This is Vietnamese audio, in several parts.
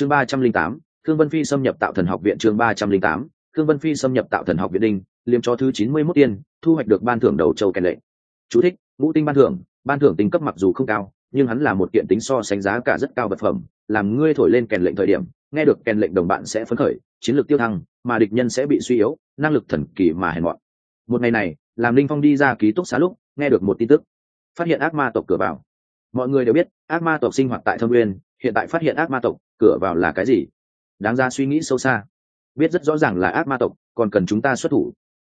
chương ba trăm linh tám thương vân phi xâm nhập tạo thần học viện chương ba trăm linh tám thương vân phi xâm nhập tạo thần học viện đinh, liêm cho thứ chín mươi mốt tiên thu hoạch được ban thưởng đầu châu kèn lệ. chú thích, ngũ tinh ban thưởng ban thưởng tính cấp mặc dù không cao, nhưng hắn là một kiện tính so sánh giá cả rất cao vật phẩm, làm ngươi thổi lên kèn lệnh thời điểm, nghe được kèn lệnh đồng bạn sẽ phấn khởi, chiến lược tiêu thăng, mà địch nhân sẽ bị suy yếu, năng lực thần kỳ mà hèn mọn. Một ngày này, làm linh phong đi ra ký túc xá lúc, nghe được một tin tức. Phát hiện ác ma tộc cửa vào. Mọi người đều biết, ác ma tộc sinh hoạt tại thâm uyên hiện tại phát hiện ác ma tộc cửa vào là cái gì? Đáng ra suy nghĩ sâu xa. Biết rất rõ ràng là ác ma tộc, còn cần chúng ta xuất thủ.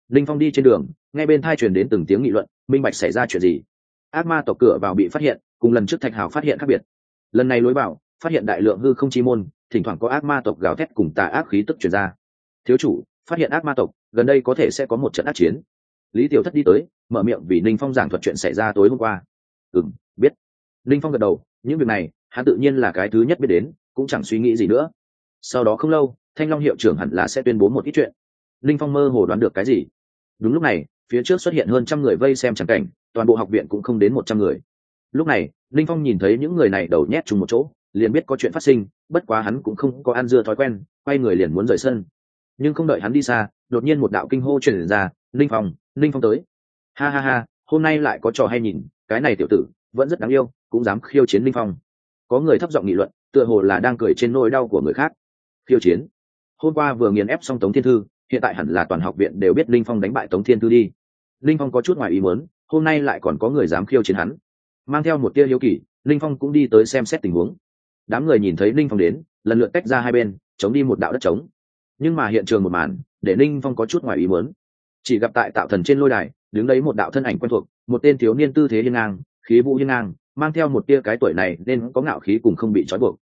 Linh phong đi trên đường, ngay bên thai truyền đến từng tiếng nghị luận, minh bạch xảy ra chuyện gì. Ác ma tộc cửa vào bị phát hiện, cùng lần trước thạch hào phát hiện khác biệt. Lần này lối vào, phát hiện đại lượng hư không chi môn, thỉnh thoảng có ác ma tộc gào thét cùng tà ác khí tức chuyển ra. Thiếu chủ, phát hiện ác ma tộc, gần đây có thể sẽ có một trận ác chiến. Lý tiểu thất đi tới, mở miệng vì ninh phong giảng thuật chuyện xảy ra tối hôm qua. Ừ m biết. Ninh phong gật đầu, những việc này, hắn tự nhiên là cái thứ nhất biết đến cũng chẳng suy nghĩ gì nữa. Sau đó không lâu, thanh long hiệu trưởng hẳn là sẽ tuyên bố một ít chuyện. Linh phong mơ hồ đoán được cái gì? Đúng lúc này, phía trước xuất hiện hơn trăm người vây xem trắng cảnh, toàn bộ học viện cũng không đến một trăm người. Lúc này, linh phong nhìn thấy những người này đầu nhét chung một chỗ, liền biết có chuyện phát sinh, bất quá hắn cũng không có ăn dưa thói quen, quay người liền muốn rời sân. Nhưng không đợi hắn đi xa, đột nhiên một đạo kinh hô truyền ra, linh phong linh phong tới. Ha ha ha, hôm nay lại có trò hay nhìn, cái này tiểu tử, vẫn rất đáng yêu, cũng dám khiêu chiến linh phong. Có người thấp giọng nghị luận tựa hồ là đang cười trên nỗi đau của người khác. Khiêu chiến. Hôm qua vừa nghiền ép xong tống thiên thư, hiện tại hẳn là toàn học viện đều biết linh phong đánh bại tống thiên thư đi. Linh phong có chút ngoài ý muốn, hôm nay lại còn có người dám khiêu chiến hắn. Mang theo một tia hiếu kỳ, linh phong cũng đi tới xem xét tình huống. Đám người nhìn thấy linh phong đến, lần lượt tách ra hai bên, chống đi một đạo đất trống. Nhưng mà hiện trường một màn, để linh phong có chút ngoài ý muốn. Chỉ gặp tại tạo thần trên lôi đài, đứng đấy một đạo thân ảnh quen thuộc, một tên thiếu niên tư thế hiên ngang, khí vũ hiên ngang mang theo một tia cái tuổi này nên có ngạo khí cùng không bị trói buộc.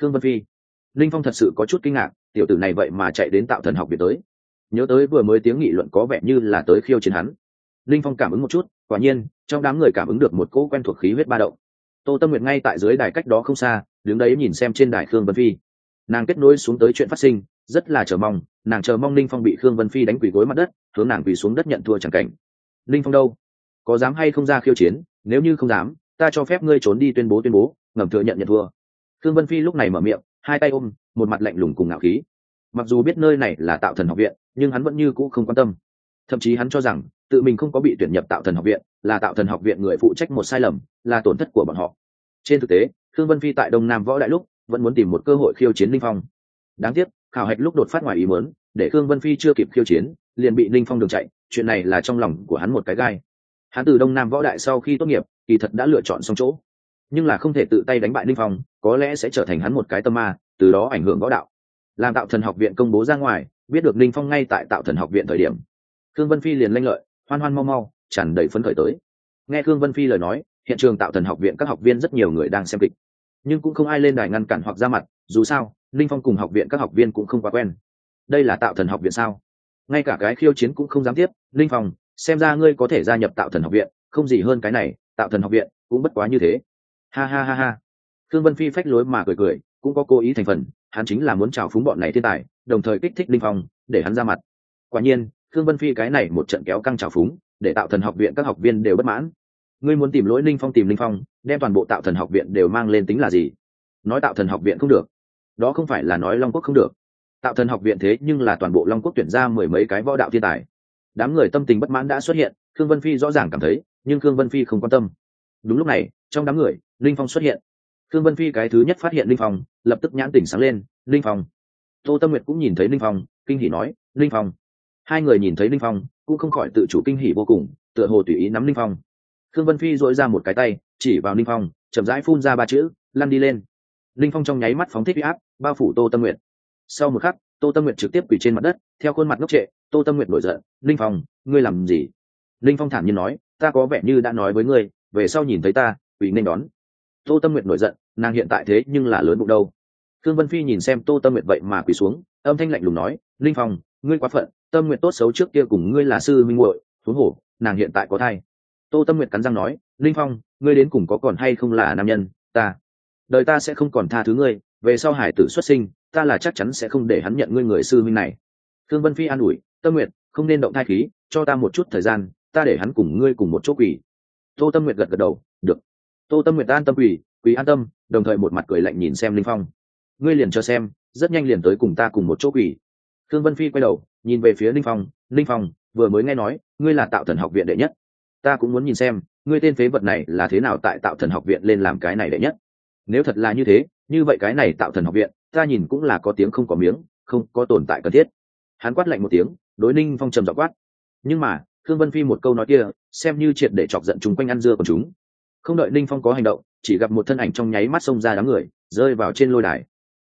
Khương vân phi, linh phong thật sự có chút kinh ngạc, tiểu tử này vậy mà chạy đến tạo thần học viện tới. Nhớ tới vừa mới tiếng nghị luận có vẻ như là tới khiêu chiến hắn. Linh phong cảm ứng một chút, quả nhiên, trong đám người cảm ứng được một cỗ quen thuộc khí huyết ba động. Tô tâm nguyệt ngay tại dưới đài cách đó không xa, đứng đấy nhìn xem trên đài khương vân phi. Nàng kết nối xuống tới chuyện phát sinh, rất là chờ mong, nàng chờ mong linh phong bị khương vân phi đánh quỳ gối mặt đất, hướng nàng quỳ xuống đất nhận thua chẳng cảnh. Linh phong đâu? Có dám hay không ra khiêu chiến? Nếu như không dám ta cho phép ngươi trốn đi tuyên bố tuyên bố, ngầm thừa nhận nhận thua. Thương vân phi lúc này mở miệng, hai tay ôm, một mặt lạnh lùng cùng ngạo khí. Mặc dù biết nơi này là tạo thần học viện, nhưng hắn vẫn như cũ không quan tâm. Thậm chí hắn cho rằng, tự mình không có bị tuyển nhập tạo thần học viện, là tạo thần học viện người phụ trách một sai lầm, là tổn thất của bọn họ. Trên thực tế thương vân phi tại đông nam võ đại lúc, vẫn muốn tìm một cơ hội khiêu chiến linh phong. Đáng tiếc, khảo hạch lúc đột phát ngoài ý muốn, để thương vân phi chưa kịp khiêu chiến, liền bị linh phong đường chạy, chuyện này là trong lòng của hắn một cái gai hắn từ đông nam võ đại sau khi tốt nghiệp, kỳ thật đã lựa chọn xong chỗ. Nhưng là không thể tự tay đánh bại linh phong, có lẽ sẽ trở thành hắn một cái tâm ma, từ đó ảnh hưởng võ đạo. Làm tạo thần học viện công bố ra ngoài, biết được linh phong ngay tại tạo thần học viện thời điểm. Khương vân phi liền lanh lợi, hoan hoan mau mau, tràn đầy phấn khởi tới. Nghe khương vân phi lời nói, hiện trường tạo thần học viện các học viên rất nhiều người đang xem kịch. Nhưng cũng không ai lên đài ngăn cản hoặc ra mặt, dù sao linh phong cùng học viện các học viên cũng không quá quen. Đây là tạo thần học viện sao? Ngay cả cái khiêu chiến cũng không dám tiếp linh phong xem ra ngươi có thể gia nhập tạo thần học viện, không gì hơn cái này, tạo thần học viện cũng bất quá như thế. Ha ha ha ha. Thương vân phi phách lối mà cười cười, cũng có cố ý thành phần, hắn chính là muốn trào phúng bọn này thiên tài, đồng thời kích thích linh phong, để hắn ra mặt. Quả nhiên thương vân phi cái này một trận kéo căng trào phúng, để tạo thần học viện các học viên đều bất mãn. Ngươi muốn tìm lỗi linh phong tìm linh phong, đem toàn bộ tạo thần học viện đều mang lên tính là gì? Nói tạo thần học viện không được. Đó không phải là nói long quốc không được. Tạo thần học viện thế nhưng là toàn bộ long quốc tuyển ra mười mấy cái võ đạo thiên tài đám người tâm tình bất mãn đã xuất hiện, khương vân phi rõ ràng cảm thấy, nhưng khương vân phi không quan tâm. Đúng lúc này, trong đám người, linh phong xuất hiện. Khương vân phi cái thứ nhất phát hiện linh phong, lập tức nhãn tỉnh sáng lên, linh phong. Tô tâm nguyệt cũng nhìn thấy linh phong, kinh hỉ nói, linh phong. Hai người nhìn thấy linh phong, cũng không khỏi tự chủ kinh hỉ vô cùng, tựa hồ tùy ý nắm linh phong. Khương vân phi dội ra một cái tay, chỉ vào linh phong, chậm rãi phun ra ba chữ, lăn đi lên. Linh phong trong nháy mắt phóng thích huy áp, bao phủ tô tâm nguyệt. Sau một khắc tô tâm nguyệt trực tiếp quỳ trên mặt đất, theo khuôn mặt ngốc trệ, tô tâm nguyệt nổi giận, linh phong, ngươi làm gì? Linh phong thản nhiên nói, ta có vẻ như đã nói với ngươi, về sau nhìn thấy ta, quỳ nên đón. Tô tâm nguyệt nổi giận, nàng hiện tại thế nhưng là lớn bụng đâu. Thương vân phi nhìn xem tô tâm nguyệt vậy mà quỳ xuống, âm thanh lạnh lùng nói, linh phong, ngươi quá phận, tâm nguyệt tốt xấu trước kia cùng ngươi là sư minh muội thú hổ nàng hiện tại có thai. Tô tâm nguyệt cắn răng nói, linh phong, ngươi đến cùng có còn hay không là nam nhân, ta, đời ta sẽ không còn tha thứ ngươi về sau hải tử xuất sinh ta là chắc chắn sẽ không để hắn nhận ngươi người sư minh này. Thương vân phi an ủi tâm nguyện, không nên động thai khí cho ta một chút thời gian ta để hắn cùng ngươi cùng một chỗ quỷ tô tâm nguyệt gật gật đầu được. Tô tâm nguyệt an tâm quỷ quỷ an tâm đồng thời một mặt cười lạnh nhìn xem linh phong. Ngươi liền cho xem rất nhanh liền tới cùng ta cùng một chỗ quỷ thương vân phi quay đầu nhìn về phía linh phong linh phong vừa mới nghe nói ngươi là tạo thần học viện đệ nhất. Ta cũng muốn nhìn xem ngươi tên phế vật này là thế nào tại tạo thần học viện lên làm cái này đệ nhất. Nếu thật là như thế như vậy cái này tạo thần học viện, ta nhìn cũng là có tiếng không có miếng, không có tồn tại cần thiết. Hắn quát lạnh một tiếng, đối ninh phong trầm dọc quát. Nhưng mà thương vân phi một câu nói kia, xem như triệt để chọc giận chúng quanh ăn dưa của chúng. Không đợi ninh phong có hành động, chỉ gặp một thân ảnh trong nháy mắt xông ra đám người, rơi vào trên lôi đài.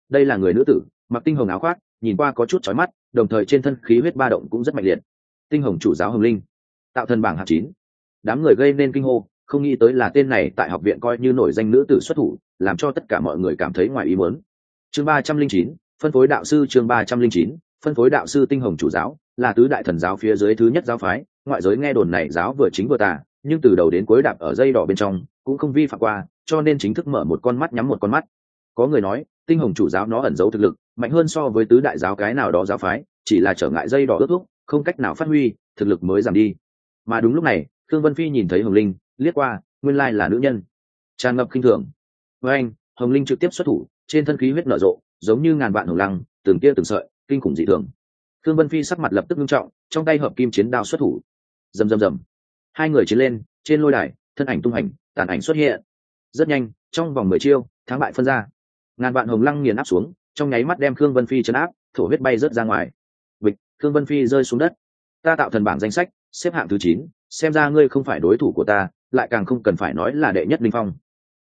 Đây là người nữ tử, mặc tinh hồng áo khoác, nhìn qua có chút chói mắt, đồng thời trên thân khí huyết ba động cũng rất mạnh liệt. Tinh hồng chủ giáo hồng linh, tạo thần bảng hạt chín. Đám người gây nên kinh hô không nghĩ tới là tên này tại học viện coi như nổi danh nữ tử xuất thủ, làm cho tất cả mọi người cảm thấy ngoài ý muốn. Chương ba trăm linh chín, phân phối đạo sư chương ba trăm linh chín, phân phối đạo sư tinh hồng chủ giáo, là tứ đại thần giáo phía dưới thứ nhất giáo phái, ngoại giới nghe đồn này giáo vừa chính vừa tà, nhưng từ đầu đến cuối đạp ở dây đỏ bên trong, cũng không vi phạm qua, cho nên chính thức mở một con mắt nhắm một con mắt. Có người nói, tinh hồng chủ giáo nó ẩn giấu thực lực, mạnh hơn so với tứ đại giáo cái nào đó giáo phái, chỉ là trở ngại dây đỏ ước thúc, không cách nào phát huy, thực lực mới giảm đi. Mà đúng lúc này thương vân phi nhìn thấy hồng linh liếc qua, nguyên lai là nữ nhân. Tràn ngập khinh thường. Với anh, hồng linh trực tiếp xuất thủ, trên thân khí huyết nở rộ, giống như ngàn vạn hồng lăng, từng kia từng sợi, kinh khủng dị thường. Thương vân phi sắc mặt lập tức nghiêm trọng, trong tay hợp kim chiến đao xuất thủ. Rầm rầm rầm. Hai người chiến lên, trên lôi đài, thân ảnh tung hành, tàn ảnh xuất hiện. Rất nhanh, trong vòng mười chiêu, thắng bại phân ra. Ngàn vạn hồng lăng nghiền áp xuống, trong nháy mắt đem khương vân phi chấn áp, thổ huyết bay rớt ra ngoài. Bịch, khương vân phi rơi xuống đất. Ta tạo thần bảng danh sách, xếp hạng thứ chín, xem ra ngươi không phải đối thủ của ta lại càng không cần phải nói là đệ nhất linh phong.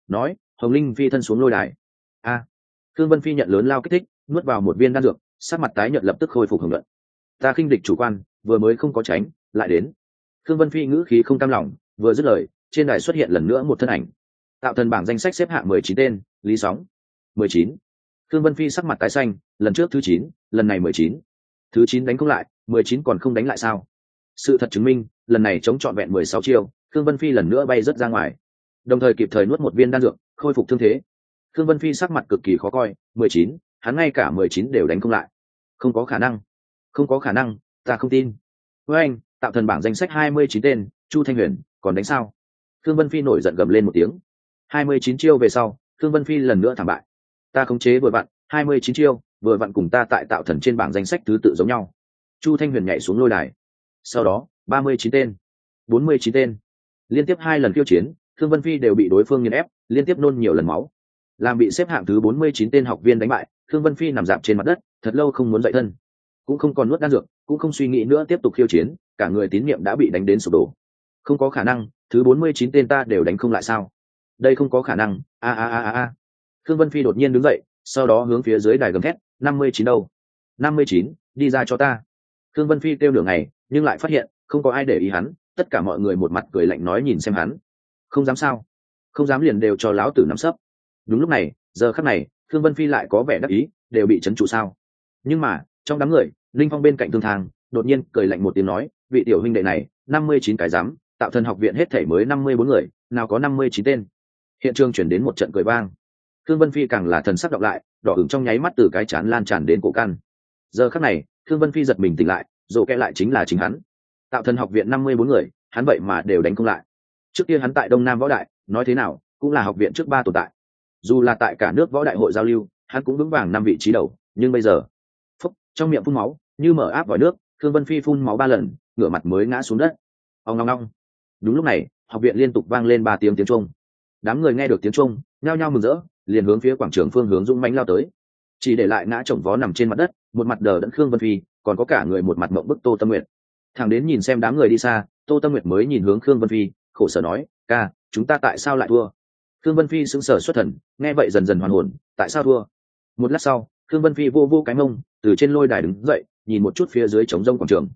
Nói hồng linh phi thân xuống lôi đài. A. À, vân phi nhận lớn lao kích thích nuốt vào một viên đan dược sắc mặt tái nhợt lập tức khôi phục hưởng luận. Ta khinh địch chủ quan vừa mới không có tránh lại đến. Thương vân phi ngữ khí không cam lòng vừa dứt lời trên đài xuất hiện lần nữa một thân ảnh. Tạo thần bảng danh sách xếp hạng mười chín tên lý sóng mười chín. Thương vân phi sắc mặt tái xanh lần trước thứ chín lần này mười chín. Thứ chín đánh không lại mười chín còn không đánh lại sao? Sự thật chứng minh lần này chống trọn vẹn mười sáu chiêu khương vân phi lần nữa bay rớt ra ngoài, đồng thời kịp thời nuốt một viên đan dược, khôi phục thương thế. Khương vân phi sắc mặt cực kỳ khó coi, mười chín, hắn ngay cả mười chín đều đánh không lại. Không có khả năng, không có khả năng, ta không tin. Với anh, tạo thần bảng danh sách hai mươi chín tên, chu thanh huyền, còn đánh sao? Khương vân phi nổi giận gầm lên một tiếng. hai mươi chín chiêu về sau, khương vân phi lần nữa thảm bại. Ta khống chế vừa vặn, hai mươi chín chiêu, vừa vặn cùng ta tại tạo thần trên bảng danh sách thứ tự giống nhau. Chu thanh huyền nhảy xuống lôi đài. Sau đó, ba mươi chín tên, bốn mươi chín tên liên tiếp hai lần khiêu chiến, thương vân phi đều bị đối phương nghiền ép, liên tiếp nôn nhiều lần máu. Làm bị xếp hạng thứ bốn mươi chín tên học viên đánh bại, thương vân phi nằm dạp trên mặt đất, thật lâu không muốn dậy thân. Cũng không còn nuốt đan dược, cũng không suy nghĩ nữa tiếp tục khiêu chiến, cả người tín nhiệm đã bị đánh đến sụp đổ. Không có khả năng, thứ bốn mươi chín tên ta đều đánh không lại sao? Đây không có khả năng, a a a a a. Thương vân phi đột nhiên đứng dậy, sau đó hướng phía dưới đài gầm thét, năm mươi chín đâu? năm mươi chín, đi ra cho ta. Thương vân phi kêu nửa ngày, nhưng lại phát hiện, không có ai để ý hắn tất cả mọi người một mặt cười lạnh nói nhìn xem hắn. Không dám sao? Không dám liền đều cho lão tử nắm sấp. Đúng lúc này, giờ khắc này thương vân phi lại có vẻ đắc ý, đều bị trấn trụ sao? Nhưng mà, trong đám người, linh phong bên cạnh thương thang, đột nhiên cười lạnh một tiếng nói, vị tiểu huynh đệ này, năm mươi chín cái dám tạo thần học viện hết thể mới năm mươi bốn người, nào có năm mươi chín tên. Hiện trường chuyển đến một trận cười vang. Thương vân phi càng là thần sắc đọc lại, đỏ ửng trong nháy mắt từ cái chán lan tràn đến cổ căn. Giờ khắc này thương vân phi giật mình tỉnh lại rộ kẽ lại chính là chính hắn tạo thần học viện năm mươi bốn người, hắn vậy mà đều đánh không lại. Trước kia hắn tại đông nam võ đại, nói thế nào, cũng là học viện trước ba tồn tại. Dù là tại cả nước võ đại hội giao lưu, hắn cũng vững vàng năm vị trí đầu, nhưng bây giờ, phúc, trong miệng phun máu, như mở áp vòi nước thương vân phi phun máu ba lần, ngửa mặt mới ngã xuống đất. Ông ngong ngong đúng lúc này, học viện liên tục vang lên ba tiếng tiếng trung đám người nghe được tiếng trung nhao nhao mừng rỡ, liền hướng phía quảng trường phương hướng dũng mãnh lao tới. Chỉ để lại ngã chồng vó nằm trên mặt đất, một mặt đờ đẫn khương vân phi, còn có cả người một mặt mộng bức tô tâm nguyện thằng đến nhìn xem đám người đi xa, tô tâm nguyệt mới nhìn hướng khương vân phi, khổ sở nói, ca, chúng ta tại sao lại thua? Khương vân phi sững sờ xuất thần, nghe vậy dần dần hoàn hồn, tại sao thua? Một lát sau, khương vân phi vô vô cái mông, từ trên lôi đài đứng dậy, nhìn một chút phía dưới trống rông quảng trường.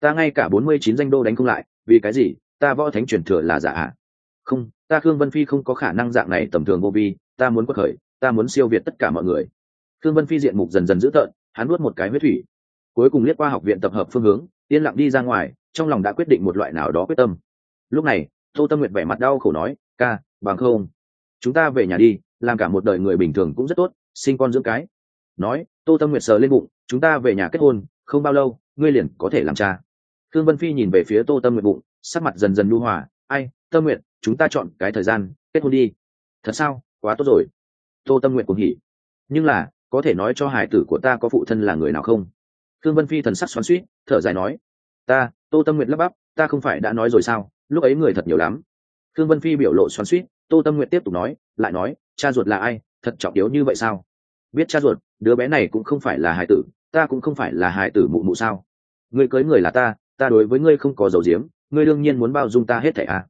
Ta ngay cả bốn mươi chín danh đô đánh không lại, vì cái gì? Ta võ thánh truyền thừa là giả ạ. Không, ta khương vân phi không có khả năng dạng này tầm thường vô vi, ta muốn quất khởi, ta muốn siêu việt tất cả mọi người. Khương vân phi diện mục dần dần dữ tợn, hắn nuốt một cái huyết thủy, cuối cùng liếc qua học viện tập hợp phương hướng yên lặng đi ra ngoài, trong lòng đã quyết định một loại nào đó quyết tâm. Lúc này, tô tâm nguyệt vẻ mặt đau khổ nói, ca, bằng không, chúng ta về nhà đi, làm cả một đời người bình thường cũng rất tốt, sinh con dưỡng cái. Nói, tô tâm nguyệt sờ lên bụng, chúng ta về nhà kết hôn, không bao lâu, ngươi liền có thể làm cha. Thương vân phi nhìn về phía tô tâm nguyệt bụng, sắc mặt dần dần lưu hòa, ai, tâm nguyệt, chúng ta chọn cái thời gian, kết hôn đi. Thật sao? Quá tốt rồi. Tô tâm nguyệt cũng hỉ. Nhưng là, có thể nói cho hải tử của ta có phụ thân là người nào không? Thương vân phi thần sắc xoắn suýt thở dài nói, ta, tô tâm nguyện lắp bắp, ta không phải đã nói rồi sao? Lúc ấy người thật nhiều lắm. Thương vân phi biểu lộ xoắn suýt tô tâm nguyện tiếp tục nói, lại nói, cha ruột là ai? Thật trọng yếu như vậy sao? Biết cha ruột, đứa bé này cũng không phải là hải tử, ta cũng không phải là hải tử mụ mụ sao? Ngươi cưới người là ta ta đối với ngươi không có dầu diếm ngươi đương nhiên muốn bao dung ta hết thảy à?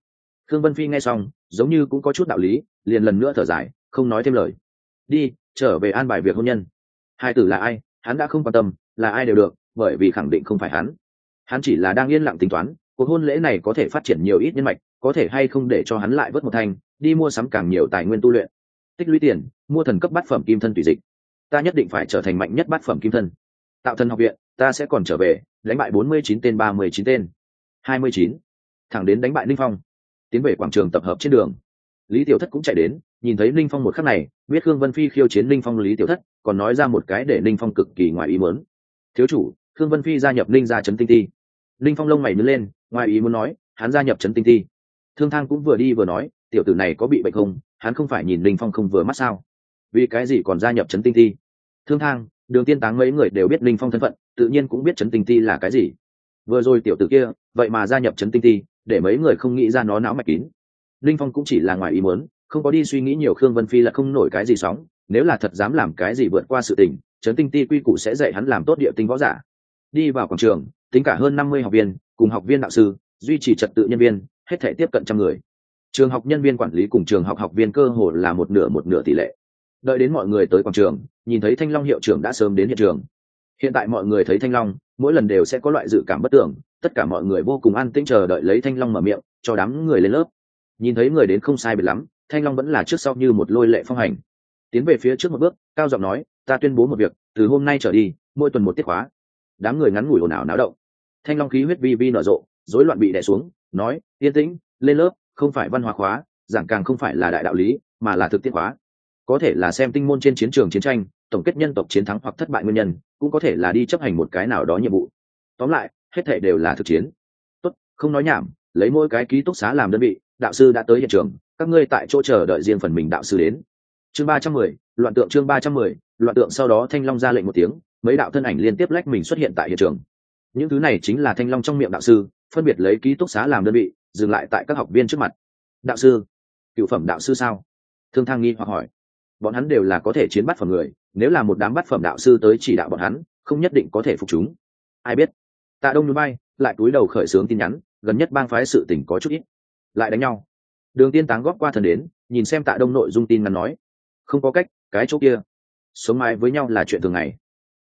Thương vân phi nghe xong, giống như cũng có chút đạo lý, liền lần nữa thở dài, không nói thêm lời. Đi, trở về an bài việc hôn nhân. Hài tử là ai? Hắn đã không quan tâm là ai đều được, bởi vì khẳng định không phải hắn. Hắn chỉ là đang yên lặng tính toán, cuộc hôn lễ này có thể phát triển nhiều ít nhân mạch, có thể hay không để cho hắn lại vớt một thành đi mua sắm càng nhiều tài nguyên tu luyện. Tích lũy tiền, mua thần cấp bát phẩm kim thân tùy dịch. Ta nhất định phải trở thành mạnh nhất bát phẩm kim thân. Tạo thân học viện, ta sẽ còn trở về, đánh bại bốn mươi chín tên, ba mươi chín tên. hai mươi chín. Thẳng đến đánh bại linh phong. Tiến về quảng trường tập hợp trên đường. Lý tiểu thất cũng chạy đến, nhìn thấy linh phong một khắc này, biết khương vân phi khiêu chiến linh phong lý tiểu thất, còn nói ra một cái để linh phong cực kỳ ngoài ý muốn thiếu chủ, khương vân phi gia nhập linh gia trấn tinh ti. Linh phong lông mày nứt lên, ngoài ý muốn nói, hắn gia nhập trấn tinh ti. Thương thang cũng vừa đi vừa nói, tiểu tử này có bị bệnh không? Hắn không phải nhìn linh phong không vừa mắt sao? Vì cái gì còn gia nhập trấn tinh ti? Thương thang, đường tiên táng mấy người đều biết linh phong thân phận, tự nhiên cũng biết trấn tinh ti là cái gì. Vừa rồi tiểu tử kia, vậy mà gia nhập trấn tinh ti, để mấy người không nghĩ ra nó não mạch kín. Linh phong cũng chỉ là ngoài ý muốn, không có đi suy nghĩ nhiều khương vân phi là không nổi cái gì sóng, nếu là thật dám làm cái gì vượt qua sự tình trấn tinh ti quy củ sẽ dạy hắn làm tốt địa tinh võ giả. Đi vào quảng trường, tính cả hơn năm mươi học viên, cùng học viên đạo sư, duy trì trật tự nhân viên, hết thể tiếp cận trăm người. Trường học nhân viên quản lý cùng trường học học viên cơ hồ là một nửa một nửa tỷ lệ. Đợi đến mọi người tới quảng trường, nhìn thấy thanh long hiệu trưởng đã sớm đến hiện trường. Hiện tại mọi người thấy thanh long, mỗi lần đều sẽ có loại dự cảm bất tưởng, tất cả mọi người vô cùng an tĩnh chờ đợi lấy thanh long mở miệng, cho đám người lên lớp. Nhìn thấy người đến không sai biệt lắm, thanh long vẫn là trước sau như một lôi lệ phong hành. Tiến về phía trước một bước, cao giọng nói ta tuyên bố một việc, từ hôm nay trở đi, mỗi tuần một tiết khóa. Đám người ngắn ngủi ồn ào náo động. Thanh long khí huyết vi vi nở rộ, rối loạn bị đè xuống, nói, yên tĩnh, lên lớp, không phải văn hóa khóa, giảng càng không phải là đại đạo lý, mà là thực tiễn khóa. Có thể là xem tinh môn trên chiến trường chiến tranh, tổng kết nhân tộc chiến thắng hoặc thất bại nguyên nhân, cũng có thể là đi chấp hành một cái nào đó nhiệm vụ. Tóm lại, hết thể đều là thực chiến. Tốt, không nói nhảm, lấy mỗi cái ký túc xá làm đơn vị, đạo sư đã tới hiện trường, các ngươi tại chỗ chờ đợi riêng phần mình đạo sư đến. Chương ba trăm mười, loạn tượng chương ba trăm mười loạn tượng sau đó thanh long ra lệnh một tiếng, mấy đạo thân ảnh liên tiếp lách mình xuất hiện tại hiện trường. Những thứ này chính là thanh long trong miệng đạo sư, phân biệt lấy ký túc xá làm đơn vị, dừng lại tại các học viên trước mặt. Đạo sư, cựu phẩm đạo sư sao? Thương thang nghi hoặc hỏi. Bọn hắn đều là có thể chiến bắt phẩm người, nếu là một đám bắt phẩm đạo sư tới chỉ đạo bọn hắn, không nhất định có thể phục chúng. Ai biết? Tạ đông núi bay, lại túi đầu khởi xướng tin nhắn, gần nhất bang phái sự tình có chút ít. Lại đánh nhau. Đường tiên táng góp qua thần đến, nhìn xem tạ đông nội dung tin ngắn nói. Không có cách, cái chỗ kia sống mãi với nhau là chuyện thường ngày.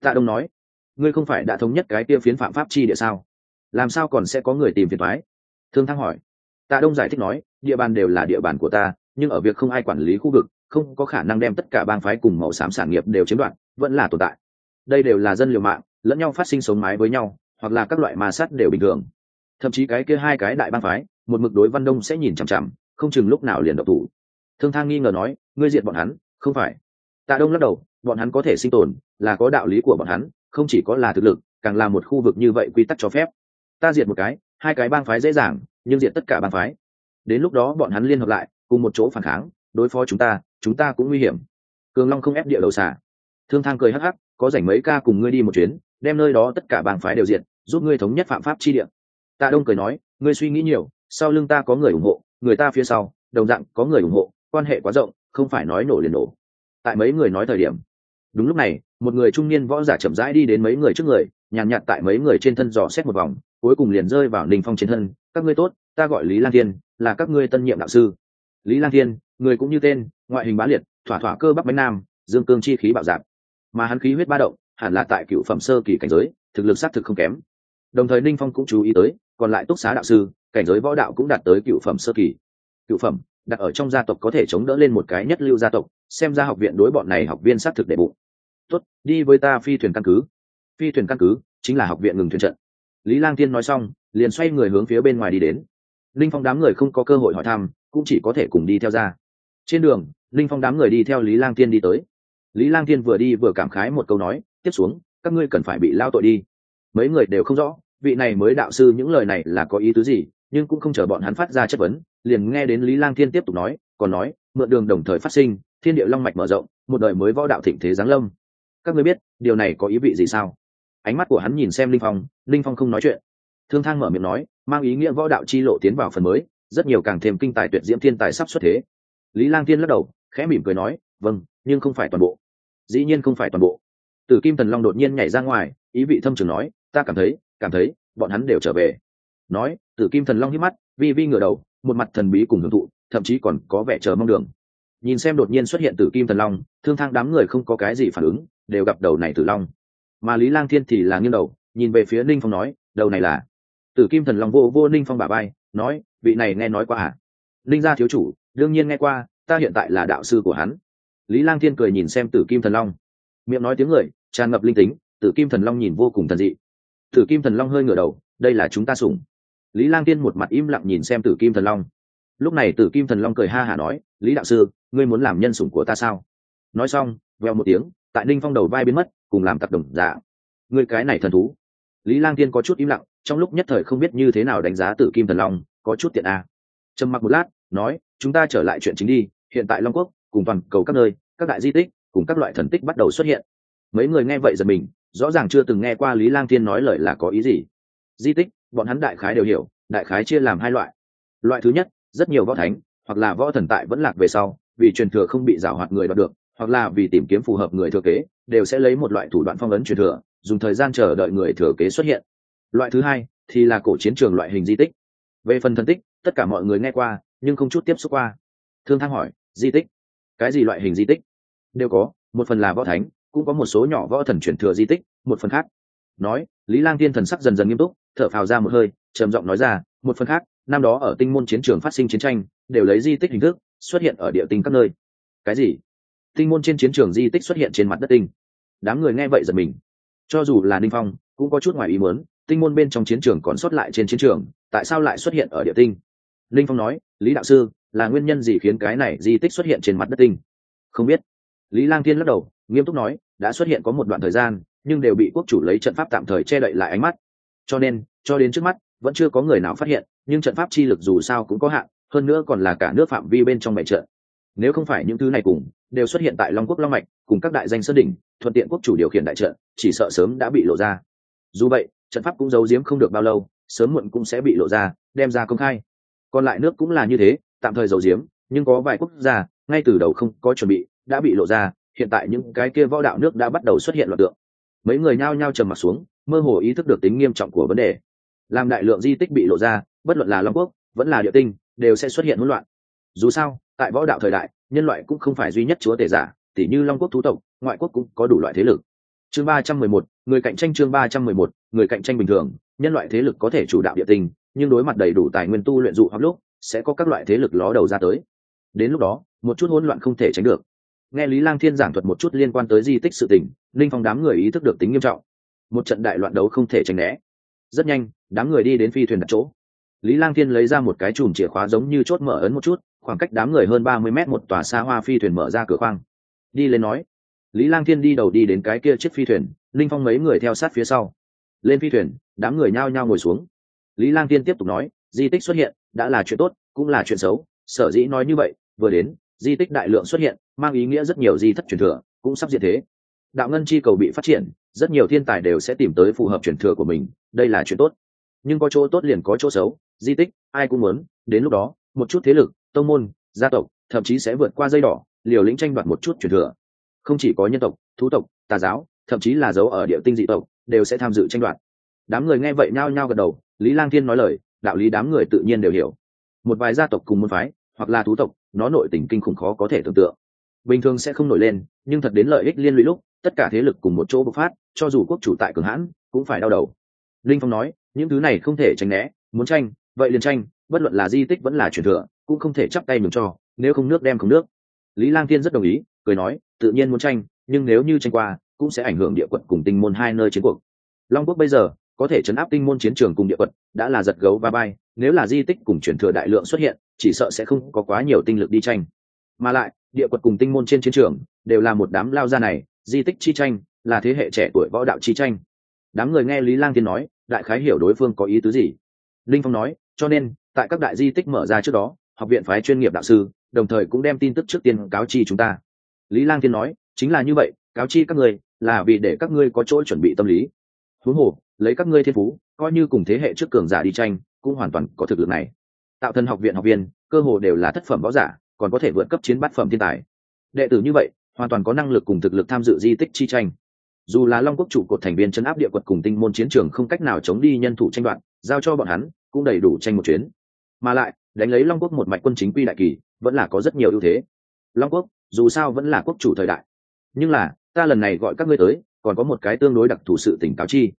Tạ đông nói, ngươi không phải đã thống nhất cái kia phiến phạm pháp chi địa sao? Làm sao còn sẽ có người tìm phiền thoái thương thăng hỏi. Tạ đông giải thích nói, địa bàn đều là địa bàn của ta, nhưng ở việc không ai quản lý khu vực, không có khả năng đem tất cả bang phái cùng màu xám sản nghiệp đều chiếm đoạt, vẫn là tồn tại. Đây đều là dân liều mạng, lẫn nhau phát sinh sống mái với nhau, hoặc là các loại ma sát đều bình thường. Thậm chí cái kia hai cái đại bang phái, một mực đối văn đông sẽ nhìn chằm chằm, không chừng lúc nào liền độc thủ. Thương thang nghi ngờ nói, ngươi diệt bọn hắn, không phải. Tạ đông lắc đầu bọn hắn có thể sinh tồn, là có đạo lý của bọn hắn, không chỉ có là thực lực, càng là một khu vực như vậy quy tắc cho phép. Ta diệt một cái, hai cái bang phái dễ dàng, nhưng diệt tất cả bang phái. Đến lúc đó bọn hắn liên hợp lại, cùng một chỗ phản kháng, đối phó chúng ta chúng ta cũng nguy hiểm. Cường long không ép địa đầu xả thương thang cười hắc hắc, có rảnh mấy ca cùng ngươi đi một chuyến, đem nơi đó tất cả bang phái đều diệt, giúp ngươi thống nhất phạm pháp chi địa. Tạ đông cười nói, ngươi suy nghĩ nhiều, sau lưng ta có người ủng hộ, người ta phía sau, đồng dạng có người ủng hộ, quan hệ quá rộng, không phải nói nổ liền nổ. Tại mấy người nói thời điểm đúng lúc này một người trung niên võ giả chậm rãi đi đến mấy người trước người nhàn nhạt, nhạt tại mấy người trên thân dò xét một vòng cuối cùng liền rơi vào ninh phong trên thân. Các ngươi tốt ta gọi lý Lan thiên là các ngươi tân nhiệm đạo sư. Lý Lan thiên người cũng như tên ngoại hình bá liệt thỏa thỏa cơ bắp bánh nam dương cương chi khí bạo dạp mà hắn khí huyết ba động hẳn là tại cựu phẩm sơ kỳ cảnh giới thực lực xác thực không kém. Đồng thời ninh phong cũng chú ý tới còn lại túc xá đạo sư cảnh giới võ đạo cũng đạt tới cựu phẩm sơ kỳ. Cựu phẩm đặt ở trong gia tộc có thể chống đỡ lên một cái nhất lưu gia tộc xem ra học viện đối bọn này học viên xác thực đệ bụng tốt, đi với ta phi thuyền căn cứ. Phi thuyền căn cứ chính là học viện ngừng thuyền trận. Lý lang tiên nói xong, liền xoay người hướng phía bên ngoài đi đến. Linh phong đám người không có cơ hội hỏi thăm, cũng chỉ có thể cùng đi theo ra. Trên đường, linh phong đám người đi theo lý lang tiên đi tới. Lý lang tiên vừa đi vừa cảm khái một câu nói, tiếp xuống, các ngươi cần phải bị lao tội đi. Mấy người đều không rõ, vị này mới đạo sư những lời này là có ý tứ gì, nhưng cũng không chờ bọn hắn phát ra chất vấn, liền nghe đến lý lang thiên tiếp tục nói, còn nói, mượn đường đồng thời phát sinh, thiên địa long mạch mở rộng, một đời mới võ đạo thịnh thế giáng lâm các ngươi biết, điều này có ý vị gì sao? Ánh mắt của hắn nhìn xem linh phong linh phong không nói chuyện. Thương thang mở miệng nói, mang ý nghĩa võ đạo chi lộ tiến vào phần mới, rất nhiều càng thêm kinh tài tuyệt diễm thiên tài sắp xuất thế. Lý lang tiên lắc đầu, khẽ mỉm cười nói vâng nhưng không phải toàn bộ. Dĩ nhiên không phải toàn bộ. Tử kim thần long đột nhiên nhảy ra ngoài, ý vị thâm trường nói, ta cảm thấy cảm thấy, bọn hắn đều trở về. Nói, tử kim thần long hít mắt, vi vi ngửa đầu, một mặt thần bí cùng hưởng thụ, thậm chí còn có vẻ chờ mong đường nhìn xem đột nhiên xuất hiện tử kim thần long, thương thang đám người không có cái gì phản ứng, đều gặp đầu này tử long. Mà lý lang thiên thì là nghiêng đầu, nhìn về phía ninh phong nói, đầu này là? Tử kim thần long vô vô ninh phong bà bay nói, vị này nghe nói qua à? Ninh gia thiếu chủ, đương nhiên nghe qua, ta hiện tại là đạo sư của hắn. Lý lang thiên cười nhìn xem tử kim thần long. Miệng nói tiếng người, tràn ngập linh tính, tử kim thần long nhìn vô cùng thần dị. Tử kim thần long hơi ngửa đầu, đây là chúng ta sủng. Lý lang tiên một mặt im lặng nhìn xem tử kim thần long lúc này tử kim thần long cười ha hả nói, lý đạo sư, ngươi muốn làm nhân sủng của ta sao? Nói xong veo một tiếng, tại ninh phong đầu vai biến mất, cùng làm tặc đồng dạ. Ngươi cái này thần thú. Lý lang tiên có chút im lặng, trong lúc nhất thời không biết như thế nào đánh giá tử kim thần long, có chút tiện a à. trầm mặc một lát, nói, chúng ta trở lại chuyện chính đi, hiện tại long quốc, cùng toàn cầu các nơi, các đại di tích, cùng các loại thần tích bắt đầu xuất hiện. Mấy người nghe vậy giật mình, rõ ràng chưa từng nghe qua lý lang thiên nói lời là có ý gì. Di tích, bọn hắn đại khái đều hiểu, đại khái chia làm hai loại. Loại thứ nhất rất nhiều võ thánh, hoặc là võ thần tại vẫn lạc về sau, vì truyền thừa không bị giảo hoạt người đoạt được, hoặc là vì tìm kiếm phù hợp người thừa kế, đều sẽ lấy một loại thủ đoạn phong ấn truyền thừa, dùng thời gian chờ đợi người thừa kế xuất hiện. Loại thứ hai thì là cổ chiến trường loại hình di tích. Về phần thần tích, tất cả mọi người nghe qua, nhưng không chút tiếp xúc qua. Thương thang hỏi, di tích? Cái gì loại hình di tích? Đều có, một phần là võ thánh, cũng có một số nhỏ võ thần chuyển thừa di tích, một phần khác. Nói, lý lang tiên thần sắc dần dần nghiêm túc, thở phào ra một hơi, trầm giọng nói ra, một phần khác năm đó ở tinh môn chiến trường phát sinh chiến tranh, đều lấy di tích hình thức xuất hiện ở địa tinh các nơi. Cái gì? Tinh môn trên chiến trường di tích xuất hiện trên mặt đất tinh. Đám người nghe vậy giật mình. Cho dù là ninh phong, cũng có chút ngoài ý muốn, tinh môn bên trong chiến trường còn xuất lại trên chiến trường, tại sao lại xuất hiện ở địa tinh? Ninh phong nói, lý đạo sư, là nguyên nhân gì khiến cái này di tích xuất hiện trên mặt đất tinh? Không biết. Lý lang thiên lắc đầu, nghiêm túc nói, đã xuất hiện có một đoạn thời gian, nhưng đều bị quốc chủ lấy trận pháp tạm thời che đậy lại ánh mắt. Cho nên, cho đến trước mắt vẫn chưa có người nào phát hiện, nhưng trận pháp chi lực dù sao cũng có hạn, hơn nữa còn là cả nước phạm vi bên trong bảy trận. Nếu không phải những thứ này cùng, đều xuất hiện tại long quốc long mạch, cùng các đại danh sơn đỉnh, thuận tiện quốc chủ điều khiển đại trận, chỉ sợ sớm đã bị lộ ra. Dù vậy, trận pháp cũng giấu giếm không được bao lâu, sớm muộn cũng sẽ bị lộ ra, đem ra công khai. Còn lại nước cũng là như thế, tạm thời giấu giếm, nhưng có vài quốc gia, ngay từ đầu không có chuẩn bị, đã bị lộ ra, hiện tại những cái kia võ đạo nước đã bắt đầu xuất hiện loạt tượng. Mấy người nhao nhao trầm mặt xuống, mơ hồ ý thức được tính nghiêm trọng của vấn đề làm đại lượng di tích bị lộ ra, bất luận là long quốc, vẫn là địa tinh, đều sẽ xuất hiện hỗn loạn. Dù sao, tại võ đạo thời đại, nhân loại cũng không phải duy nhất chúa tể giả, tỉ như long quốc thú tộc, ngoại quốc cũng có đủ loại thế lực. Chương ba trăm mười một, người cạnh tranh chương ba trăm mười một, người cạnh tranh bình thường, nhân loại thế lực có thể chủ đạo địa tinh, nhưng đối mặt đầy đủ tài nguyên tu luyện dụ hoặc lúc, sẽ có các loại thế lực ló đầu ra tới. Đến lúc đó, một chút hỗn loạn không thể tránh được. Nghe lý lang thiên giảng thuật một chút liên quan tới di tích sự tình, linh phong đám người ý thức được tính nghiêm trọng. Một trận đại loạn đấu không thể tránh né rất nhanh, đám người đi đến phi thuyền đặt chỗ. Lý lang thiên lấy ra một cái chùm chìa khóa giống như chốt mở ấn một chút, khoảng cách đám người hơn ba mươi mét một tòa xa hoa phi thuyền mở ra cửa khoang. Đi lên nói. Lý lang thiên đi đầu đi đến cái kia chiếc phi thuyền, linh phong mấy người theo sát phía sau. Lên phi thuyền, đám người nhao nhao ngồi xuống. Lý lang thiên tiếp tục nói, di tích xuất hiện, đã là chuyện tốt, cũng là chuyện xấu, sở dĩ nói như vậy, vừa đến, di tích đại lượng xuất hiện, mang ý nghĩa rất nhiều di thất truyền thừa, cũng sắp diệt thế đạo ngân chi cầu bị phát triển, rất nhiều thiên tài đều sẽ tìm tới phù hợp truyền thừa của mình, đây là chuyện tốt. Nhưng có chỗ tốt liền có chỗ xấu, di tích, ai cũng muốn, đến lúc đó, một chút thế lực, tông môn, gia tộc, thậm chí sẽ vượt qua dây đỏ, liều lĩnh tranh đoạt một chút truyền thừa. Không chỉ có nhân tộc, thú tộc, tà giáo, thậm chí là dấu ở địa tinh dị tộc, đều sẽ tham dự tranh đoạt. Đám người nghe vậy nhao nhao gật đầu, lý lang thiên nói lời, đạo lý đám người tự nhiên đều hiểu. Một vài gia tộc cùng môn phái, hoặc là thú tộc, nó nội tình kinh khủng khó có thể tưởng tượng. Bình thường sẽ không nổi lên, nhưng thật đến lợi ích liên lụy lúc tất cả thế lực cùng một chỗ bộc phát, cho dù quốc chủ tại cường hãn, cũng phải đau đầu. Linh phong nói, những thứ này không thể tránh né, muốn tranh, vậy liền tranh, bất luận là di tích vẫn là truyền thừa, cũng không thể chắp tay mừng cho, nếu không nước đem không nước. Lý lang thiên rất đồng ý, cười nói, tự nhiên muốn tranh, nhưng nếu như tranh qua, cũng sẽ ảnh hưởng địa quận cùng tinh môn hai nơi chiến cuộc. Long quốc bây giờ, có thể chấn áp tinh môn chiến trường cùng địa quận, đã là giật gấu và bay, nếu là di tích cùng truyền thừa đại lượng xuất hiện, chỉ sợ sẽ không có quá nhiều tinh lực đi tranh. Mà lại, địa quật cùng tinh môn trên chiến trường, đều là một đám lao gia này di tích chi tranh là thế hệ trẻ tuổi võ đạo chi tranh. Đám người nghe lý lang Thiên nói, đại khái hiểu đối phương có ý tứ gì. Linh phong nói, cho nên, tại các đại di tích mở ra trước đó, học viện phái chuyên nghiệp đạo sư, đồng thời cũng đem tin tức trước tiên cáo chi chúng ta. Lý lang Thiên nói, chính là như vậy, cáo chi các người là vì để các ngươi có chỗ chuẩn bị tâm lý. Huống hồ, lấy các ngươi thiên phú, coi như cùng thế hệ trước cường giả đi tranh, cũng hoàn toàn có thực lực này. Tạo thân học viện học viên, cơ hồ đều là thất phẩm võ giả, còn có thể vượt cấp chiến bát phẩm thiên tài. Đệ tử như vậy hoàn toàn có năng lực cùng thực lực tham dự di tích chi tranh. Dù là long quốc chủ cột thành viên chấn áp địa quật cùng tinh môn chiến trường không cách nào chống đi nhân thủ tranh đoạn giao cho bọn hắn, cũng đầy đủ tranh một chuyến. Mà lại, đánh lấy long quốc một mạch quân chính quy đại kỳ, vẫn là có rất nhiều ưu thế. Long quốc, dù sao vẫn là quốc chủ thời đại. Nhưng là, ta lần này gọi các ngươi tới, còn có một cái tương đối đặc thù sự tỉnh cáo chi.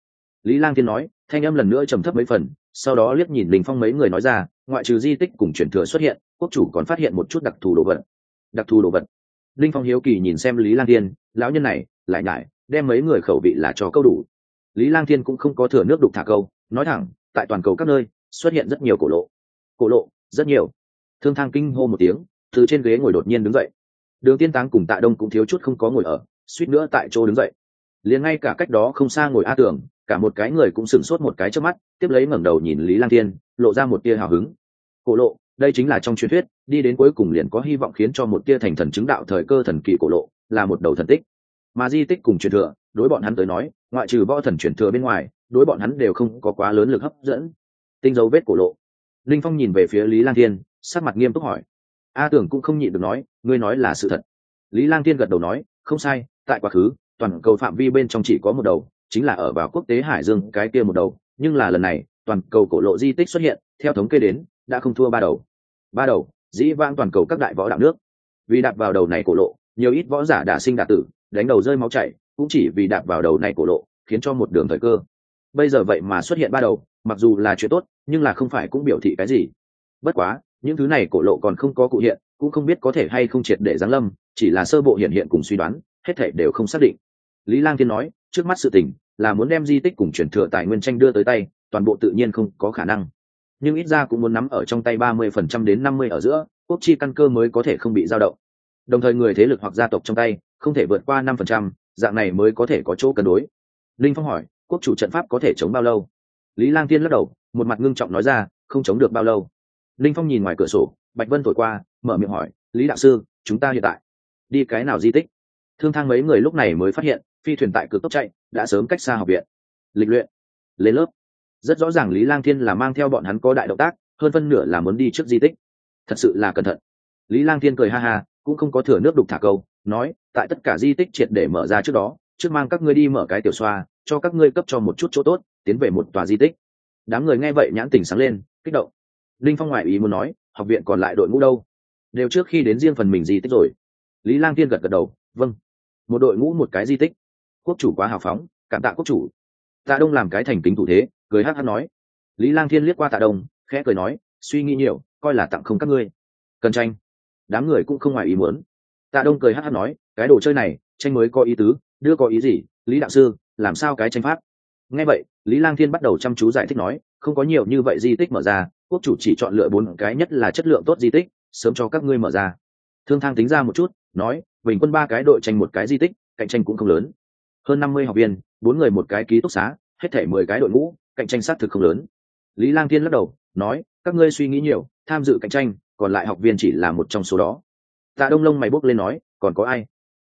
Lý lang thiên nói, thanh âm lần nữa trầm thấp mấy phần, sau đó liếc nhìn linh phong mấy người nói ra, ngoại trừ di tích cùng truyền thừa xuất hiện, quốc chủ còn phát hiện một chút đặc thù đồ vật. Đặc thù đồ vật? Linh phong hiếu kỳ nhìn xem lý lang thiên, lão nhân này, lại ngại đem mấy người khẩu vị là cho câu đủ. Lý lang thiên cũng không có thừa nước đục thả câu, nói thẳng, tại toàn cầu các nơi, xuất hiện rất nhiều cổ lộ. Cổ lộ, rất nhiều. Thương thang kinh hô một tiếng, từ trên ghế ngồi đột nhiên đứng dậy. Đường tiên táng cùng tạ đông cũng thiếu chút không có ngồi ở, suýt nữa tại chỗ đứng dậy. Liền ngay cả cách đó không xa ngồi a tưởng cả một cái người cũng sửng sốt một cái trước mắt, tiếp lấy ngẩng đầu nhìn lý lang thiên, lộ ra một tia hào hứng. Cổ lộ đây chính là trong truyền thuyết, đi đến cuối cùng liền có hy vọng khiến cho một tia thành thần chứng đạo thời cơ thần kỳ cổ lộ, là một đầu thần tích. Mà di tích cùng truyền thừa, đối bọn hắn tới nói, ngoại trừ võ thần truyền thừa bên ngoài, đối bọn hắn đều không có quá lớn lực hấp dẫn. Tinh dấu vết cổ lộ. Linh phong nhìn về phía lý lang thiên, sắc mặt nghiêm túc hỏi. A tưởng cũng không nhịn được nói, ngươi nói là sự thật. Lý lang thiên gật đầu nói, không sai, tại quá khứ, toàn cầu phạm vi bên trong chỉ có một đầu, chính là ở vào quốc tế hải dương cái kia một đầu, nhưng là lần này, toàn cầu cổ lộ di tích xuất hiện, theo thống kê đến đã không thua ba đầu. Ba đầu, dĩ vãng toàn cầu các đại võ đạo nước. Vì đạp vào đầu này cổ lộ, nhiều ít võ giả đả sinh đả tử, đánh đầu rơi máu chảy, cũng chỉ vì đạp vào đầu này cổ lộ, khiến cho một đường thời cơ. Bây giờ vậy mà xuất hiện ba đầu, mặc dù là chuyện tốt, nhưng là không phải cũng biểu thị cái gì. Bất quá, những thứ này cổ lộ còn không có cụ hiện, cũng không biết có thể hay không triệt để giáng lâm, chỉ là sơ bộ hiện hiện cùng suy đoán, hết thể đều không xác định. Lý lang thiên nói, trước mắt sự tình, là muốn đem di tích cùng truyền thừa tài nguyên tranh đưa tới tay, toàn bộ tự nhiên không có khả năng nhưng ít ra cũng muốn nắm ở trong tay ba mươi phần trăm đến năm mươi ở giữa, quốc chi căn cơ mới có thể không bị dao động. Đồng thời người thế lực hoặc gia tộc trong tay, không thể vượt qua năm phần trăm, dạng này mới có thể có chỗ cân đối. Linh phong hỏi, quốc chủ trận pháp có thể chống bao lâu? Lý lang tiên lắc đầu, một mặt ngưng trọng nói ra, không chống được bao lâu. Linh phong nhìn ngoài cửa sổ, bạch vân thổi qua, mở miệng hỏi, lý đạo sư, chúng ta hiện tại đi cái nào di tích? Thương thang mấy người lúc này mới phát hiện, phi thuyền tại cực tốc chạy, đã sớm cách xa học viện. Lịch luyện. Lên lớp rất rõ ràng lý lang thiên là mang theo bọn hắn có đại động tác, hơn phân nửa là muốn đi trước di tích. Thật sự là cẩn thận. Lý lang thiên cười ha ha, cũng không có thừa nước đục thả câu, nói, tại tất cả di tích triệt để mở ra trước đó, trước mang các ngươi đi mở cái tiểu xoa, cho các ngươi cấp cho một chút chỗ tốt, tiến về một tòa di tích. Đám người nghe vậy nhãn tình sáng lên, kích động. Linh phong ngoại ý muốn nói, học viện còn lại đội ngũ đâu? Đều trước khi đến riêng phần mình di tích rồi. Lý lang tiên gật gật đầu vâng. Một đội ngũ một cái di tích. Quốc chủ quá hào phóng, cảm tạ quốc chủ. Tạ đông làm cái thành kính thủ thế cười hát hát nói. Lý lang thiên liếc qua tạ đông khẽ cười nói, suy nghĩ nhiều, coi là tặng không các ngươi. Cần tranh. Đám người cũng không ngoài ý muốn. Tạ đông cười hát hát nói, cái đồ chơi này, tranh mới có ý tứ, đưa có ý gì, lý đạo sư, làm sao cái tranh pháp? Nghe vậy, lý lang thiên bắt đầu chăm chú giải thích nói, không có nhiều như vậy di tích mở ra, quốc chủ chỉ chọn lựa bốn cái nhất là chất lượng tốt di tích, sớm cho các ngươi mở ra. Thương thang tính ra một chút, nói, bình quân ba cái đội tranh một cái di tích, cạnh tranh cũng không lớn. Hơn năm mươi học viên, bốn người một cái ký túc xá hết thể mười cái đội ngũ, cạnh tranh sát thực không lớn. Lý lang thiên lắc đầu, nói, các ngươi suy nghĩ nhiều, tham dự cạnh tranh, còn lại học viên chỉ là một trong số đó. Tạ đông lông mày bốc lên nói, còn có ai?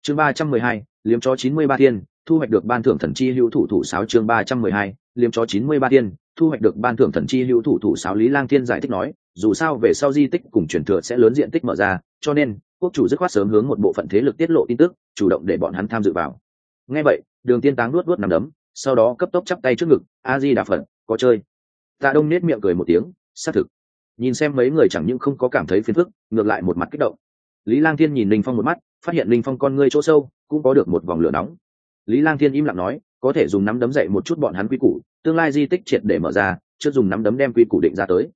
Chương ba trăm mười hai, liếm chó chín mươi ba thiên, thu hoạch được ban thưởng thần chi hữu thủ thủ sáu chương ba trăm mười hai, liếm chó chín mươi ba thiên, thu hoạch được ban thưởng thần chi hữu thủ thủ sáu lý lang thiên giải thích nói, dù sao về sau di tích cùng truyền thừa sẽ lớn diện tích mở ra, cho nên, quốc chủ dứt khoát sớm hướng một bộ phận thế lực tiết lộ tin tức, chủ động để bọn hắn tham dự vào. Ngay vậy, đường tiên táng nuốt nuốt nằm đấm sau đó cấp tốc chắp tay trước ngực, a di đà phật, có chơi? Tạ đông nết miệng cười một tiếng, xác thực. Nhìn xem mấy người chẳng những không có cảm thấy phiền phức, ngược lại một mặt kích động. Lý lang thiên nhìn linh phong một mắt, phát hiện linh phong con ngươi chỗ sâu, cũng có được một vòng lửa nóng. Lý lang thiên im lặng nói, có thể dùng nắm đấm dậy một chút bọn hắn quy củ, tương lai di tích triệt để mở ra chưa dùng nắm đấm đem quy củ định ra tới.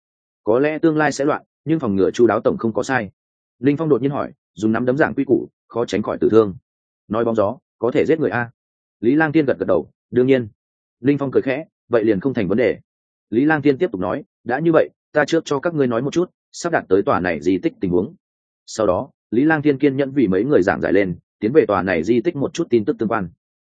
Có lẽ tương lai sẽ loạn, nhưng phòng ngừa chu đáo tổng không có sai. Linh phong đột nhiên hỏi, dùng nắm đấm giảng quy củ, khó tránh khỏi tử thương. Nói bóng gió, có thể giết người a. Lý lang Thiên gật gật đầu đương nhiên. Linh phong cười khẽ, vậy liền không thành vấn đề. Lý lang tiên tiếp tục nói, đã như vậy, ta trước cho các ngươi nói một chút, sắp đặt tới tòa này di tích tình huống. Sau đó, lý lang tiên kiên nhẫn vì mấy người giảng giải lên, tiến về tòa này di tích một chút tin tức tương quan.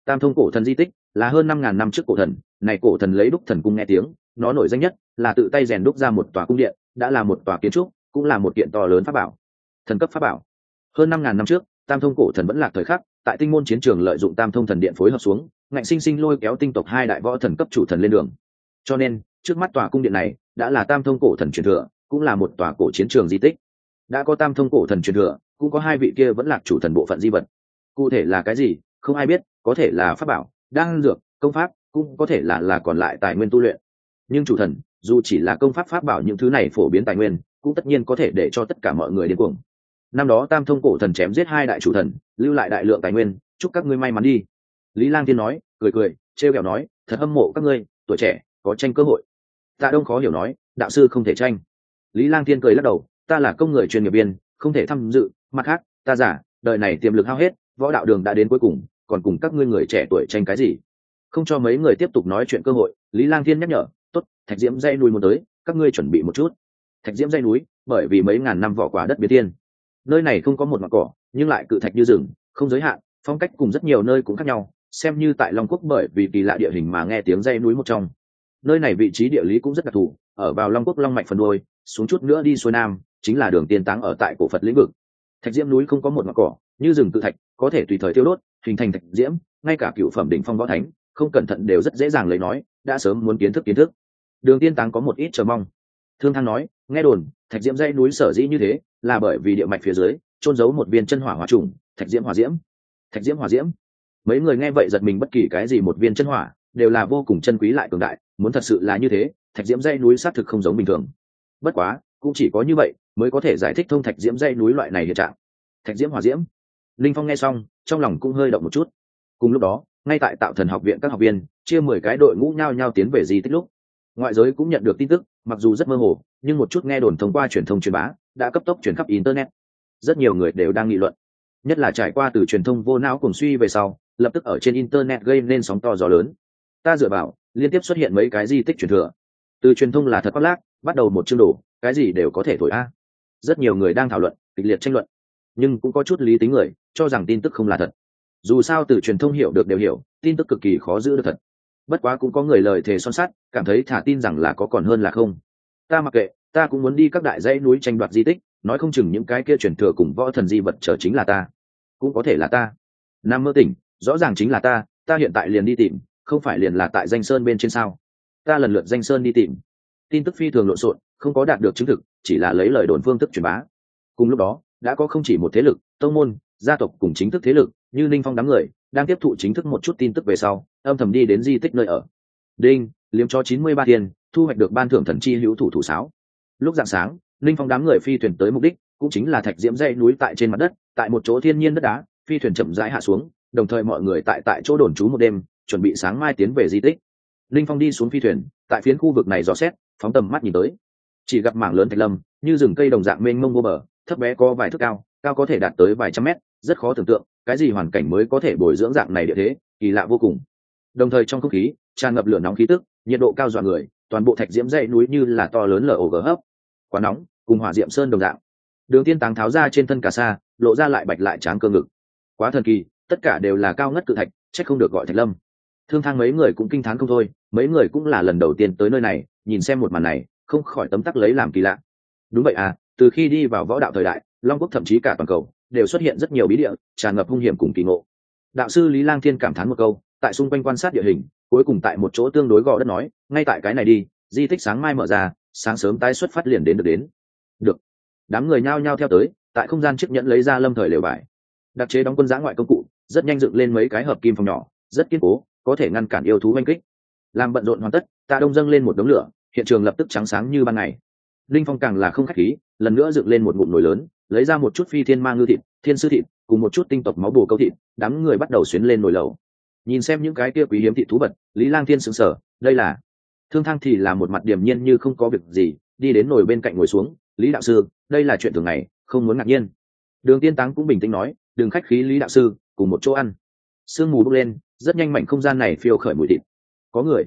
Tam thông cổ thần di tích là hơn năm ngàn năm trước cổ thần, này cổ thần lấy đúc thần cung nghe tiếng, nó nổi danh nhất là tự tay rèn đúc ra một tòa cung điện, đã là một tòa kiến trúc, cũng là một kiện to lớn pháp bảo. Thần cấp pháp bảo. Hơn năm ngàn năm trước, tam thông cổ thần vẫn là thời khắc, tại tinh môn chiến trường lợi dụng tam thông thần điện phối hợp xuống ngạnh sinh sinh lôi kéo tinh tộc hai đại võ thần cấp chủ thần lên đường. Cho nên, trước mắt tòa cung điện này đã là tam thông cổ thần truyền thừa, cũng là một tòa cổ chiến trường di tích. Đã có tam thông cổ thần truyền thừa, cũng có hai vị kia vẫn là chủ thần bộ phận di vật. Cụ thể là cái gì, không ai biết, có thể là pháp bảo, đan dược, công pháp, cũng có thể là là còn lại tài nguyên tu luyện. Nhưng chủ thần, dù chỉ là công pháp pháp bảo những thứ này phổ biến tài nguyên, cũng tất nhiên có thể để cho tất cả mọi người điên cuồng. Năm đó tam thông cổ thần chém giết hai đại chủ thần, lưu lại đại lượng tài nguyên, chúc các ngươi may mắn đi lý lang Thiên nói, cười cười, trêu kẹo nói, thật hâm mộ các ngươi, tuổi trẻ, có tranh cơ hội. Tạ đông khó hiểu nói, đạo sư không thể tranh. Lý lang Thiên cười lắc đầu, ta là công người chuyên nghiệp viên không thể tham dự, mặt khác, ta giả, đời này tiềm lực hao hết, võ đạo đường đã đến cuối cùng, còn cùng các ngươi người trẻ tuổi tranh cái gì? Không cho mấy người tiếp tục nói chuyện cơ hội, lý lang thiên nhắc nhở, tốt, thạch diễm dây núi muốn tới, các ngươi chuẩn bị một chút. Thạch diễm dây núi, bởi vì mấy ngàn năm vỏ quả đất biến tiên nơi này không có một mặt cỏ, nhưng lại cự thạch như rừng, không giới hạn, phong cách cùng rất nhiều nơi cũng khác nhau xem như tại long quốc bởi vì kỳ lạ địa hình mà nghe tiếng dây núi một trong. Nơi này vị trí địa lý cũng rất đặc thù, ở vào long quốc long mạnh phần đôi xuống chút nữa đi xuôi nam, chính là đường tiên táng ở tại cổ phật lĩnh vực. Thạch diễm núi không có một ngọn cỏ, như rừng tự thạch, có thể tùy thời tiêu đốt, hình thành thạch diễm, ngay cả cựu phẩm đỉnh phong võ thánh, không cẩn thận đều rất dễ dàng lấy nói, đã sớm muốn kiến thức kiến thức. Đường tiên táng có một ít chờ mong. Thương thang nói, nghe đồn, thạch diễm dãy núi sở dĩ như thế, là bởi vì địa mạch phía dưới trôn giấu một viên chân hỏa hỏa trùng, thạch diễm hỏa diễm. Thạch diễm hỏa diễm? Mấy người nghe vậy giật mình bất kỳ cái gì một viên chân hỏa, đều là vô cùng chân quý lại cường đại, muốn thật sự là như thế, thạch diễm dây núi xác thực không giống bình thường. Bất quá, cũng chỉ có như vậy mới có thể giải thích thông thạch diễm dây núi loại này hiện trạng. Thạch diễm hỏa diễm. Linh phong nghe xong, trong lòng cũng hơi động một chút. Cùng lúc đó, ngay tại tạo thần học viện các học viên chia mười cái đội ngũ nhau nhau tiến về di tích lúc. Ngoại giới cũng nhận được tin tức, mặc dù rất mơ hồ, nhưng một chút nghe đồn thông qua truyền thông truyền bá đã cấp tốc truyền khắp internet. Rất nhiều người đều đang nghị luận. Nhất là trải qua từ truyền thông vô não cùng suy về sau lập tức ở trên internet gây nên sóng to gió lớn. Ta dựa vào, liên tiếp xuất hiện mấy cái di tích truyền thừa. Từ truyền thông là thật khoác lác, bắt đầu một chương đổ cái gì đều có thể thổi a. Rất nhiều người đang thảo luận, kịch liệt tranh luận, nhưng cũng có chút lý tính người, cho rằng tin tức không là thật. Dù sao từ truyền thông hiểu được đều hiểu, tin tức cực kỳ khó giữ được thật. Bất quá cũng có người lời thề son sắt, cảm thấy thả tin rằng là có còn hơn là không. Ta mặc kệ, ta cũng muốn đi các đại dãy núi tranh đoạt di tích, nói không chừng những cái kia truyền thừa cùng võ thần di vật trở chính là ta. Cũng có thể là ta. Nam mơ tỉnh rõ ràng chính là ta ta hiện tại liền đi tìm, không phải liền là tại danh sơn bên trên sao? Ta lần lượt danh sơn đi tìm. Tin tức phi thường lộn xộn, không có đạt được chứng thực, chỉ là lấy lời đồn phương thức truyền bá. Cùng lúc đó, đã có không chỉ một thế lực, tông môn, gia tộc cùng chính thức thế lực, như ninh phong đám người, đang tiếp thụ chính thức một chút tin tức về sau, âm thầm đi đến di tích nơi ở. Đinh, liếm cho chín mươi ba tiền, thu hoạch được ban thưởng thần chi hữu thủ thủ sáo. Lúc dạng sáng, ninh phong đám người phi thuyền tới mục đích, cũng chính là thạch diễm dây núi tại trên mặt đất, tại một chỗ thiên nhiên đất đá, phi thuyền chậm rãi hạ xuống đồng thời mọi người tại tại chỗ đồn trú một đêm, chuẩn bị sáng mai tiến về di tích. Linh phong đi xuống phi thuyền, tại phiến khu vực này dò xét, phóng tầm mắt nhìn tới. Chỉ gặp mảng lớn thạch lâm, như rừng cây đồng dạng mênh mông vô bờ, thấp bé có vài thước cao cao có thể đạt tới vài trăm mét, rất khó tưởng tượng, cái gì hoàn cảnh mới có thể bồi dưỡng dạng này địa thế, kỳ lạ vô cùng. Đồng thời trong không khí, tràn ngập lửa nóng khí tức, nhiệt độ cao dọa người, toàn bộ thạch diễm dãy núi như là to lớn lở ổ gờ hấp. Quá nóng, cùng hỏa diệm sơn đồng dạng. Đường tiên táng tháo ra trên thân cà sa, lộ ra lại bạch lại tráng cơ ngực. Quá thần kỳ tất cả đều là cao ngất cự thạch, chắc không được gọi thạch lâm. Thương thang mấy người cũng kinh t h á n không thôi, mấy người cũng là lần đầu tiên tới nơi này, nhìn xem một màn này, không khỏi tấm tắc lấy làm kỳ lạ. Đúng vậy à từ khi đi vào võ đạo thời đại, long quốc thậm chí cả toàn cầu đều xuất hiện rất nhiều bí địa, tràn ngập hung hiểm cùng kỳ ngộ. Đạo sư lý lang thiên cảm thán một câu, tại xung quanh quan sát địa hình, cuối cùng tại một chỗ tương đối gò đất nói, ngay tại cái này đi, di tích sáng mai mở ra, sáng sớm tái xuất phát liền đến được đến. Được. Đám người nhao nhao theo tới, tại không gian chiếc nhẫn lấy ra lâm thời lều vải đặc chế đóng quân giã ngoại công cụ rất nhanh dựng lên mấy cái hợp kim phòng nhỏ, rất kiên cố, có thể ngăn cản yêu thú oanh kích. Làm bận rộn hoàn tất, tạ đông dâng lên một đống lửa, hiện trường lập tức trắng sáng như ban ngày. Linh phong càng là không khách khí, lần nữa dựng lên một ngụm nồi lớn, lấy ra một chút phi thiên ma ngư thịt, thiên sư thịt, cùng một chút tinh tộc máu bồ câu thịt, đám người bắt đầu xuyến lên nồi lầu nhìn xem những cái kia quý hiếm thị thú vật, lý lang thiên sững sờ, đây là thương thang thì là một mặt điềm nhiên như không có việc gì, đi đến nồi bên cạnh ngồi xuống, lý đạo sư, đây là chuyện thường ngày, không muốn ngạc nhiên. Đường tiên táng cũng bình tĩnh nói, đừng khách khí, lý đạo sư cùng một chỗ ăn. Sương mù bốc lên, rất nhanh mảnh không gian này phiêu khởi mùi thịt. Có người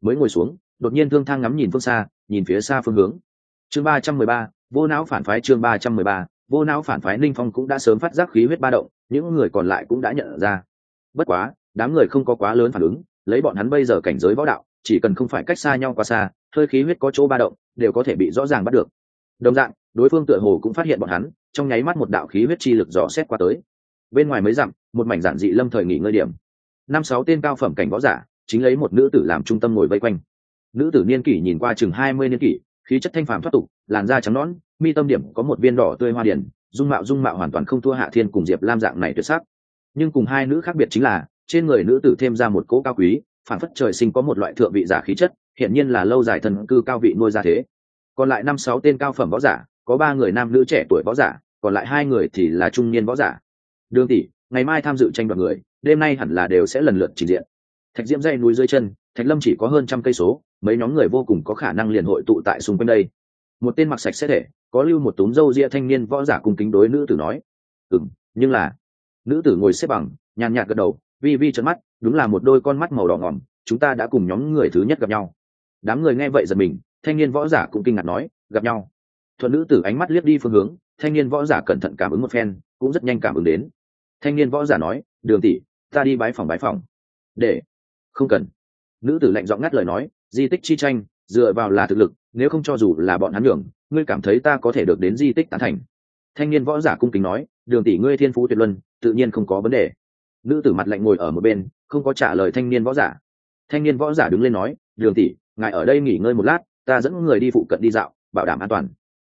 mới ngồi xuống, đột nhiên thương thang ngắm nhìn phương xa, nhìn phía xa phương hướng. Chương ba trăm mười ba, vô não phản phái chương ba trăm mười ba, vô não phản phái ninh phong cũng đã sớm phát giác khí huyết ba động, những người còn lại cũng đã nhận ra. Bất quá, đám người không có quá lớn phản ứng, lấy bọn hắn bây giờ cảnh giới võ đạo, chỉ cần không phải cách xa nhau quá xa, hơi khí huyết có chỗ ba động, đều có thể bị rõ ràng bắt được. Đồng dạng, đối phương tựa hồ cũng phát hiện bọn hắn, trong nháy mắt một đạo khí huyết chi lực dò xét qua tới bên ngoài mới dặm, một mảnh giản dị lâm thời nghỉ ngơi điểm. Năm sáu tên cao phẩm cảnh võ giả, chính lấy một nữ tử làm trung tâm ngồi vây quanh. Nữ tử niên kỷ nhìn qua chừng hai mươi niên kỷ, khí chất thanh phàm thoát tục, làn da trắng nõn, mi tâm điểm có một viên đỏ tươi hoa điển, dung mạo dung mạo hoàn toàn không thua hạ thiên cùng diệp lam dạng này tuyệt sắc. Nhưng cùng hai nữ khác biệt chính là, trên người nữ tử thêm ra một cỗ cao quý phản phất trời sinh có một loại thượng vị giả khí chất hiện nhiên là lâu dài thần cư cao vị nuôi ra thế. Còn lại năm sáu tên cao phẩm võ giả, có ba người nam nữ trẻ tuổi võ giả, còn lại hai người thì là trung niên võ giả đường tỷ, ngày mai tham dự tranh đoạt người, đêm nay hẳn là đều sẽ lần lượt trình diện. Thạch diễm dây núi dưới chân, thạch lâm chỉ có hơn trăm cây số, mấy nhóm người vô cùng có khả năng liền hội tụ tại xung quanh đây. Một tên mặc sạch sẽ thể, có lưu một túm râu ria thanh niên võ giả cùng kính đối nữ tử nói ừng nhưng là nữ tử ngồi xếp bằng, nhàn nhạt gật đầu, vi vi trận mắt, đúng là một đôi con mắt màu đỏ ngỏm, chúng ta đã cùng nhóm người thứ nhất gặp nhau. Đám người nghe vậy giật mình, thanh niên võ giả cũng kinh ngạc nói, gặp nhau. Thuận nữ tử ánh mắt liếc đi phương hướng, thanh niên võ giả cẩn thận cảm ứng một phen, cũng rất nhanh cảm ứng đến thanh niên võ giả nói, đường tỷ, ta đi bái phòng bái phòng. Để. Không cần. Nữ tử lạnh giọng ngắt lời nói, di tích chi tranh, dựa vào là thực lực, nếu không cho dù là bọn hắn nhường, ngươi cảm thấy ta có thể được đến di tích tán thành. Thanh niên võ giả cung kính nói, đường tỷ, ngươi thiên phú tuyệt luân, tự nhiên không có vấn đề. Nữ tử mặt lạnh ngồi ở một bên, không có trả lời thanh niên võ giả. Thanh niên võ giả đứng lên nói, đường tỷ, ngài ở đây nghỉ ngơi một lát, ta dẫn người đi phụ cận đi dạo, bảo đảm an toàn.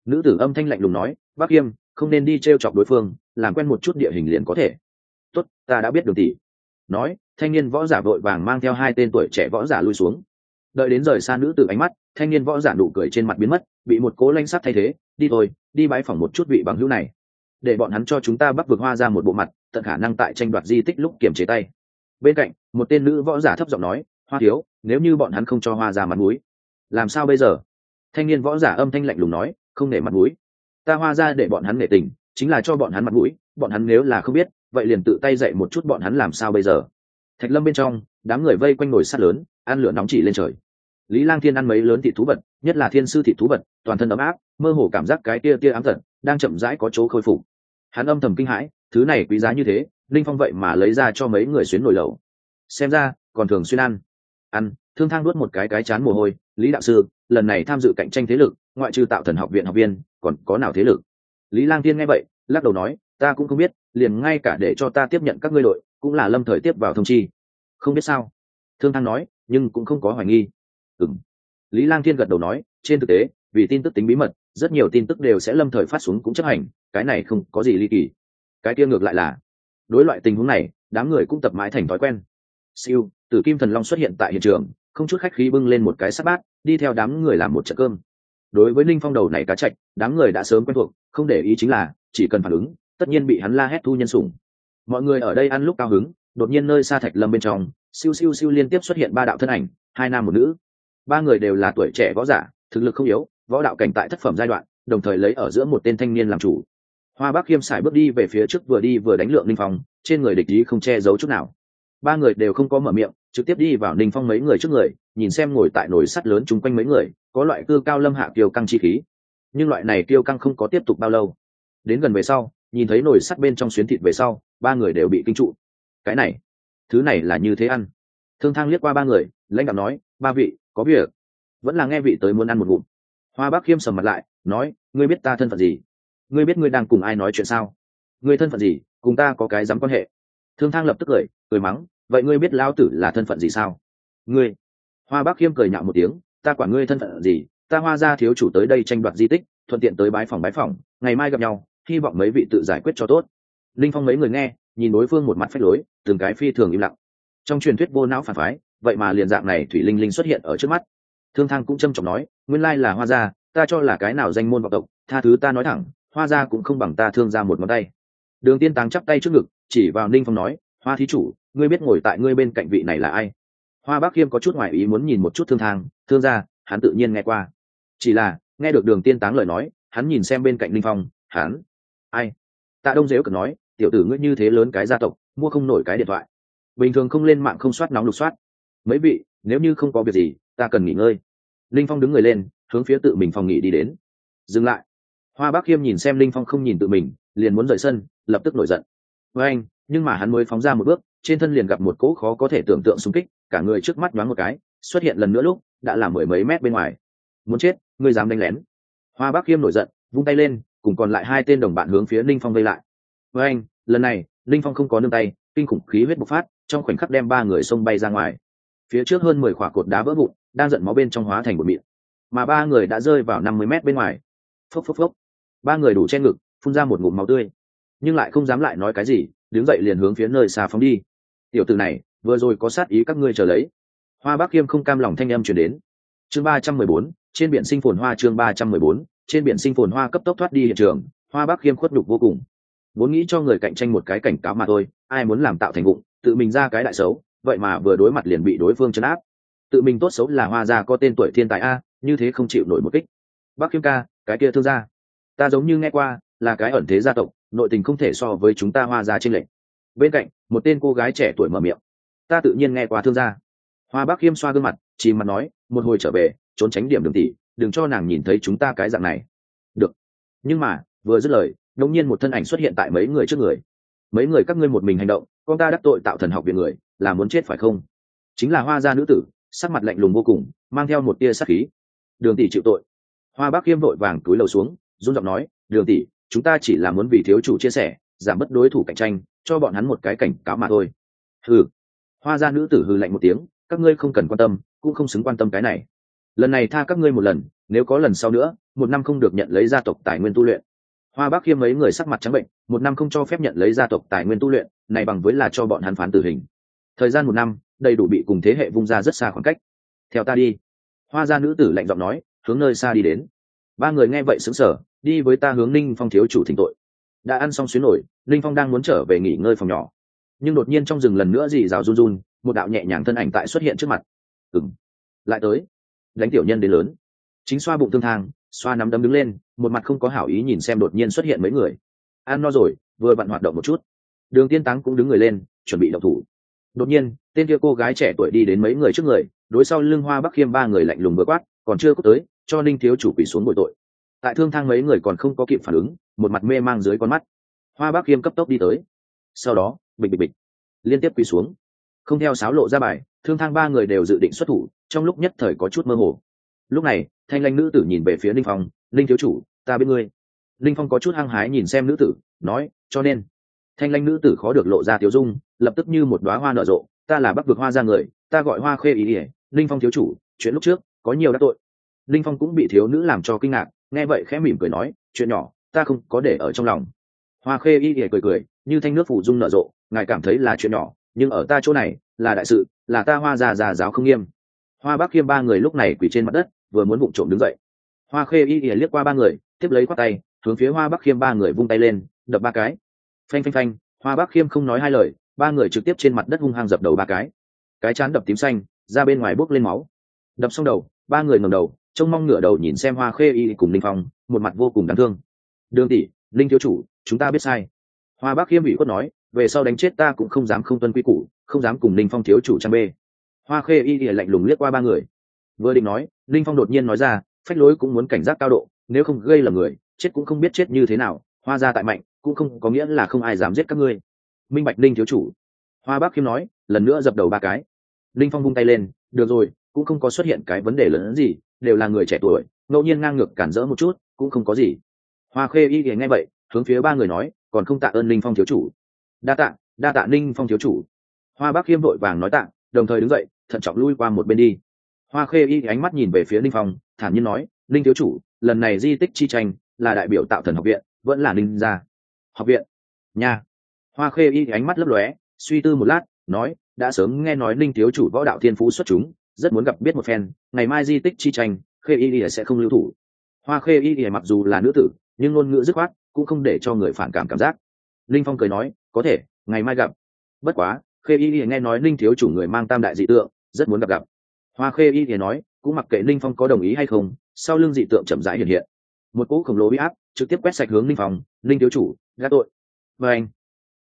Nữ tử âm thanh lạnh lùng nói, bác yêm không nên đi t r e o chọc đối phương làm quen một chút địa hình liền có thể. Tốt, ta đã biết đường tỷ nói, thanh niên võ giả vội vàng mang theo hai tên tuổi trẻ võ giả lui xuống. Đợi đến rời xa nữ từ ánh mắt, thanh niên võ giả nụ cười trên mặt biến mất, bị một cố lanh sắt thay thế, đi thôi, đi bãi phòng một chút vị bằng hữu này. Để bọn hắn cho chúng ta bắc vực hoa ra một bộ mặt, tận khả năng tại tranh đoạt di tích lúc kiềm chế tay. Bên cạnh, một tên nữ võ giả thấp giọng nói, hoa thiếu, nếu như bọn hắn không cho hoa ra mặt mũi, làm sao bây giờ? Thanh niên võ giả âm thanh lạnh lùng nói, không nể mặt mũi. Ta hoa ra để bọn hắn nể tình chính là cho bọn hắn mặt mũi, bọn hắn nếu là không biết, vậy liền tự tay dạy một chút bọn hắn làm sao bây giờ. Thạch lâm bên trong, đám người vây quanh nồi sắt lớn, ăn lửa nóng chỉ lên trời. Lý lang thiên ăn mấy lớn thị thú vật, nhất là thiên sư thị thú vật, toàn thân ấm áp, mơ hồ cảm giác cái tia tia ám thật đang chậm rãi có chỗ khôi phục. Hắn âm thầm kinh hãi, thứ này quý giá như thế, linh phong vậy mà lấy ra cho mấy người xuyến nổi lẩu. Xem ra, còn thường xuyên ăn. Ăn, thương thang nuốt một cái cái chán mồ hôi, lý đạo sư, lần này tham dự cạnh tranh thế lực, ngoại trừ tạo thần học viện học viên, còn có nào thế lực? Lý lang tiên nghe vậy, lắc đầu nói, ta cũng không biết, liền ngay cả để cho ta tiếp nhận các ngươi đội, cũng là lâm thời tiếp vào thông chi. Không biết sao? Thương thang nói, nhưng cũng không có hoài nghi. Ừng lý lang thiên gật đầu nói, trên thực tế, vì tin tức tính bí mật, rất nhiều tin tức đều sẽ lâm thời phát xuống cũng chấp hành, cái này không có gì ly kỳ. Cái kia ngược lại là, đối loại tình huống này, đám người cũng tập mãi thành thói quen. Siêu, tử kim thần long xuất hiện tại hiện trường, không chút khách khí bưng lên một cái sắt bát, đi theo đám người làm một trận cơm đối với linh phong đầu này cá chạch, đám người đã sớm quen thuộc, không để ý chính là, chỉ cần phản ứng, tất nhiên bị hắn la hét thu nhân sủng. Mọi người ở đây ăn lúc cao hứng, đột nhiên nơi xa thạch lâm bên trong, siêu siêu siêu liên tiếp xuất hiện ba đạo thân ảnh, hai nam một nữ. Ba người đều là tuổi trẻ võ giả, thực lực không yếu, võ đạo cảnh tại thất phẩm giai đoạn, đồng thời lấy ở giữa một tên thanh niên làm chủ. Hoa Bắc khiêm xài bước đi về phía trước vừa đi vừa đánh lượng linh phong, trên người địch ý không che giấu chút nào ba người đều không có mở miệng, trực tiếp đi vào ninh phong mấy người trước người, nhìn xem ngồi tại nồi sắt lớn chung quanh mấy người, có loại cư cao lâm hạ kiêu căng chi khí. Nhưng loại này kiêu căng không có tiếp tục bao lâu. Đến gần về sau, nhìn thấy nồi sắt bên trong xuyến thịt về sau, ba người đều bị kinh trụ. Cái này, thứ này là như thế ăn. Thương thang liếc qua ba người, lãnh đạo nói, ba vị, có việc. Vẫn là nghe vị tới muốn ăn một ngụm. Hoa bác khiêm sầm mặt lại, nói, ngươi biết ta thân phận gì? Ngươi biết ngươi đang cùng ai nói chuyện sao? Ngươi thân phận gì? Cùng ta có cái dám quan hệ thương thang lập tức cười cười mắng, vậy ngươi biết lão tử là thân phận gì sao? Ngươi. Hoa Bắc khiêm cười nhạo một tiếng, ta quản ngươi thân phận gì? Ta hoa ra thiếu chủ tới đây tranh đoạt di tích, thuận tiện tới bái phòng bái phòng, ngày mai gặp nhau, hy vọng mấy vị tự giải quyết cho tốt. Linh phong mấy người nghe, nhìn đối phương một mặt phách lối, từng cái phi thường im lặng. Trong truyền thuyết vô não phản phái, vậy mà liền dạng này thủy linh linh xuất hiện ở trước mắt. Thương thang cũng trâm trọng nói, nguyên lai là hoa gia, ta cho là cái nào danh môn vọng tộc, tha thứ ta nói thẳng, hoa gia cũng không bằng ta thương ra một ngón tay đường tiên táng chắp tay trước ngực, chỉ vào ninh phong nói, hoa thí chủ, ngươi biết ngồi tại ngươi bên cạnh vị này là ai? Hoa bác khiêm có chút ngoại ý muốn nhìn một chút thương thang, thương ra hắn tự nhiên nghe qua. Chỉ là, nghe được đường tiên táng lời nói, hắn nhìn xem bên cạnh ninh phong, hắn, ai? Tạ đông dếu cần nói, tiểu tử ngươi như thế lớn cái gia tộc, mua không nổi cái điện thoại. Bình thường không lên mạng không soát nóng lục soát. Mấy vị, nếu như không có việc gì, ta cần nghỉ ngơi. Linh phong đứng người lên, hướng phía tự mình phòng nghỉ đi đến. Dừng lại. Hoa bác khiêm nhìn xem linh phong không nhìn tự mình liền muốn rời sân, lập tức nổi giận. Với anh, nhưng mà hắn mới phóng ra một bước, trên thân liền gặp một cỗ khó có thể tưởng tượng xung kích, cả người trước mắt nhoáng một cái, xuất hiện lần nữa lúc, đã là mười mấy mét bên ngoài. Muốn chết, ngươi dám đánh lén. Hoa Bắc khiêm nổi giận, vung tay lên, cùng còn lại hai tên đồng bạn hướng phía ninh phong vây lại. Với anh, lần này linh phong không có nương tay, kinh khủng khí huyết bộc phát, trong khoảnh khắc đem ba người xông bay ra ngoài. Phía trước hơn mười khỏa cột đá vỡ vụn, đang giận máu bên trong hóa thành một miệng mà ba người đã rơi vào năm mươi mét bên ngoài. Phốc phốc phốc. Ba người đủ che ngực phun ra một ngụm máu tươi. Nhưng lại không dám lại nói cái gì, đứng dậy liền hướng phía nơi xa phóng đi. Tiểu tử này, vừa rồi có sát ý các ngươi chờ lấy. Hoa Bắc khiêm không cam lòng thanh âm chuyển đến. Chương ba trăm mười bốn, trên biển sinh phồn hoa chương ba trăm mười bốn, trên biển sinh phồn hoa cấp tốc thoát đi hiện trường, hoa Bắc khiêm khuất nhục vô cùng. Vốn nghĩ cho người cạnh tranh một cái cảnh cáo mà thôi, ai muốn làm tạo thành vụng tự mình ra cái đại xấu, vậy mà vừa đối mặt liền bị đối phương chấn áp. Tự mình tốt xấu là hoa gia có tên tuổi thiên tài a, như thế không chịu nổi một kích. Bắc khiêm ca, cái kia thương gia. Ta giống như nghe qua là cái ẩn thế gia tộc, nội tình không thể so với chúng ta hoa gia trên lệnh bên cạnh, một tên cô gái trẻ tuổi mở miệng. Ta tự nhiên nghe qua thương gia. Hoa bác khiêm xoa gương mặt chỉ mặt nói, một hồi trở về, trốn tránh điểm đường tỷ, đừng cho nàng nhìn thấy chúng ta cái dạng này. Được. Nhưng mà, vừa dứt lời, đột nhiên một thân ảnh xuất hiện tại mấy người trước người. Mấy người các ngươi một mình hành động, con ta đắc tội tạo thần học viện người, là muốn chết phải không? Chính là hoa gia nữ tử, sắc mặt lạnh lùng vô cùng, mang theo một tia sắc khí. Đường tỷ chịu tội. Hoa bác khiêm vội vàng túi lầu xuống, run giọng nói, đường tỷ chúng ta chỉ là muốn vì thiếu chủ chia sẻ, giảm bớt đối thủ cạnh tranh, cho bọn hắn một cái cảnh cáo mà thôi. Hừ. Hoa gia nữ tử hừ lạnh một tiếng, các ngươi không cần quan tâm, cũng không xứng quan tâm cái này. Lần này tha các ngươi một lần, nếu có lần sau nữa, một năm không được nhận lấy gia tộc tài nguyên tu luyện. Hoa bác khiêm mấy người sắc mặt trắng bệnh, một năm không cho phép nhận lấy gia tộc tài nguyên tu luyện, này bằng với là cho bọn hắn phán tử hình. Thời gian một năm, đầy đủ bị cùng thế hệ vung ra rất xa khoảng cách. Theo ta đi. Hoa gia nữ tử lạnh giọng nói, hướng nơi xa đi đến. Ba người nghe vậy sững sờ đi với ta hướng ninh phong thiếu chủ thỉnh tội. Đã ăn xong xuyến nổi, ninh phong đang muốn trở về nghỉ ngơi phòng nhỏ. Nhưng đột nhiên trong rừng lần nữa dì rào run run, một đạo nhẹ nhàng thân ảnh tại xuất hiện trước mặt. Ừng lại tới. Đánh tiểu nhân đến lớn. Chính xoa bụng tương thang, xoa nắm đấm đứng lên, một mặt không có hảo ý nhìn xem đột nhiên xuất hiện mấy người. Ăn no rồi, vừa vặn hoạt động một chút. Đường tiên táng cũng đứng người lên, chuẩn bị động thủ. Đột nhiên, tên kia cô gái trẻ tuổi đi đến mấy người trước người, đối sau lưng hoa bắc khiêm ba người lạnh lùng vừa quát, còn chưa có tới, cho ninh thiếu chủ quỷ xuống bội tội tại thương thang mấy người còn không có kịp phản ứng, một mặt mê mang dưới con mắt. Hoa bác khiêm cấp tốc đi tới. Sau đó, bịch bịch bịch, liên tiếp quỳ xuống. Không theo sáo lộ ra bài, thương thang ba người đều dự định xuất thủ, trong lúc nhất thời có chút mơ hồ. Lúc này, thanh lanh nữ tử nhìn về phía linh phong linh thiếu chủ, ta biết ngươi. Linh phong có chút hăng hái nhìn xem nữ tử, nói, cho nên. Thanh lanh nữ tử khó được lộ ra tiểu dung, lập tức như một đoá hoa nở rộ, ta là bắc vực hoa ra người, ta gọi hoa khê ý ỉa linh phong thiếu chủ, chuyện lúc trước có nhiều đã tội. Linh phong cũng bị thiếu nữ làm cho kinh ngạc nghe vậy khẽ mỉm cười nói, chuyện nhỏ, ta không có để ở trong lòng. Hoa khê y ỉa cười cười, như thanh nước phủ dung nở rộ, ngài cảm thấy là chuyện nhỏ, nhưng ở ta chỗ này, là đại sự, là ta hoa già già giáo không nghiêm. Hoa bắc khiêm ba người lúc này quỳ trên mặt đất, vừa muốn vụng trộm đứng dậy. Hoa khê y ỉa liếc qua ba người, tiếp lấy khoác tay, hướng phía hoa bắc khiêm ba người vung tay lên, đập ba cái. Phanh phanh phanh, hoa bắc khiêm không nói hai lời, ba người trực tiếp trên mặt đất hung hăng dập đầu ba cái. Cái chán đập tím xanh, ra bên ngoài bốc lên máu. Đập xong đầu, ba người ngầm đầu trông mong ngửa đầu nhìn xem hoa khê y cùng linh phong, một mặt vô cùng đáng thương. Đường tỷ, linh thiếu chủ, chúng ta biết sai. Hoa bác khiêm ủy khuất nói, về sau đánh chết ta cũng không dám không tuân quy củ, không dám cùng linh phong thiếu chủ trang bê. Hoa khê y lạnh lùng liếc qua ba người. Vừa định nói, linh phong đột nhiên nói ra, phách lối cũng muốn cảnh giác cao độ, nếu không gây lầm người, chết cũng không biết chết như thế nào, hoa ra tại mạnh, cũng không có nghĩa là không ai dám giết các ngươi. Minh bạch linh thiếu chủ. Hoa bác khiêm nói, lần nữa dập đầu ba cái. Linh phong vung tay lên, được rồi, cũng không có xuất hiện cái vấn đề lớn gì đều là người trẻ tuổi, ngẫu nhiên ngang ngược cản rỡ một chút, cũng không có gì. Hoa khê y thì nghe vậy, hướng phía ba người nói, còn không tạ ơn linh phong thiếu chủ. Đa tạ đa tạ linh phong thiếu chủ. Hoa Bắc khiêm vội vàng nói tạ, đồng thời đứng dậy, thận trọng lui qua một bên đi. Hoa khê y ánh mắt nhìn về phía linh phong, thản nhiên nói linh thiếu chủ, lần này di tích chi tranh là đại biểu tạo thần học viện, vẫn là linh gia học viện. Nhà. hoa khê y ánh mắt lấp lóe, suy tư một lát, nói, đã sớm nghe nói linh thiếu chủ võ đạo thiên phú xuất chúng rất muốn gặp biết một phen, ngày mai di tích chi tranh, khê y sẽ không lưu thủ. Hoa khê y mặc dù là nữ tử, nhưng ngôn ngữ dứt khoát cũng không để cho người phản cảm cảm giác. Linh phong cười nói, có thể, ngày mai gặp. Bất quá, khê y nghe nói linh thiếu chủ người mang tam đại dị tượng, rất muốn gặp gặp. Hoa khê y ỉa nói, cũng mặc kệ linh phong có đồng ý hay không, sau lưng dị tượng chậm rãi hiện hiện. Một cỗ khổng lồ bị áp trực tiếp quét sạch hướng linh phong, linh thiếu chủ gác tội. Và anh,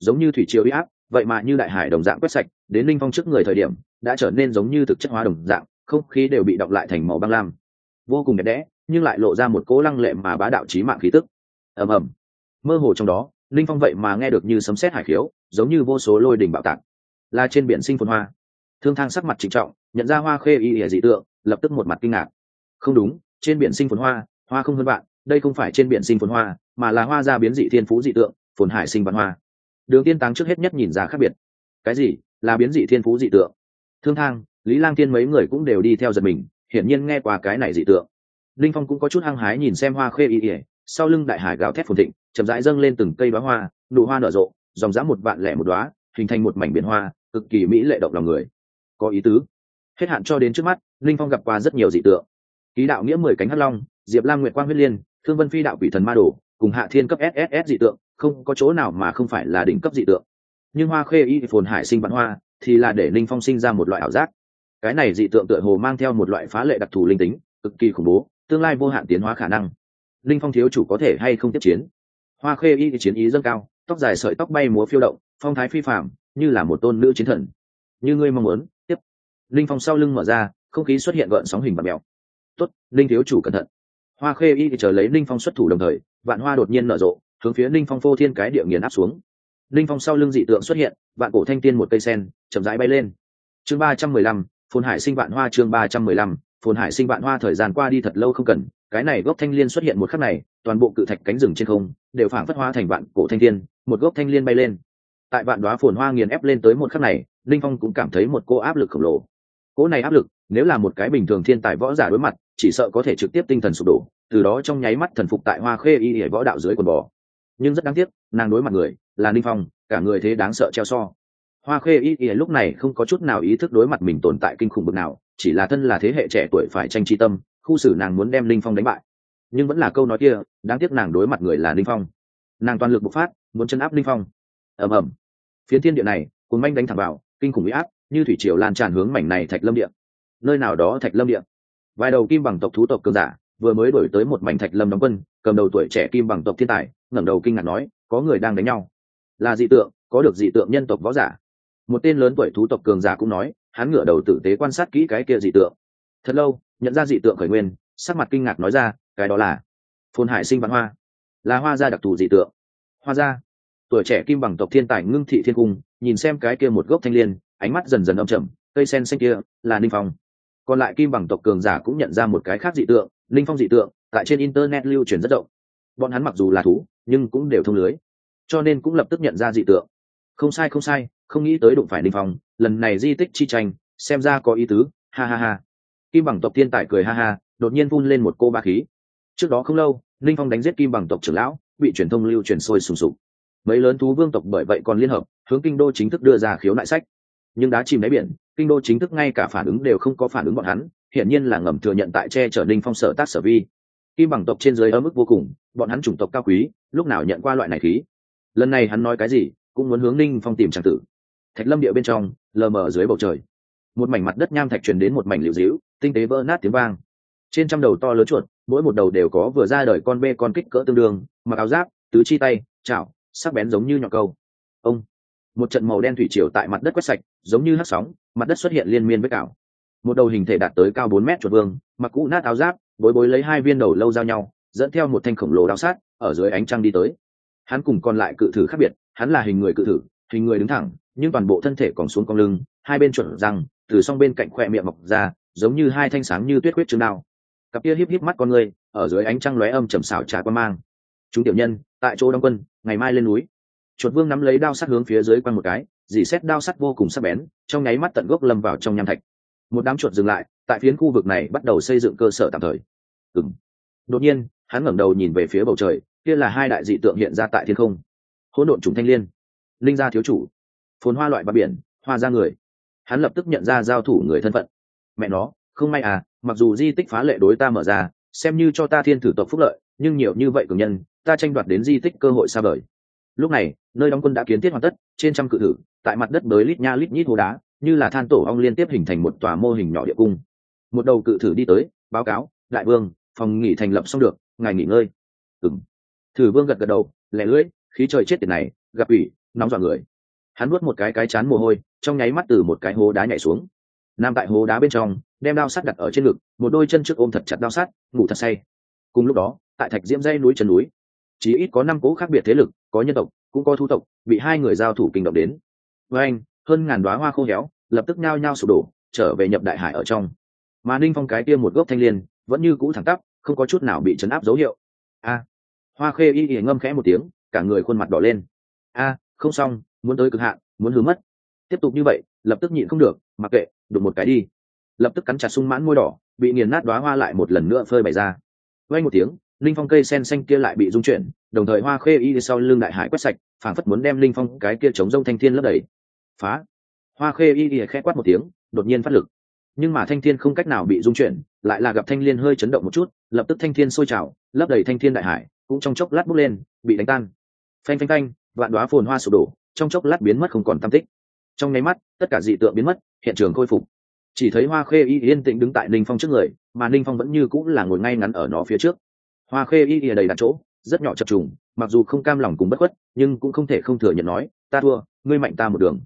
giống như thủy triều bị áp, vậy mà như đại hải đồng dạng quét sạch đến linh phong trước người thời điểm đã trở nên giống như thực chất hóa đồng dạng, không khí đều bị đọc lại thành màu băng lam. Vô cùng đẹp đẽ, nhưng lại lộ ra một cỗ lăng lệ mà bá đạo trí mạng khí tức. Ầm ầm. Mơ hồ trong đó, linh phong vậy mà nghe được như sấm sét hải khiếu, giống như vô số lôi đỉnh bạo tạc, là trên biển sinh phồn hoa. Thương thang sắc mặt trịnh trọng, nhận ra hoa khê y ỉa dị tượng, lập tức một mặt kinh ngạc. Không đúng, trên biển sinh phồn hoa hoa không hơn bạn, đây không phải trên biển sinh phồn hoa, mà là hoa ra biến dị thiên phú dị tượng, phồn hải sinh văn hoa. Đường tiên táng trước hết nhất nhìn ra khác biệt. Cái gì? Là biến dị thiên phú dị tượng thương thang, lý lang tiên mấy người cũng đều đi theo giật mình, hiển nhiên nghe qua cái này dị tượng. Linh phong cũng có chút hăng hái nhìn xem hoa khê y ỉa sau lưng đại hải gào thét phồn thịnh, chậm rãi dâng lên từng cây đoá hoa, nụ hoa nở rộ, dòng dã một vạn lẻ một đoá hình thành một mảnh biển hoa, cực kỳ mỹ lệ động lòng người. Có ý tứ. Hết hạn cho đến trước mắt linh phong gặp qua rất nhiều dị tượng. Ký đạo nghĩa mười cánh hắc long, diệp lam nguyệt quang huyết liên, thương vân phi đạo quỷ thần ma đồ, cùng hạ thiên cấp sss dị tượng, không có chỗ nào mà không phải là đỉnh cấp dị tượng. Nhưng hoa khê y phồn hải sinh vạn hoa thì là để linh phong sinh ra một loại ảo giác. Cái này dị tượng tựa hồ mang theo một loại phá lệ đặc thù linh tính cực kỳ khủng bố tương lai vô hạn tiến hóa khả năng. Linh phong thiếu chủ có thể hay không tiếp chiến? Hoa khê y chiến ý dâng cao tóc dài sợi tóc bay múa phiêu động phong thái phi phạm như là một tôn nữ chiến thần. Như ngươi mong muốn tiếp. Linh phong sau lưng mở ra không khí xuất hiện gợn sóng hình và mèo. Tốt, linh thiếu chủ cẩn thận. Hoa khê y chờ lấy linh phong xuất thủ đồng thời vạn hoa đột nhiên nở rộ hướng phía linh phong phô thiên cái địa nghiền áp xuống linh phong sau lưng dị tượng xuất hiện, vạn cổ thanh tiên một cây sen, chậm rãi bay lên. Chương ba trăm mười lăm, phồn hải sinh vạn hoa chương ba trăm mười lăm, phồn hải sinh vạn hoa thời gian qua đi thật lâu không cần, cái này gốc thanh liên xuất hiện một khắc này, toàn bộ cự thạch cánh rừng trên không đều phảng phất hoa thành vạn cổ thanh thiên một gốc thanh liên bay lên. Tại vạn đoá phồn hoa nghiền ép lên tới một khắc này, linh phong cũng cảm thấy một cô áp lực khổng lồ. Cỗ này áp lực, nếu là một cái bình thường thiên tài võ giả đối mặt, chỉ sợ có thể trực tiếp tinh thần sụp đổ, từ đó trong nháy mắt thần phục tại hoa khê y hệ võ đạo dưới quần bò nhưng rất đáng tiếc, nàng đối mặt người là ninh phong, cả người thế đáng sợ treo so. Hoa khê y y lúc này không có chút nào ý thức đối mặt mình tồn tại kinh khủng bực nào, chỉ là thân là thế hệ trẻ tuổi phải tranh chi tâm, khu xử nàng muốn đem linh phong đánh bại. Nhưng vẫn là câu nói kia, đáng tiếc nàng đối mặt người là linh phong. Nàng toàn lực bộc phát, muốn chân áp linh phong. Ầm ầm. Phiến thiên địa này cuốn manh đánh thẳng vào, kinh khủng bị áp, như thủy triều lan tràn hướng mảnh này thạch lâm địa. Nơi nào đó thạch lâm địa. Vài đầu kim bằng tộc thú tộc cường giả vừa mới đổi tới một mảnh thạch lâm đóng quân, cầm đầu tuổi trẻ kim bằng tộc thiên tài, ngẩng đầu kinh ngạc nói, có người đang đánh nhau. Là dị tượng, có được dị tượng nhân tộc võ giả. Một tên lớn tuổi thú tộc cường giả cũng nói, hắn ngửa đầu tử tế quan sát kỹ cái kia dị tượng. Thật lâu, nhận ra dị tượng khởi nguyên, sắc mặt kinh ngạc nói ra, cái đó là phồn hải sinh văn hoa. Là hoa gia đặc thù dị tượng. Hoa gia. Tuổi trẻ kim bằng tộc thiên tài ngưng thị thiên cung, nhìn xem cái kia một gốc thanh liên, ánh mắt dần dần âm trầm, cây sen xanh kia là ninh phong. Còn lại kim bằng tộc cường giả cũng nhận ra một cái khác dị tượng ninh phong dị tượng tại trên internet lưu truyền rất rộng. Bọn hắn mặc dù là thú, nhưng cũng đều thông lưới, cho nên cũng lập tức nhận ra dị tượng. Không sai không sai, không nghĩ tới đụng phải ninh phong, lần này di tích chi tranh, xem ra có ý tứ, ha ha ha. Kim bằng tộc thiên tài cười ha ha, đột nhiên vun lên một cô ba khí. Trước đó không lâu ninh phong đánh giết kim bằng tộc trưởng lão, bị truyền thông lưu truyền sôi sùng sục. Mấy lớn thú vương tộc bởi vậy còn liên hợp, hướng kinh đô chính thức đưa ra khiếu nại sách. Nhưng đá chìm đáy biển, kinh đô chính thức ngay cả phản ứng đều không có phản ứng bọn hắn hiển nhiên là ngầm thừa nhận tại che chở ninh phong sở tác sở vi. Kim bằng tộc trên dưới ở mức vô cùng, bọn hắn chủng tộc cao quý, lúc nào nhận qua loại này khí? Lần này hắn nói cái gì, cũng muốn hướng ninh phong tìm tràng tử. Thạch lâm địa bên trong, lờ mờ dưới bầu trời. Một mảnh mặt đất nham thạch truyền đến một mảnh liệu dĩu tinh tế vỡ nát tiếng vang. Trên trăm đầu to lớn chuột, mỗi một đầu đều có vừa ra đời con bê con kích cỡ tương đương, mặc áo giáp, tứ chi tay, chảo, sắc bén giống như nhọn câu. Ông, một trận màu đen thủy triều tại mặt đất quét sạch, giống như hắc sóng, mặt đất xuất hiện liên miên với cảo một đầu hình thể đạt tới cao bốn mét chuột vương, mặc cũ nát áo giáp, bối bối lấy hai viên đầu lâu giao nhau, dẫn theo một thanh khổng lồ đao sát, ở dưới ánh trăng đi tới. Hắn cùng còn lại cự thử khác biệt, hắn là hình người cự thử, hình người đứng thẳng, nhưng toàn bộ thân thể còn xuống cong lưng, hai bên chuẩn răng, từ song bên cạnh khoe miệng mọc ra, giống như hai thanh sáng như tuyết huyết chương đao. Cặp kia híp híp mắt con người, ở dưới ánh trăng lóe âm trầm xảo trà quan mang. Chúng tiểu nhân, tại chỗ đóng quân, ngày mai lên núi. Chuột vương nắm lấy đao sắt hướng phía dưới quanh một cái, dì xét đao sắt vô cùng sắc bén, trong nháy mắt tận gốc lâm vào trong nham thạch một đám chuột dừng lại, tại phiến khu vực này bắt đầu xây dựng cơ sở tạm thời. Ừng đột nhiên, hắn ngẩng đầu nhìn về phía bầu trời, kia là hai đại dị tượng hiện ra tại thiên không. Hỗn độn trùng thanh liên. Linh gia thiếu chủ. Phồn hoa loại bờ biển, hoa ra người. Hắn lập tức nhận ra giao thủ người thân phận. Mẹ nó, không may à mặc dù di tích phá lệ đối ta mở ra, xem như cho ta thiên thử tộc phúc lợi, nhưng nhiều như vậy cường nhân, ta tranh đoạt đến di tích cơ hội xa vời. Lúc này, nơi đóng quân đã kiến thiết hoàn tất, trên trăm cự thử, tại mặt đất bới lít nha lít nhít hố đá như là than tổ ong liên tiếp hình thành một tòa mô hình nhỏ địa cung. Một đầu cự thử đi tới, báo cáo, đại vương, phòng nghỉ thành lập xong được, ngài nghỉ ngơi. Ừng thử vương gật gật đầu, lẻ lưỡi, khí trời chết tiền này, gặp ủy, nóng dọa người. Hắn nuốt một cái cái chán mồ hôi, trong nháy mắt từ một cái hố đá nhảy xuống. Nam tại hố đá bên trong, đem đao sắt đặt ở trên ngực, một đôi chân trước ôm thật chặt đao sắt, ngủ thật say. Cùng lúc đó, tại thạch diễm dây núi chân núi chỉ ít có năm cố khác biệt thế lực, có nhân tộc, cũng có thu tộc, bị hai người giao thủ kinh động đến. Với anh hơn ngàn đoá hoa khô héo, lập tức nhao nhao sụp đổ, trở về nhập đại hải ở trong. Mà ninh phong cái kia một gốc thanh liên, vẫn như cũ thẳng tắp, không có chút nào bị chấn áp dấu hiệu. A! Hoa khê y y ngâm khẽ một tiếng, cả người khuôn mặt đỏ lên. A, không xong, muốn tới cực hạn, muốn hứa mất. Tiếp tục như vậy, lập tức nhịn không được, mặc kệ, đụng một cái đi. Lập tức cắn chặt sung mãn môi đỏ, bị nghiền nát đoá hoa lại một lần nữa phơi bày ra. Vay một tiếng linh phong cây sen xanh kia lại bị rung chuyển, đồng thời hoa khê y sau lưng đại hải quét sạch, phảng phất muốn đem linh phong cái kia chống rông thanh thiên lấp đầy phá. Hoa khê y y khẽ quát một tiếng, đột nhiên phát lực. Nhưng mà thanh thiên không cách nào bị rung chuyển, lại là gặp thanh liên hơi chấn động một chút, lập tức thanh thiên sôi trào, lấp đầy thanh thiên đại hải, cũng trong chốc lát bốc lên, bị đánh tan. Phanh phanh phanh, vạn đoá phồn hoa sụp đổ, trong chốc lát biến mất không còn tam tích. Trong nháy mắt, tất cả dị tượng biến mất, hiện trường khôi phục. Chỉ thấy hoa khê y yên tĩnh đứng tại ninh phong trước người, mà ninh phong vẫn như cũng là ngồi ngay ngắn ở nó phía trước. Hoa khê y ỉa đầy đặt chỗ, rất nhỏ chập trùng, mặc dù không cam lòng cùng bất khuất, nhưng cũng không thể không thừa nhận nói, ta thua, ngươi mạnh ta một đường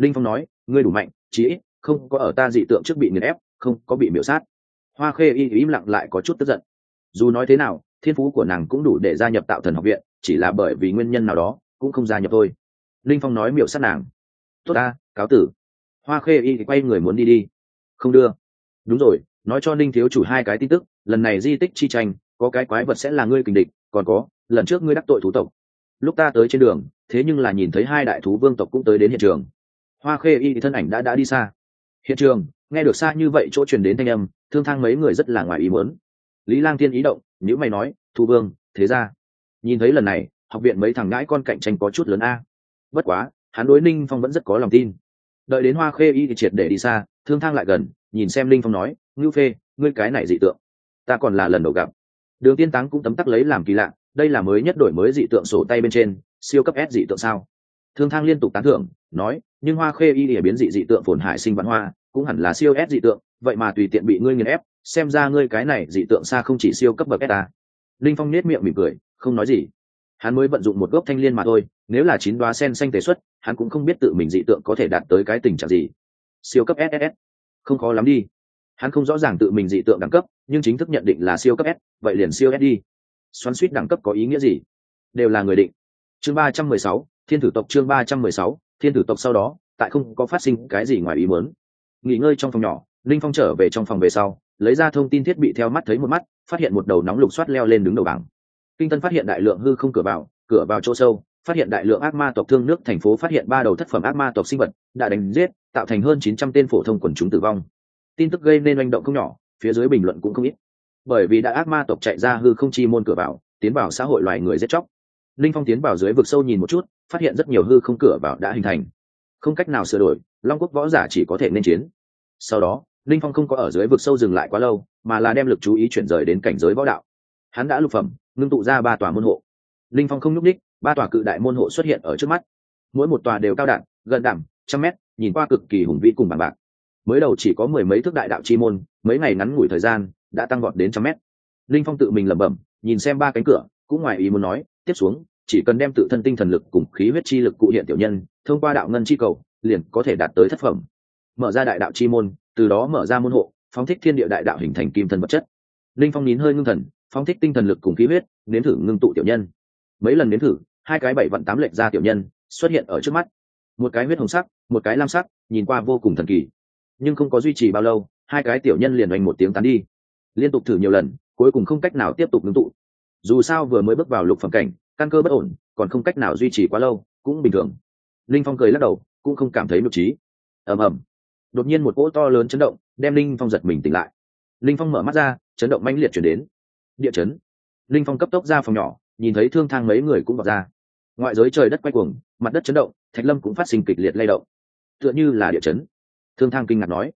linh phong nói, ngươi đủ mạnh, chí ít không có ở ta dị tượng trước bị nghiền ép, không có bị miễu sát. Hoa khê y im lặng lại có chút tức giận. Dù nói thế nào, thiên phú của nàng cũng đủ để gia nhập tạo thần học viện, chỉ là bởi vì nguyên nhân nào đó, cũng không gia nhập thôi. Linh phong nói miễu sát nàng. Tốt ta, cáo tử. Hoa khê y quay người muốn đi đi. Không đưa. Đúng rồi, nói cho ninh thiếu chủ hai cái tin tức, lần này di tích chi tranh, có cái quái vật sẽ là ngươi kình địch, còn có, lần trước ngươi đắc tội thú tộc. Lúc ta tới trên đường, thế nhưng là nhìn thấy hai đại thú vương tộc cũng tới đến hiện trường hoa khê y thân ảnh đã đã đi xa. Hiện trường, nghe được xa như vậy chỗ truyền đến thanh âm, thương thang mấy người rất là ngoài ý muốn. Lý lang tiên ý động nếu mày nói, thu vương, thế ra. Nhìn thấy lần này, học viện mấy thằng ngãi con cạnh tranh có chút lớn a. Bất quá, hắn đối ninh phong vẫn rất có lòng tin. Đợi đến hoa khê y thì triệt để đi xa, thương thang lại gần, nhìn xem ninh phong nói, ngưu phê, ngươi cái này dị tượng, ta còn là lần đầu gặp. Đường tiên táng cũng tấm tắc lấy làm kỳ lạ, đây là mới nhất đổi mới dị tượng sổ tay bên trên, siêu cấp s dị tượng sao? Thương thang liên tục tán thưởng nói, nhưng hoa khê y địa biến dị dị tượng phồn hại sinh văn hoa, cũng hẳn là siêu ép dị tượng, vậy mà tùy tiện bị ngươi nghiền ép, xem ra ngươi cái này dị tượng xa không chỉ siêu cấp bậc s ta linh phong nết miệng mỉm cười, không nói gì. Hắn mới vận dụng một gốc thanh liên mà thôi, nếu là chín đoá sen xanh tế xuất, hắn cũng không biết tự mình dị tượng có thể đạt tới cái tình trạng gì. Siêu cấp ss không khó lắm đi. Hắn không rõ ràng tự mình dị tượng đẳng cấp, nhưng chính thức nhận định là siêu cấp s, vậy liền siêu s đi. Xoắn suýt đẳng cấp có ý nghĩa gì? Đều là người định. Chương ba trăm mười sáu, thiên tử tộc chương ba trăm mười sáu thiên tử tộc sau đó, tại không có phát sinh cái gì ngoài ý muốn. Nghỉ ngơi trong phòng nhỏ, linh phong trở về trong phòng về sau, lấy ra thông tin thiết bị theo mắt thấy một mắt, phát hiện một đầu nóng lục soát leo lên đứng đầu bảng. Kinh tân phát hiện đại lượng hư không cửa vào cửa vào chỗ sâu, phát hiện đại lượng ác ma tộc thương nước, thành phố phát hiện ba đầu thất phẩm ác ma tộc sinh vật, đã đánh giết, tạo thành hơn chín trăm tên phổ thông quần chúng tử vong. Tin tức gây nên manh động không nhỏ, phía dưới bình luận cũng không ít. Bởi vì đã ác ma tộc chạy ra hư không chi môn cửa vào, tiến vào xã hội loài người giết chóc linh phong tiến vào dưới vực sâu nhìn một chút, phát hiện rất nhiều hư không cửa vào đã hình thành. Không cách nào sửa đổi, long quốc võ giả chỉ có thể nên chiến. Sau đó, linh phong không có ở dưới vực sâu dừng lại quá lâu, mà là đem lực chú ý chuyển rời đến cảnh giới võ đạo. Hắn đã lục phẩm, ngưng tụ ra ba tòa môn hộ. Linh phong không nhúc ních ba tòa cự đại môn hộ xuất hiện ở trước mắt. Mỗi một tòa đều cao đẳng, gần đẳng, trăm mét, nhìn qua cực kỳ hùng vĩ cùng bằng bạc. Mới đầu chỉ có mười mấy thước đại đạo chi môn, mấy ngày ngắn ngủi thời gian, đã tăng gọn đến trăm mét. Linh phong tự mình lẩm bẩm, nhìn xem ba cánh cửa, cũng ngoài ý muốn nói, tiếp xuống chỉ cần đem tự thân tinh thần lực cùng khí huyết chi lực cụ hiện tiểu nhân, thông qua đạo ngân chi cầu, liền có thể đạt tới thất phẩm. Mở ra đại đạo chi môn, từ đó mở ra môn hộ, phóng thích thiên địa đại đạo hình thành kim thân vật chất. Linh phong nín hơi ngưng thần, phóng thích tinh thần lực cùng khí huyết, nếm thử ngưng tụ tiểu nhân. Mấy lần nếm thử, hai cái bảy vận tám lệch ra tiểu nhân xuất hiện ở trước mắt. Một cái huyết hồng sắc, một cái lam sắc, nhìn qua vô cùng thần kỳ. Nhưng không có duy trì bao lâu, hai cái tiểu nhân liền oanh một tiếng tán đi. Liên tục thử nhiều lần, cuối cùng không cách nào tiếp tục ngưng tụ. Dù sao vừa mới bước vào lục phẩm cảnh căn cơ bất ổn, còn không cách nào duy trì quá lâu, cũng bình thường. Linh phong cười lắc đầu, cũng không cảm thấy nhục trí. Ầm ầm. Đột nhiên một cỗ to lớn chấn động, đem linh phong giật mình tỉnh lại. Linh phong mở mắt ra, chấn động mãnh liệt chuyển đến. Địa chấn. Linh phong cấp tốc ra phòng nhỏ, nhìn thấy thương thang mấy người cũng vào ra. Ngoại giới trời đất quay cuồng, mặt đất chấn động, thạch lâm cũng phát sinh kịch liệt lay động. Tựa như là địa chấn. Thương thang kinh ngạc nói.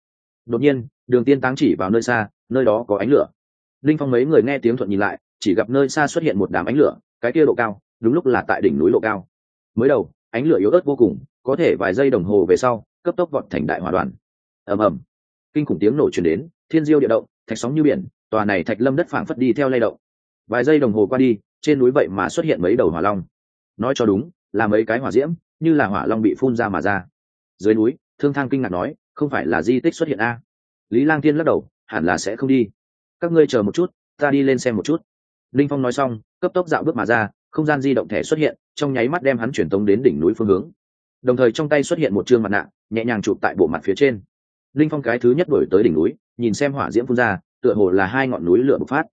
Đột nhiên, đường tiên táng chỉ vào nơi xa, nơi đó có ánh lửa. Linh phong mấy người nghe tiếng thuận nhìn lại, chỉ gặp nơi xa xuất hiện một đám ánh lửa cái kia độ cao, đúng lúc là tại đỉnh núi độ cao. Mới đầu, ánh lửa yếu ớt vô cùng, có thể vài giây đồng hồ về sau, cấp tốc vọt thành đại hỏa đoàn. Ầm ầm. Kinh khủng tiếng nổ truyền đến, thiên diêu địa động, thạch sóng như biển, tòa này thạch lâm đất phảng phất đi theo lay động. Vài giây đồng hồ qua đi, trên núi vậy mà xuất hiện mấy đầu hỏa long. Nói cho đúng, là mấy cái hỏa diễm, như là hỏa long bị phun ra mà ra. Dưới núi, thương thang kinh ngạc nói, không phải là di tích xuất hiện a? Lý lang tiên lắc đầu, hẳn là sẽ không đi. Các ngươi chờ một chút, ta đi lên xem một chút linh phong nói xong, cấp tốc dạo bước mà ra, không gian di động thẻ xuất hiện, trong nháy mắt đem hắn chuyển tống đến đỉnh núi phương hướng. Đồng thời trong tay xuất hiện một chương mặt nạ, nhẹ nhàng chụp tại bộ mặt phía trên. Linh phong cái thứ nhất đổi tới đỉnh núi, nhìn xem hỏa diễm phun ra, tựa hồ là hai ngọn núi lửa bộc phát.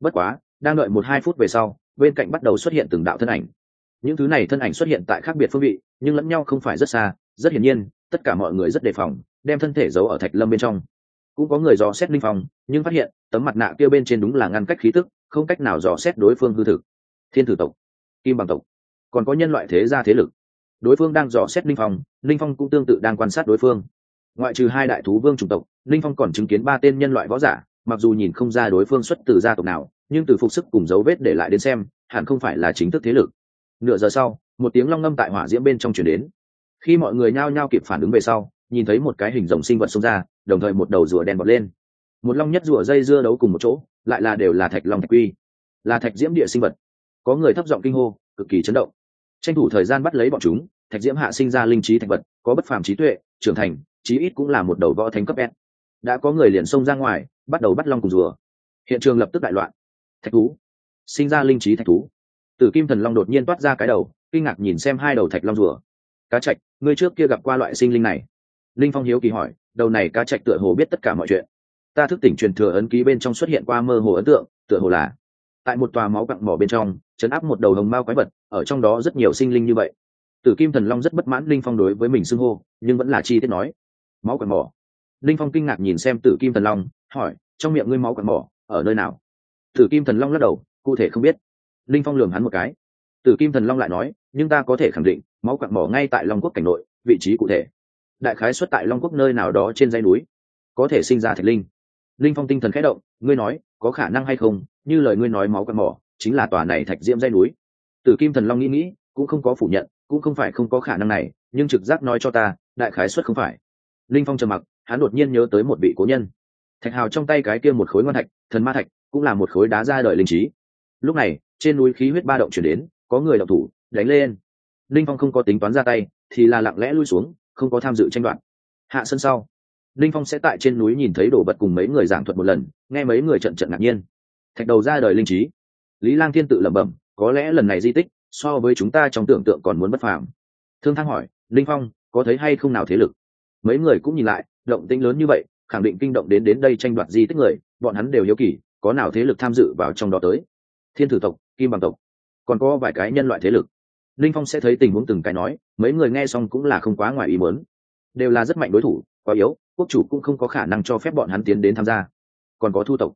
Bất quá, đang đợi một hai phút về sau, bên cạnh bắt đầu xuất hiện từng đạo thân ảnh. Những thứ này thân ảnh xuất hiện tại khác biệt phương vị, nhưng lẫn nhau không phải rất xa, rất hiển nhiên, tất cả mọi người rất đề phòng, đem thân thể giấu ở thạch lâm bên trong. Cũng có người dò xét linh phong, nhưng phát hiện, tấm mặt nạ kia bên trên đúng là ngăn cách khí tức không cách nào dò xét đối phương hư thực. Thiên tử tộc, kim bằng tộc, còn có nhân loại thế gia thế lực. Đối phương đang dò xét linh phong linh phong cũng tương tự đang quan sát đối phương. Ngoại trừ hai đại thú vương chủng tộc, linh phong còn chứng kiến ba tên nhân loại võ giả, mặc dù nhìn không ra đối phương xuất từ gia tộc nào, nhưng từ phục sức cùng dấu vết để lại đến xem, hẳn không phải là chính thức thế lực. Nửa giờ sau, một tiếng long ngâm tại hỏa diễm bên trong chuyển đến. Khi mọi người nhao nhao kịp phản ứng về sau, nhìn thấy một cái hình rồng sinh vật xông ra, đồng thời một đầu rùa đen bọt lên một long nhất rùa dây dưa đấu cùng một chỗ, lại là đều là thạch long thạch quy, là thạch diễm địa sinh vật. Có người thấp giọng kinh hô, cực kỳ chấn động. Tranh thủ thời gian bắt lấy bọn chúng, thạch diễm hạ sinh ra linh trí thạch vật, có bất phàm trí tuệ, trưởng thành, chí ít cũng là một đầu võ thánh cấp s đã có người liền xông ra ngoài, bắt đầu bắt long cùng rùa. Hiện trường lập tức đại loạn. Thạch thú. Sinh ra linh trí thạch thú. Tử kim thần long đột nhiên toát ra cái đầu, kinh ngạc nhìn xem hai đầu thạch long rùa. Cá trạch, ngươi trước kia gặp qua loại sinh linh này? Linh phong hiếu kỳ hỏi, đầu này cá trạch tựa hồ biết tất cả mọi chuyện ta thức tỉnh truyền thừa ấn ký bên trong xuất hiện qua mơ hồ ấn tượng, tựa hồ là, tại một tòa máu cặn mỏ bên trong, chấn áp một đầu hồng mao quái vật, ở trong đó rất nhiều sinh linh như vậy. Tử kim thần long rất bất mãn linh phong đối với mình xưng hô, nhưng vẫn là chi tiết nói, máu quặn mỏ. Linh phong kinh ngạc nhìn xem tử kim thần long, hỏi, trong miệng ngươi máu quặn mỏ, ở nơi nào? Tử kim thần long lắc đầu, cụ thể không biết. Linh phong lường hắn một cái. Tử kim thần long lại nói, nhưng ta có thể khẳng định, máu quặn mỏ ngay tại long quốc cảnh nội, vị trí cụ thể. Đại khái xuất tại long quốc nơi nào đó trên dãy núi, có thể sinh ra thạch linh linh phong tinh thần khẽ động, ngươi nói, có khả năng hay không? Như lời ngươi nói máu quặng mỏ, chính là tòa này thạch diễm dây núi. Tử kim thần long nghĩ nghĩ, cũng không có phủ nhận, cũng không phải không có khả năng này, nhưng trực giác nói cho ta, đại khái xuất không phải. Linh phong trầm mặc, hắn đột nhiên nhớ tới một vị cố nhân. Thạch hào trong tay cái kia một khối ngon thạch, thần ma thạch, cũng là một khối đá ra đời linh trí. Lúc này, trên núi khí huyết ba động chuyển đến, có người đọc thủ, đánh lên. Linh phong không có tính toán ra tay, thì là lặng lẽ lui xuống, không có tham dự tranh đoạt. Hạ sân sau linh phong sẽ tại trên núi nhìn thấy đổ vật cùng mấy người giảng thuật một lần, nghe mấy người trận trận ngạc nhiên. Thạch đầu ra đời linh trí. Lý lang thiên tự lẩm bẩm, có lẽ lần này di tích, so với chúng ta trong tưởng tượng còn muốn bất phàm. Thương thang hỏi, linh phong, có thấy hay không nào thế lực? Mấy người cũng nhìn lại, động tĩnh lớn như vậy, khẳng định kinh động đến đến đây tranh đoạt di tích người, bọn hắn đều hiếu kỳ, có nào thế lực tham dự vào trong đó tới? Thiên thử tộc, kim bằng tộc, còn có vài cái nhân loại thế lực. Linh phong sẽ thấy tình huống từng cái nói, mấy người nghe xong cũng là không quá ngoài ý muốn. Đều là rất mạnh đối thủ, quá yếu quốc chủ cũng không có khả năng cho phép bọn hắn tiến đến tham gia. Còn có thu tộc,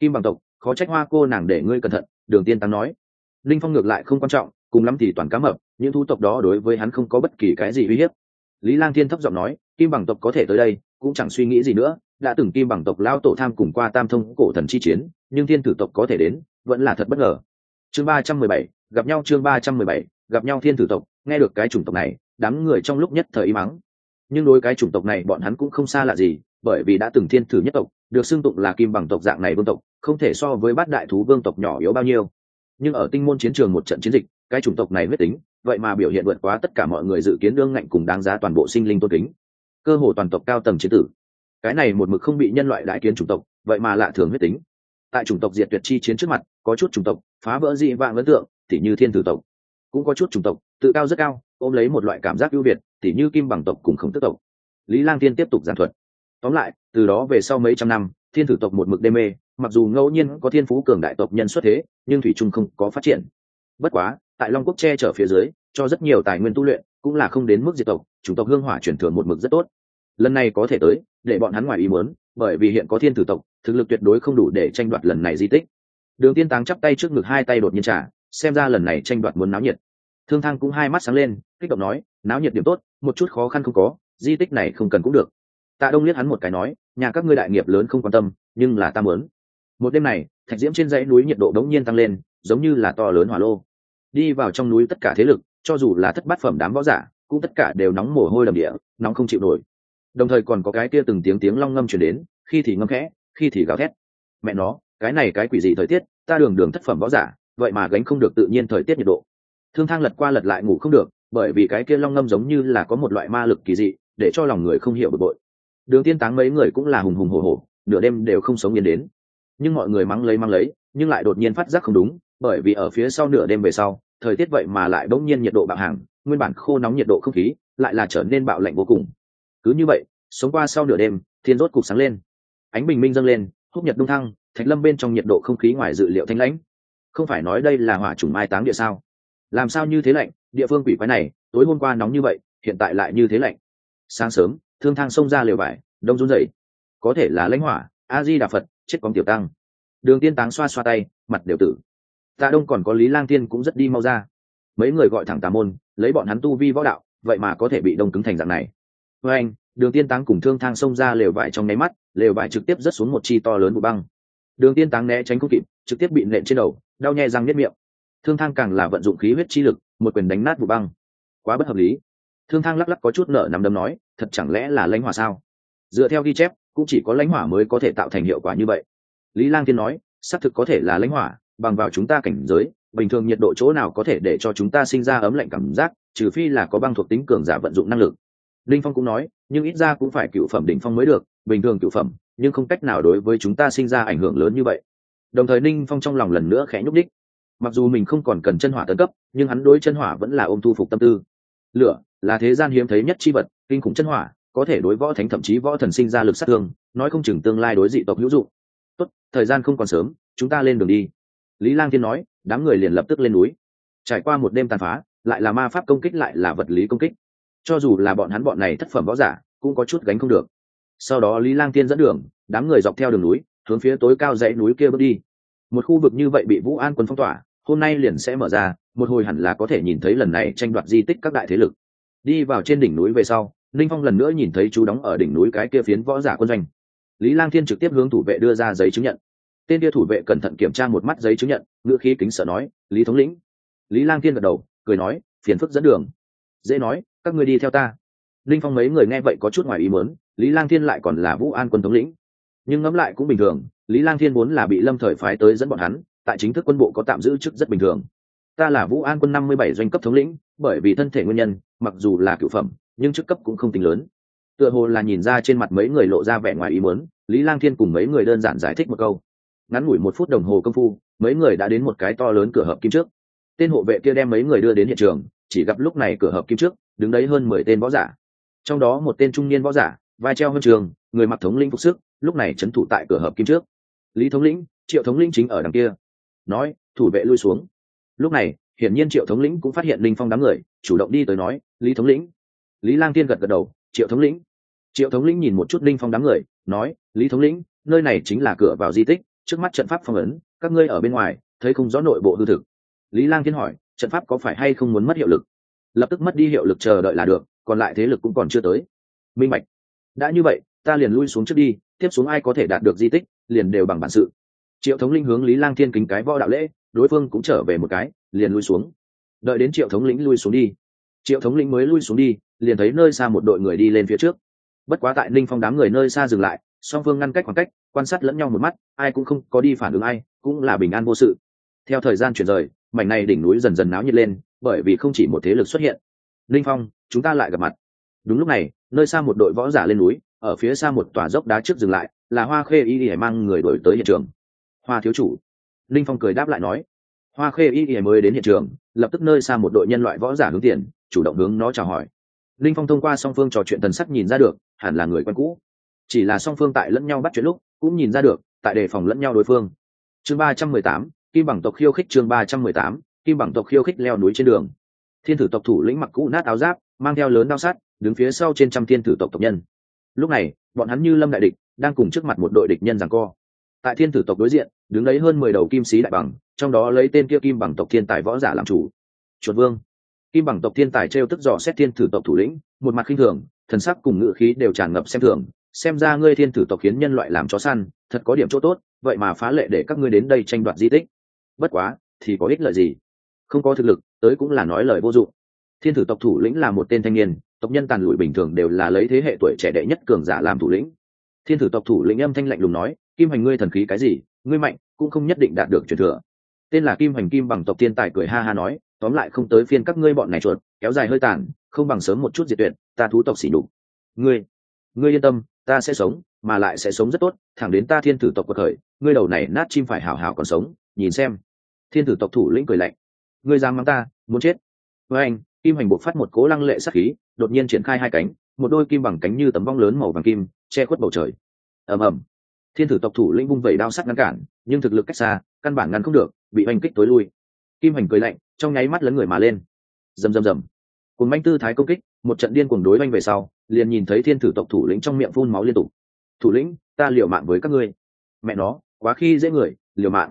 kim bằng tộc, khó trách hoa cô nàng để ngươi cẩn thận, đường tiên tăng nói. Linh phong ngược lại không quan trọng, cùng lắm thì toàn cá mập, những thu tộc đó đối với hắn không có bất kỳ cái gì uy hiếp. Lý lang thiên thấp giọng nói, kim bằng tộc có thể tới đây, cũng chẳng suy nghĩ gì nữa, đã từng kim bằng tộc lao tổ tham cùng qua tam thông cổ thần chi chiến, nhưng thiên tử tộc có thể đến, vẫn là thật bất ngờ. Chương ba trăm mười bảy, gặp nhau chương ba trăm mười bảy, gặp nhau thiên tử tộc, nghe được cái chủng tộc này, đám người trong lúc nhất thời im mắng nhưng đối cái chủng tộc này bọn hắn cũng không xa lạ gì, bởi vì đã từng thiên thử nhất tộc, được xưng tụng là kim bằng tộc dạng này vương tộc, không thể so với bát đại thú vương tộc nhỏ yếu bao nhiêu. Nhưng ở tinh môn chiến trường một trận chiến dịch, cái chủng tộc này huyết tính, vậy mà biểu hiện vượt quá tất cả mọi người dự kiến đương ngạnh cùng đáng giá toàn bộ sinh linh tôn kính. Cơ hồ toàn tộc cao tầng chiến tử. Cái này một mực không bị nhân loại đại kiến chủng tộc, vậy mà lạ thường huyết tính. Tại chủng tộc diệt tuyệt chi chiến trước mặt, có chút chủng tộc, phá vỡ dị vạn ấn tượng, tỉ như thiên tử tộc. Cũng có chút chủng tộc tự cao rất cao, ôm lấy một loại cảm giác ưu việt, tỉ như kim bằng tộc cùng khổng tức tộc. Lý lang tiên tiếp tục giảng thuật. Tóm lại, từ đó về sau mấy trăm năm, thiên tử tộc một mực đê mê, mặc dù ngẫu nhiên có thiên phú cường đại tộc nhân xuất thế, nhưng thủy trung không có phát triển. Bất quá, tại long quốc che chở phía dưới, cho rất nhiều tài nguyên tu luyện, cũng là không đến mức diệt tộc, chủng tộc hương hỏa chuyển thừa một mực rất tốt. Lần này có thể tới, để bọn hắn ngoài ý muốn, bởi vì hiện có thiên tử tộc, thực lực tuyệt đối không đủ để tranh đoạt lần này di tích. Đường tiên táng chắp tay trước ngực hai tay đột nhiên trả, xem ra lần này tranh đoạt muốn náo nhiệt thương thang cũng hai mắt sáng lên, kích động nói, náo nhiệt điểm tốt, một chút khó khăn không có, di tích này không cần cũng được. Tạ đông liếc hắn một cái nói, nhà các ngươi đại nghiệp lớn không quan tâm, nhưng là ta mớn một đêm này, thạch diễm trên dãy núi nhiệt độ đống nhiên tăng lên, giống như là to lớn hỏa lô. Đi vào trong núi tất cả thế lực, cho dù là thất bát phẩm đám võ giả, cũng tất cả đều nóng mồ hôi đầm địa, nóng không chịu nổi. Đồng thời còn có cái kia từng tiếng tiếng long ngâm chuyển đến, khi thì ngâm khẽ, khi thì gào thét. Mẹ nó, cái này cái quỷ gì thời tiết, ta đường đường thất phẩm võ giả, vậy mà gánh không được tự nhiên thời tiết nhiệt độ thương thang lật qua lật lại ngủ không được, bởi vì cái kia long ngâm giống như là có một loại ma lực kỳ dị, để cho lòng người không hiểu bực bội. Đường tiên táng mấy người cũng là hùng hùng hồ hồ nửa đêm đều không sống yên đến. Nhưng mọi người mắng lấy mắng lấy, nhưng lại đột nhiên phát giác không đúng, bởi vì ở phía sau nửa đêm về sau, thời tiết vậy mà lại bỗng nhiên nhiệt độ bạo hàng, nguyên bản khô nóng nhiệt độ không khí, lại là trở nên bạo lạnh vô cùng. Cứ như vậy, sống qua sau nửa đêm, thiên rốt cục sáng lên. Ánh bình minh dâng lên, húc nhật đông thăng, thạch lâm bên trong nhiệt độ không khí ngoài dự liệu thanh lãnh. Không phải nói đây là hỏa trùng mai táng địa sao? Làm sao như thế lạnh? Địa phương quỷ quái này, tối hôm qua nóng như vậy, hiện tại lại như thế lạnh. Sáng sớm, thương thang xông ra liều vải, đông run dậy có thể là lãnh hỏa, a di đà phật, chết con tiểu tăng. Đường tiên táng xoa xoa tay, mặt đều tử. Tạ đông còn có lý lang tiên cũng rất đi mau ra. Mấy người gọi thẳng tà môn, lấy bọn hắn tu vi võ đạo, vậy mà có thể bị đông cứng thành dạng này. Với anh, đường tiên táng cùng thương thang xông ra lều vải trong nháy mắt, lều vải trực tiếp rớt xuống một chi to lớn bụi băng. Đường tiên táng né tránh không kịp, trực tiếp bị nện trên đầu, đau nhè răng nếp miệng thương thang càng là vận dụng khí huyết chi lực, một quyền đánh nát vụ băng. Quá bất hợp lý. Thương thang lắc lắc có chút nợ nằm đấm nói, thật chẳng lẽ là lãnh hỏa sao? Dựa theo ghi chép, cũng chỉ có lãnh hỏa mới có thể tạo thành hiệu quả như vậy. Lý lang tiên nói, xác thực có thể là lãnh hỏa, bằng vào chúng ta cảnh giới, bình thường nhiệt độ chỗ nào có thể để cho chúng ta sinh ra ấm lạnh cảm giác, trừ phi là có băng thuộc tính cường giả vận dụng năng lực. Linh phong cũng nói, nhưng ít ra cũng phải cựu phẩm đỉnh phong mới được, bình thường cựu phẩm, nhưng không cách nào đối với chúng ta sinh ra ảnh hưởng lớn như vậy. Đồng thời ninh phong trong lòng lần nữa khẽ nhúc đích mặc dù mình không còn cần chân hỏa tấn cấp, nhưng hắn đối chân hỏa vẫn là ôm thu phục tâm tư. Lửa là thế gian hiếm thấy nhất chi vật, kinh khủng chân hỏa, có thể đối võ thánh thậm chí võ thần sinh ra lực sát thương, nói không chừng tương lai đối dị tộc hữu dụng. Tốt, thời gian không còn sớm, chúng ta lên đường đi. Lý lang thiên nói, đám người liền lập tức lên núi. Trải qua một đêm tàn phá, lại là ma pháp công kích lại là vật lý công kích. Cho dù là bọn hắn bọn này thất phẩm võ giả, cũng có chút gánh không được. Sau đó lý lang Tiên dẫn đường, đám người dọc theo đường núi, hướng phía tối cao dãy núi kia bước đi. Một khu vực như vậy bị vũ an quân phong tỏa hôm nay liền sẽ mở ra, một hồi hẳn là có thể nhìn thấy lần này tranh đoạt di tích các đại thế lực. Đi vào trên đỉnh núi về sau linh phong lần nữa nhìn thấy chú đóng ở đỉnh núi cái kia phiến võ giả quân doanh. Lý lang thiên trực tiếp hướng thủ vệ đưa ra giấy chứng nhận. Tên kia thủ vệ cẩn thận kiểm tra một mắt giấy chứng nhận, ngữ khí kính sợ nói, lý thống lĩnh. Lý lang thiên gật đầu, cười nói, phiền phức dẫn đường. Dễ nói, các ngươi đi theo ta. Linh phong mấy người nghe vậy có chút ngoài ý muốn, lý lang thiên lại còn là vũ an quân thống lĩnh. Nhưng ngẫm lại cũng bình thường, lý lang thiên vốn là bị lâm thời phái tới dẫn bọn hắn tại chính thức quân bộ có tạm giữ chức rất bình thường. Ta là vũ an quân năm mươi bảy doanh cấp thống lĩnh, bởi vì thân thể nguyên nhân, mặc dù là cựu phẩm, nhưng chức cấp cũng không tính lớn. Tựa hồ là nhìn ra trên mặt mấy người lộ ra vẻ ngoài ý muốn, lý lang thiên cùng mấy người đơn giản giải thích một câu. Ngắn ngủi một phút đồng hồ công phu, mấy người đã đến một cái to lớn cửa hợp kim trước. Tên hộ vệ kia đem mấy người đưa đến hiện trường, chỉ gặp lúc này cửa hợp kim trước, đứng đấy hơn mười tên võ giả. Trong đó một tên trung niên võ giả, vai treo huân trường, người mặc thống lĩnh phục sức, lúc này trấn thủ tại cửa hợp kim trước. Lý thống lĩnh, triệu thống lĩnh chính ở đằng kia nói, thủ vệ lui xuống. Lúc này, hiển nhiên triệu thống lĩnh cũng phát hiện linh phong đám người, chủ động đi tới nói, lý thống lĩnh. Lý lang tiên gật gật đầu, triệu thống lĩnh. Triệu thống lĩnh nhìn một chút linh phong đám người, nói, lý thống lĩnh, nơi này chính là cửa vào di tích, trước mắt trận pháp phong ấn, các ngươi ở bên ngoài, thấy không rõ nội bộ hư thực. Lý lang thiên hỏi, trận pháp có phải hay không muốn mất hiệu lực? Lập tức mất đi hiệu lực chờ đợi là được, còn lại thế lực cũng còn chưa tới. Minh mạch đã như vậy, ta liền lui xuống trước đi, tiếp xuống ai có thể đạt được di tích, liền đều bằng bản sự triệu thống linh hướng lý lang thiên kính cái võ đạo lễ, đối phương cũng trở về một cái, liền lui xuống. Đợi đến triệu thống lĩnh lui xuống đi, triệu thống lĩnh mới lui xuống đi, liền thấy nơi xa một đội người đi lên phía trước. Bất quá tại ninh phong đám người nơi xa dừng lại, song phương ngăn cách khoảng cách, quan sát lẫn nhau một mắt, ai cũng không có đi phản ứng ai, cũng là bình an vô sự. Theo thời gian chuyển rời, mảnh này đỉnh núi dần dần náo nhiệt lên, bởi vì không chỉ một thế lực xuất hiện. Ninh phong, chúng ta lại gặp mặt. Đúng lúc này, nơi xa một đội võ giả lên núi, ở phía xa một tòa dốc đá trước dừng lại, là hoa khê y y mang người đổi tới hiện trường hoa thiếu chủ. Linh phong cười đáp lại nói, hoa khê y y mới đến hiện trường, lập tức nơi xa một đội nhân loại võ giả hướng tiền, chủ động hướng nó chào hỏi. Linh phong thông qua song phương trò chuyện thần sắc nhìn ra được, hẳn là người quen cũ. Chỉ là song phương tại lẫn nhau bắt chuyện lúc, cũng nhìn ra được, tại đề phòng lẫn nhau đối phương. Chương ba trăm mười tám, kim bằng tộc khiêu khích chương ba trăm mười tám, kim bằng tộc khiêu khích leo núi trên đường. Thiên thử tộc thủ lĩnh mặc cũ nát áo giáp, mang theo lớn đao sát đứng phía sau trên trăm thiên thử tộc tộc nhân. Lúc này, bọn hắn như lâm đại địch, đang cùng trước mặt một đội địch nhân rằng co tại thiên Tử tộc đối diện, đứng lấy hơn mười đầu kim sĩ đại bằng, trong đó lấy tên kia kim bằng tộc thiên tài võ giả làm chủ. Chuột vương. Kim bằng tộc thiên tài t r e o tức dò xét thiên Tử tộc thủ lĩnh, một mặt khinh thường, thần sắc cùng ngự khí đều tràn ngập xem thường. Xem ra ngươi thiên Tử tộc khiến nhân loại làm chó săn, thật có điểm chỗ tốt, vậy mà phá lệ để các ngươi đến đây tranh đoạt di tích. Bất quá, thì có ích lợi gì? Không có thực lực, tới cũng là nói lời vô dụng. Thiên Tử tộc thủ lĩnh là một tên thanh niên, tộc nhân tàn lụi bình thường đều là lấy thế hệ tuổi trẻ đệ nhất cường giả làm thủ lĩnh. Thiên Tử tộc thủ lĩnh âm thanh lạnh lùng nói kim hành ngươi thần khí cái gì? Ngươi mạnh, cũng không nhất định đạt được truyền thừa. Tên là kim hành kim bằng tộc thiên tài cười ha ha nói, tóm lại không tới phiên các ngươi bọn này chuột, kéo dài hơi tàn, không bằng sớm một chút diệt tuyệt, ta thú tộc xỉ đục ngươi ngươi yên tâm, ta sẽ sống, mà lại sẽ sống rất tốt, thẳng đến ta thiên Tử tộc cuộc khởi, ngươi đầu này nát chim phải hảo hảo còn sống, nhìn xem. Thiên Tử tộc thủ lĩnh cười lạnh. Ngươi dám mắng ta, muốn chết. Với anh, kim hành buộc phát một cố lăng lệ sắc khí, đột nhiên triển khai hai cánh, một đôi kim bằng cánh như tấm vong lớn màu vàng kim, che khuất bầu trời. Ầm ầm thiên thử tộc thủ lĩnh vung vẩy đao sắt ngăn cản, nhưng thực lực cách xa, căn bản ngăn không được, bị oanh kích tối lui. Kim hành cười lạnh, trong nháy mắt lấn người mà lên. Rầm rầm rầm. Cùng manh tư thái công kích, một trận điên cuồng đối oanh về sau, liền nhìn thấy thiên thử tộc thủ lĩnh trong miệng phun máu liên tục. Thủ lĩnh, ta liều mạng với các ngươi. Mẹ nó, quá khi dễ người, liều mạng.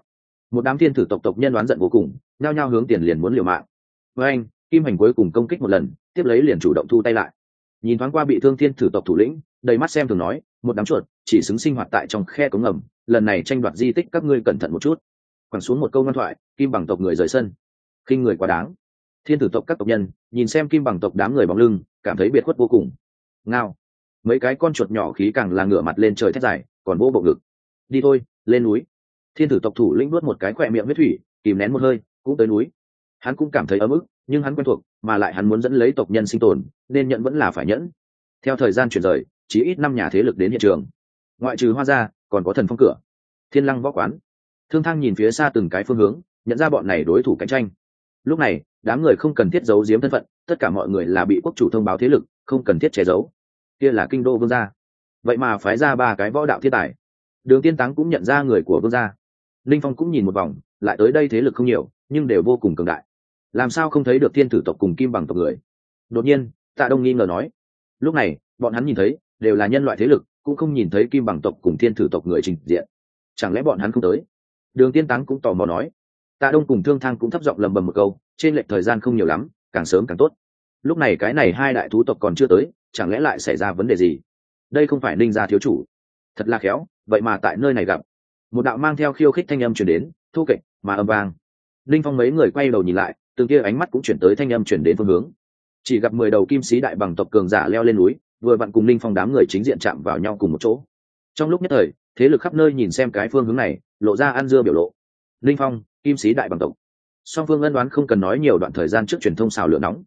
Một đám thiên thử tộc tộc nhân đoán giận vô cùng, nhao nhao hướng tiền liền muốn liều mạng. Với anh, kim hành cuối cùng công kích một lần, tiếp lấy liền chủ động thu tay lại. Nhìn thoáng qua bị thương thiên thử tộc thủ lĩnh, đầy mắt xem thường nói, một đám chuột chỉ xứng sinh hoạt tại trong khe cống ngầm, lần này tranh đoạt di tích các ngươi cẩn thận một chút. Quẳng xuống một câu ngoan thoại, kim bằng tộc người rời sân. Khinh người quá đáng. Thiên tử tộc các tộc nhân, nhìn xem kim bằng tộc đám người bóng lưng, cảm thấy biệt khuất vô cùng. Ngao. Mấy cái con chuột nhỏ khí càng là ngửa mặt lên trời thét dài, còn vỗ bộ ngực. Đi thôi, lên núi. Thiên tử tộc thủ lĩnh nuốt một cái khỏe miệng huyết thủy, kìm nén một hơi, cũng tới núi. Hắn cũng cảm thấy ấm ức, nhưng hắn quen thuộc, mà lại hắn muốn dẫn lấy tộc nhân sinh tồn, nên nhận vẫn là phải nhẫn. Theo thời gian chuyển rời, chỉ ít năm nhà thế lực đến hiện trường ngoại trừ hoa gia còn có thần phong cửa, thiên lăng võ quán. Thương thang nhìn phía xa từng cái phương hướng, nhận ra bọn này đối thủ cạnh tranh. Lúc này, đám người không cần thiết giấu giếm thân phận, tất cả mọi người là bị quốc chủ thông báo thế lực, không cần thiết che giấu. Kia là kinh đô vương gia. Vậy mà phái ra ba cái võ đạo thiên tài. Đường tiên táng cũng nhận ra người của vương gia. Linh phong cũng nhìn một vòng, lại tới đây thế lực không nhiều, nhưng đều vô cùng cường đại. Làm sao không thấy được thiên tử tộc cùng kim bằng tộc người? Đột nhiên, tạ đông nghi ngờ nói. Lúc này, bọn hắn nhìn thấy, đều là nhân loại thế lực cũng không nhìn thấy kim bằng tộc cùng thiên tử tộc người trình diện. Chẳng lẽ bọn hắn không tới? Đường tiên táng cũng tò mò nói. Tạ đông cùng thương thang cũng thấp giọng lầm bầm một câu, trên lệch thời gian không nhiều lắm, càng sớm càng tốt. Lúc này cái này hai đại thú tộc còn chưa tới, chẳng lẽ lại xảy ra vấn đề gì? Đây không phải ninh gia thiếu chủ. Thật là khéo, vậy mà tại nơi này gặp. Một đạo mang theo khiêu khích thanh âm chuyển đến, thu kệch mà âm vang. Linh phong mấy người quay đầu nhìn lại, từng kia ánh mắt cũng chuyển tới thanh âm chuyển đến phương hướng. Chỉ gặp mười đầu kim sĩ đại bằng tộc cường giả leo lên núi vừa vặn cùng linh phong đám người chính diện chạm vào nhau cùng một chỗ. Trong lúc nhất thời, thế lực khắp nơi nhìn xem cái phương hướng này, lộ ra ăn dưa biểu lộ. Linh phong, kim sĩ đại bằng tộc. Song phương ân đoán không cần nói nhiều đoạn thời gian trước truyền thông xào lửa nóng.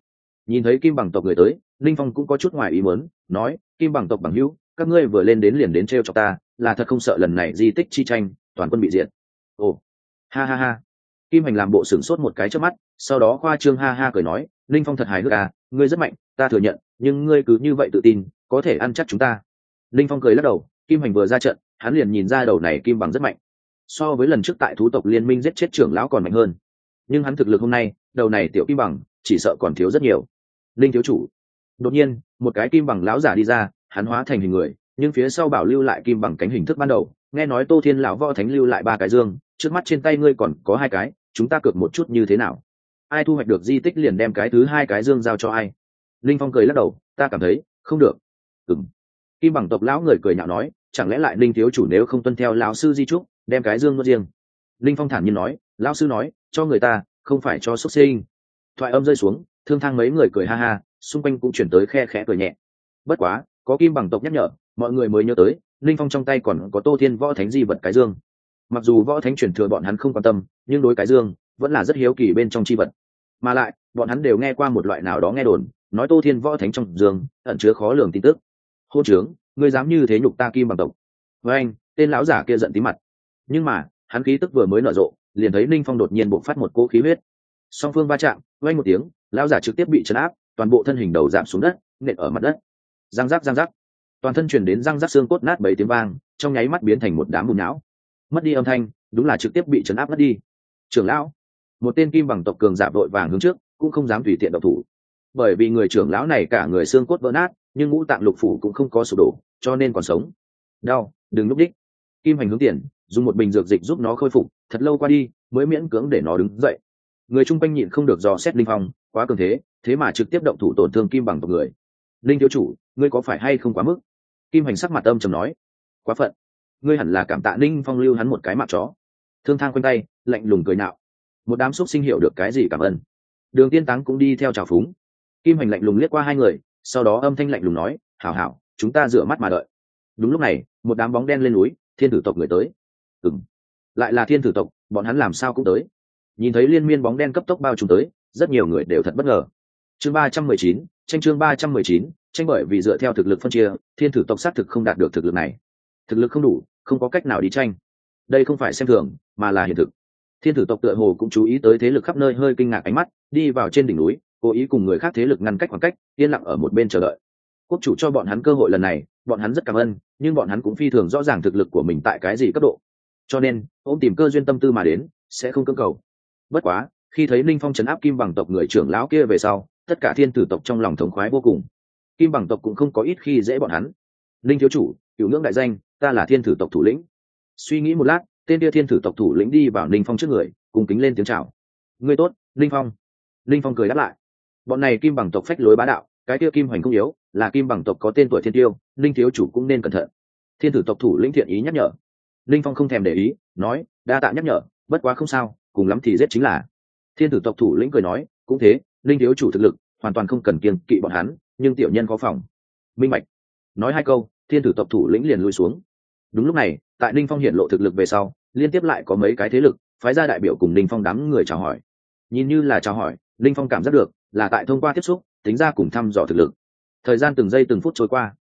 Nhìn thấy kim bằng tộc người tới linh phong cũng có chút ngoài ý muốn, nói, kim bằng tộc bằng hữu, các ngươi vừa lên đến liền đến t r e o cho ta, là thật không sợ lần này di tích chi tranh, toàn quân bị diệt. Ồ, ha ha ha. Kim hành làm bộ sửng sốt một cái trước mắt, sau đó khoa trương ha ha cười nói linh phong thật hài hước à ngươi rất mạnh, ta thừa nhận nhưng ngươi cứ như vậy tự tin, có thể ăn chắc chúng ta. Linh phong cười lắc đầu, kim hành vừa ra trận, hắn liền nhìn ra đầu này kim bằng rất mạnh. So với lần trước tại thú tộc liên minh giết chết trưởng lão còn mạnh hơn. Nhưng hắn thực lực hôm nay, đầu này tiểu kim bằng, chỉ sợ còn thiếu rất nhiều. Linh thiếu chủ. Đột nhiên, một cái kim bằng lão giả đi ra, hắn hóa thành hình người, nhưng phía sau bảo lưu lại kim bằng cánh hình thức ban đầu. Nghe nói tô thiên lão võ thánh lưu lại ba cái dương, trước mắt trên tay ngươi còn có hai cái, chúng ta cược một chút như thế nào? Ai thu hoạch được di tích liền đem cái thứ hai cái dương giao cho ai? Linh phong cười lắc đầu, ta cảm thấy, không được. Ừng kim bằng tộc lão người cười nhạo nói, chẳng lẽ lại linh thiếu chủ nếu không tuân theo lão sư di trúc, đem cái dương nuốt riêng? Linh phong thản nhiên nói, lão sư nói, cho người ta, không phải cho xuất sinh. Thoại âm rơi xuống, thương thang mấy người cười ha ha, xung quanh cũng chuyển tới khe khẽ cười nhẹ. Bất quá, có kim bằng tộc nhắc nhở, mọi người mới nhớ tới, linh phong trong tay còn có tô thiên võ thánh di vật cái dương. Mặc dù võ thánh chuyển thừa bọn hắn không quan tâm, nhưng đối cái dương, vẫn là rất hiếu kỳ bên trong chi vật. Mà lại, bọn hắn đều nghe qua một loại nào đó nghe đồn nói tô thiên võ thánh trong giường ẩn chứa khó lường tin tức. Hô trướng ngươi dám như thế nhục ta kim bằng tộc. Với anh, tên lão giả kia giận tí mặt. Nhưng mà, hắn khí tức vừa mới nở rộ, liền thấy ninh phong đột nhiên bộc phát một cỗ khí huyết. Song phương va chạm quay một tiếng, lão giả trực tiếp bị chấn áp, toàn bộ thân hình đầu giảm xuống đất, nện ở mặt đất. Răng rắc răng rắc. Toàn thân truyền đến răng rắc xương cốt nát bảy tiếng vang, trong nháy mắt biến thành một đám bùn não. Mất đi âm thanh, đúng là trực tiếp bị chấn áp mất đi. Trưởng lão, một tên kim bằng tộc cường giả vội vàng hướng trước, cũng không dám tùy tiện độc thủ bởi vì người trưởng lão này cả người xương cốt vỡ nát, nhưng ngũ tạng lục phủ cũng không có sụp đổ, cho nên còn sống. Đau, đừng lúc đích. Kim hành hướng tiền, dùng một bình dược dịch giúp nó khôi phục, thật lâu qua đi, mới miễn cưỡng để nó đứng dậy. Người chung quanh nhịn không được dò xét linh phong, quá cường thế thế mà trực tiếp động thủ tổn thương kim bằng tộc người. Linh thiếu chủ, ngươi có phải hay không quá mức? Kim hành sắc mặt âm trầm nói. Quá phận. Ngươi hẳn là cảm tạ ninh phong lưu hắn một cái mặt chó. Thương thang quanh tay, lạnh lùng cười nạo. Một đám xúc sinh hiểu được cái gì cảm ơn. Đường tiên táng cũng đi theo trào phúng kim hành lạnh lùng liếc qua hai người, sau đó âm thanh lạnh lùng nói, hảo hảo, chúng ta rửa mắt mà đợi. Đúng lúc này, một đám bóng đen lên núi, thiên tử tộc người tới. Ừng lại là thiên tử tộc, bọn hắn làm sao cũng tới. Nhìn thấy liên miên bóng đen cấp tốc bao trùm tới, rất nhiều người đều thật bất ngờ. Chương ba trăm mười chín, tranh chương ba trăm mười chín, tranh bởi vì dựa theo thực lực phân chia, thiên tử tộc xác thực không đạt được thực lực này. Thực lực không đủ, không có cách nào đi tranh. Đây không phải xem thường, mà là hiện thực. Thiên tử tộc tựa hồ cũng chú ý tới thế lực khắp nơi hơi kinh ngạc ánh mắt, đi vào trên đỉnh núi cố ý cùng người khác thế lực ngăn cách khoảng cách, yên lặng ở một bên chờ đợi. Quốc chủ cho bọn hắn cơ hội lần này, bọn hắn rất cảm ơn, nhưng bọn hắn cũng phi thường rõ ràng thực lực của mình tại cái gì cấp độ. Cho nên, ông tìm cơ duyên tâm tư mà đến, sẽ không cơ cầu. Bất quá, khi thấy linh phong chấn áp kim bằng tộc người trưởng lão kia về sau, tất cả thiên tử tộc trong lòng thống khoái vô cùng. Kim bằng tộc cũng không có ít khi dễ bọn hắn. Linh thiếu chủ, cựu ngưỡng đại danh, ta là thiên tử tộc thủ lĩnh. Suy nghĩ một lát, tên kia thiên tử tộc thủ lĩnh đi vào linh phong trước người cùng kính lên tiếng chào. Ngươi tốt linh phong. Linh phong cười đáp lại bọn này kim bằng tộc phách lối bá đạo cái tiêu kim hoành không yếu là kim bằng tộc có tên tuổi thiên tiêu linh thiếu chủ cũng nên cẩn thận. Thiên tử tộc thủ lĩnh thiện ý nhắc nhở. Linh phong không thèm để ý nói đa tạ nhắc nhở bất quá không sao cùng lắm thì giết chính là. Thiên tử tộc thủ lĩnh cười nói cũng thế linh thiếu chủ thực lực hoàn toàn không cần kiêng kỵ bọn hắn nhưng tiểu nhân có phòng. Minh mạch, nói hai câu thiên tử tộc thủ lĩnh liền lui xuống. Đúng lúc này tại ninh phong hiện lộ thực lực về sau liên tiếp lại có mấy cái thế lực phái ra đại biểu cùng ninh phong đám người chào hỏi. Nhìn như là chào hỏi ninh phong cảm giác được là tại thông qua tiếp xúc, tính ra cùng thăm dò thực lực. Thời gian từng giây từng phút trôi qua,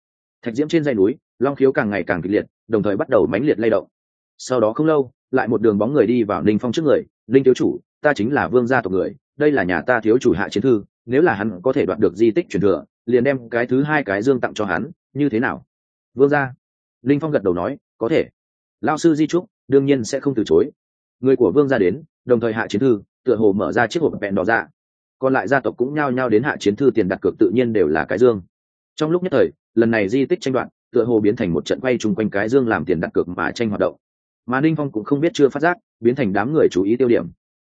thạch diễm trên dây núi, long khiếu càng ngày càng kịch liệt, đồng thời bắt đầu mãnh liệt lay động. Sau đó không lâu, lại một đường bóng người đi vào ninh phong trước người, ninh thiếu chủ, ta chính là vương gia tộc người, đây là nhà ta thiếu chủ hạ chiến thư, nếu là hắn có thể đoạt được di tích truyền thừa, liền đem cái thứ hai cái dương tặng cho hắn, như thế nào? Vương gia. Linh phong gật đầu nói, có thể. Lao sư di trúc, đương nhiên sẽ không từ chối. Người của vương gia đến, đồng thời hạ chiến thư, tựa hồ mở ra chiếc hộp vẹn đỏ ra còn lại gia tộc cũng nhao nhao đến hạ chiến thư tiền đặt cược tự nhiên đều là cái dương. Trong lúc nhất thời, lần này di tích tranh đoạn, tựa hồ biến thành một trận quay chung quanh cái dương làm tiền đặt cược mà tranh hoạt động. Mà ninh phong cũng không biết chưa phát giác, biến thành đám người chú ý tiêu điểm.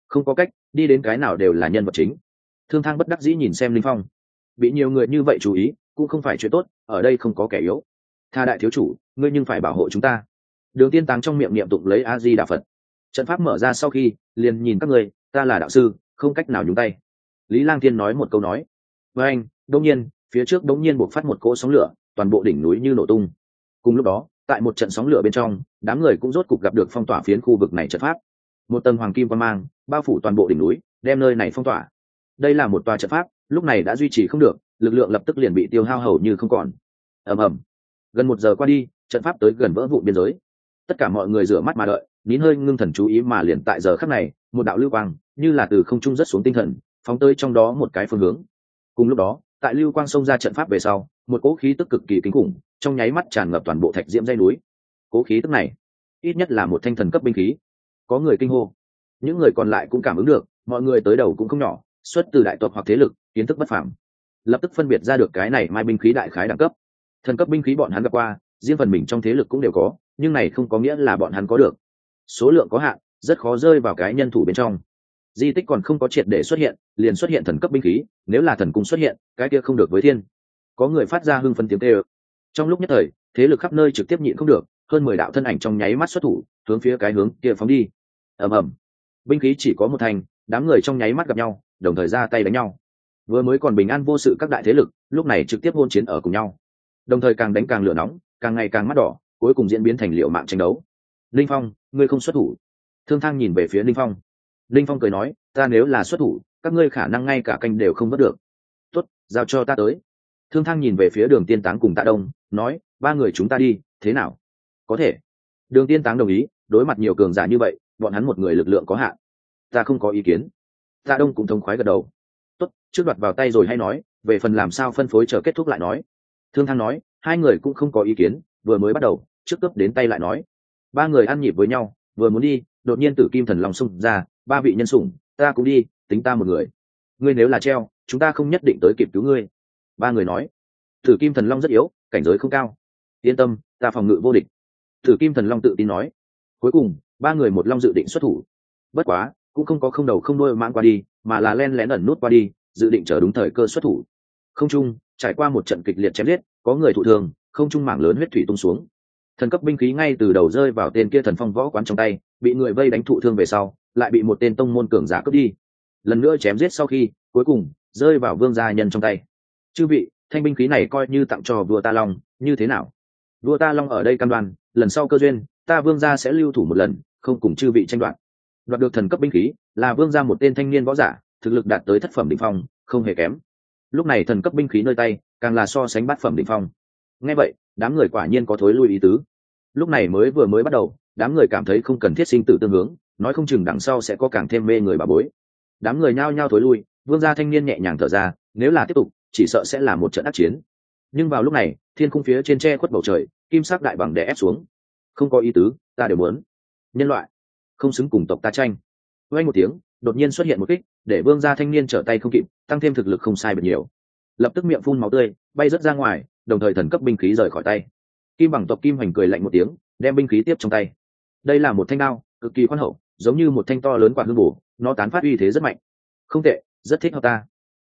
Không có cách, đi đến cái nào đều là nhân vật chính. Thương thang bất đắc dĩ nhìn xem linh phong. Bị nhiều người như vậy chú ý, cũng không phải chuyện tốt, ở đây không có kẻ yếu. Tha đại thiếu chủ, ngươi nhưng phải bảo hộ chúng ta. Đường tiên táng trong miệng niệm tụng lấy a di đà phật. Trận pháp mở ra sau khi, liền nhìn các người ta là đạo sư, không cách nào nhúng tay lý lang Thiên nói một câu nói. Với anh đông nhiên, phía trước đông nhiên buộc phát một cỗ sóng lửa, toàn bộ đỉnh núi như nổ tung. Cùng lúc đó, tại một trận sóng lửa bên trong, đám người cũng rốt cục gặp được phong tỏa phiến khu vực này trận pháp. Một tầng hoàng kim quan mang, bao phủ toàn bộ đỉnh núi, đem nơi này phong tỏa. Đây là một tòa trận pháp, lúc này đã duy trì không được, lực lượng lập tức liền bị tiêu hao hầu như không còn. Ầm ầm. Gần một giờ qua đi, trận pháp tới gần vỡ vụ biên giới. Tất cả mọi người rửa mắt mà đợi, nín hơi ngưng thần chú ý mà liền tại giờ khắc này, một đạo lưu quang, như là từ không trung rất xuống tinh thần phóng tới trong đó một cái phương hướng. Cùng lúc đó, tại lưu quang xông ra trận pháp về sau, một cỗ khí tức cực kỳ kinh khủng, trong nháy mắt tràn ngập toàn bộ thạch diễm dây núi. Cỗ khí tức này, ít nhất là một thanh thần cấp binh khí. Có người kinh hô. Những người còn lại cũng cảm ứng được, mọi người tới đầu cũng không nhỏ, xuất từ đại tộc hoặc thế lực, kiến thức bất phẳng lập tức phân biệt ra được cái này mai binh khí đại khái đẳng cấp. Thần cấp binh khí bọn hắn gặp qua, riêng phần mình trong thế lực cũng đều có, nhưng này không có nghĩa là bọn hắn có được. Số lượng có hạn, rất khó rơi vào cái nhân thủ bên trong di tích còn không có triệt để xuất hiện, liền xuất hiện thần cấp binh khí, nếu là thần cung xuất hiện, cái kia không được với thiên. Có người phát ra hưng phân tiếng tê ơ trong lúc nhất thời, thế lực khắp nơi trực tiếp nhịn không được, hơn mười đạo thân ảnh trong nháy mắt xuất thủ, hướng phía cái hướng kia phóng đi. Ầm ầm. Binh khí chỉ có một thành, đám người trong nháy mắt gặp nhau, đồng thời ra tay đánh nhau. Vừa mới còn bình an vô sự các đại thế lực, lúc này trực tiếp hôn chiến ở cùng nhau. Đồng thời càng đánh càng lửa nóng, càng ngày càng mắt đỏ, cuối cùng diễn biến thành liệu mạng tranh đấu. Linh phong, ngươi không xuất thủ. Thương thang nhìn về phía linh phong linh phong cười nói, ta nếu là xuất thủ, các ngươi khả năng ngay cả canh đều không vớt được. Tuất giao cho ta tới. Thương thang nhìn về phía đường tiên táng cùng tạ đông, nói, ba người chúng ta đi, thế nào? Có thể. Đường tiên táng đồng ý, đối mặt nhiều cường giả như vậy, bọn hắn một người lực lượng có hạn. Ta không có ý kiến. Tạ đông cũng thông khoái gật đầu. Tốt, trước đoạt vào tay rồi hay nói, về phần làm sao phân phối chờ kết thúc lại nói. Thương thang nói, hai người cũng không có ý kiến, vừa mới bắt đầu, trước cấp đến tay lại nói. Ba người ăn nhịp với nhau, vừa muốn đi, đột nhiên tử kim thần lòng xung ra ba vị nhân sủng, ta cũng đi, tính ta một người. Ngươi nếu là treo, chúng ta không nhất định tới kịp cứu ngươi. Ba người nói. Thử kim thần long rất yếu, cảnh giới không cao. Yên tâm, ta phòng ngự vô địch. Thử kim thần long tự tin nói. Cuối cùng, ba người một long dự định xuất thủ. Bất quá, cũng không có không đầu không đôi mang qua đi, mà là len lén ẩn nút qua đi, dự định chờ đúng thời cơ xuất thủ. Không trung, trải qua một trận kịch liệt chém giết, có người thụ thường không trung mảng lớn huyết thủy tung xuống. Thần cấp binh khí ngay từ đầu rơi vào tên kia thần phong võ quán trong tay, bị người vây đánh thụ thương về sau lại bị một tên tông môn cường giả cướp đi. Lần nữa chém giết sau khi, cuối cùng, rơi vào vương gia nhân trong tay. Chư vị, thanh binh khí này coi như tặng cho vua ta long, như thế nào? Vua ta long ở đây căn đoan, lần sau cơ duyên, ta vương gia sẽ lưu thủ một lần, không cùng chư vị tranh đoạt. Đoạt được thần cấp binh khí, là vương gia một tên thanh niên võ giả, thực lực đạt tới thất phẩm đỉnh phong, không hề kém. Lúc này thần cấp binh khí nơi tay, càng là so sánh bát phẩm đỉnh phong. Nghe vậy, đám người quả nhiên có thối lui ý tứ. Lúc này mới vừa mới bắt đầu, đám người cảm thấy không cần thiết sinh tử tương hướng nói không chừng đằng sau sẽ có càng thêm mê người bà bối. Đám người nhao nhao thối lui, vương gia thanh niên nhẹ nhàng thở ra, nếu là tiếp tục, chỉ sợ sẽ là một trận ác chiến. Nhưng vào lúc này, thiên khung phía trên tre khuất bầu trời, kim sắc đại bằng đè ép xuống. Không có ý tứ, ta đều muốn. Nhân loại, không xứng cùng tộc ta tranh. Quay một tiếng, đột nhiên xuất hiện một kích, để vương gia thanh niên trở tay không kịp, tăng thêm thực lực không sai bật nhiều. Lập tức miệng phun máu tươi, bay rớt ra ngoài, đồng thời thần cấp binh khí rời khỏi tay. Kim bằng tộc kim hoành cười lạnh một tiếng, đem binh khí tiếp trong tay. Đây là một thanh đao, cực kỳ khoan hậu giống như một thanh to lớn quạt hương bổ, nó tán phát uy thế rất mạnh. Không tệ, rất thích hợp ta.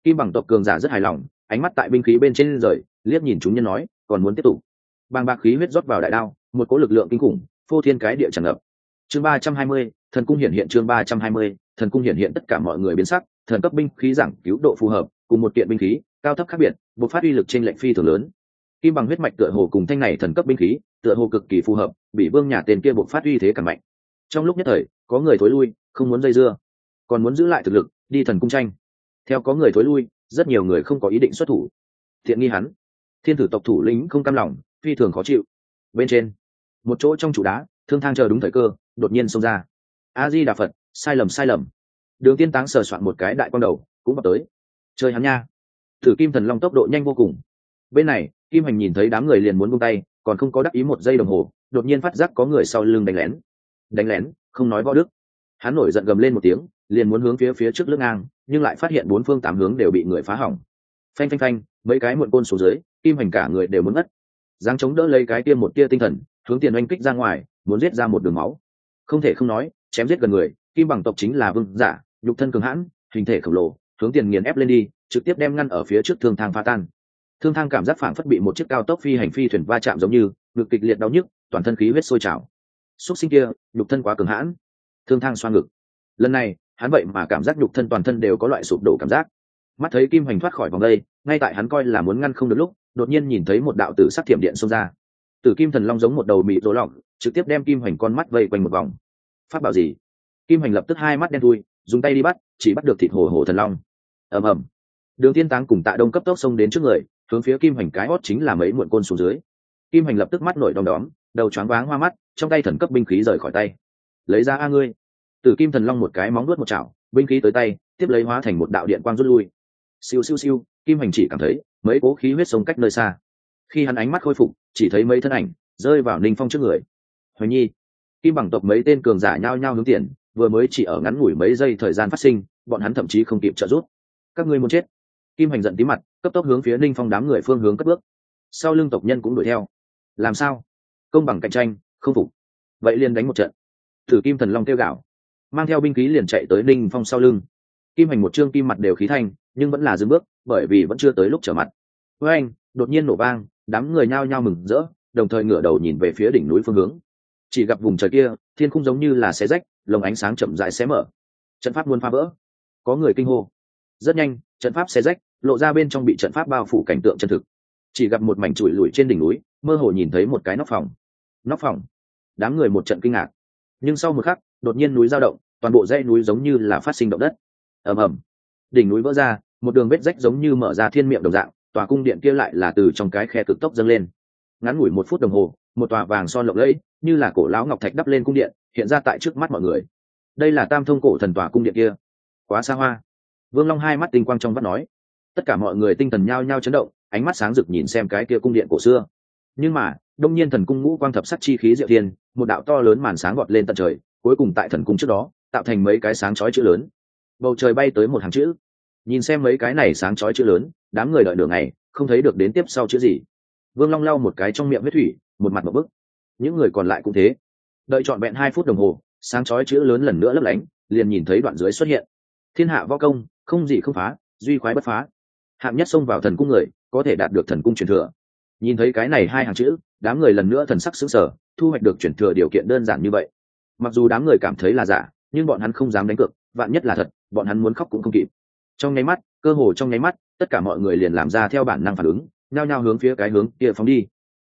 Kim bằng tộc cường giả rất hài lòng, ánh mắt tại binh khí bên trên rời, liếc nhìn chúng nhân nói, còn muốn tiếp tục. Bàng bạc khí huyết rót vào đại đao, một cỗ lực lượng kinh khủng, phô thiên cái địa tràn ngập. Chương ba trăm hai mươi, thần cung hiện hiện chương ba trăm hai mươi, thần cung hiện hiện tất cả mọi người biến sắc, thần cấp binh khí giảng cứu độ phù hợp, cùng một kiện binh khí, cao thấp khác biệt buộc phát uy lực trên lệnh phi thường lớn. Kim bằng huyết mạch tựa hồ cùng thanh này thần cấp binh khí, tựa hồ cực kỳ phù hợp, bị vương nhà tên kia buộc phát uy thế càng mạnh trong lúc nhất thời, có người thối lui, không muốn dây dưa, còn muốn giữ lại thực lực, đi thần cung tranh. Theo có người thối lui, rất nhiều người không có ý định xuất thủ. Thiện nghi hắn. Thiên tử tộc thủ lĩnh không cam lòng, phi thường khó chịu. Bên trên, một chỗ trong trụ đá, thương thang chờ đúng thời cơ, đột nhiên xông ra. A di đà phật sai lầm sai lầm. Đường tiên táng sờ soạn một cái đại quang đầu, cũng vào tới. Chơi hắn nha. Thử kim thần long tốc độ nhanh vô cùng. Bên này, kim hành nhìn thấy đám người liền muốn buông tay, còn không có đắc ý một giây đồng hồ, đột nhiên phát giác có người sau lưng đánh lén đánh lén, không nói võ đức. Hắn nổi giận gầm lên một tiếng, liền muốn hướng phía phía trước lưng ngang, nhưng lại phát hiện bốn phương tám hướng đều bị người phá hỏng. Phanh phanh phanh, mấy cái muộn côn xuống dưới, kim hành cả người đều muốn ngất. Giáng chống đỡ lấy cái tiêm một tia tinh thần, hướng tiền oanh kích ra ngoài, muốn giết ra một đường máu. Không thể không nói, chém giết gần người, kim bằng tộc chính là vương giả, nhục thân cường hãn, hình thể khổng lồ, hướng tiền nghiền ép lên đi, trực tiếp đem ngăn ở phía trước thương thang phá tan. Thương thang cảm giác phảng phất bị một chiếc cao tốc phi hành phi thuyền va chạm giống như, ngực kịch liệt đau nhức, toàn thân khí huyết sôi trào xúc sinh kia, nhục thân quá cường hãn, thương thang xoa ngực. Lần này, hắn vậy mà cảm giác nhục thân toàn thân đều có loại sụp đổ cảm giác. Mắt thấy kim hoành thoát khỏi vòng đây, ngay tại hắn coi là muốn ngăn không được lúc, đột nhiên nhìn thấy một đạo tử sắc thiểm điện xông ra. Tử kim thần long giống một đầu mị rối lỏng, trực tiếp đem kim hoành con mắt vây quanh một vòng. Phát bảo gì? Kim hoành lập tức hai mắt đen thui, dùng tay đi bắt, chỉ bắt được thịt hồ hồ thần long. Ầm ầm. Đường tiên táng cùng tạ đông cấp tốc xông đến trước người, hướng phía kim hoành cái hót chính là mấy muộn côn xuống dưới. Kim hoành lập tức mắt nổi đom đóm, đầu choáng váng hoa mắt trong tay thần cấp binh khí rời khỏi tay. Lấy ra a ngươi. Tử kim thần long một cái móng nuốt một chảo, binh khí tới tay, tiếp lấy hóa thành một đạo điện quang rút lui. Siêu siêu siêu, kim hành chỉ cảm thấy mấy cố khí huyết sống cách nơi xa. Khi hắn ánh mắt khôi phục, chỉ thấy mấy thân ảnh rơi vào ninh phong trước người. Hoài nhi, kim bằng tộc mấy tên cường giả nhao nhao hướng tiền, vừa mới chỉ ở ngắn ngủi mấy giây thời gian phát sinh, bọn hắn thậm chí không kịp trợ giúp. Các ngươi muốn chết. Kim hành giận tí mặt, cấp tốc hướng phía ninh phong đám người phương hướng cất bước. Sau lưng tộc nhân cũng đuổi theo. Làm sao? Công bằng cạnh tranh không phục. Vậy liền đánh một trận. Thử kim thần long tiêu gạo mang theo binh khí liền chạy tới ninh phong sau lưng. Kim hành một chương kim mặt đều khí thanh, nhưng vẫn là dừng bước, bởi vì vẫn chưa tới lúc trở mặt. Với anh, đột nhiên nổ vang, đám người nhao nhao mừng rỡ, đồng thời ngửa đầu nhìn về phía đỉnh núi phương hướng. Chỉ gặp vùng trời kia, thiên khung giống như là xé rách, lồng ánh sáng chậm rãi xé mở. Trận pháp luôn phá vỡ. Có người kinh hô. Rất nhanh, trận pháp xé rách, lộ ra bên trong bị trận pháp bao phủ cảnh tượng chân thực. Chỉ gặp một mảnh trụi lùi trên đỉnh núi, mơ hồ nhìn thấy một cái nóc phòng. Nóc phòng? Đám người một trận kinh ngạc. Nhưng sau một khắc, đột nhiên núi dao động, toàn bộ dãy núi giống như là phát sinh động đất. Ầm ầm. Đỉnh núi vỡ ra, một đường vết rách giống như mở ra thiên miệng đồng dạng, tòa cung điện kia lại là từ trong cái khe cực tốc dâng lên. Ngắn ngủi một phút đồng hồ, một tòa vàng son lộng lẫy, như là cổ lão ngọc thạch đắp lên cung điện, hiện ra tại trước mắt mọi người. Đây là tam thông cổ thần tòa cung điện kia. Quá xa hoa. Vương long hai mắt tinh quang trong vắt nói. Tất cả mọi người tinh thần nhao nhao chấn động, ánh mắt sáng rực nhìn xem cái kia cung điện cổ xưa. Nhưng mà, đông nhiên thần cung ngũ quang thập sắc chi khí diệu thiên một đạo to lớn màn sáng gọt lên tận trời, cuối cùng tại thần cung trước đó, tạo thành mấy cái sáng chói chữ lớn. Bầu trời bay tới một hàng chữ. Nhìn xem mấy cái này sáng chói chữ lớn, đám người đợi nửa ngày, không thấy được đến tiếp sau chữ gì. Vương long lau một cái trong miệng huyết thủy, một mặt một bức. Những người còn lại cũng thế. Đợi trọn vẹn hai phút đồng hồ, sáng chói chữ lớn lần nữa lấp lánh, liền nhìn thấy đoạn dưới xuất hiện. Thiên hạ võ công, không gì không phá, duy khoái bất phá. Hạng nhất xông vào thần cung người, có thể đạt được thần cung truyền thừa nhìn thấy cái này hai hàng chữ, đám người lần nữa thần sắc xứng sở thu hoạch được chuyển thừa điều kiện đơn giản như vậy. Mặc dù đám người cảm thấy là giả, nhưng bọn hắn không dám đánh cược, vạn nhất là thật, bọn hắn muốn khóc cũng không kịp. Trong nháy mắt, cơ hồ trong nháy mắt, tất cả mọi người liền làm ra theo bản năng phản ứng, nhao nhao hướng phía cái hướng kia phóng đi.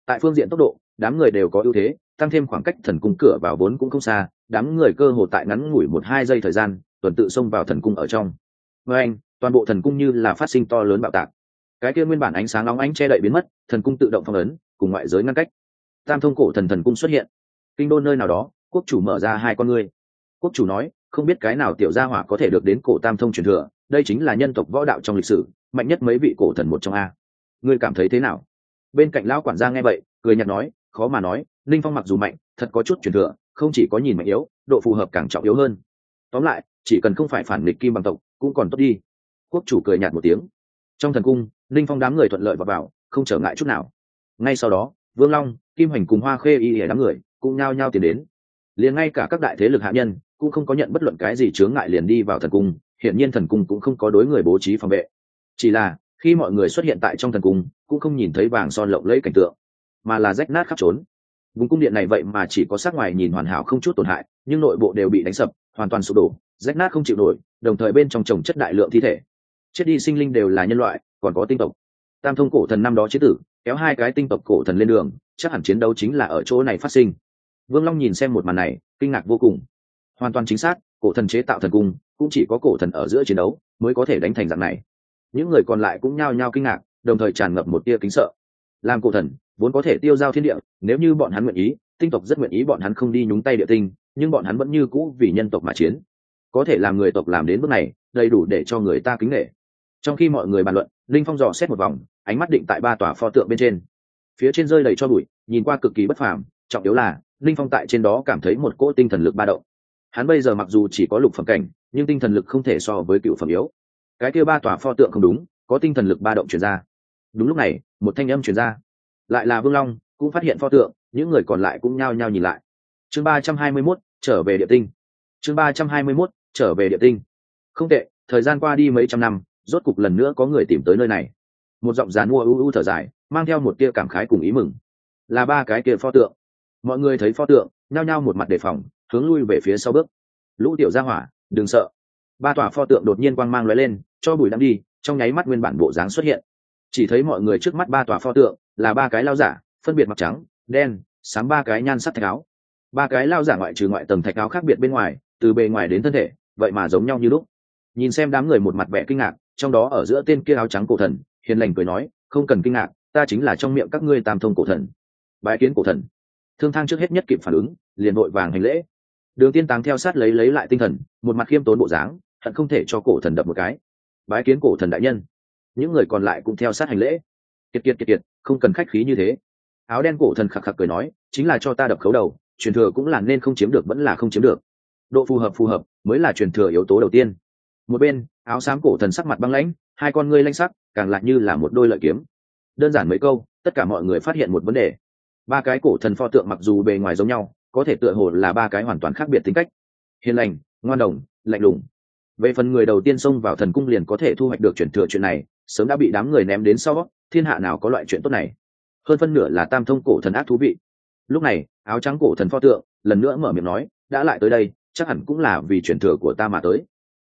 Tại phương diện tốc độ, đám người đều có ưu thế, tăng thêm khoảng cách thần cung cửa vào vốn cũng không xa, đám người cơ hồ tại ngắn ngủi một hai giây thời gian, tuần tự xông vào thần cung ở trong. Với anh, toàn bộ thần cung như là phát sinh to lớn bạo tạc cái kia nguyên bản ánh sáng nóng ánh che đậy biến mất, thần cung tự động phong ấn, cùng ngoại giới ngăn cách. Tam thông cổ thần thần cung xuất hiện. Kinh đô nơi nào đó, quốc chủ mở ra hai con ngươi. Quốc chủ nói, không biết cái nào tiểu gia hỏa có thể được đến cổ tam thông truyền thừa, đây chính là nhân tộc võ đạo trong lịch sử, mạnh nhất mấy vị cổ thần một trong a. Ngươi cảm thấy thế nào? Bên cạnh lão quản gia nghe vậy, cười nhạt nói, khó mà nói, linh phong mặc dù mạnh, thật có chút truyền thừa, không chỉ có nhìn mạnh yếu, độ phù hợp càng trọng yếu hơn. Tóm lại, chỉ cần không phải phản nghịch kim bằng tộc, cũng còn tốt đi. Quốc chủ cười nhạt một tiếng. Trong thần cung linh phong đám người thuận lợi vào, vào không trở ngại chút nào. Ngay sau đó vương long kim hoành cùng hoa khê y ỉa đám người cũng nhao nhao tiến đến. Liền ngay cả các đại thế lực hạ nhân cũng không có nhận bất luận cái gì chướng ngại liền đi vào thần cung hiển nhiên thần cung cũng không có đối người bố trí phòng vệ. Chỉ là khi mọi người xuất hiện tại trong thần cung cũng không nhìn thấy vàng son lộng lẫy cảnh tượng mà là rách nát khắp trốn. Vùng cung điện này vậy mà chỉ có sát ngoài nhìn hoàn hảo không chút tổn hại nhưng nội bộ đều bị đánh sập hoàn toàn sụp đổ rách nát không chịu nổi đồng thời bên trong trồng chất đại lượng thi thể. Chết đi sinh linh đều là nhân loại còn có tinh tộc. Tam thông cổ thần năm đó chế tử, kéo hai cái tinh tộc cổ thần lên đường, chắc hẳn chiến đấu chính là ở chỗ này phát sinh. Vương long nhìn xem một màn này, kinh ngạc vô cùng. Hoàn toàn chính xác, cổ thần chế tạo thần cung, cũng chỉ có cổ thần ở giữa chiến đấu, mới có thể đánh thành dạng này. Những người còn lại cũng nhao nhao kinh ngạc, đồng thời tràn ngập một tia kính sợ. Làm cổ thần, vốn có thể tiêu giao thiên địa, nếu như bọn hắn nguyện ý, tinh tộc rất nguyện ý bọn hắn không đi nhúng tay địa tinh, nhưng bọn hắn vẫn như cũ vì nhân tộc mà chiến. Có thể làm người tộc làm đến bước này, đầy đủ để cho người ta kính nghệ trong khi mọi người bàn luận, linh phong dò xét một vòng, ánh mắt định tại ba tòa pho tượng bên trên. Phía trên rơi đầy cho bụi, nhìn qua cực kỳ bất phàm, trọng yếu là, linh phong tại trên đó cảm thấy một cỗ tinh thần lực ba động. Hắn bây giờ mặc dù chỉ có lục phẩm cảnh, nhưng tinh thần lực không thể so với cựu phẩm yếu. Cái kia ba tòa pho tượng không đúng, có tinh thần lực ba động chuyển ra. Đúng lúc này, một thanh âm chuyển ra. Lại là vương long, cũng phát hiện pho tượng, những người còn lại cũng nhao nhao nhìn lại. Chương ba trăm hai mươi mốt, trở về địa tinh. Chương ba trăm hai mươi mốt, trở về địa tinh. Không tệ, thời gian qua đi mấy trăm năm rốt cục lần nữa có người tìm tới nơi này. Một giọng dàn mua ưu ưu thở dài, mang theo một tia cảm khái cùng ý mừng. Là ba cái kia pho tượng. Mọi người thấy pho tượng, nhao nhao một mặt đề phòng, hướng lui về phía sau bước. Lũ tiểu ra hỏa, đừng sợ. Ba tòa pho tượng đột nhiên quang mang lóe lên, cho bùi đắm đi, trong nháy mắt nguyên bản bộ dáng xuất hiện. Chỉ thấy mọi người trước mắt ba tòa pho tượng, là ba cái lao giả, phân biệt mặc trắng, đen sáng ba cái nhan sắc thạch áo. Ba cái lao giả ngoại trừ ngoại tầng thạch áo khác biệt bên ngoài, từ bề ngoài đến thân thể, vậy mà giống nhau như lúc. Nhìn xem đám người một mặt vẻ kinh ngạc trong đó ở giữa tên kia áo trắng cổ thần, hiền lành cười nói, không cần kinh ngạc, ta chính là trong miệng các ngươi tam thông cổ thần. Bãi kiến cổ thần. Thương thang trước hết nhất kịp phản ứng, liền vội vàng hành lễ. Đường tiên táng theo sát lấy lấy lại tinh thần, một mặt khiêm tốn bộ dáng, hận không thể cho cổ thần đập một cái. Bái kiến cổ thần đại nhân. Những người còn lại cũng theo sát hành lễ. Kiệt kiệt kiệt kiệt, không cần khách khí như thế. Áo đen cổ thần khạc khạc cười nói, chính là cho ta đập khấu đầu, truyền thừa cũng là nên không chiếm được vẫn là không chiếm được. Độ phù hợp phù hợp, mới là truyền thừa yếu tố đầu tiên một bên, áo xám cổ thần sắc mặt băng lãnh, hai con ngươi lanh sắc, càng lại như là một đôi lợi kiếm. Đơn giản mấy câu, tất cả mọi người phát hiện một vấn đề. Ba cái cổ thần pho tượng mặc dù bề ngoài giống nhau, có thể tựa hồ là ba cái hoàn toàn khác biệt tính cách. Hiền lành, ngoan đồng, lạnh lùng. Về phần người đầu tiên xông vào thần cung liền có thể thu hoạch được chuyển thừa chuyện này, sớm đã bị đám người ném đến sau, thiên hạ nào có loại chuyện tốt này. Hơn phân nửa là tam thông cổ thần ác thú vị. Lúc này, áo trắng cổ thần pho tượng, lần nữa mở miệng nói, đã lại tới đây, chắc hẳn cũng là vì truyền thừa của ta mà tới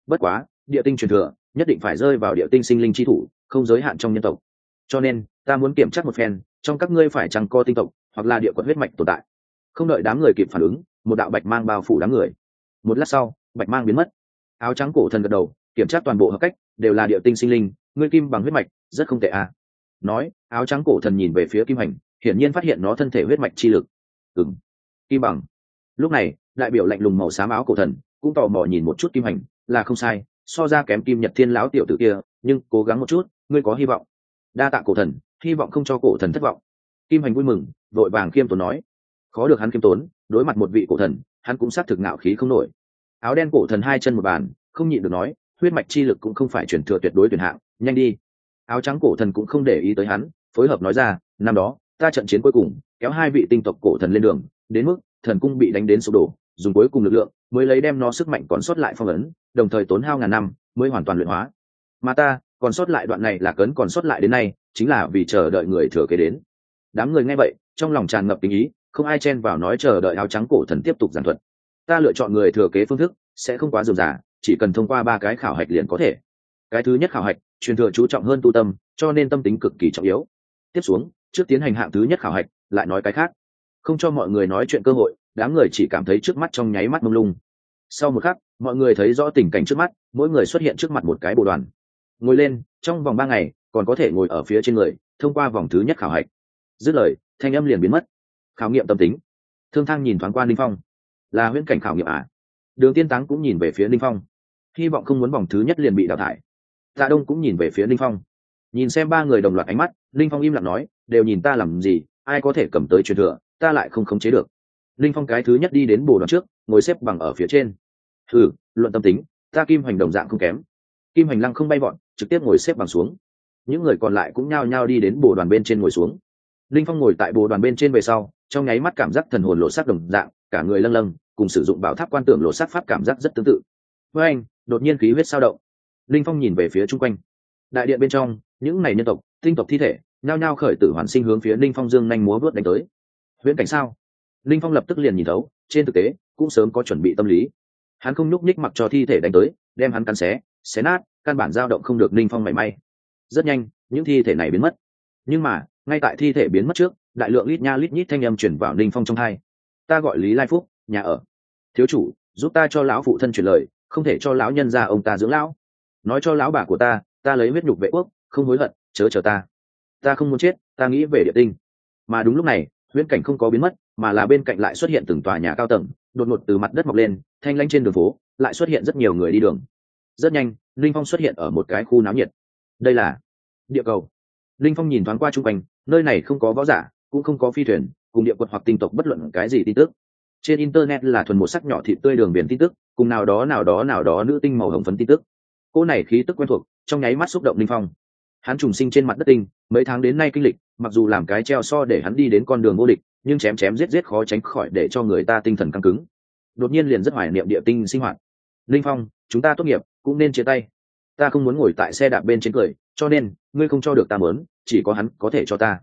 bất quá, địa tinh truyền thừa, nhất định phải rơi vào địa tinh sinh linh chi thủ, không giới hạn trong nhân tộc. Cho nên, ta muốn kiểm tra một phen, trong các ngươi phải chăng co tinh tộc, hoặc là địa quận huyết mạch tồn tại. Không đợi đám người kịp phản ứng, một đạo bạch mang bao phủ đám người. Một lát sau, bạch mang biến mất. Áo trắng cổ thần gật đầu, kiểm tra toàn bộ hợp cách, đều là địa tinh sinh linh, ngươi kim bằng huyết mạch, rất không tệ à. nói, áo trắng cổ thần nhìn về phía kim hành, hiển nhiên phát hiện nó thân thể huyết mạch chi lực. Ừng kim bằng. Lúc này, đại biểu lạnh lùng màu xám áo cổ thần, cũng tò mò nhìn một chút kim hành là không sai, so ra kém kim nhật thiên lão tiểu tử kia, nhưng cố gắng một chút, ngươi có hy vọng. Đa tạ cổ thần, hy vọng không cho cổ thần thất vọng. Kim hành vui mừng, vội vàng khiêm tốn nói. Khó được hắn khiêm tốn, đối mặt một vị cổ thần, hắn cũng xác thực ngạo khí không nổi. Áo đen cổ thần hai chân một bàn, không nhịn được nói, huyết mạch chi lực cũng không phải chuyển thừa tuyệt đối tuyển hạng, nhanh đi. Áo trắng cổ thần cũng không để ý tới hắn, phối hợp nói ra, năm đó, ta trận chiến cuối cùng, kéo hai vị tinh tộc cổ thần lên đường, đến mức thần cung bị đánh đến sụp đổ, dùng cuối cùng lực lượng mới lấy đem nó sức mạnh còn sót lại phong ấn, đồng thời tốn hao ngàn năm mới hoàn toàn luyện hóa. Mà ta, còn sót lại đoạn này là cấn còn sót lại đến nay, chính là vì chờ đợi người thừa kế đến. Đám người nghe vậy, trong lòng tràn ngập tình ý, không ai chen vào nói chờ đợi áo trắng cổ thần tiếp tục giảng thuật. Ta lựa chọn người thừa kế phương thức, sẽ không quá dườm giả chỉ cần thông qua ba cái khảo hạch liền có thể. Cái thứ nhất khảo hạch, truyền thừa chú trọng hơn tu tâm, cho nên tâm tính cực kỳ trọng yếu. Tiếp xuống, trước tiến hành hạng thứ nhất khảo hạch, lại nói cái khác. Không cho mọi người nói chuyện cơ hội đám người chỉ cảm thấy trước mắt trong nháy mắt mông lung. Sau một khắc, mọi người thấy rõ tình cảnh trước mắt, mỗi người xuất hiện trước mặt một cái bộ đoàn. Ngồi lên, trong vòng ba ngày, còn có thể ngồi ở phía trên người, thông qua vòng thứ nhất khảo hạch. Dứt lời, thanh âm liền biến mất. Khảo nghiệm tâm tính. Thương thang nhìn thoáng qua linh phong. Là huyễn cảnh khảo nghiệm à? Đường tiên táng cũng nhìn về phía linh phong. Hy vọng không muốn vòng thứ nhất liền bị đào thải. Tạ đông cũng nhìn về phía linh phong. Nhìn xem ba người đồng loạt ánh mắt linh phong im lặng nói, đều nhìn ta làm gì, ai có thể cầm tới truyền thừa, ta lại không khống chế được linh phong cái thứ nhất đi đến bồ đoàn trước, ngồi xếp bằng ở phía trên. Ừ luận tâm tính, ta kim hành đồng dạng không kém. Kim hành lăng không bay vọn trực tiếp ngồi xếp bằng xuống. Những người còn lại cũng nhao nhao đi đến bồ đoàn bên trên ngồi xuống. Linh phong ngồi tại bồ đoàn bên trên về sau, trong nháy mắt cảm giác thần hồn lộ sắc đồng dạng, cả người lâng lâng, cùng sử dụng bảo tháp quan tưởng lộ sắc pháp cảm giác rất tương tự. Với anh, đột nhiên khí huyết sao động. Linh phong nhìn về phía chung quanh. Đại điện bên trong, những này nhân tộc, tinh tộc thi thể, nhao nhao khởi tử hoàn sinh hướng phía linh phong dương nhanh múa vớt đánh tới. Huyễn cảnh sao? Linh phong lập tức liền nhìn thấu, trên thực tế, cũng sớm có chuẩn bị tâm lý. Hắn không nhúc nhích mặc cho thi thể đánh tới, đem hắn cắn xé xé nát, căn bản dao động không được linh phong mảy may. Rất nhanh, những thi thể này biến mất. Nhưng mà, ngay tại thi thể biến mất trước, đại lượng lít nha lít nhít thanh âm chuyển vào linh phong trong hai. Ta gọi lý lai phúc, nhà ở. Thiếu chủ, giúp ta cho lão phụ thân chuyển lời, không thể cho lão nhân ra ông ta dưỡng lão. Nói cho lão bà của ta ta lấy huyết nhục vệ quốc, không hối hận, chớ chờ ta. Ta không muốn chết, ta nghĩ về địa tinh. Mà đúng lúc này, huyễn cảnh không có biến mất mà là bên cạnh lại xuất hiện từng tòa nhà cao tầng, đột ngột từ mặt đất mọc lên, thanh lanh trên đường phố, lại xuất hiện rất nhiều người đi đường. Rất nhanh, linh phong xuất hiện ở một cái khu náo nhiệt. Đây là địa cầu. Linh phong nhìn thoáng qua chung quanh, nơi này không có võ giả, cũng không có phi thuyền, cùng địa quật hoặc tinh tộc bất luận cái gì tin tức. Trên internet là thuần một sắc nhỏ thịt tươi đường biển tin tức, cùng nào đó nào đó nào đó nữ tinh màu hồng phấn tin tức. Cô này khí tức quen thuộc, trong nháy mắt xúc động linh phong. Hắn trùng sinh trên mặt đất tinh, mấy tháng đến nay kinh lịch, mặc dù làm cái treo so để hắn đi đến con đường vô địch nhưng chém chém giết giết khó tránh khỏi để cho người ta tinh thần căng cứng. Đột nhiên liền rất hoài niệm địa tinh sinh hoạt. Linh phong, chúng ta tốt nghiệp, cũng nên chia tay. Ta không muốn ngồi tại xe đạp bên trên cười, cho nên, ngươi không cho được ta mớn, chỉ có hắn có thể cho ta.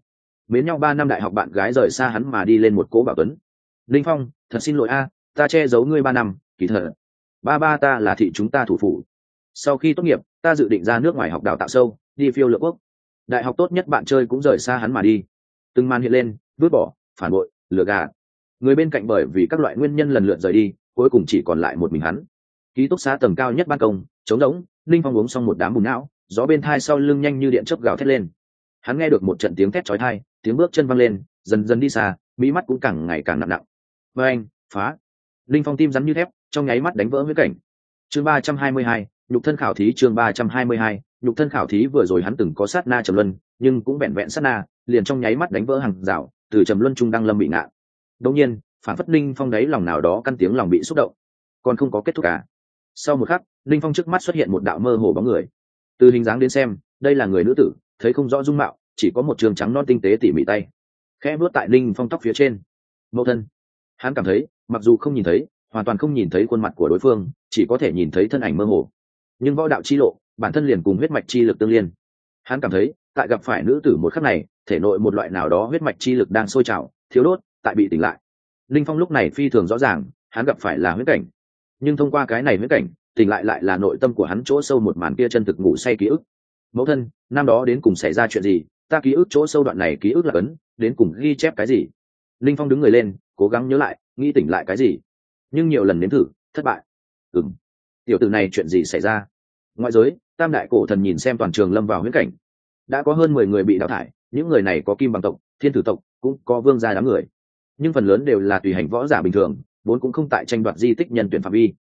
Mến nhau ba năm đại học bạn gái rời xa hắn mà đi lên một cỗ bảo tuấn. Linh phong, thật xin lỗi a, ta che giấu ngươi ba năm, kỳ thật. Ba ba ta là thị chúng ta thủ phủ. Sau khi tốt nghiệp, ta dự định ra nước ngoài học đào tạo sâu, đi phiêu lựa quốc. Đại học tốt nhất bạn chơi cũng rời xa hắn mà đi. Từng màn hiện lên, vứt bỏ phản bội lừa gạt, người bên cạnh bởi vì các loại nguyên nhân lần lượt rời đi cuối cùng chỉ còn lại một mình hắn. Ký túc xá tầng cao nhất ban công chống rỗng linh phong uống xong một đám bùn não gió bên thai sau lưng nhanh như điện chớp gào thét lên. Hắn nghe được một trận tiếng thét chói thai tiếng bước chân văng lên dần dần đi xa mỹ mắt cũng càng ngày càng nặng nặng. Bang anh phá. Linh phong tim rắn như thép trong nháy mắt đánh vỡ huyết cảnh. Chương ba trăm hai mươi hai nhục thân khảo thí chương ba trăm hai mươi hai nhục thân khảo thí vừa rồi hắn từng có sát na trầm luân nhưng cũng vẹn vẹn sát na liền trong nháy mắt đánh vỡ hàng rào từ trầm luân trung đang lâm bị ngạn. Đông nhiên, phản phất linh phong đáy lòng nào đó căn tiếng lòng bị xúc động. Còn không có kết thúc cả sau một khắc linh phong trước mắt xuất hiện một đạo mơ hồ bóng người. Từ hình dáng đến xem, đây là người nữ tử, thấy không rõ dung mạo, chỉ có một trường trắng non tinh tế tỉ mỉ tay. Khẽ vuốt tại linh phong tóc phía trên. Mẫu thân. Hắn cảm thấy, mặc dù không nhìn thấy, hoàn toàn không nhìn thấy khuôn mặt của đối phương, chỉ có thể nhìn thấy thân ảnh mơ hồ. Nhưng võ đạo chi lộ, bản thân liền cùng huyết mạch chi lực tương liên. Hắn cảm thấy tại gặp phải nữ tử một khắc này, thể nội một loại nào đó huyết mạch chi lực đang sôi trào thiếu đốt, tại bị tỉnh lại. Linh phong lúc này phi thường rõ ràng, hắn gặp phải là huyết cảnh. Nhưng thông qua cái này huyết cảnh, tỉnh lại lại là nội tâm của hắn chỗ sâu một màn kia chân thực ngủ say ký ức. Mẫu thân, năm đó đến cùng xảy ra chuyện gì? Ta ký ức chỗ sâu đoạn này ký ức là ấn, đến cùng ghi chép cái gì? Linh phong đứng người lên, cố gắng nhớ lại, nghĩ tỉnh lại cái gì? Nhưng nhiều lần nếm thử, thất bại. Ừng tiểu tử này chuyện gì xảy ra? Ngoại giới, tam đại cổ thần nhìn xem toàn trường lâm vào huyễn cảnh đã có hơn mười người bị đào thải, những người này có kim bằng tộc, thiên tử tộc, cũng có vương gia đám người. Nhưng phần lớn đều là tùy hành võ giả bình thường, vốn cũng không tại tranh đoạt di tích nhân tuyển phạm vi.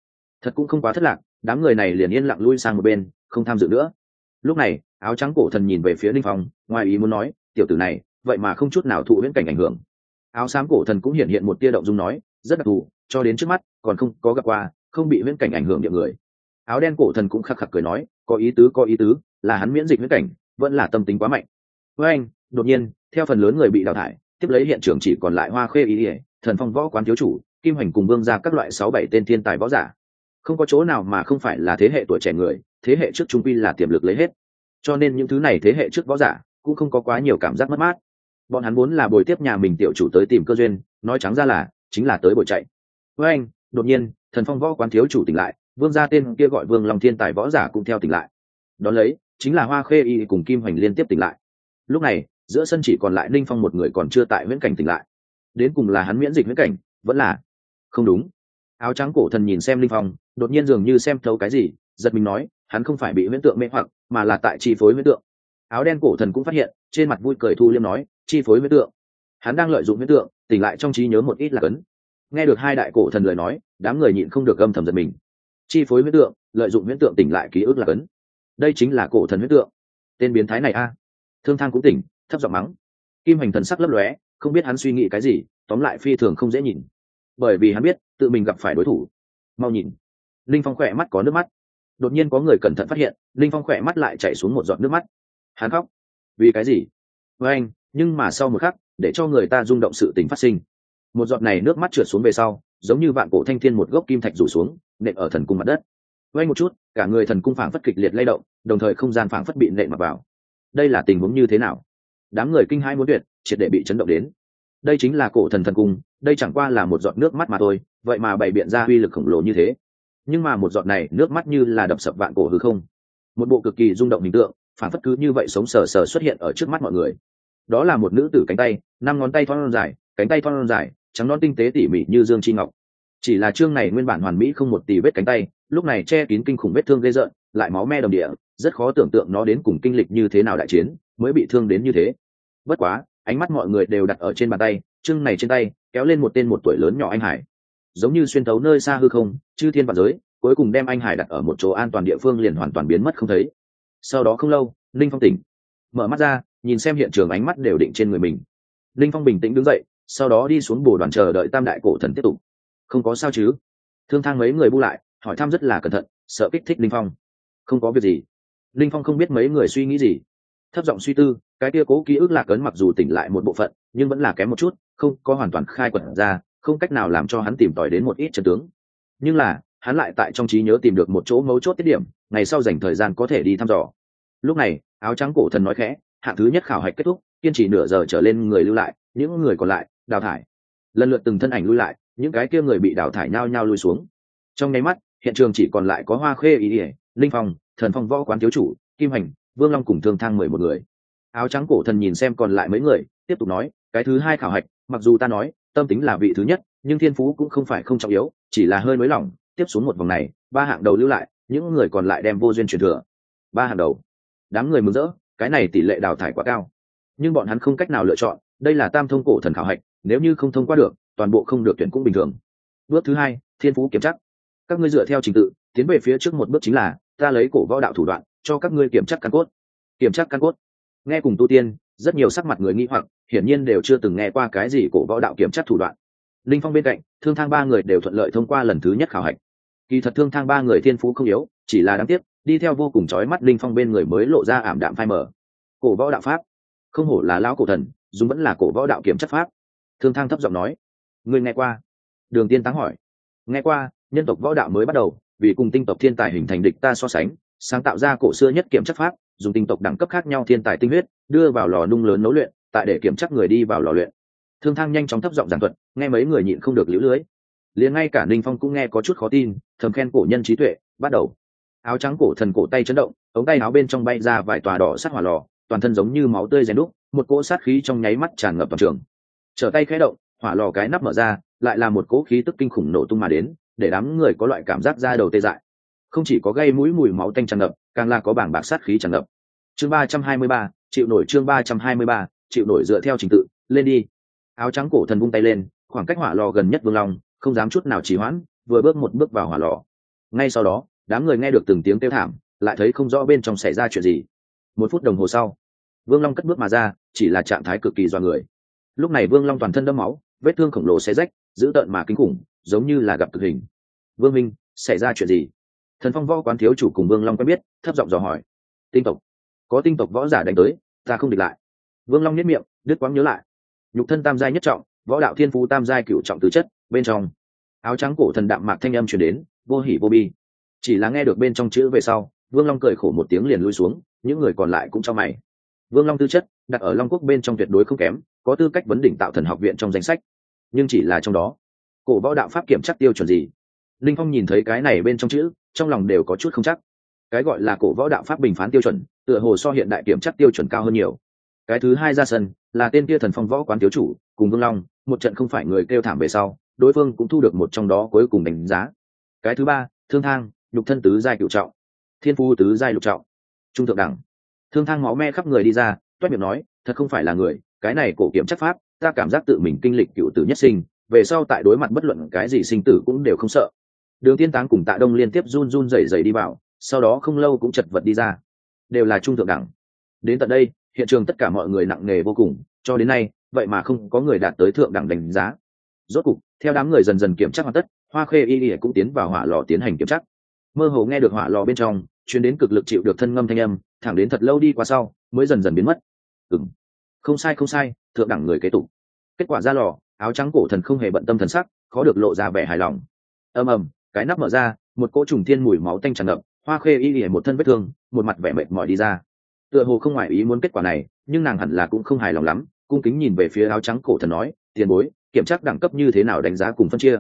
Thật cũng không quá thất lạc, đám người này liền yên lặng lui sang một bên, không tham dự nữa. Lúc này, áo trắng cổ thần nhìn về phía linh phong, ngoài ý muốn nói, tiểu tử này, vậy mà không chút nào thụ viễn cảnh ảnh hưởng. Áo xám cổ thần cũng hiện hiện một tia động dung nói, rất đặc thù, cho đến trước mắt, còn không có gặp qua, không bị viễn cảnh ảnh hưởng địa người. Áo đen cổ thần cũng khắc khắc cười nói, có ý tứ, có ý tứ, là hắn miễn dịch viễn cảnh vẫn là tâm tính quá mạnh. Với anh, đột nhiên, theo phần lớn người bị đào thải, tiếp lấy hiện trường chỉ còn lại hoa khê ý ỉa, thần phong võ quán thiếu chủ, kim hoành cùng vương ra các loại sáu bảy tên thiên tài võ giả. Không có chỗ nào mà không phải là thế hệ tuổi trẻ người, thế hệ trước trung quy là tiềm lực lấy hết. Cho nên những thứ này thế hệ trước võ giả cũng không có quá nhiều cảm giác mất mát. Bọn hắn muốn là bồi tiếp nhà mình tiểu chủ tới tìm cơ duyên, nói trắng ra là chính là tới bồi chạy. Với anh, đột nhiên, thần phong võ quán thiếu chủ tỉnh lại, vương gia tên kia gọi vương long thiên tài võ giả cũng theo tỉnh lại. Đón lấy chính là hoa khê y cùng kim hoành liên tiếp tỉnh lại. Lúc này, giữa sân chỉ còn lại ninh phong một người còn chưa tại viễn cảnh tỉnh lại. Đến cùng là hắn miễn dịch viễn cảnh, vẫn là không đúng. Áo trắng cổ thần nhìn xem ninh phong, đột nhiên dường như xem thấu cái gì, giật mình nói, hắn không phải bị huyễn tượng mê hoặc, mà là tại chi phối huyễn tượng. Áo đen cổ thần cũng phát hiện, trên mặt vui cười thu liêm nói, chi phối huyễn tượng. Hắn đang lợi dụng huyễn tượng, tỉnh lại trong trí nhớ một ít là cấn nghe được hai đại cổ thần lời nói, đám người nhịn không được âm thầm giật mình. Chi phối huyễn tượng, lợi dụng huyễn tượng tỉnh lại ký ức là cấn đây chính là cổ thần huyết tượng. Tên biến thái này a. Thương thang cũng tỉnh, thấp giọng mắng. Kim hành thần sắc lấp lóe, không biết hắn suy nghĩ cái gì, tóm lại phi thường không dễ nhìn. Bởi vì hắn biết, tự mình gặp phải đối thủ. Mau nhìn. Linh phong khỏe mắt có nước mắt. Đột nhiên có người cẩn thận phát hiện, linh phong khỏe mắt lại chạy xuống một giọt nước mắt. Hắn khóc. Vì cái gì? Với anh, nhưng mà sau một khắc, để cho người ta rung động sự tình phát sinh. Một giọt này nước mắt trượt xuống về sau, giống như vạn cổ thanh thiên một gốc kim thạch rủ xuống, nện ở thần cung mặt đất quay một chút, cả người thần cung phảng phất kịch liệt lay động, đồng thời không gian phảng phất bị nện mặc vào. Đây là tình huống như thế nào? Đám người kinh hai muốn tuyệt, triệt để bị chấn động đến. Đây chính là cổ thần thần cung, đây chẳng qua là một giọt nước mắt mà thôi, vậy mà bày biện ra uy lực khổng lồ như thế. Nhưng mà một giọt này nước mắt như là đập sập vạn cổ hư không. Một bộ cực kỳ rung động hình tượng phản phất cứ như vậy sống sờ sờ xuất hiện ở trước mắt mọi người. Đó là một nữ tử cánh tay, năm ngón tay thon dài, cánh tay thon dài, trắng non tinh tế tỉ mỉ như dương chi ngọc chỉ là chương này nguyên bản hoàn mỹ không một tì vết cánh tay, lúc này che kín kinh khủng vết thương gây rợn, lại máu me đồng địa, rất khó tưởng tượng nó đến cùng kinh lịch như thế nào đại chiến, mới bị thương đến như thế. Bất quá, ánh mắt mọi người đều đặt ở trên bàn tay, chương này trên tay, kéo lên một tên một tuổi lớn nhỏ anh hải. Giống như xuyên thấu nơi xa hư không, chư thiên và giới, cuối cùng đem anh hải đặt ở một chỗ an toàn địa phương liền hoàn toàn biến mất không thấy. Sau đó không lâu linh phong tỉnh. Mở mắt ra, nhìn xem hiện trường ánh mắt đều định trên người mình. Linh phong bình tĩnh đứng dậy, sau đó đi xuống bồ đoàn chờ đợi tam đại cổ thần tiếp tục không có sao chứ? Thương thang mấy người bu lại, hỏi thăm rất là cẩn thận, sợ kích thích linh phong. Không có việc gì. Linh phong không biết mấy người suy nghĩ gì. Thấp giọng suy tư, cái kia cố ký ức lạc ấn mặc dù tỉnh lại một bộ phận, nhưng vẫn là kém một chút, không có hoàn toàn khai quẩn ra, không cách nào làm cho hắn tìm tòi đến một ít chân tướng. Nhưng là, hắn lại tại trong trí nhớ tìm được một chỗ mấu chốt tiết điểm, ngày sau dành thời gian có thể đi thăm dò. Lúc này, áo trắng cổ thần nói khẽ hạng thứ nhất khảo hạch kết thúc, kiên trì nửa giờ trở lên người lưu lại, những người còn lại, đào thải. Lần lượt từng thân ảnh lui lại những cái kia người bị đào thải nhao nhao lui xuống. Trong nháy mắt, hiện trường chỉ còn lại có hoa khê ý ỉa linh phong, thần phong võ quán thiếu chủ, kim hành, vương long cùng thương thang mười một người. Áo trắng cổ thần nhìn xem còn lại mấy người, tiếp tục nói, cái thứ hai khảo hạch, mặc dù ta nói, tâm tính là vị thứ nhất, nhưng thiên phú cũng không phải không trọng yếu, chỉ là hơi nới lỏng, tiếp xuống một vòng này, ba hạng đầu lưu lại, những người còn lại đem vô duyên truyền thừa. Ba hạng đầu. Đám người mừng rỡ, cái này tỷ lệ đào thải quá cao. Nhưng bọn hắn không cách nào lựa chọn, đây là tam thông cổ thần khảo hạch, nếu như không thông qua được toàn bộ không được tuyển cũng bình thường. Bước thứ hai, thiên phú kiểm chắc. Các ngươi dựa theo trình tự, tiến về phía trước một bước chính là, ta lấy cổ võ đạo thủ đoạn, cho các ngươi kiểm chắc căn cốt. Kiểm chắc căn cốt. Nghe cùng tu tiên, rất nhiều sắc mặt người nghĩ hoặc, hiển nhiên đều chưa từng nghe qua cái gì cổ võ đạo kiểm chắc thủ đoạn. Linh phong bên cạnh, thương thang ba người đều thuận lợi thông qua lần thứ nhất khảo hạch. Kỳ thật thương thang ba người thiên phú không yếu, chỉ là đáng tiếc, đi theo vô cùng chói mắt linh phong bên người mới lộ ra ảm đạm phai mờ. Cổ võ đạo pháp. Không hổ là lão cổ thần dùng vẫn là cổ võ đạo kiểm chất pháp. Thương thang thấp giọng nói người nghe qua? Đường tiên táng hỏi. Nghe qua, nhân tộc võ đạo mới bắt đầu, vì cùng tinh tộc thiên tài hình thành địch ta so sánh, sáng tạo ra cổ xưa nhất kiểm chất pháp, dùng tinh tộc đẳng cấp khác nhau thiên tài tinh huyết, đưa vào lò nung lớn nấu luyện, tại để kiểm chắc người đi vào lò luyện. Thương thang nhanh chóng thấp giọng giảng thuật, nghe mấy người nhịn không được lũ lưới. Liền ngay cả ninh phong cũng nghe có chút khó tin, thầm khen cổ nhân trí tuệ, bắt đầu. Áo trắng cổ thần cổ tay chấn động, ống tay áo bên trong bay ra vài tòa đỏ sát hỏa lò, toàn thân giống như máu tươi rèn đúc, một cỗ sát khí trong nháy mắt tràn ngập toàn trường. Trở tay khẽ động hỏa lò cái nắp mở ra, lại là một cỗ khí tức kinh khủng nổ tung mà đến, để đám người có loại cảm giác da đầu tê dại. Không chỉ có gây mũi mùi máu tanh tràn ngập, càng là có bảng bạc sát khí tràn ngập. Chương ba trăm hai mươi ba, chịu nổi chương ba trăm hai mươi ba, chịu nổi dựa theo trình tự, lên đi. Áo trắng cổ thần vung tay lên, khoảng cách hỏa lò gần nhất vương long, không dám chút nào trì hoãn, vừa bước một bước vào hỏa lò. Ngay sau đó, đám người nghe được từng tiếng kêu thảm, lại thấy không rõ bên trong xảy ra chuyện gì. Một phút đồng hồ sau, vương long cất bước mà ra, chỉ là trạng thái cực kỳ do người. Lúc này vương long toàn thân đẫm máu vết thương khổng lồ xe rách, dữ tợn mà kinh khủng, giống như là gặp cực hình. Vương minh, xảy ra chuyện gì? Thần phong võ quán thiếu chủ cùng vương long quen biết, thấp giọng dò hỏi. Tinh tộc, có tinh tộc võ giả đánh tới, ta không địch lại. Vương long nhất miệng, đứt quãng nhớ lại. Nhục thân tam giai nhất trọng, võ đạo thiên phú tam giai cựu trọng tứ chất, bên trong, áo trắng cổ thần đạm mạc thanh âm chuyển đến, vô hỉ vô bi. Chỉ là nghe được bên trong chữ về sau, vương long cười khổ một tiếng liền lui xuống, những người còn lại cũng cho mày. Vương long tư chất đặt ở long quốc bên trong tuyệt đối không kém, có tư cách vấn đỉnh tạo thần học viện trong danh sách. Nhưng chỉ là trong đó, cổ võ đạo pháp kiểm chắc tiêu chuẩn gì? Linh phong nhìn thấy cái này bên trong chữ, trong lòng đều có chút không chắc. Cái gọi là cổ võ đạo pháp bình phán tiêu chuẩn, tựa hồ so hiện đại kiểm chắc tiêu chuẩn cao hơn nhiều. Cái thứ hai ra sân, là tên kia thần phong võ quán thiếu chủ, cùng vương long, một trận không phải người kêu thảm về sau, đối phương cũng thu được một trong đó cuối cùng đánh giá. Cái thứ ba, thương thang, nhục thân tứ giai cựu trọng. Thiên phu tứ giai lục trọng. Trung thượng đẳng. Thương thang ngõ me khắp người đi ra toét miệng nói, thật không phải là người, cái này cổ kiểm chắc pháp, ta cảm giác tự mình kinh lịch cựu tử nhất sinh, về sau tại đối mặt bất luận cái gì sinh tử cũng đều không sợ. Đường tiên táng cùng tạ đông liên tiếp run run rẩy rẩy đi vào, sau đó không lâu cũng chật vật đi ra. Đều là trung thượng đẳng. Đến tận đây, hiện trường tất cả mọi người nặng nề vô cùng, cho đến nay, vậy mà không có người đạt tới thượng đẳng đánh giá. Rốt cục, theo đám người dần dần kiểm tra hoàn tất, hoa khê y y cũng tiến vào hỏa lò tiến hành kiểm tra mơ hồ nghe được hỏa lò bên trong chuyến đến cực lực chịu được thân ngâm thanh âm, thẳng đến thật lâu đi qua sau, mới dần dần biến mất ừng không sai không sai, thượng đẳng người kế tục. Kết quả ra lò, áo trắng cổ thần không hề bận tâm thần sắc, khó được lộ ra vẻ hài lòng. Ầm ầm, cái nắp mở ra, một cỗ trùng thiên mùi máu tanh tràn ngập, hoa khê y ỉa một thân vết thương, một mặt vẻ mệt mỏi đi ra. Tựa hồ không ngoài ý muốn kết quả này, nhưng nàng hẳn là cũng không hài lòng lắm, cung kính nhìn về phía áo trắng cổ thần nói, tiền bối, kiểm tra đẳng cấp như thế nào đánh giá cùng phân chia?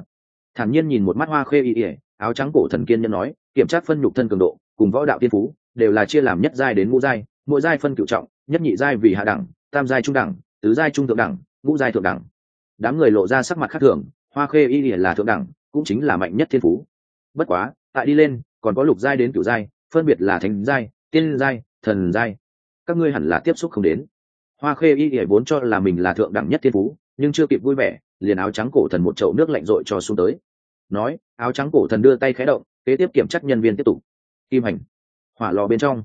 Thản nhiên nhìn một mắt hoa khê y ỉa áo trắng cổ thần kiên nhân nói, kiểm tra phân nhục thân cường độ, cùng võ đạo tiên phú, đều là chia làm nhất giai đến ngũ giai, mỗi giai phân cựu trọng nhất nhị giai vì hạ đẳng, tam giai trung đẳng, tứ giai trung thượng đẳng, ngũ giai thượng đẳng. Đám người lộ ra sắc mặt khác thường, hoa khê y là thượng đẳng, cũng chính là mạnh nhất thiên phú. Bất quá, tại đi lên, còn có lục giai đến cửu giai, phân biệt là thánh giai, tiên giai, thần giai. Các ngươi hẳn là tiếp xúc không đến. Hoa khê y ỉa vốn cho là mình là thượng đẳng nhất thiên phú, nhưng chưa kịp vui vẻ, liền áo trắng cổ thần một chậu nước lạnh rội cho xuống tới. Nói, áo trắng cổ thần đưa tay khé động, kế tiếp kiểm chắc nhân viên tiếp tục. Kim hành, hỏa lò bên trong.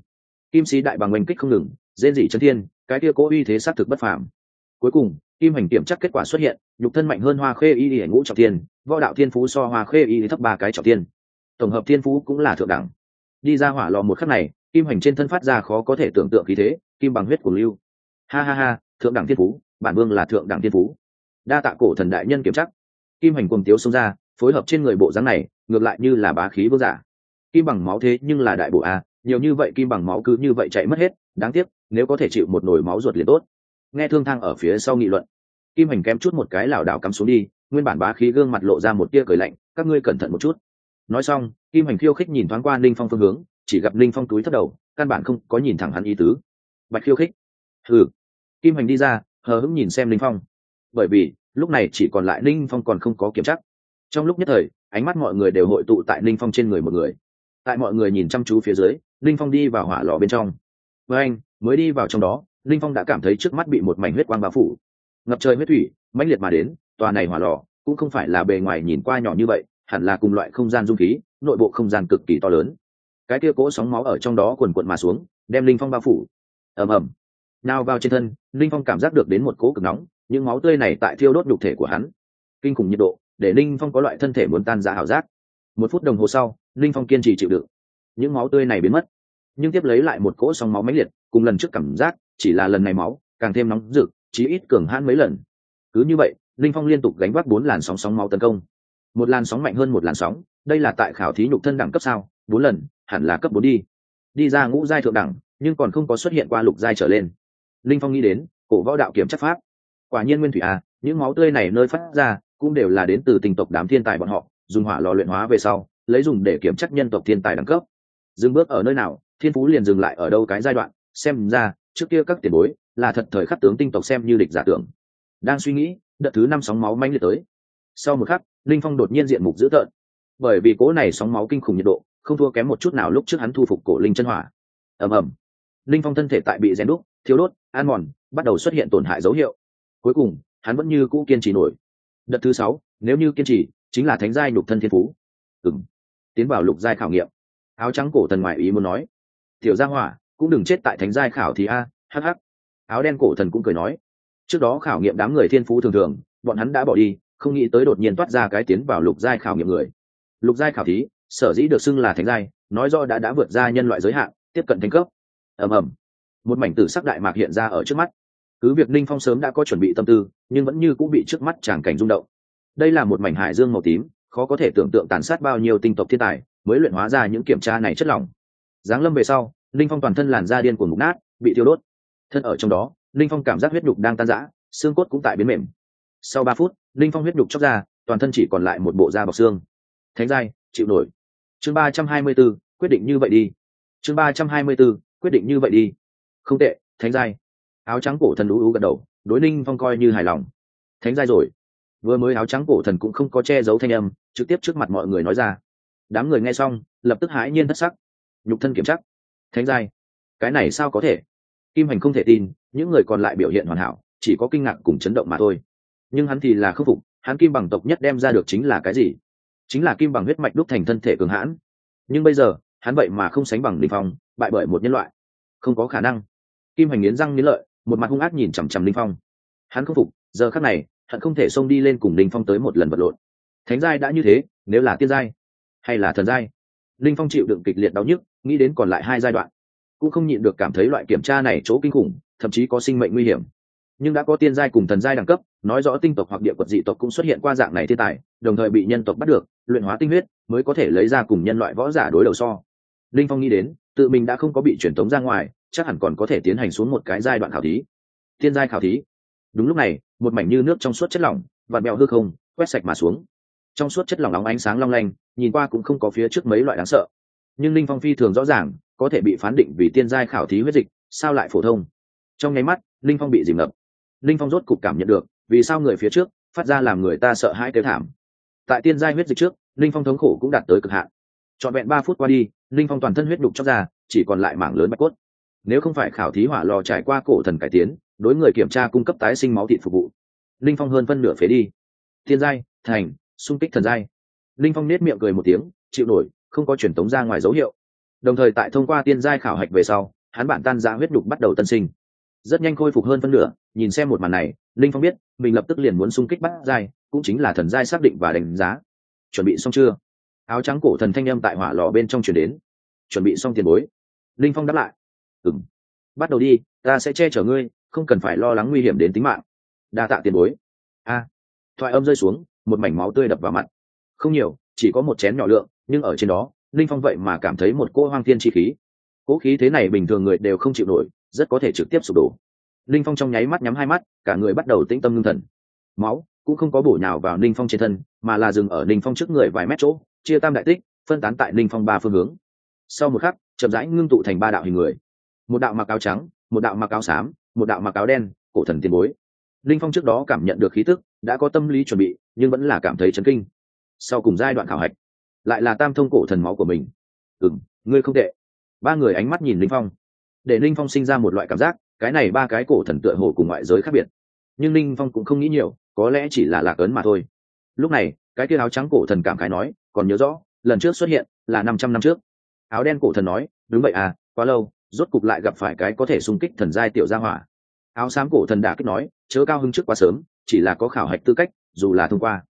Kim sĩ đại bằng oanh kích không ngừng dên dị chân thiên, cái kia cố uy thế xác thực bất phàm. Cuối cùng, kim hành kiểm chắc kết quả xuất hiện, nhục thân mạnh hơn hoa khê y ỉa ngũ trọng thiên, võ đạo thiên phú so hoa khê y thấp ba cái trọng thiên. Tổng hợp thiên phú cũng là thượng đẳng. Đi ra hỏa lò một khắc này, kim hành trên thân phát ra khó có thể tưởng tượng khí thế, kim bằng huyết của lưu. Ha ha ha, thượng đẳng thiên phú, bản vương là thượng đẳng thiên phú. Đa tạ cổ thần đại nhân kiểm chắc. Kim hành cùng tiếu xông ra, phối hợp trên người bộ dáng này, ngược lại như là bá khí vương giả. Kim bằng máu thế nhưng là đại bộ a, nhiều như vậy kim bằng máu cứ như vậy chạy mất hết, đáng tiếc nếu có thể chịu một nồi máu ruột liền tốt. Nghe thương thang ở phía sau nghị luận, kim hành kém chút một cái lảo đảo cắm xuống đi, nguyên bản bá khí gương mặt lộ ra một tia cười lạnh, các ngươi cẩn thận một chút. Nói xong, kim hành khiêu khích nhìn thoáng qua ninh phong phương hướng, chỉ gặp ninh phong túi thất đầu, căn bản không có nhìn thẳng hắn ý tứ. Bạch khiêu khích. Thử kim hành đi ra, hờ hững nhìn xem ninh phong. Bởi vì, lúc này chỉ còn lại ninh phong còn không có kiểm chắc trong lúc nhất thời, ánh mắt mọi người đều hội tụ tại ninh phong trên người một người. Tại mọi người nhìn chăm chú phía dưới, ninh phong đi vào hỏa lò bên trong. Với anh mới đi vào trong đó, linh phong đã cảm thấy trước mắt bị một mảnh huyết quang bao phủ. Ngập trời huyết thủy, mãnh liệt mà đến, tòa này hỏa lò cũng không phải là bề ngoài nhìn qua nhỏ như vậy, hẳn là cùng loại không gian dung khí, nội bộ không gian cực kỳ to lớn. Cái kia cỗ sóng máu ở trong đó quần quận mà xuống, đem linh phong bao phủ. Ầm ầm. Nào vào trên thân, linh phong cảm giác được đến một cỗ cực nóng, những máu tươi này tại thiêu đốt nhục thể của hắn. Kinh khủng nhiệt độ, để linh phong có loại thân thể muốn tan ra ảo giác. Một phút đồng hồ sau, linh phong kiên trì chịu đựng. Những máu tươi này biến mất. Nhưng tiếp lấy lại một cỗ sóng máu mãnh liệt cùng lần trước cảm giác, chỉ là lần này máu, càng thêm nóng rực, chí ít cường hãn mấy lần. Cứ như vậy, linh phong liên tục gánh vác bốn làn sóng sóng máu tấn công. Một làn sóng mạnh hơn một làn sóng, đây là tại khảo thí nhục thân đẳng cấp sao? Bốn lần, hẳn là cấp bốn đi. Đi ra ngũ giai thượng đẳng, nhưng còn không có xuất hiện qua lục giai trở lên. Linh phong nghĩ đến, cổ võ đạo kiểm chất pháp. Quả nhiên nguyên thủy à những máu tươi này nơi phát ra, cũng đều là đến từ tình tộc đám thiên tài bọn họ, dùng hỏa lò luyện hóa về sau, lấy dùng để kiểm chất nhân tộc thiên tài đẳng cấp. Dừng bước ở nơi nào, thiên phú liền dừng lại ở đâu cái giai đoạn xem ra, trước kia các tiền bối là thật thời khắc tướng tinh tộc xem như địch giả tưởng. Đang suy nghĩ, đợt thứ năm sóng máu manh liệt tới. Sau một khắc, linh phong đột nhiên diện mục dữ tợn. Bởi vì cố này sóng máu kinh khủng nhiệt độ, không thua kém một chút nào lúc trước hắn thu phục cổ linh chân hỏa. Ầm ầm. Linh phong thân thể tại bị rèn đúc thiếu đốt an mòn, bắt đầu xuất hiện tổn hại dấu hiệu. Cuối cùng, hắn vẫn như cũ kiên trì nổi. Đợt thứ sáu, nếu như kiên trì, chính là thánh giai nhục thân thiên phú. Ừng tiến vào lục giai khảo nghiệm. Áo trắng cổ thần ngoại ý muốn nói. Tiểu gia hỏa cũng đừng chết tại thánh giai khảo thì a hh áo đen cổ thần cũng cười nói, trước đó khảo nghiệm đám người thiên phú thường thường, bọn hắn đã bỏ đi, không nghĩ tới đột nhiên toát ra cái tiến vào lục giai khảo nghiệm người. Lục giai khảo thí, sở dĩ được xưng là thánh giai, nói do đã đã vượt ra nhân loại giới hạn, tiếp cận thành cấp. Ầm ầm. Một mảnh tử sắc đại mạc hiện ra ở trước mắt. Cứ việc ninh phong sớm đã có chuẩn bị tâm tư, nhưng vẫn như cũng bị trước mắt tràng cảnh rung động. Đây là một mảnh hải dương màu tím, khó có thể tưởng tượng tàn sát bao nhiêu tinh tộc thiên tài mới luyện hóa ra những kiểm tra này chất lỏng. Giáng lâm về sau Linh phong toàn thân làn da điên cuồng mục nát, bị tiêu đốt. Thân ở trong đó, Linh phong cảm giác huyết nhục đang tan rã, xương cốt cũng tại biến mềm. Sau ba phút, Linh phong huyết nhục chóc ra, toàn thân chỉ còn lại một bộ da bọc xương. Thánh giai, chịu nổi. Chương ba trăm hai mươi b ố quyết định như vậy đi. Chương ba trăm hai mươi b ố quyết định như vậy đi. Không tệ, thánh giai. Áo trắng cổ thần lũ lũ gật đầu, đối Linh phong coi như hài lòng. Thánh giai rồi. Vừa mới áo trắng cổ thần cũng không có che giấu thanh âm, trực tiếp trước mặt mọi người nói ra. Đám người nghe xong, lập tức hãi nhiên thất sắc. Nhục thân kiểm chắc thánh giai. Cái này sao có thể? Kim hành không thể tin, những người còn lại biểu hiện hoàn hảo, chỉ có kinh ngạc cùng chấn động mà thôi. Nhưng hắn thì là khâm phục, hắn kim bằng tộc nhất đem ra được chính là cái gì? Chính là kim bằng huyết mạch đúc thành thân thể cường hãn. Nhưng bây giờ, hắn vậy mà không sánh bằng Linh phong, bại bởi một nhân loại. Không có khả năng. Kim hành nghiến răng nghiến lợi, một mặt hung ác nhìn chằm chằm linh phong. Hắn không phục, giờ khắc này, hắn không thể xông đi lên cùng linh phong tới một lần vật lộn. Thánh giai đã như thế, nếu là tiên giai hay là thần giai linh phong chịu đựng kịch liệt đau nhức nghĩ đến còn lại hai giai đoạn, cũng không nhịn được cảm thấy loại kiểm tra này chỗ kinh khủng, thậm chí có sinh mệnh nguy hiểm. Nhưng đã có tiên giai cùng thần giai đẳng cấp, nói rõ tinh tộc hoặc địa quật dị tộc cũng xuất hiện qua dạng này thiên tài, đồng thời bị nhân tộc bắt được, luyện hóa tinh huyết, mới có thể lấy ra cùng nhân loại võ giả đối đầu so. Linh phong nghĩ đến, tự mình đã không có bị truyền tống ra ngoài, chắc hẳn còn có thể tiến hành xuống một cái giai đoạn khảo thí. Thiên giai khảo thí. Đúng lúc này, một mảnh như nước trong suốt chất lỏng, vạt mèo hư không, quét sạch mà xuống. Trong suốt chất lỏng nóng ánh sáng long lanh, nhìn qua cũng không có phía trước mấy loại đáng sợ nhưng linh phong phi thường rõ ràng, có thể bị phán định vì tiên giai khảo thí huyết dịch, sao lại phổ thông? Trong nháy mắt linh phong bị dìm ngập. Linh phong rốt cục cảm nhận được, vì sao người phía trước phát ra làm người ta sợ hãi kêu thảm. Tại tiên giai huyết dịch trước linh phong thống khổ cũng đạt tới cực hạn. Trọn vẹn ba phút qua đi linh phong toàn thân huyết đục chóc ra, chỉ còn lại mảng lớn bạch cốt. Nếu không phải khảo thí hỏa lò trải qua cổ thần cải tiến, đối người kiểm tra cung cấp tái sinh máu thịt phục vụ linh phong hơn phân nửa phế đi. Tiên giai, thành, xung kích thần giai. Linh phong nết miệng cười một tiếng, chịu nổi không có truyền tống ra ngoài dấu hiệu. Đồng thời tại thông qua tiên giai khảo hạch về sau, hắn bản tan ra huyết đục bắt đầu tân sinh. Rất nhanh khôi phục hơn phân nửa, nhìn xem một màn này, linh phong biết, mình lập tức liền muốn xung kích bắt giai, cũng chính là thần giai xác định và đánh giá. Chuẩn bị xong chưa? Áo trắng cổ thần thanh â m tại hỏa lò bên trong chuyển đến. Chuẩn bị xong tiền bối. Linh phong đáp lại. Ừng bắt đầu đi, ta sẽ che chở ngươi, không cần phải lo lắng nguy hiểm đến tính mạng. Đa tạ tiền bối. A. Thoại âm rơi xuống, một mảnh máu tươi đập vào mặt. Không nhiều, chỉ có một chén nhỏ lượng nhưng ở trên đó, linh phong vậy mà cảm thấy một cỗ hoang thiên chi khí. Cỗ khí thế này bình thường người đều không chịu nổi, rất có thể trực tiếp sụp đổ. Linh phong trong nháy mắt nhắm hai mắt, cả người bắt đầu tĩnh tâm ngưng thần. Máu cũng không có bổ nhào vào ninh phong trên thân, mà là dừng ở ninh phong trước người vài mét chỗ, chia tam đại tích, phân tán tại ninh phong ba phương hướng. Sau một khắc, chậm rãi ngưng tụ thành ba đạo hình người. Một đạo mặc áo trắng, một đạo mặc áo xám, một đạo mặc áo đen, cổ thần tiền bối. Linh phong trước đó cảm nhận được khí tức, đã có tâm lý chuẩn bị, nhưng vẫn là cảm thấy chấn kinh. Sau cùng giai đoạn khảo hạch lại là tam thông cổ thần máu của mình. Ừ ngươi không tệ. Ba người ánh mắt nhìn linh phong. Để linh phong sinh ra một loại cảm giác, cái này ba cái cổ thần tựa hồ cùng ngoại giới khác biệt. Nhưng linh phong cũng không nghĩ nhiều, có lẽ chỉ là lạc ấn mà thôi. Lúc này, cái kia áo trắng cổ thần cảm khái nói, còn nhớ rõ, lần trước xuất hiện là năm trăm năm trước. Áo đen cổ thần nói, đúng vậy à quá lâu, rốt cục lại gặp phải cái có thể xung kích thần giai tiểu gia hỏa. Áo xám cổ thần đả kích nói, chớ cao hứng trước quá sớm, chỉ là có khảo hạch tư cách, dù là thông qua.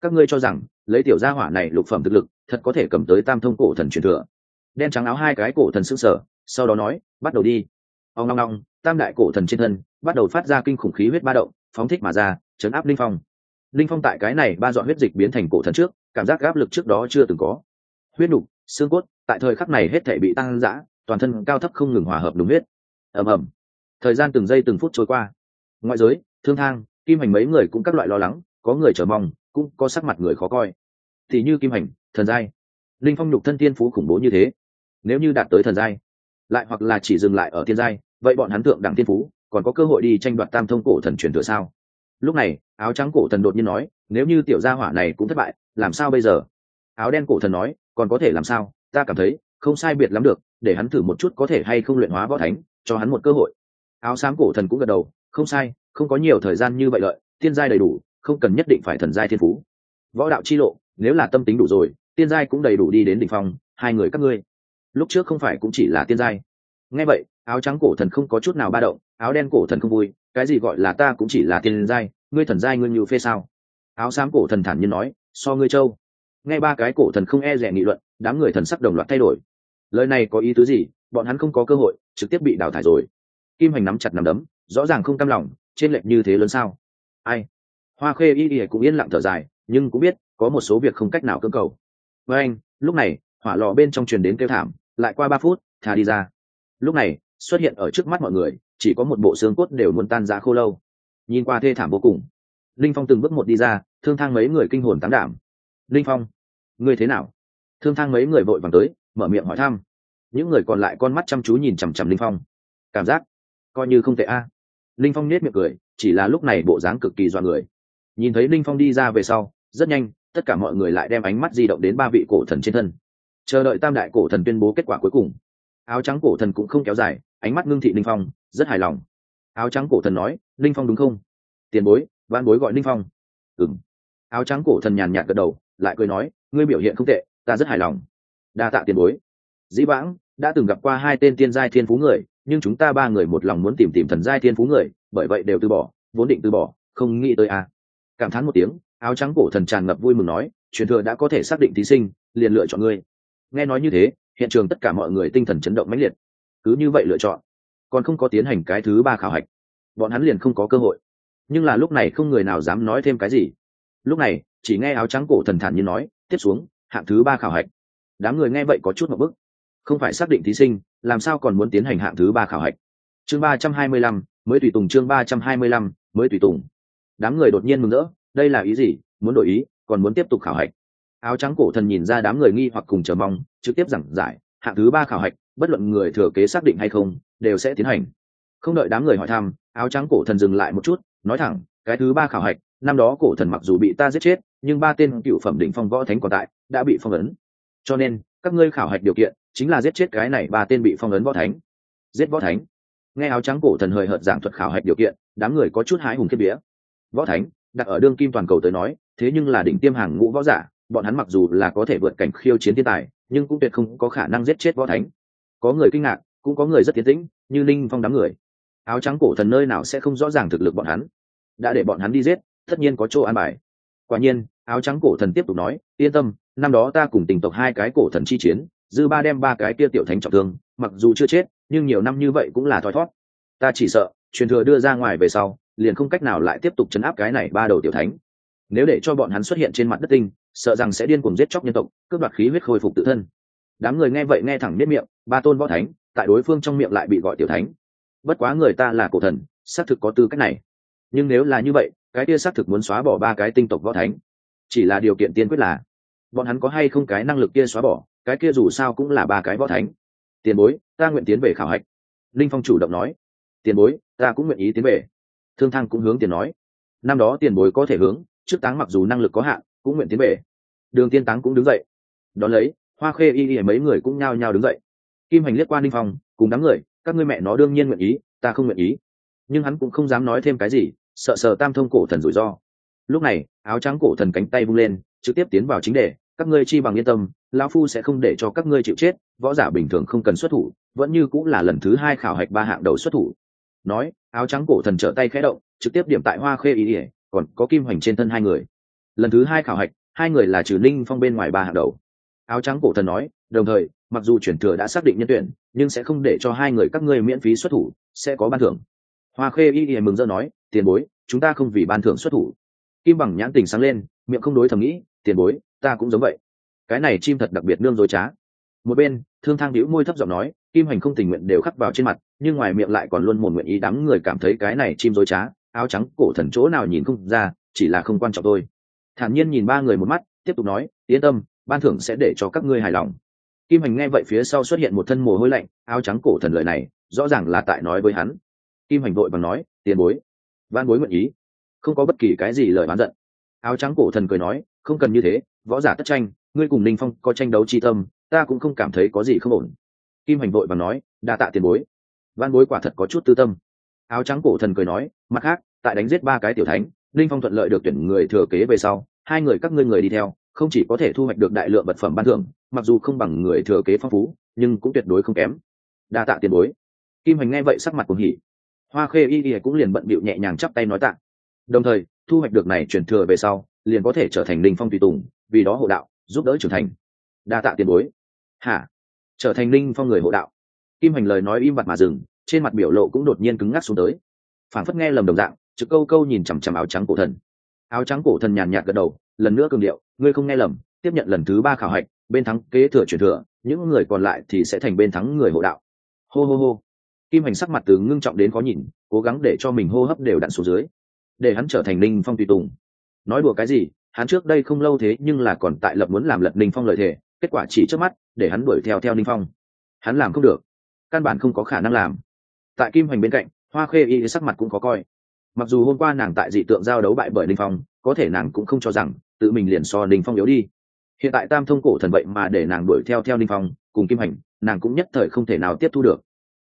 Các ngươi cho rằng, lấy tiểu gia hỏa này lục phẩm thực lực thật có thể cầm tới tam thông cổ thần truyền thừa. Đen trắng áo hai cái cổ thần sững sờ, sau đó nói, bắt đầu đi. Ông long long tam đại cổ thần trên thân bắt đầu phát ra kinh khủng khí huyết ba động, phóng thích mà ra, chấn áp linh phong. Linh phong tại cái này ba dọn huyết dịch biến thành cổ thần trước, cảm giác áp lực trước đó chưa từng có. Huyết nục, xương cốt, tại thời khắc này hết thể bị tăng giã toàn thân cao thấp không ngừng hòa hợp đúng huyết. Ầm ầm. Thời gian từng giây từng phút trôi qua. Ngoại giới, thương thang, kim hành mấy người cũng các loại lo lắng, có người chờ mong, cũng có sắc mặt người khó coi thì như kim hành, thần giai. Linh phong nhục thân tiên phú khủng bố như thế, nếu như đạt tới thần giai, lại hoặc là chỉ dừng lại ở tiên giai, vậy bọn hắn thượng đẳng tiên phú, còn có cơ hội đi tranh đoạt tam thông cổ thần truyền thừa sao? Lúc này, áo trắng cổ thần đột nhiên nói, nếu như tiểu gia hỏa này cũng thất bại, làm sao bây giờ? Áo đen cổ thần nói, còn có thể làm sao? Ta cảm thấy, không sai biệt lắm được, để hắn thử một chút có thể hay không luyện hóa võ thánh, cho hắn một cơ hội. Áo xám cổ thần cũng gật đầu, không sai, không có nhiều thời gian như vậy lợi, tiên giai đầy đủ, không cần nhất định phải thần giai thiên phú. Võ đạo chi lộ nếu là tâm tính đủ rồi, tiên giai cũng đầy đủ đi đến đ ỉ n h phong, hai người các ngươi. Lúc trước không phải cũng chỉ là tiên giai. Nghe vậy, áo trắng cổ thần không có chút nào ba động, áo đen cổ thần không vui, cái gì gọi là ta cũng chỉ là tiên giai, ngươi thần giai ngươi như phê sao? Áo xám cổ thần thản nhiên nói, so ngươi châu nghe ba cái cổ thần không e rẻ nghị luận, đám người thần sắc đồng loạt thay đổi. Lời này có ý tứ gì? Bọn hắn không có cơ hội, trực tiếp bị đào thải rồi. Kim hành nắm chặt nằm đấm, rõ ràng không cam lòng, trên lệch như thế lớn sao? Ai? Hoa khê y y cũng yên lặng thở dài, nhưng cũng biết có một số việc không cách nào cưỡng cầu. Với anh, lúc này, hỏa lò bên trong truyền đến kêu thảm, lại qua ba phút thà đi ra. Lúc này, xuất hiện ở trước mắt mọi người, chỉ có một bộ xương cốt đều muốn tan ra khô lâu. Nhìn qua thê thảm vô cùng. Linh phong từng bước một đi ra, thương thang mấy người kinh hồn tán đảm linh phong, ngươi thế nào? Thương thang mấy người vội vàng tới, mở miệng hỏi thăm. Những người còn lại con mắt chăm chú nhìn chằm chằm linh phong. Cảm giác, coi như không tệ a. Linh phong nết miệng cười, chỉ là lúc này bộ dáng cực kỳ dọa người. Nhìn thấy linh phong đi ra về sau, rất nhanh tất cả mọi người lại đem ánh mắt di động đến ba vị cổ thần trên thân. Chờ đợi tam đại cổ thần tuyên bố kết quả cuối cùng. Áo trắng cổ thần cũng không kéo dài, ánh mắt ngưng thị linh phong, rất hài lòng. Áo trắng cổ thần nói, linh phong đúng không? Tiền bối văn bối gọi linh phong. Ừng áo trắng cổ thần nhàn nhạt gật đầu, lại cười nói, ngươi biểu hiện không tệ, ta rất hài lòng. Đa tạ tiền bối. Dĩ vãng, đã từng gặp qua hai tên tiên giai thiên phú người, nhưng chúng ta ba người một lòng muốn tìm tìm thần giai thiên phú người, bởi vậy đều từ bỏ, vốn định từ bỏ, không nghĩ tới à. cảm thán một tiếng áo trắng cổ thần tràn ngập vui mừng nói, truyền thừa đã có thể xác định thí sinh, liền lựa chọn ngươi. Nghe nói như thế, hiện trường tất cả mọi người tinh thần chấn động mãnh liệt. Cứ như vậy lựa chọn, còn không có tiến hành cái thứ ba khảo hạch, bọn hắn liền không có cơ hội. Nhưng là lúc này không người nào dám nói thêm cái gì. Lúc này, chỉ nghe áo trắng cổ thần thản như nói, tiếp xuống, hạng thứ ba khảo hạch. Đám người nghe vậy có chút một bức. Không phải xác định thí sinh, làm sao còn muốn tiến hành hạng thứ ba khảo hạch? Chương ba trăm hai mươi lăm, mới tùy tùng chương ba trăm hai mươi lăm, mới tùy tùng. Đám người đột nhiên mừng rỡ đây là ý gì? Muốn đổi ý, còn muốn tiếp tục khảo hạch. Áo trắng cổ thần nhìn ra đám người nghi hoặc cùng chờ mong, trực tiếp giảng giải, hạng thứ ba khảo hạch, bất luận người thừa kế xác định hay không, đều sẽ tiến hành. Không đợi đám người hỏi thăm, áo trắng cổ thần dừng lại một chút, nói thẳng, cái thứ ba khảo hạch, năm đó cổ thần mặc dù bị ta giết chết, nhưng ba tên cựu phẩm đỉnh phong võ thánh còn tại, đã bị phong ấn. Cho nên, các ngươi khảo hạch điều kiện chính là giết chết cái này ba tên bị phong ấn võ thánh. Giết võ thánh? Nghe áo trắng cổ thần hời hợt giảng thuật khảo hạch điều kiện, đám người có chút hái hùng kiếp vía. Võ thánh đặt ở đương kim toàn cầu tới nói, thế nhưng là đỉnh tiêm hàng ngũ võ giả, bọn hắn mặc dù là có thể vượt cảnh khiêu chiến thiên tài, nhưng cũng tuyệt không có khả năng giết chết võ thánh. Có người kinh ngạc, cũng có người rất tiến tĩnh, như linh phong đám người. Áo trắng cổ thần nơi nào sẽ không rõ ràng thực lực bọn hắn? Đã để bọn hắn đi giết, tất nhiên có chỗ an bài. Quả nhiên, áo trắng cổ thần tiếp tục nói, yên tâm, năm đó ta cùng tình tộc hai cái cổ thần chi chiến, dư ba đem ba cái kia tiểu thánh trọng thương, mặc dù chưa chết, nhưng nhiều năm như vậy cũng là thoi thoát ta chỉ sợ, truyền thừa đưa ra ngoài về sau liền không cách nào lại tiếp tục chấn áp cái này ba đầu tiểu thánh. Nếu để cho bọn hắn xuất hiện trên mặt đất tinh, sợ rằng sẽ điên cuồng giết chóc nhân tộc, cướp đoạt khí huyết khôi phục tự thân. Đám người nghe vậy nghe thẳng biết miệng, ba tôn võ thánh, tại đối phương trong miệng lại bị gọi tiểu thánh. Bất quá người ta là cổ thần, xác thực có tư cách này. Nhưng nếu là như vậy, cái kia xác thực muốn xóa bỏ ba cái tinh tộc võ thánh. Chỉ là điều kiện tiên quyết là, bọn hắn có hay không cái năng lực kia xóa bỏ, cái kia dù sao cũng là ba cái võ thánh. Tiền bối, ta nguyện tiến về khảo hạch. Linh phong chủ động nói. Tiền bối, ta cũng nguyện ý tiến về thương thăng cũng hướng tiền nói. Năm đó tiền bối có thể hướng, trước táng mặc dù năng lực có hạn, cũng nguyện tiến về. Đường tiên táng cũng đứng dậy. Đón lấy, hoa khê y y mấy người cũng nhao nhao đứng dậy. Kim hành liếc qua ninh phong, cùng đám người, các ngươi mẹ nó đương nhiên nguyện ý, ta không nguyện ý. Nhưng hắn cũng không dám nói thêm cái gì, sợ sợ tam thông cổ thần rủi ro. Lúc này, áo trắng cổ thần cánh tay vung lên, trực tiếp tiến vào chính đề, các ngươi chi bằng yên tâm, lão phu sẽ không để cho các ngươi chịu chết, võ giả bình thường không cần xuất thủ, vẫn như cũng là lần thứ hai khảo hạch ba hạng đầu xuất thủ nói, áo trắng cổ thần trở tay khẽ động, trực tiếp điểm tại hoa khê ý ỉa, còn có kim hoành trên thân hai người. Lần thứ hai khảo hạch, hai người là trừ ninh phong bên ngoài ba hàng đầu. Áo trắng cổ thần nói, đồng thời, mặc dù chuyển thừa đã xác định nhân tuyển, nhưng sẽ không để cho hai người các ngươi miễn phí xuất thủ, sẽ có ban thưởng. Hoa khê y y mừng rỡ nói, tiền bối, chúng ta không vì ban thưởng xuất thủ. Kim bằng nhãn tình sáng lên, miệng không đối thầm nghĩ, tiền bối, ta cũng giống vậy. Cái này chim thật đặc biệt nương dối trá một bên, thương thang đĩu môi thấp giọng nói, kim hành không tình nguyện đều khắc vào trên mặt, nhưng ngoài miệng lại còn luôn một nguyện ý đắng người cảm thấy cái này chim dối trá, áo trắng, cổ thần chỗ nào nhìn không ra, chỉ là không quan trọng thôi. Thản nhiên nhìn ba người một mắt, tiếp tục nói, yên tâm, ban thưởng sẽ để cho các ngươi hài lòng. Kim hành nghe vậy phía sau xuất hiện một thân mồ hôi lạnh, áo trắng cổ thần lời này, rõ ràng là tại nói với hắn. Kim hành vội bằng nói, tiền bối. Van bối nguyện ý. Không có bất kỳ cái gì lời bán giận. Áo trắng cổ thần cười nói, không cần như thế, võ giả tất tranh, ngươi cùng linh phong có tranh đấu chi tâm ta cũng không cảm thấy có gì không ổn. Kim hành vội và nói, đa tạ tiền bối. Văn bối quả thật có chút tư tâm. Áo trắng cổ thần cười nói, mặt khác, tại đánh giết ba cái tiểu thánh, linh phong thuận lợi được tuyển người thừa kế về sau, hai người các ngươi người đi theo, không chỉ có thể thu hoạch được đại lượng vật phẩm ban thưởng, mặc dù không bằng người thừa kế phong phú, nhưng cũng tuyệt đối không kém. Đa tạ tiền bối. Kim hành nghe vậy sắc mặt cùng hỉ. Hoa khê y y cũng liền bận bịu nhẹ nhàng chắp tay nói tạ. Đồng thời, thu hoạch được này chuyển thừa về sau, liền có thể trở thành linh phong tùy tùng, vì đó hộ đạo, giúp đỡ trưởng thành. Đa tạ tiền bối hả? Trở thành linh phong người hộ đạo. Kim hành lời nói im bặt mà dừng, trên mặt biểu lộ cũng đột nhiên cứng ngắc xuống tới. Phản phất nghe lầm đồng dạng, trực câu câu nhìn chằm chằm áo trắng cổ thần. Áo trắng cổ thần nhàn nhạt gật đầu, lần nữa cường điệu, ngươi không nghe lầm, tiếp nhận lần thứ ba khảo hạch, bên thắng kế thừa truyền thừa, những người còn lại thì sẽ thành bên thắng người hộ đạo. Hô hô hô. Kim hành sắc mặt từ ngưng trọng đến khó nhìn, cố gắng để cho mình hô hấp đều đặn xuống dưới, để hắn trở thành ninh phong tùy tùng. Nói đùa cái gì, hắn trước đây không lâu thế nhưng là còn tại lập muốn làm lật ninh phong lợi thể kết quả chỉ trước mắt, để hắn đuổi theo theo ninh phong. Hắn làm không được. Căn bản không có khả năng làm. Tại kim hoành bên cạnh, hoa khê y sắc mặt cũng có coi. Mặc dù hôm qua nàng tại dị tượng giao đấu bại bởi ninh phong, có thể nàng cũng không cho rằng, tự mình liền so ninh phong yếu đi. Hiện tại tam thông cổ thần vậy mà để nàng đuổi theo theo ninh phong, cùng kim hành nàng cũng nhất thời không thể nào tiếp thu được.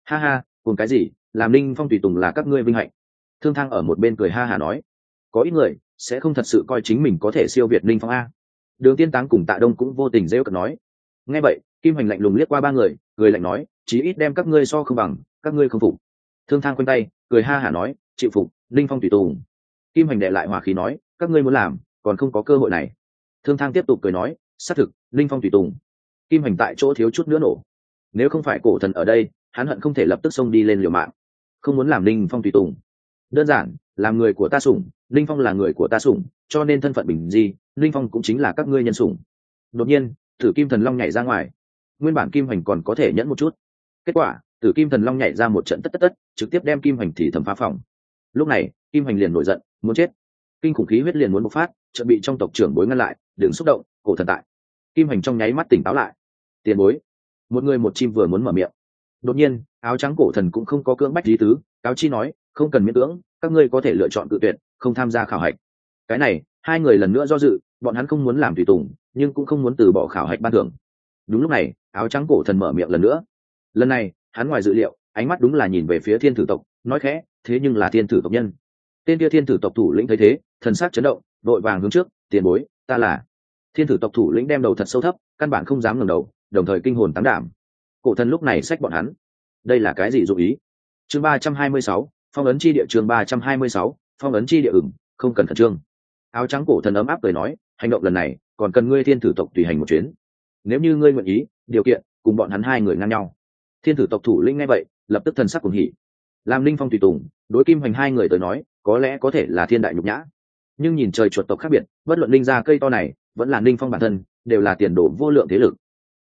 Ha ha, cùng cái gì, làm ninh phong tùy tùng là các ngươi vinh hạnh. Thương thang ở một bên cười ha hà nói. Có ít người sẽ không thật sự coi chính mình có thể siêu việt ninh phong a đường tiên táng cùng tạ đông cũng vô tình rêu cận nói, nghe vậy, kim hành lạnh lùng liếc qua ba người, cười lạnh nói, chí ít đem các ngươi so không bằng, các ngươi không phục. Thương thang quanh tay, cười ha hả nói, chịu phục linh phong tùy tùng. Kim hành đệ lại hòa khí nói, các ngươi muốn làm, còn không có cơ hội này. Thương thang tiếp tục cười nói, xác thực linh phong tùy tùng. Kim hành tại chỗ thiếu chút nữa nổ. Nếu không phải cổ thần ở đây, hắn hận không thể lập tức xông đi lên liều mạng. Không muốn làm linh phong tùy tùng đơn giản, là người của ta sủng, linh phong là người của ta sủng, cho nên thân phận bình di, linh phong cũng chính là các ngươi nhân sủng. Đột nhiên, tử kim thần long nhảy ra ngoài. Nguyên bản kim hành còn có thể nhẫn một chút. Kết quả, tử kim thần long nhảy ra một trận tất tất tất, trực tiếp đem kim hành thì thầm phá phòng. Lúc này, kim hành liền nổi giận, muốn chết. Kinh khủng khí huyết liền muốn bộc phát, chuẩn bị trong tộc trưởng bối ngăn lại, đừng xúc động, cổ thần tại. Kim hành trong nháy mắt tỉnh táo lại. Tiền bối. Một người một chim vừa muốn mở miệng. Đột nhiên, áo trắng cổ thần cũng không có cưỡng bách lý tứ cáo chi nói, không cần miễn cưỡng, các ngươi có thể lựa chọn cự tuyệt, không tham gia khảo hạch. Cái này, hai người lần nữa do dự, bọn hắn không muốn làm tùy tùng, nhưng cũng không muốn từ bỏ khảo hạch ban thưởng. Đúng lúc này, áo trắng cổ thần mở miệng lần nữa. Lần này, hắn ngoài dự liệu, ánh mắt đúng là nhìn về phía thiên thử tộc, nói khẽ, thế nhưng là thiên thử tộc nhân. Tên kia thiên thử tộc thủ lĩnh thấy thế, thần sắc chấn động, đội vàng hướng trước, tiền bối, ta là thiên thử tộc thủ lĩnh đem đầu thật sâu thấp, căn bản không dám ngẩng đầu, đồng thời kinh hồn tán đảm. Cổ thần lúc này xách bọn hắn. Đây là cái gì dụ ý? Chương ba trăm hai mươi sáu, phong ấn chi địa chương ba trăm hai mươi sáu, phong ấn chi địa ửng, không cần khẩn trương. Áo trắng cổ thần ấm áp cười nói, hành động lần này, còn cần ngươi thiên thử tộc tùy hành một chuyến. Nếu như ngươi nguyện ý, điều kiện, cùng bọn hắn hai người ngang nhau. Thiên thử tộc thủ linh nghe vậy, lập tức thần sắc cùng hỉ. Làm linh phong tùy tùng, đối kim hoành hai người tới nói, có lẽ có thể là thiên đại nhục nhã. Nhưng nhìn trời chuột tộc khác biệt, bất luận linh ra cây to này, vẫn là linh phong bản thân, đều là tiền đồ vô lượng thế lực.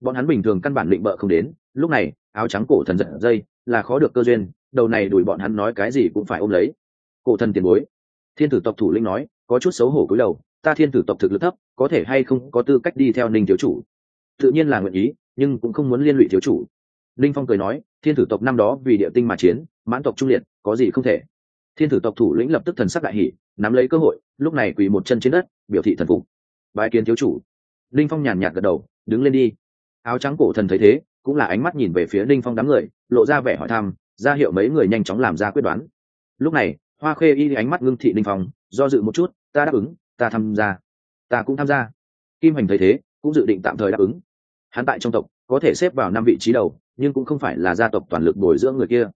Bọn hắn bình thường căn bản định bợ không đến, lúc này, áo trắng cổ thần giật dây, là khó được cơ duyên đầu này đuổi bọn hắn nói cái gì cũng phải ôm lấy. Cổ thần tiền bối, thiên tử tộc thủ lĩnh nói, có chút xấu hổ cúi đầu, ta thiên tử tộc thực lực thấp, có thể hay không có tư cách đi theo ninh thiếu chủ? Tự nhiên là nguyện ý, nhưng cũng không muốn liên lụy thiếu chủ. Linh phong cười nói, thiên tử tộc năm đó vì địa tinh mà chiến, mãn tộc trung liệt, có gì không thể. Thiên tử tộc thủ lĩnh lập tức thần sắc đại hỷ nắm lấy cơ hội, lúc này quỳ một chân trên đất, biểu thị thần phục. Bài kiến thiếu chủ. Linh phong nhàn nhạt gật đầu, đứng lên đi. Áo trắng cổ thần thấy thế, cũng là ánh mắt nhìn về phía linh phong đám người, lộ ra vẻ hỏi thăm ra hiệu mấy người nhanh chóng làm ra quyết đoán. Lúc này, hoa khê y ánh mắt ngưng thị linh phong, do dự một chút, ta đáp ứng, ta tham gia. Ta cũng tham gia. Kim hoành thấy thế, cũng dự định tạm thời đáp ứng. Hắn tại trong tộc, có thể xếp vào năm vị trí đầu, nhưng cũng không phải là gia tộc toàn lực bồi dưỡng người kia.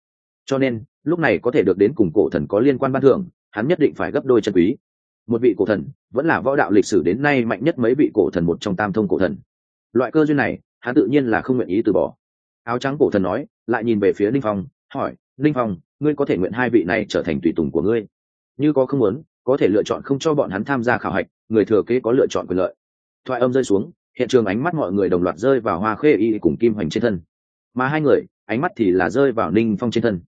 Cho nên, lúc này có thể được đến cùng cổ thần có liên quan ban thưởng, hắn nhất định phải gấp đôi chân quý. Một vị cổ thần, vẫn là võ đạo lịch sử đến nay mạnh nhất mấy vị cổ thần một trong tam thông cổ thần. Loại cơ duyên này, hắn tự nhiên là không nguyện ý từ bỏ. Áo trắng cổ thần nói, lại nhìn về phía ninh phong hỏi ninh phong, ngươi có thể nguyện hai vị này trở thành tùy tùng của ngươi. Như có không muốn, có thể lựa chọn không cho bọn hắn tham gia khảo hạch, người thừa kế có lựa chọn quyền lợi. Thoại âm rơi xuống, hiện trường ánh mắt mọi người đồng loạt rơi vào hoa khê y cùng kim hoành trên thân. Mà hai người, ánh mắt thì là rơi vào ninh phong trên thân.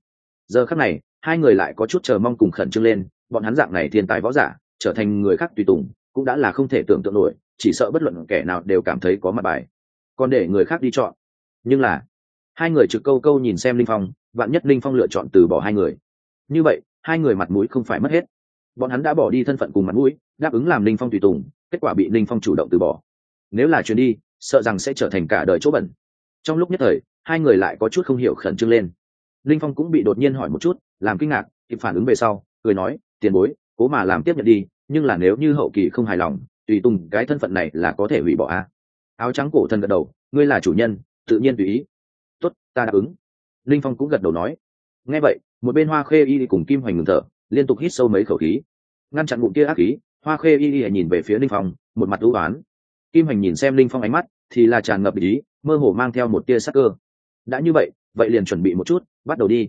Giờ khắc này, hai người lại có chút chờ mong cùng khẩn trương lên, bọn hắn dạng này thiên tài võ giả, trở thành người khác tùy tùng, cũng đã là không thể tưởng tượng nổi, chỉ sợ bất luận kẻ nào đều cảm thấy có mặt bài. Còn để người khác đi chọn. Nhưng là hai người trực câu câu nhìn xem linh phong, vạn nhất linh phong lựa chọn từ bỏ hai người. Như vậy, hai người mặt mũi không phải mất hết. Bọn hắn đã bỏ đi thân phận cùng mặt mũi, đáp ứng làm linh phong tùy tùng, kết quả bị linh phong chủ động từ bỏ. Nếu là chuyến đi, sợ rằng sẽ trở thành cả đời chỗ bẩn. Trong lúc nhất thời, hai người lại có chút không hiểu khẩn trương lên. Linh phong cũng bị đột nhiên hỏi một chút, làm kinh ngạc, kịp phản ứng về sau, cười nói, tiền bối, cố mà làm tiếp nhận đi, nhưng là nếu như hậu kỳ không hài lòng, tùy tùng cái thân phận này là có thể hủy bỏ a. Áo trắng cổ thần gật đầu, ngươi là chủ nhân, tự nhiên tùy ý tốt, ta đáp ứng. Linh phong cũng gật đầu nói. Nghe vậy, một bên hoa khê y cùng kim hoành ngừng thở, liên tục hít sâu mấy khẩu khí. Ngăn chặn bụng kia ác khí, hoa khê y y nhìn về phía linh phong, một mặt ưu oán. Kim hoành nhìn xem linh phong ánh mắt, thì là tràn ngập ý, mơ hồ mang theo một tia sắc cơ. Đã như vậy vậy liền chuẩn bị một chút, bắt đầu đi.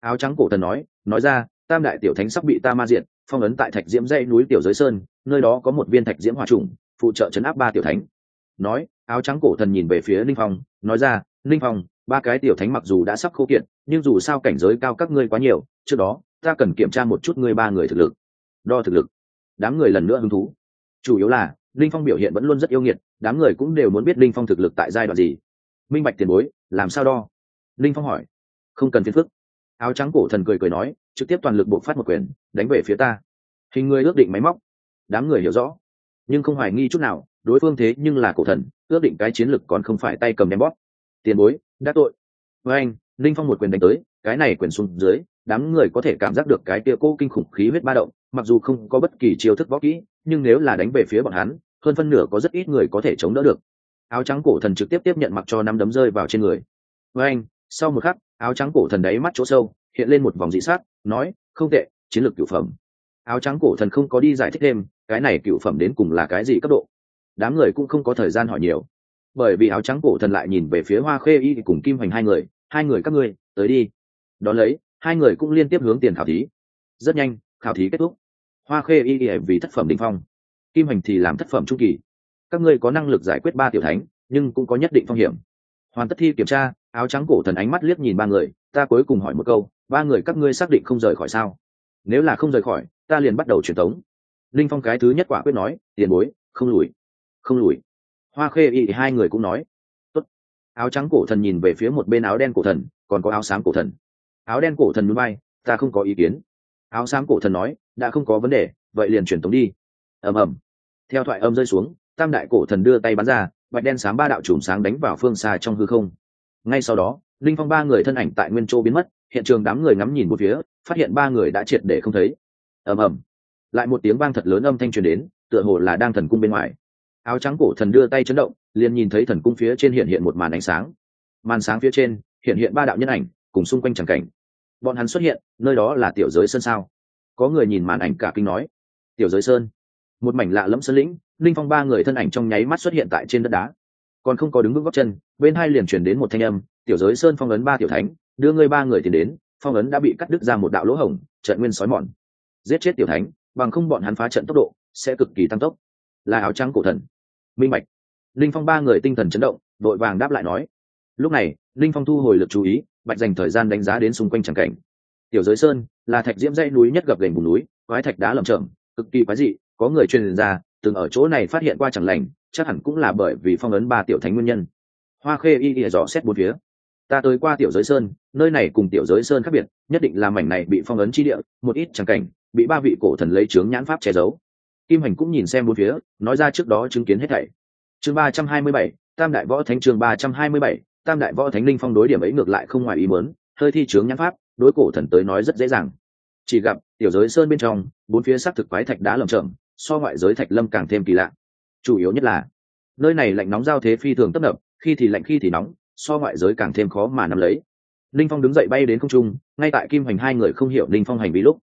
Áo trắng cổ thần nói nói ra, tam đại tiểu thánh sắp bị ta ma diệt, phong ấn tại thạch diễm dãy núi tiểu giới sơn, nơi đó có một viên thạch diễm hòa trùng, phụ trợ chấn áp ba tiểu thánh. Nói, áo trắng cổ thần nhìn về phía linh phong, nói ra, linh phong ba cái tiểu thánh mặc dù đã sắp khô kiện nhưng dù sao cảnh giới cao các ngươi quá nhiều, trước đó, ta cần kiểm tra một chút ngươi ba người thực lực. Đo thực lực. Đám người lần nữa hứng thú. Chủ yếu là, linh phong biểu hiện vẫn luôn rất yêu nghiệt, đám người cũng đều muốn biết linh phong thực lực tại giai đoạn gì. Minh bạch tiền bối, làm sao đo? Linh phong hỏi. Không cần phiền phức. Áo trắng cổ thần cười cười nói, trực tiếp toàn lực bộ phát một quyền, đánh về phía ta. Hình người ước định máy móc. Đám người hiểu rõ. Nhưng không hoài nghi chút nào, đối phương thế nhưng là cổ thần, ước định cái chiến lực còn không phải tay cầm đem bóp. Tiền bối đã tội. Với anh linh phong một quyền đánh tới, cái này quyền xuống dưới, đám người có thể cảm giác được cái tia cô kinh khủng khí huyết ba động, mặc dù không có bất kỳ chiêu thức võ kỹ, nhưng nếu là đánh về phía bọn hắn, hơn phân nửa có rất ít người có thể chống đỡ được. Áo trắng cổ thần trực tiếp tiếp nhận mặc cho năm đấm rơi vào trên người. Với anh, sau một khắc, áo trắng cổ thần đáy mắt chỗ sâu, hiện lên một vòng dị sát, nói, không tệ, chiến lược cửu phẩm. Áo trắng cổ thần không có đi giải thích thêm, cái này cựu phẩm đến cùng là cái gì cấp độ? Đám người cũng không có thời gian hỏi nhiều bởi vì áo trắng cổ thần lại nhìn về phía hoa khê y cùng kim hoành hai người hai người các ngươi, tới đi. Đón lấy, hai người cũng liên tiếp hướng tiền khảo thí. Rất nhanh, khảo thí kết thúc. Hoa khê y vì thất phẩm định phong, kim hoành thì làm thất phẩm trung kỳ. Các ngươi có năng lực giải quyết ba tiểu thánh, nhưng cũng có nhất định phong hiểm. Hoàn tất thi kiểm tra, áo trắng cổ thần ánh mắt liếc nhìn ba người, ta cuối cùng hỏi một câu, ba người các ngươi xác định không rời khỏi sao? Nếu là không rời khỏi, ta liền bắt đầu truyền tống. Linh phong cái thứ nhất quả quyết nói, tiền bối, không lùi không lùi hoa khê y hai người cũng nói, Tốt. áo trắng cổ thần nhìn về phía một bên áo đen cổ thần, còn có áo xám cổ thần. Áo đen cổ thần núi bay ta không có ý kiến. Áo xám cổ thần nói, đã không có vấn đề, vậy liền truyền tống đi. Ầm ầm. Theo thoại âm rơi xuống, tam đại cổ thần đưa tay bắn ra, bạch đen sáng ba đạo chùm sáng đánh vào phương xa trong hư không. Ngay sau đó, linh phong ba người thân ảnh tại nguyên châu biến mất, hiện trường đám người ngắm nhìn một phía, phát hiện ba người đã triệt để không thấy. Ầm ầm. Lại một tiếng vang thật lớn âm thanh truyền đến, tựa hồ là đang thần cung bên ngoài áo trắng cổ thần đưa tay chấn động, liền nhìn thấy thần cung phía trên hiện hiện một màn ánh sáng. Màn sáng phía trên, hiện hiện ba đạo nhân ảnh, cùng xung quanh chẳng cảnh. Bọn hắn xuất hiện, nơi đó là tiểu giới sơn sao? Có người nhìn màn ảnh cả kinh nói, tiểu giới sơn? Một mảnh lạ lẫm sơn lĩnh, linh phong ba người thân ảnh trong nháy mắt xuất hiện tại trên đất đá. Còn không có đứng vững góc chân, bên hai liền truyền đến một thanh âm, tiểu giới sơn phong ấn ba tiểu thánh, đưa ngươi ba người tiền đến, phong ấn đã bị cắt đứt ra một đạo lỗ hổng, trận nguyên sói mòn. Giết chết tiểu thánh, bằng không bọn hắn phá trận tốc độ, sẽ cực kỳ tăng tốc là áo trắng cổ thần. Minh bạch. Linh phong ba người tinh thần chấn động đội vàng đáp lại nói. Lúc này, linh phong thu hồi lực chú ý, bạch dành thời gian đánh giá đến xung quanh tràng cảnh. Tiểu giới sơn là thạch diễm dãy núi nhất gập gành vùng núi, quái thạch đá lầm chậm cực kỳ quái dị, có người truyền ra, từng ở chỗ này phát hiện qua chẳng lành, chắc hẳn cũng là bởi vì phong ấn ba tiểu thánh nguyên nhân. Hoa khê y y dò xét bốn phía. Ta tới qua tiểu giới sơn, nơi này cùng tiểu giới sơn khác biệt, nhất định là mảnh này bị phong ấn chi địa, một ít chẳng cảnh, bị ba vị cổ thần lấy trướng nhãn pháp che giấu kim hành cũng nhìn xem bốn phía, nói ra trước đó chứng kiến hết thảy. Chương ba trăm hai mươi bảy, tam đại võ thánh chương ba trăm hai mươi bảy, tam đại võ thánh linh phong đối điểm ấy ngược lại không ngoài ý muốn, hơi thi chướng nhãn pháp, đối cổ thần tới nói rất dễ dàng. Chỉ gặp, tiểu giới sơn bên trong, bốn phía xác thực quái thạch đá lầm chậm so ngoại giới thạch lâm càng thêm kỳ lạ. Chủ yếu nhất là, nơi này lạnh nóng giao thế phi thường tấp nập, khi thì lạnh khi thì nóng, so ngoại giới càng thêm khó mà nắm lấy. Linh phong đứng dậy bay đến không trung, ngay tại kim hoành hai người không hiểu linh phong hành vi lúc.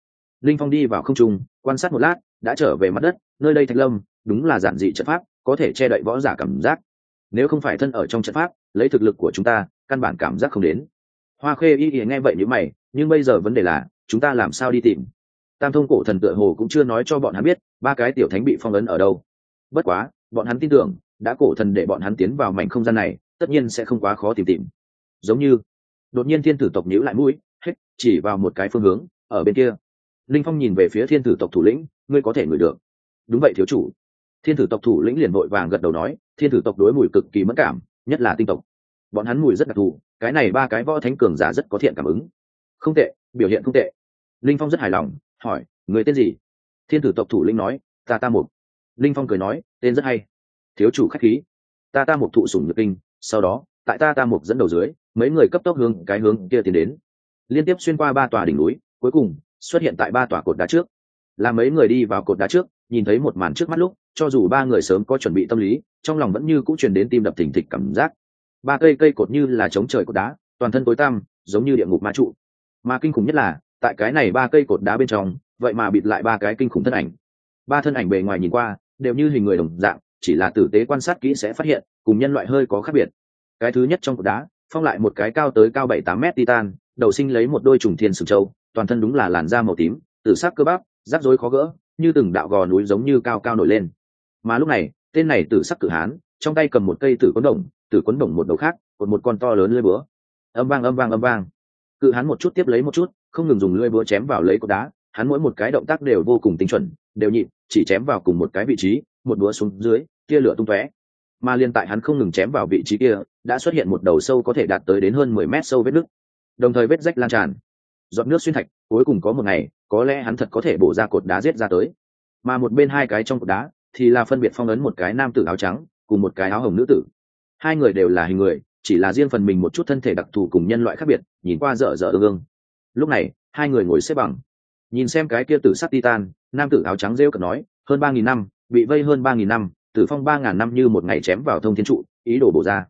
Linh phong đi vào không trung, quan sát một lát đã trở về mặt đất, nơi đây thạch lâm, đúng là giản dị trận pháp, có thể che đậy võ giả cảm giác. Nếu không phải thân ở trong trận pháp, lấy thực lực của chúng ta, căn bản cảm giác không đến. Hoa khê y y nghe vậy như mày, nhưng bây giờ vấn đề là, chúng ta làm sao đi tìm? Tam thông cổ thần tựa hồ cũng chưa nói cho bọn hắn biết, ba cái tiểu thánh bị phong ấn ở đâu. Bất quá, bọn hắn tin tưởng, đã cổ thần để bọn hắn tiến vào mảnh không gian này, tất nhiên sẽ không quá khó tìm tìm. Giống như, đột nhiên thiên tử tộc nhữ lại mũi hết chỉ vào một cái phương hướng, ở bên kia linh phong nhìn về phía thiên tử tộc thủ lĩnh, ngươi có thể ngửi được. Đúng vậy, thiếu chủ. Thiên tử tộc thủ lĩnh liền vội vàng gật đầu nói, thiên tử tộc đối mùi cực kỳ mất cảm, nhất là tinh tộc. Bọn hắn mùi rất đặc thù, cái này ba cái võ thánh cường giả rất có thiện cảm ứng. Không tệ, biểu hiện không tệ. Linh phong rất hài lòng, hỏi, người tên gì? Thiên tử tộc thủ lĩnh nói, ta ta mục. Linh phong cười nói, tên rất hay. Thiếu chủ khách khí. Ta ta mục thụ sủng nhược kinh, sau đó, tại ta ta mục dẫn đầu dưới, mấy người cấp tốc hướng cái hướng kia tiến đến. Liên tiếp xuyên qua ba tòa đỉnh núi, cuối cùng xuất hiện tại ba tòa cột đá trước. Là mấy người đi vào cột đá trước, nhìn thấy một màn trước mắt lúc, cho dù ba người sớm có chuẩn bị tâm lý, trong lòng vẫn như cũng truyền đến tim đập thình thịch cảm giác. Ba cây cây cột như là chống trời cột đá, toàn thân tối tăm, giống như địa ngục ma trụ. Mà kinh khủng nhất là, tại cái này ba cây cột đá bên trong, vậy mà bịt lại ba cái kinh khủng thân ảnh. Ba thân ảnh bề ngoài nhìn qua, đều như hình người đồng dạng, chỉ là tử tế quan sát kỹ sẽ phát hiện, cùng nhân loại hơi có khác biệt. Cái thứ nhất trong cột đá phong lại một cái cao tới cao bảy tám mét titan, đầu sinh lấy một đôi trùng thiên sừng châu toàn thân đúng là làn da màu tím tử sắc cơ bắp, rắc rối khó gỡ, như từng đạo gò núi giống như cao cao nổi lên. Mà lúc này, tên này tử sắc cử hán, trong tay cầm một cây tử quấn đồng, tử quấn đồng một đầu khác còn một con to lớn lưỡi búa. Âm vang âm vang âm vang. Cự hán một chút tiếp lấy một chút, không ngừng dùng lưỡi búa chém vào lấy cột đá, hắn mỗi một cái động tác đều vô cùng tinh chuẩn, đều nhịp, chỉ chém vào cùng một cái vị trí, một búa xuống dưới, tia lửa tung tóe. Mà liên tại hắn không ngừng chém vào vị trí kia, đã xuất hiện một đầu sâu có thể đạt tới đến hơn mười mét sâu vết nứt. Đồng thời vết rách lan tràn giọt nước xuyên thạch, cuối cùng có một ngày, có lẽ hắn thật có thể bổ ra cột đá giết ra tới. Mà một bên hai cái trong cột đá thì là phân biệt phong ấn một cái nam tử áo trắng cùng một cái áo hồng nữ tử. Hai người đều là hình người, chỉ là riêng phần mình một chút thân thể đặc thù cùng nhân loại khác biệt, nhìn qua dở dở ương. Ương lúc này, hai người ngồi xếp bằng. Nhìn xem cái kia tử sắc titan, nam tử áo trắng rêu cợt nói, hơn ba nghìn năm, bị vây hơn ba nghìn năm, tử phong ba ngàn năm như một ngày chém vào thông thiên trụ, ý đồ bổ ra.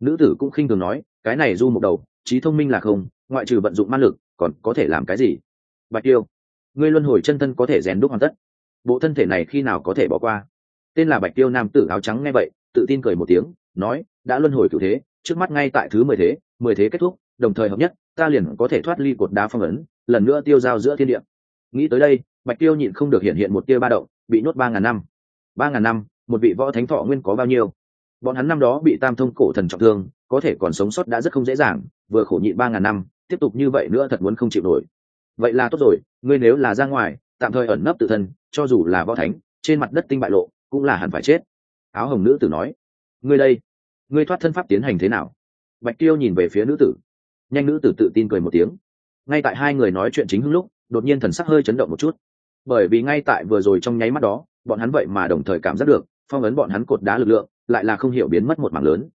Nữ tử cũng khinh thường nói, cái này du một đầu, trí thông minh là không, ngoại trừ vận dụng man lực còn có thể làm cái gì? Bạch tiêu, ngươi luân hồi chân thân có thể rèn đúc hoàn tất. Bộ thân thể này khi nào có thể bỏ qua? Tên là bạch tiêu nam tử áo trắng nghe vậy, tự tin cười một tiếng, nói, đã luân hồi cựu thế, trước mắt ngay tại thứ mười thế mười thế kết thúc, đồng thời hợp nhất, ta liền có thể thoát ly cột đá phong ấn, lần nữa tiêu dao giữa thiên địa. Nghĩ tới đây, bạch tiêu nhịn không được hiện hiện một tia ba động, bị nhốt ba ngàn năm. Ba ngàn năm, một vị võ thánh thọ nguyên có bao nhiêu? Bọn hắn năm đó bị tam thông cổ thần trọng thương, có thể còn sống sót đã rất không dễ dàng, vừa khổ nhịn ba ngàn năm tiếp tục như vậy nữa thật muốn không chịu nổi. Vậy là tốt rồi, ngươi nếu là ra ngoài, tạm thời ẩn nấp tự thân, cho dù là võ thánh, trên mặt đất tinh bại lộ, cũng là hẳn phải chết. Áo hồng nữ tử nói. Ngươi đây, ngươi thoát thân pháp tiến hành thế nào? Bạch tiêu nhìn về phía nữ tử. Nhanh nữ tử tự tin cười một tiếng. Ngay tại hai người nói chuyện chính hưng lúc, đột nhiên thần sắc hơi chấn động một chút. Bởi vì ngay tại vừa rồi trong nháy mắt đó, bọn hắn vậy mà đồng thời cảm giác được, phong ấn bọn hắn cột đá lực lượng, lại là không hiểu biến mất một mảng lớn.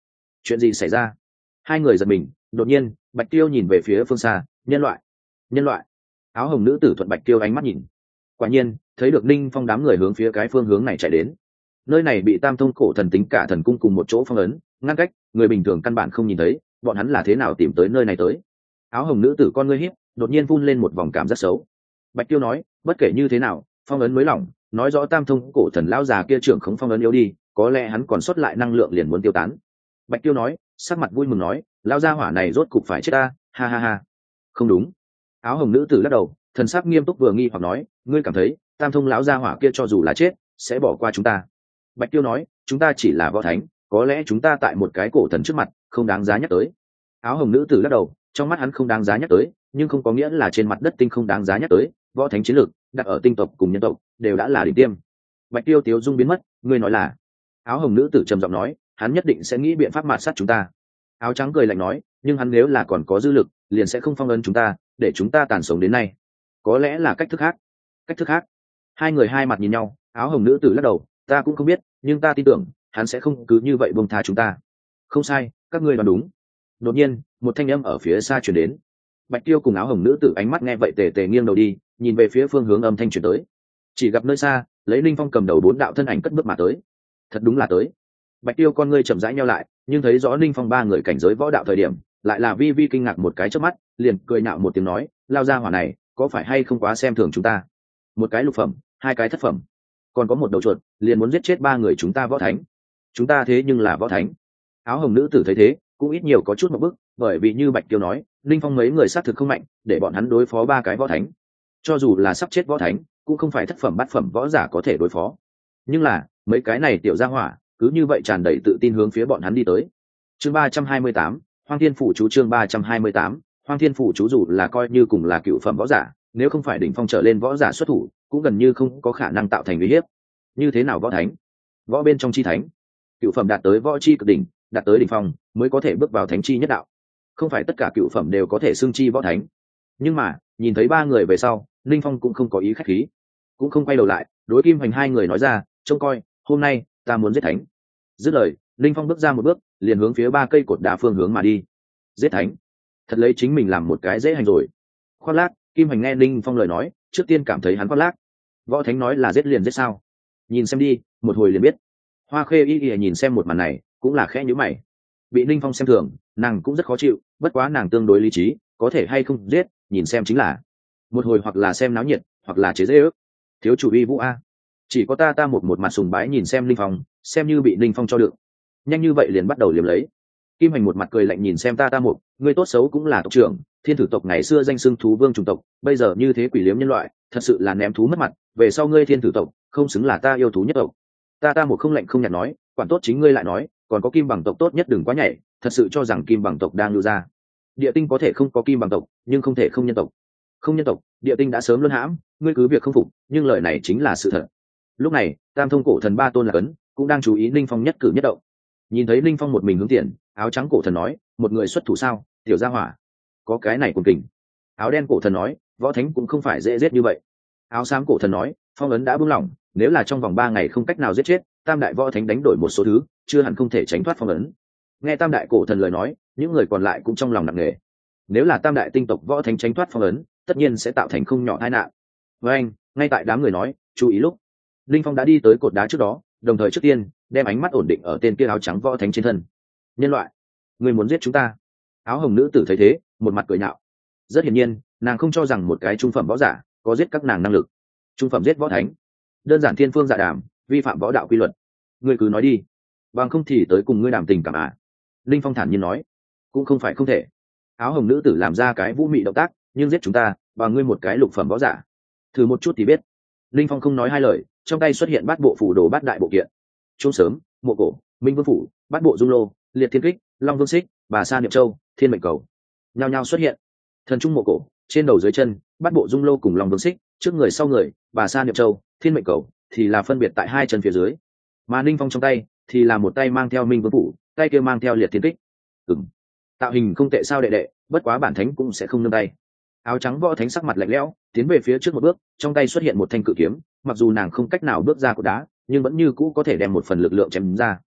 Chuyện gì xảy ra? Hai người giật mình đột nhiên, bạch tiêu nhìn về phía phương xa, nhân loại nhân loại. Áo hồng nữ tử thuận bạch tiêu ánh mắt nhìn. Quả nhiên, thấy được ninh phong đám người hướng phía cái phương hướng này chạy đến. Nơi này bị tam thông cổ thần tính cả thần cung cùng một chỗ phong ấn, ngăn cách, người bình thường căn bản không nhìn thấy, bọn hắn là thế nào tìm tới nơi này tới? Áo hồng nữ tử con ngươi hiếp đột nhiên vun lên một vòng cảm rất xấu. Bạch tiêu nói, bất kể như thế nào, phong ấn mới lỏng, nói rõ tam thông cổ thần lão già kia trưởng khống phong ấn yếu đi, có lẽ hắn còn sót lại năng lượng liền muốn tiêu tán. Bạch tiêu nói sắc mặt vui mừng nói, lão gia hỏa này rốt cục phải chết ta, ha ha ha. Không đúng. Áo hồng nữ tử lắc đầu, thần sắc nghiêm túc vừa nghi hoặc nói, ngươi cảm thấy, tam thông lão gia hỏa kia cho dù là chết, sẽ bỏ qua chúng ta? Bạch tiêu nói, chúng ta chỉ là võ thánh, có lẽ chúng ta tại một cái cổ thần trước mặt, không đáng giá nhắc tới. Áo hồng nữ tử lắc đầu, trong mắt hắn không đáng giá nhắc tới, nhưng không có nghĩa là trên mặt đất tinh không đáng giá nhắc tới, võ thánh chiến lược, đặt ở tinh tộc cùng nhân tộc, đều đã là đỉnh tiêm. Bạch tiêu tiếu dung biến mất, ngươi nói là? Áo hồng nữ tử trầm giọng nói hắn nhất định sẽ nghĩ biện pháp mạt sát chúng ta. Áo trắng cười lạnh nói, nhưng hắn nếu là còn có dư lực, liền sẽ không phong ấn chúng ta, để chúng ta tàn sống đến nay. Có lẽ là cách thức khác. Cách thức khác. Hai người hai mặt nhìn nhau, áo hồng nữ tử lắc đầu, ta cũng không biết, nhưng ta tin tưởng, hắn sẽ không cứ như vậy bông tha chúng ta. Không sai, các ngươi đoán đúng. Đột nhiên, một thanh âm ở phía xa chuyển đến. Bạch tiêu cùng áo hồng nữ tử ánh mắt nghe vậy tề tề nghiêng đầu đi, nhìn về phía phương hướng âm thanh chuyển tới. Chỉ gặp nơi xa, lấy linh phong cầm đầu bốn đạo thân ảnh cất bước mà tới. Thật đúng là tới bạch tiêu con ngươi chậm rãi nhau lại, nhưng thấy rõ linh phong ba người cảnh giới võ đạo thời điểm, lại là vi vi kinh ngạc một cái trước mắt, liền cười nạo một tiếng nói, lao ra hỏa này, có phải hay không quá xem thường chúng ta? Một cái lục phẩm, hai cái thất phẩm. Còn có một đầu chuột, liền muốn giết chết ba người chúng ta võ thánh. Chúng ta thế nhưng là võ thánh. Áo hồng nữ tử thấy thế, cũng ít nhiều có chút một bức, bởi vì như bạch tiêu nói linh phong mấy người xác thực không mạnh, để bọn hắn đối phó ba cái võ thánh. Cho dù là sắp chết võ thánh, cũng không phải thất phẩm bát phẩm võ giả có thể đối phó. Nhưng là, mấy cái này tiểu ra hỏa cứ như vậy tràn đầy tự tin hướng phía bọn hắn đi tới. Chương ba trăm hai mươi tám, hoang thiên phủ chú chương ba trăm hai mươi tám, hoang thiên phủ chú dù là coi như cùng là cựu phẩm võ giả, nếu không phải đỉnh phong trở lên võ giả xuất thủ, cũng gần như không có khả năng tạo thành uy hiếp. Như thế nào võ thánh? Võ bên trong chi thánh. Cựu phẩm đạt tới võ chi cực đỉnh, đạt tới đỉnh phong, mới có thể bước vào thánh chi nhất đạo. Không phải tất cả cựu phẩm đều có thể xưng chi võ thánh. Nhưng mà, nhìn thấy ba người về sau, linh phong cũng không có ý khách khí. Cũng không quay đầu lại, đối kim hoành hai người nói ra, trông coi, hôm nay ta muốn giết thánh. Dứt lời, linh phong bước ra một bước, liền hướng phía ba cây cột đá phương hướng mà đi. Giết thánh. Thật lấy chính mình làm một cái dễ hành rồi. Khoác lác, kim hoành nghe linh phong lời nói, trước tiên cảm thấy hắn khoác lác. Võ thánh nói là giết liền giết sao? Nhìn xem đi, một hồi liền biết. Hoa khê y y nhìn xem một màn này, cũng là khẽ nhữ mày. Bị linh phong xem thường, nàng cũng rất khó chịu, bất quá nàng tương đối lý trí, có thể hay không giết, nhìn xem chính là. Một hồi hoặc là xem náo nhiệt, hoặc là chế dễ ước thiếu chủ y vũ a chỉ có ta ta một một mặt sùng bái nhìn xem linh phong, xem như bị linh phong cho được. Nhanh như vậy liền bắt đầu liếm lấy. Kim hành một mặt cười lạnh nhìn xem ta ta một, người tốt xấu cũng là tộc trưởng, thiên thử tộc ngày xưa danh xưng thú vương chủng tộc, bây giờ như thế quỷ liếm nhân loại, thật sự là ném thú mất mặt, về sau ngươi thiên thử tộc, không xứng là ta yêu thú nhất tộc. Ta ta một không lạnh không nhạt nói, quản tốt chính ngươi lại nói, còn có kim bằng tộc tốt nhất đừng quá nhảy, thật sự cho rằng kim bằng tộc đang lưu ra. Địa tinh có thể không có kim bằng tộc, nhưng không thể không nhân tộc. Không nhân tộc, địa tinh đã sớm luân hãm, ngươi cứ việc không phục, nhưng lời này chính là sự thật lúc này, tam thông cổ thần ba tôn là cấn cũng đang chú ý ninh phong nhất cử nhất động. Nhìn thấy ninh phong một mình hướng tiền, áo trắng cổ thần nói, một người xuất thủ sao, tiểu gia hỏa? Có cái này cùng kình. Áo đen cổ thần nói, võ thánh cũng không phải dễ giết như vậy. Áo xám cổ thần nói, phong ấn đã buông lỏng, nếu là trong vòng ba ngày không cách nào giết chết, tam đại võ thánh đánh đổi một số thứ, chưa hẳn không thể tránh thoát phong ấn. Nghe tam đại cổ thần lời nói, những người còn lại cũng trong lòng nặng nề. Nếu là tam đại tinh tộc võ thánh tránh thoát phong ấn, tất nhiên sẽ tạo thành không nhỏ tai nạn. Với anh, ngay tại đám người nói, chú ý lúc linh phong đã đi tới cột đá trước đó, đồng thời trước tiên, đem ánh mắt ổn định ở tên kia áo trắng võ thánh trên thân. Nhân loại, người muốn giết chúng ta. Áo hồng nữ tử thấy thế, một mặt cười nhạo. Rất hiển nhiên, nàng không cho rằng một cái trung phẩm võ giả có giết các nàng năng lực. Trung phẩm giết võ thánh. Đơn giản thiên phương giả đàm, vi phạm võ đạo quy luật. Ngươi cứ nói đi. Bằng không thì tới cùng ngươi đàm tình cảm à? Linh phong thản nhiên nói. Cũng không phải không thể. Áo hồng nữ tử làm ra cái vũ mị động tác, nhưng giết chúng ta và ngươi một cái lục phẩm võ giả. Thử một chút thì biết. Linh phong không nói hai lời trong tay xuất hiện bát bộ phủ đồ bát đại bộ kiện. Chung sớm, mộ cổ, minh vương phủ, bát bộ dung lô, liệt thiên kích, long vương xích, bà sa niệm châu, thiên mệnh cầu. Nhao nhao xuất hiện. Thần trung mộ cổ, trên đầu dưới chân, bát bộ dung lô cùng long vương xích, trước người sau người, bà sa niệm châu, thiên mệnh cầu, thì là phân biệt tại hai chân phía dưới. Mà ninh phong trong tay, thì là một tay mang theo minh vương phủ, tay kia mang theo liệt thiên kích. Ừng tạo hình không tệ sao đệ đệ, bất quá bản thánh cũng sẽ không nương tay. Áo trắng võ thánh sắc mặt lạnh lẽo, tiến về phía trước một bước, trong tay xuất hiện một thanh cự kiếm mặc dù nàng không cách nào bước ra cột đá, nhưng vẫn như cũ có thể đem một phần lực lượng chém ra.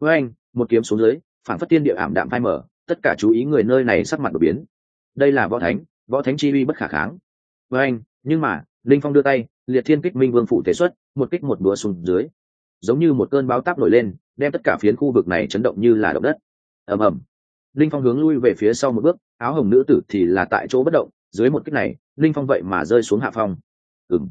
Với anh, một kiếm xuống dưới, phản phất tiên địa ảm đạm phai mở tất cả chú ý người nơi này sắc mặt đột biến. Đây là võ thánh võ thánh chi uy bất khả kháng. Với anh, nhưng mà, linh phong đưa tay, liệt thiên kích minh vương phụ thể xuất, một kích một đũa xuống dưới. Giống như một cơn báo táp nổi lên, đem tất cả phiến khu vực này chấn động như là động đất. Ầm ầm. Linh phong hướng lui về phía sau một bước, áo hồng nữ tử thì là tại chỗ bất động, dưới một kích này, linh phong vậy mà rơi xuống hạ phong. Ừng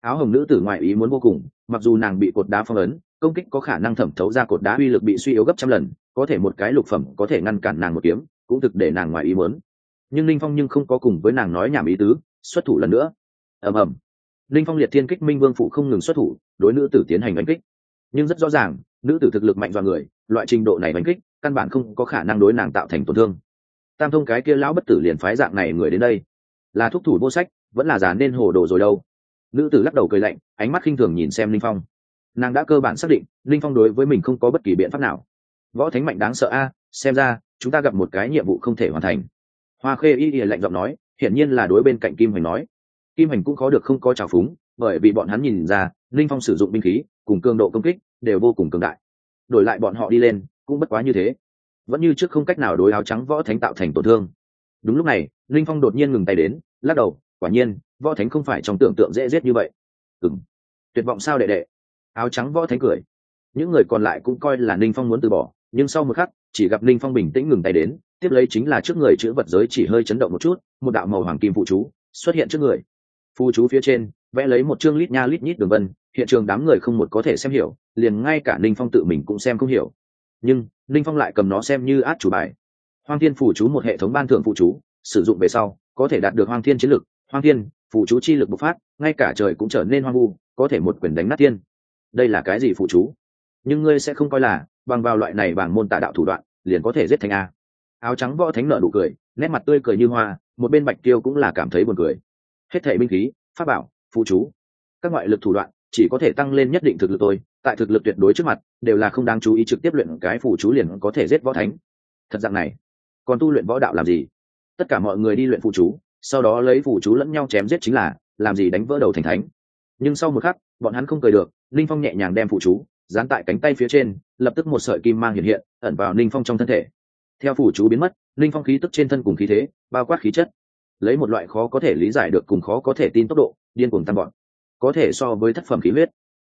áo hồng nữ tử ngoại ý muốn vô cùng, mặc dù nàng bị cột đá phong ấn, công kích có khả năng thẩm thấu ra cột đá uy lực bị suy yếu gấp trăm lần, có thể một cái lục phẩm có thể ngăn cản nàng một kiếm, cũng thực để nàng ngoài ý muốn. Nhưng linh phong nhưng không có cùng với nàng nói nhảm ý tứ, xuất thủ lần nữa. Ầm ầm. Linh phong liệt thiên kích minh vương phụ không ngừng xuất thủ, đối nữ tử tiến hành đánh kích. Nhưng rất rõ ràng, nữ tử thực lực mạnh do người, loại trình độ này đánh kích, căn bản không có khả năng đối nàng tạo thành tổn thương. Tam thông cái kia lão bất tử liền phái dạng này người đến đây. Là thúc thủ vô sách, vẫn là già nên hồ đồ rồi đâu nữ tử lắc đầu cười lạnh, ánh mắt khinh thường nhìn xem linh phong. Nàng đã cơ bản xác định, linh phong đối với mình không có bất kỳ biện pháp nào. Võ thánh mạnh đáng sợ a, xem ra, chúng ta gặp một cái nhiệm vụ không thể hoàn thành. Hoa khê y y lạnh giọng nói, hiển nhiên là đối bên cạnh kim hoành nói. Kim hoành cũng có được không có trào phúng, bởi vì bọn hắn nhìn ra, linh phong sử dụng binh khí, cùng cường độ công kích, đều vô cùng cường đại. Đổi lại bọn họ đi lên, cũng bất quá như thế. Vẫn như trước không cách nào đối áo trắng võ thánh tạo thành tổn thương. Đúng lúc này, linh phong đột nhiên ngừng tay đến, lắc đầu, quả nhiên võ thánh không phải trong tưởng tượng dễ giết như vậy. Ừng tuyệt vọng sao đệ đệ? Áo trắng võ thánh cười. Những người còn lại cũng coi là ninh phong muốn từ bỏ, nhưng sau một khắc, chỉ gặp ninh phong bình tĩnh ngừng tay đến, tiếp lấy chính là trước người chữ vật giới chỉ hơi chấn động một chút, một đạo màu hoàng kim phụ chú xuất hiện trước người. Phụ chú phía trên, vẽ lấy một chương lít nha lít nhít đường vân, hiện trường đám người không một có thể xem hiểu, liền ngay cả ninh phong tự mình cũng xem không hiểu. Nhưng, ninh phong lại cầm nó xem như át chủ bài. Hoang thiên phụ chú một hệ thống ban thưởng phụ chú, sử dụng về sau, có thể đạt được hoang thiên chiến lực. Hoang thiên phụ chú chi lực bộc phát, ngay cả trời cũng trở nên hoang vu, có thể một quyền đánh nát thiên. Đây là cái gì phụ chú? Nhưng ngươi sẽ không coi là, bằng vào loại này bằng môn tà đạo thủ đoạn, liền có thể giết thành a. Áo trắng võ thánh nợ đủ cười, nét mặt tươi cười như hoa, một bên bạch tiêu cũng là cảm thấy buồn cười. Hết thể binh khí, pháp bảo, phụ chú, các ngoại lực thủ đoạn, chỉ có thể tăng lên nhất định thực lực tôi tại thực lực tuyệt đối trước mặt, đều là không đáng chú ý trực tiếp luyện cái phụ chú liền có thể giết võ thánh. Thật dạng này, còn tu luyện võ đạo làm gì? Tất cả mọi người đi luyện phụ chú sau đó lấy phủ chú lẫn nhau chém giết chính là, làm gì đánh vỡ đầu thành thánh. Nhưng sau một khắc, bọn hắn không cười được linh phong nhẹ nhàng đem phủ chú, dán tại cánh tay phía trên, lập tức một sợi kim mang hiện hiện, ẩn vào linh phong trong thân thể. Theo phủ chú biến mất linh phong khí tức trên thân cùng khí thế, bao quát khí chất. Lấy một loại khó có thể lý giải được cùng khó có thể tin tốc độ, điên cuồng tăng bọn. Có thể so với thất phẩm khí huyết.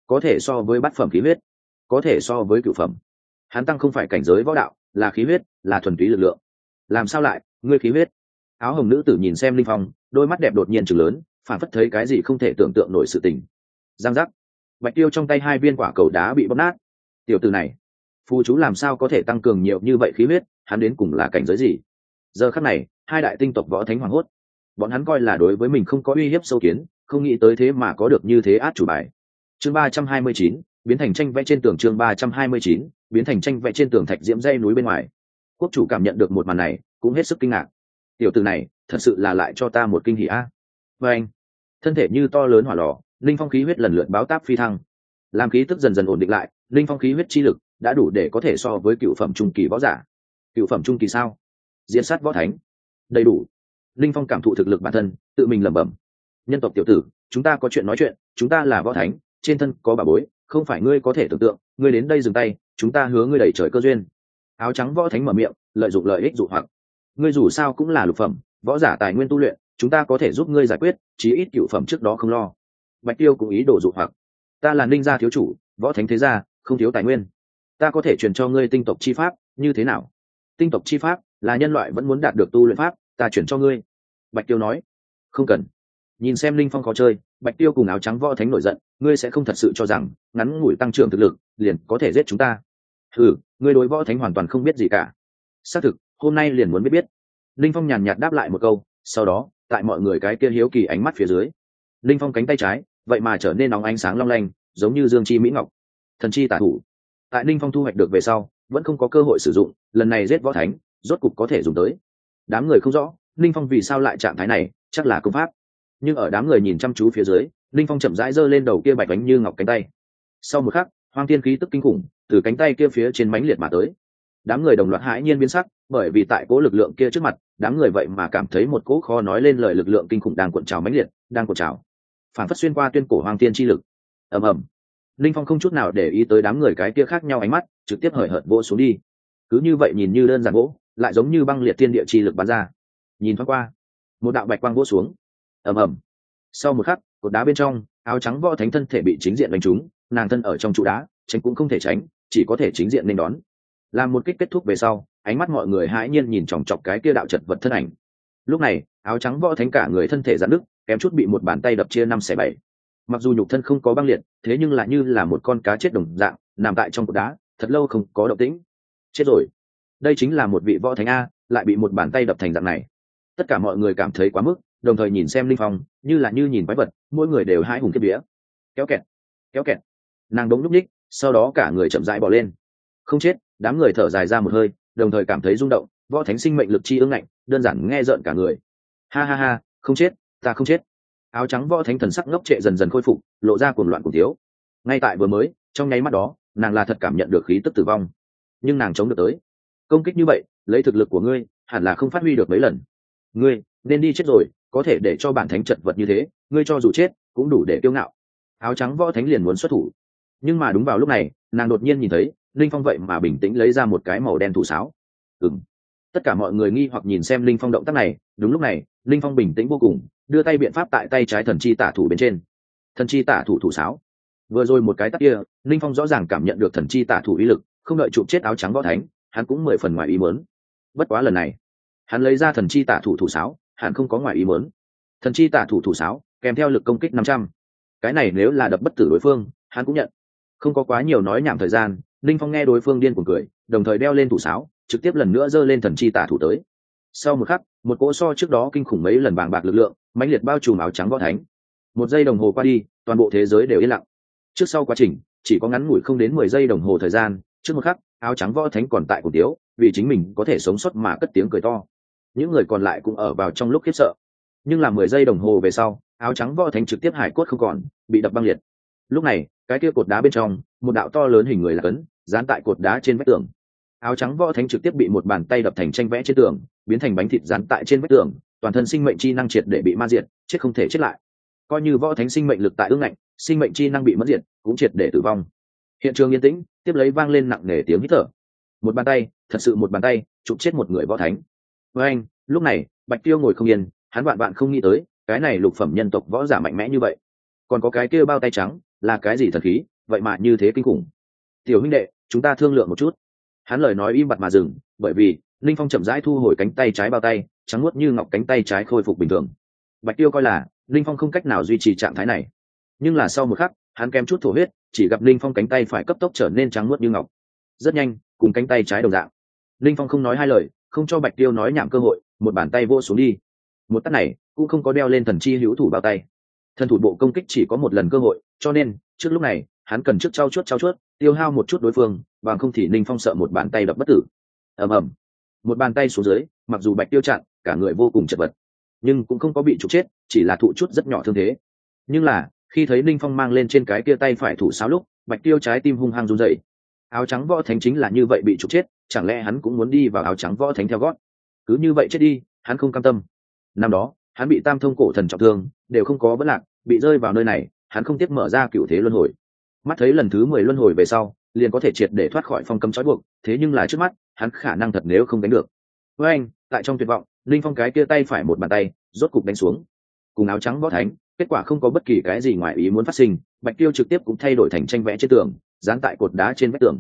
Có thể so với bát phẩm khí huyết. Có thể so với cửu phẩm. Hắn tăng không phải cảnh giới võ đạo, là khí huyết, là thuần túy lực lượng. Làm sao lại, ngươi khí huyết? Áo hồng nữ tử nhìn xem linh phong, đôi mắt đẹp đột nhiên chừng lớn phản phất thấy cái gì không thể tưởng tượng nổi sự tình. Giang giác. Bạch tiêu trong tay hai viên quả cầu đá bị bóp nát. Tiểu từ này, phù chú làm sao có thể tăng cường nhiều như vậy khí huyết, hắn đến cùng là cảnh giới gì? Giờ khắc này, hai đại tinh tộc võ thánh hoảng hốt. Bọn hắn coi là đối với mình không có uy hiếp sâu kiến, không nghĩ tới thế mà có được như thế át chủ bài. Chương ba trăm hai mươi chín, biến thành tranh vẽ trên tường chương ba trăm hai mươi chín, biến thành tranh vẽ trên tường thạch diễm dây núi bên ngoài. Quốc chủ cảm nhận được một màn này, cũng hết sức kinh ngạc tiểu từ này, thật sự là lại cho ta một kinh hỉ a. Và anh, thân thể như to lớn hỏa lò, linh phong khí huyết lần lượt báo táp phi thăng. Làm khí tức dần dần ổn định lại, linh phong khí huyết chi lực đã đủ để có thể so với cựu phẩm trung kỳ võ giả. Cựu phẩm trung kỳ sao? Diễn sát võ thánh. Đầy đủ. Linh phong cảm thụ thực lực bản thân, tự mình lẩm bẩm. Nhân tộc tiểu tử, chúng ta có chuyện nói chuyện, chúng ta là võ thánh, trên thân có bà bối, không phải ngươi có thể tưởng tượng, ngươi đến đây dừng tay, chúng ta hứa ngươi đẩy trời cơ duyên. Áo trắng võ thánh mở miệng, lợi dụng lợi ích dụ hoặc ngươi dù sao cũng là lục phẩm, võ giả tài nguyên tu luyện, chúng ta có thể giúp ngươi giải quyết, chí ít cựu phẩm trước đó không lo. Bạch tiêu cũng ý đồ dụ hoặc. Ta là ninh gia thiếu chủ, võ thánh thế gia, không thiếu tài nguyên. Ta có thể truyền cho ngươi tinh tộc chi pháp, như thế nào? Tinh tộc chi pháp là nhân loại vẫn muốn đạt được tu luyện pháp, ta chuyển cho ngươi. Bạch tiêu nói. Không cần. Nhìn xem linh phong khó chơi, bạch tiêu cùng áo trắng võ thánh nổi giận, ngươi sẽ không thật sự cho rằng, ngắn ngủi tăng trưởng thực lực, liền có thể giết chúng ta. Ừ ngươi đối võ thánh hoàn toàn không biết gì cả. Xác thực hôm nay liền muốn biết biết. Linh phong nhàn nhạt đáp lại một câu, sau đó, tại mọi người cái kia hiếu kỳ ánh mắt phía dưới, linh phong cánh tay trái, vậy mà trở nên nóng ánh sáng long lanh, giống như dương chi mỹ ngọc. Thần chi tả thủ. Tại linh phong thu hoạch được về sau, vẫn không có cơ hội sử dụng, lần này giết võ thánh, rốt cục có thể dùng tới. Đám người không rõ, linh phong vì sao lại trạng thái này, chắc là công pháp. Nhưng ở đám người nhìn chăm chú phía dưới, linh phong chậm rãi giơ lên đầu kia bạch bánh như ngọc cánh tay. Sau một khắc, hoang tiên khí tức kinh khủng, từ cánh tay kia phía trên mánh liệt mà tới đám người đồng loạt hãi nhiên biến sắc, bởi vì tại cố lực lượng kia trước mặt, đám người vậy mà cảm thấy một cỗ kho nói lên lời lực lượng kinh khủng đang cuộn trào mãnh liệt, đang cuộn trào. Phản phất xuyên qua tuyên cổ hoàng tiên chi lực. Ầm ầm. Linh phong không chút nào để ý tới đám người cái kia khác nhau ánh mắt, trực tiếp hời hợt vỗ xuống đi. Cứ như vậy nhìn như đơn giản vỗ, lại giống như băng liệt thiên địa chi lực bắn ra. Nhìn thoáng qua, một đạo bạch quang vỗ xuống. Ầm ầm. Sau một khắc, cột đá bên trong, áo trắng võ thánh thân thể bị chính diện đánh trúng, nàng thân ở trong trụ đá, tránh cũng không thể tránh, chỉ có thể chính diện nên đón làm một kích kết thúc về sau, ánh mắt mọi người hãi nhiên nhìn chòng chọc cái kia đạo chật vật thân ảnh. Lúc này, áo trắng võ thánh cả người thân thể giãn nứt, kém chút bị một bàn tay đập chia năm xẻ bảy. Mặc dù nhục thân không có băng liệt, thế nhưng lại như là một con cá chết đồng dạng, nằm tại trong cột đá, thật lâu không có động tĩnh. Chết rồi. Đây chính là một vị võ thánh a, lại bị một bàn tay đập thành dạng này. Tất cả mọi người cảm thấy quá mức, đồng thời nhìn xem linh phong, như là như nhìn quái vật, mỗi người đều hai hùng kết vía. Kéo kẹt kéo kẹt. Nàng đống lúc ních sau đó cả người chậm rãi bỏ lên không chết, đám người thở dài ra một hơi, đồng thời cảm thấy rung động, võ thánh sinh mệnh lực chi ương ngạnh, đơn giản nghe rợn cả người. Ha ha ha, không chết, ta không chết. Áo trắng võ thánh thần sắc ngốc trệ dần dần khôi phục, lộ ra cuồng loạn cuồng thiếu. Ngay tại vừa mới, trong nháy mắt đó, nàng là thật cảm nhận được khí tức tử vong. Nhưng nàng chống được tới. Công kích như vậy, lấy thực lực của ngươi, hẳn là không phát huy được mấy lần. Ngươi, nên đi chết rồi, có thể để cho bản thánh chật vật như thế, ngươi cho dù chết, cũng đủ để kiêu ngạo. Áo trắng võ thánh liền muốn xuất thủ. Nhưng mà đúng vào lúc này, nàng đột nhiên nhìn thấy linh phong vậy mà bình tĩnh lấy ra một cái màu đen thủ sáo. Ừng tất cả mọi người nghi hoặc nhìn xem linh phong động tác này, đúng lúc này, linh phong bình tĩnh vô cùng, đưa tay biện pháp tại tay trái thần chi tả thủ bên trên. Thần chi tả thủ thủ sáo. Vừa rồi một cái tắt kia, linh phong rõ ràng cảm nhận được thần chi tả thủ uy lực, không đợi chụp chết áo trắng võ thánh, hắn cũng mười phần ngoài ý mớn bất quá lần này, hắn lấy ra thần chi tả thủ thủ sáo hắn không có ngoài ý mớn thần chi tả thủ thủ sáo, kèm theo lực công kích năm trăm. Cái này nếu là đập bất tử đối phương, hắn cũng nhận. Không có quá nhiều nói nhảm thời gian linh phong nghe đối phương điên cuồng cười, đồng thời đeo lên thủ sáo, trực tiếp lần nữa giơ lên thần chi tả thủ tới. Sau một khắc, một cỗ so trước đó kinh khủng mấy lần bàng bạc lực lượng, mãnh liệt bao trùm áo trắng võ thánh. Một giây đồng hồ qua đi, toàn bộ thế giới đều yên lặng. Trước sau quá trình, chỉ có ngắn ngủi không đến mười giây đồng hồ thời gian, trước một khắc, áo trắng võ thánh còn tại cổ tiếu vì chính mình có thể sống sót mà cất tiếng cười to. Những người còn lại cũng ở vào trong lúc khiếp sợ. Nhưng là mười giây đồng hồ về sau, áo trắng võ thánh trực tiếp hải cốt không còn, bị đập băng liệt. Lúc này, cái kia cột đá bên trong, một đạo to lớn hình người là cấn dán tại cột đá trên vách tường. Áo trắng võ thánh trực tiếp bị một bàn tay đập thành tranh vẽ trên tường, biến thành bánh thịt dán tại trên vách tường, toàn thân sinh mệnh chi năng triệt để bị ma diệt, chết không thể chết lại. Coi như võ thánh sinh mệnh lực tại ương ngạnh, sinh mệnh chi năng bị mất diệt, cũng triệt để tử vong. Hiện trường yên tĩnh, tiếp lấy vang lên nặng nề tiếng hít thở. Một bàn tay, thật sự một bàn tay, chụp chết một người võ thánh. Với anh, lúc này, bạch tiêu ngồi không yên, hắn bạn bạn không nghĩ tới, cái này lục phẩm nhân tộc võ giả mạnh mẽ như vậy. Còn có cái kia bao tay trắng, là cái gì thần khí, vậy mà như thế kinh khủng tiểu huynh đệ, chúng ta thương lượng một chút. Hắn lời nói im bặt mà dừng, bởi vì linh phong chậm rãi thu hồi cánh tay trái bao tay, trắng nuốt như ngọc cánh tay trái khôi phục bình thường. Bạch tiêu coi là linh phong không cách nào duy trì trạng thái này. Nhưng là sau một khắc, hắn kém chút thổ huyết, chỉ gặp linh phong cánh tay phải cấp tốc trở nên trắng nuốt như ngọc. Rất nhanh, cùng cánh tay trái đồng dạng. Linh phong không nói hai lời, không cho bạch tiêu nói nhảm cơ hội, một bàn tay vô xuống đi. Một tắt này, cũng không có đeo lên thần chi hữu thủ bao tay thần thủ bộ công kích chỉ có một lần cơ hội, cho nên, trước lúc này, hắn cần trước trao chuốt trao chuốt, tiêu hao một chút đối phương, bằng không thì ninh phong sợ một bàn tay đập bất tử. Ầm ầm. Một bàn tay xuống dưới, mặc dù bạch tiêu chặn, cả người vô cùng chật vật, nhưng cũng không có bị trục chết, chỉ là thụ chút rất nhỏ thương thế. Nhưng là, khi thấy ninh phong mang lên trên cái kia tay phải thủ sáo lúc, bạch tiêu trái tim hung hăng run dậy áo trắng võ thánh chính là như vậy bị trục chết, chẳng lẽ hắn cũng muốn đi vào áo trắng võ thánh theo gót? Cứ như vậy chết đi, hắn không cam tâm. Năm đó, hắn bị tam thông cổ thần trọng thương đều không có vấn lạc, bị rơi vào nơi này, hắn không tiếp mở ra cựu thế luân hồi. Mắt thấy lần thứ mười luân hồi về sau, liền có thể triệt để thoát khỏi phong cấm trói buộc, thế nhưng là trước mắt, hắn khả năng thật nếu không đánh được. Với anh, tại trong tuyệt vọng, linh phong cái kia tay phải một bàn tay, rốt cục đánh xuống. Cùng áo trắng võ thánh, kết quả không có bất kỳ cái gì ngoài ý muốn phát sinh, bạch tiêu trực tiếp cũng thay đổi thành tranh vẽ trên tường, dán tại cột đá trên vách tường.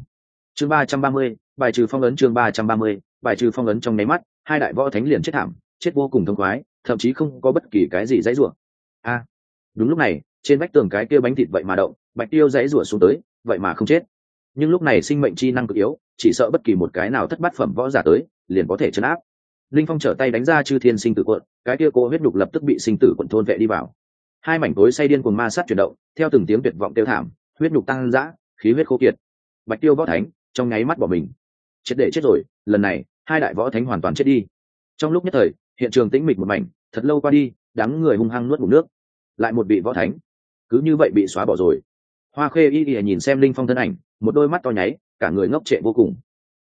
Chương ba trăm ba mươi, bài trừ phong ấn chương ba trăm ba mươi, bài trừ phong ấn trong nháy mắt, hai đại võ thánh liền chết thảm, chết vô cùng thông khoái, thậm chí không có bất kỳ cái gì dãy ruộng a đúng lúc này, trên vách tường cái kia bánh thịt vậy mà động, bạch tiêu dãy rủa xuống tới, vậy mà không chết. Nhưng lúc này sinh mệnh chi năng cực yếu, chỉ sợ bất kỳ một cái nào thất bát phẩm võ giả tới, liền có thể chấn áp. Linh phong trở tay đánh ra chư thiên sinh tử quận, cái kia cô huyết đục lập tức bị sinh tử quận thôn vệ đi vào. Hai mảnh tối say điên cuồng ma sát chuyển động, theo từng tiếng tuyệt vọng tiêu thảm, huyết nhục tăng dã, khí huyết khô kiệt. Bạch tiêu võ thánh, trong nháy mắt bỏ mình. Chết để chết rồi, lần này, hai đại võ thánh hoàn toàn chết đi. Trong lúc nhất thời, hiện trường tĩnh mịch một mảnh, thật lâu qua đi đám người hung hăng nuốt ngủ nước. Lại một vị võ thánh. Cứ như vậy bị xóa bỏ rồi. Hoa khê y y nhìn xem linh phong thân ảnh, một đôi mắt to nháy, cả người ngốc trệ vô cùng.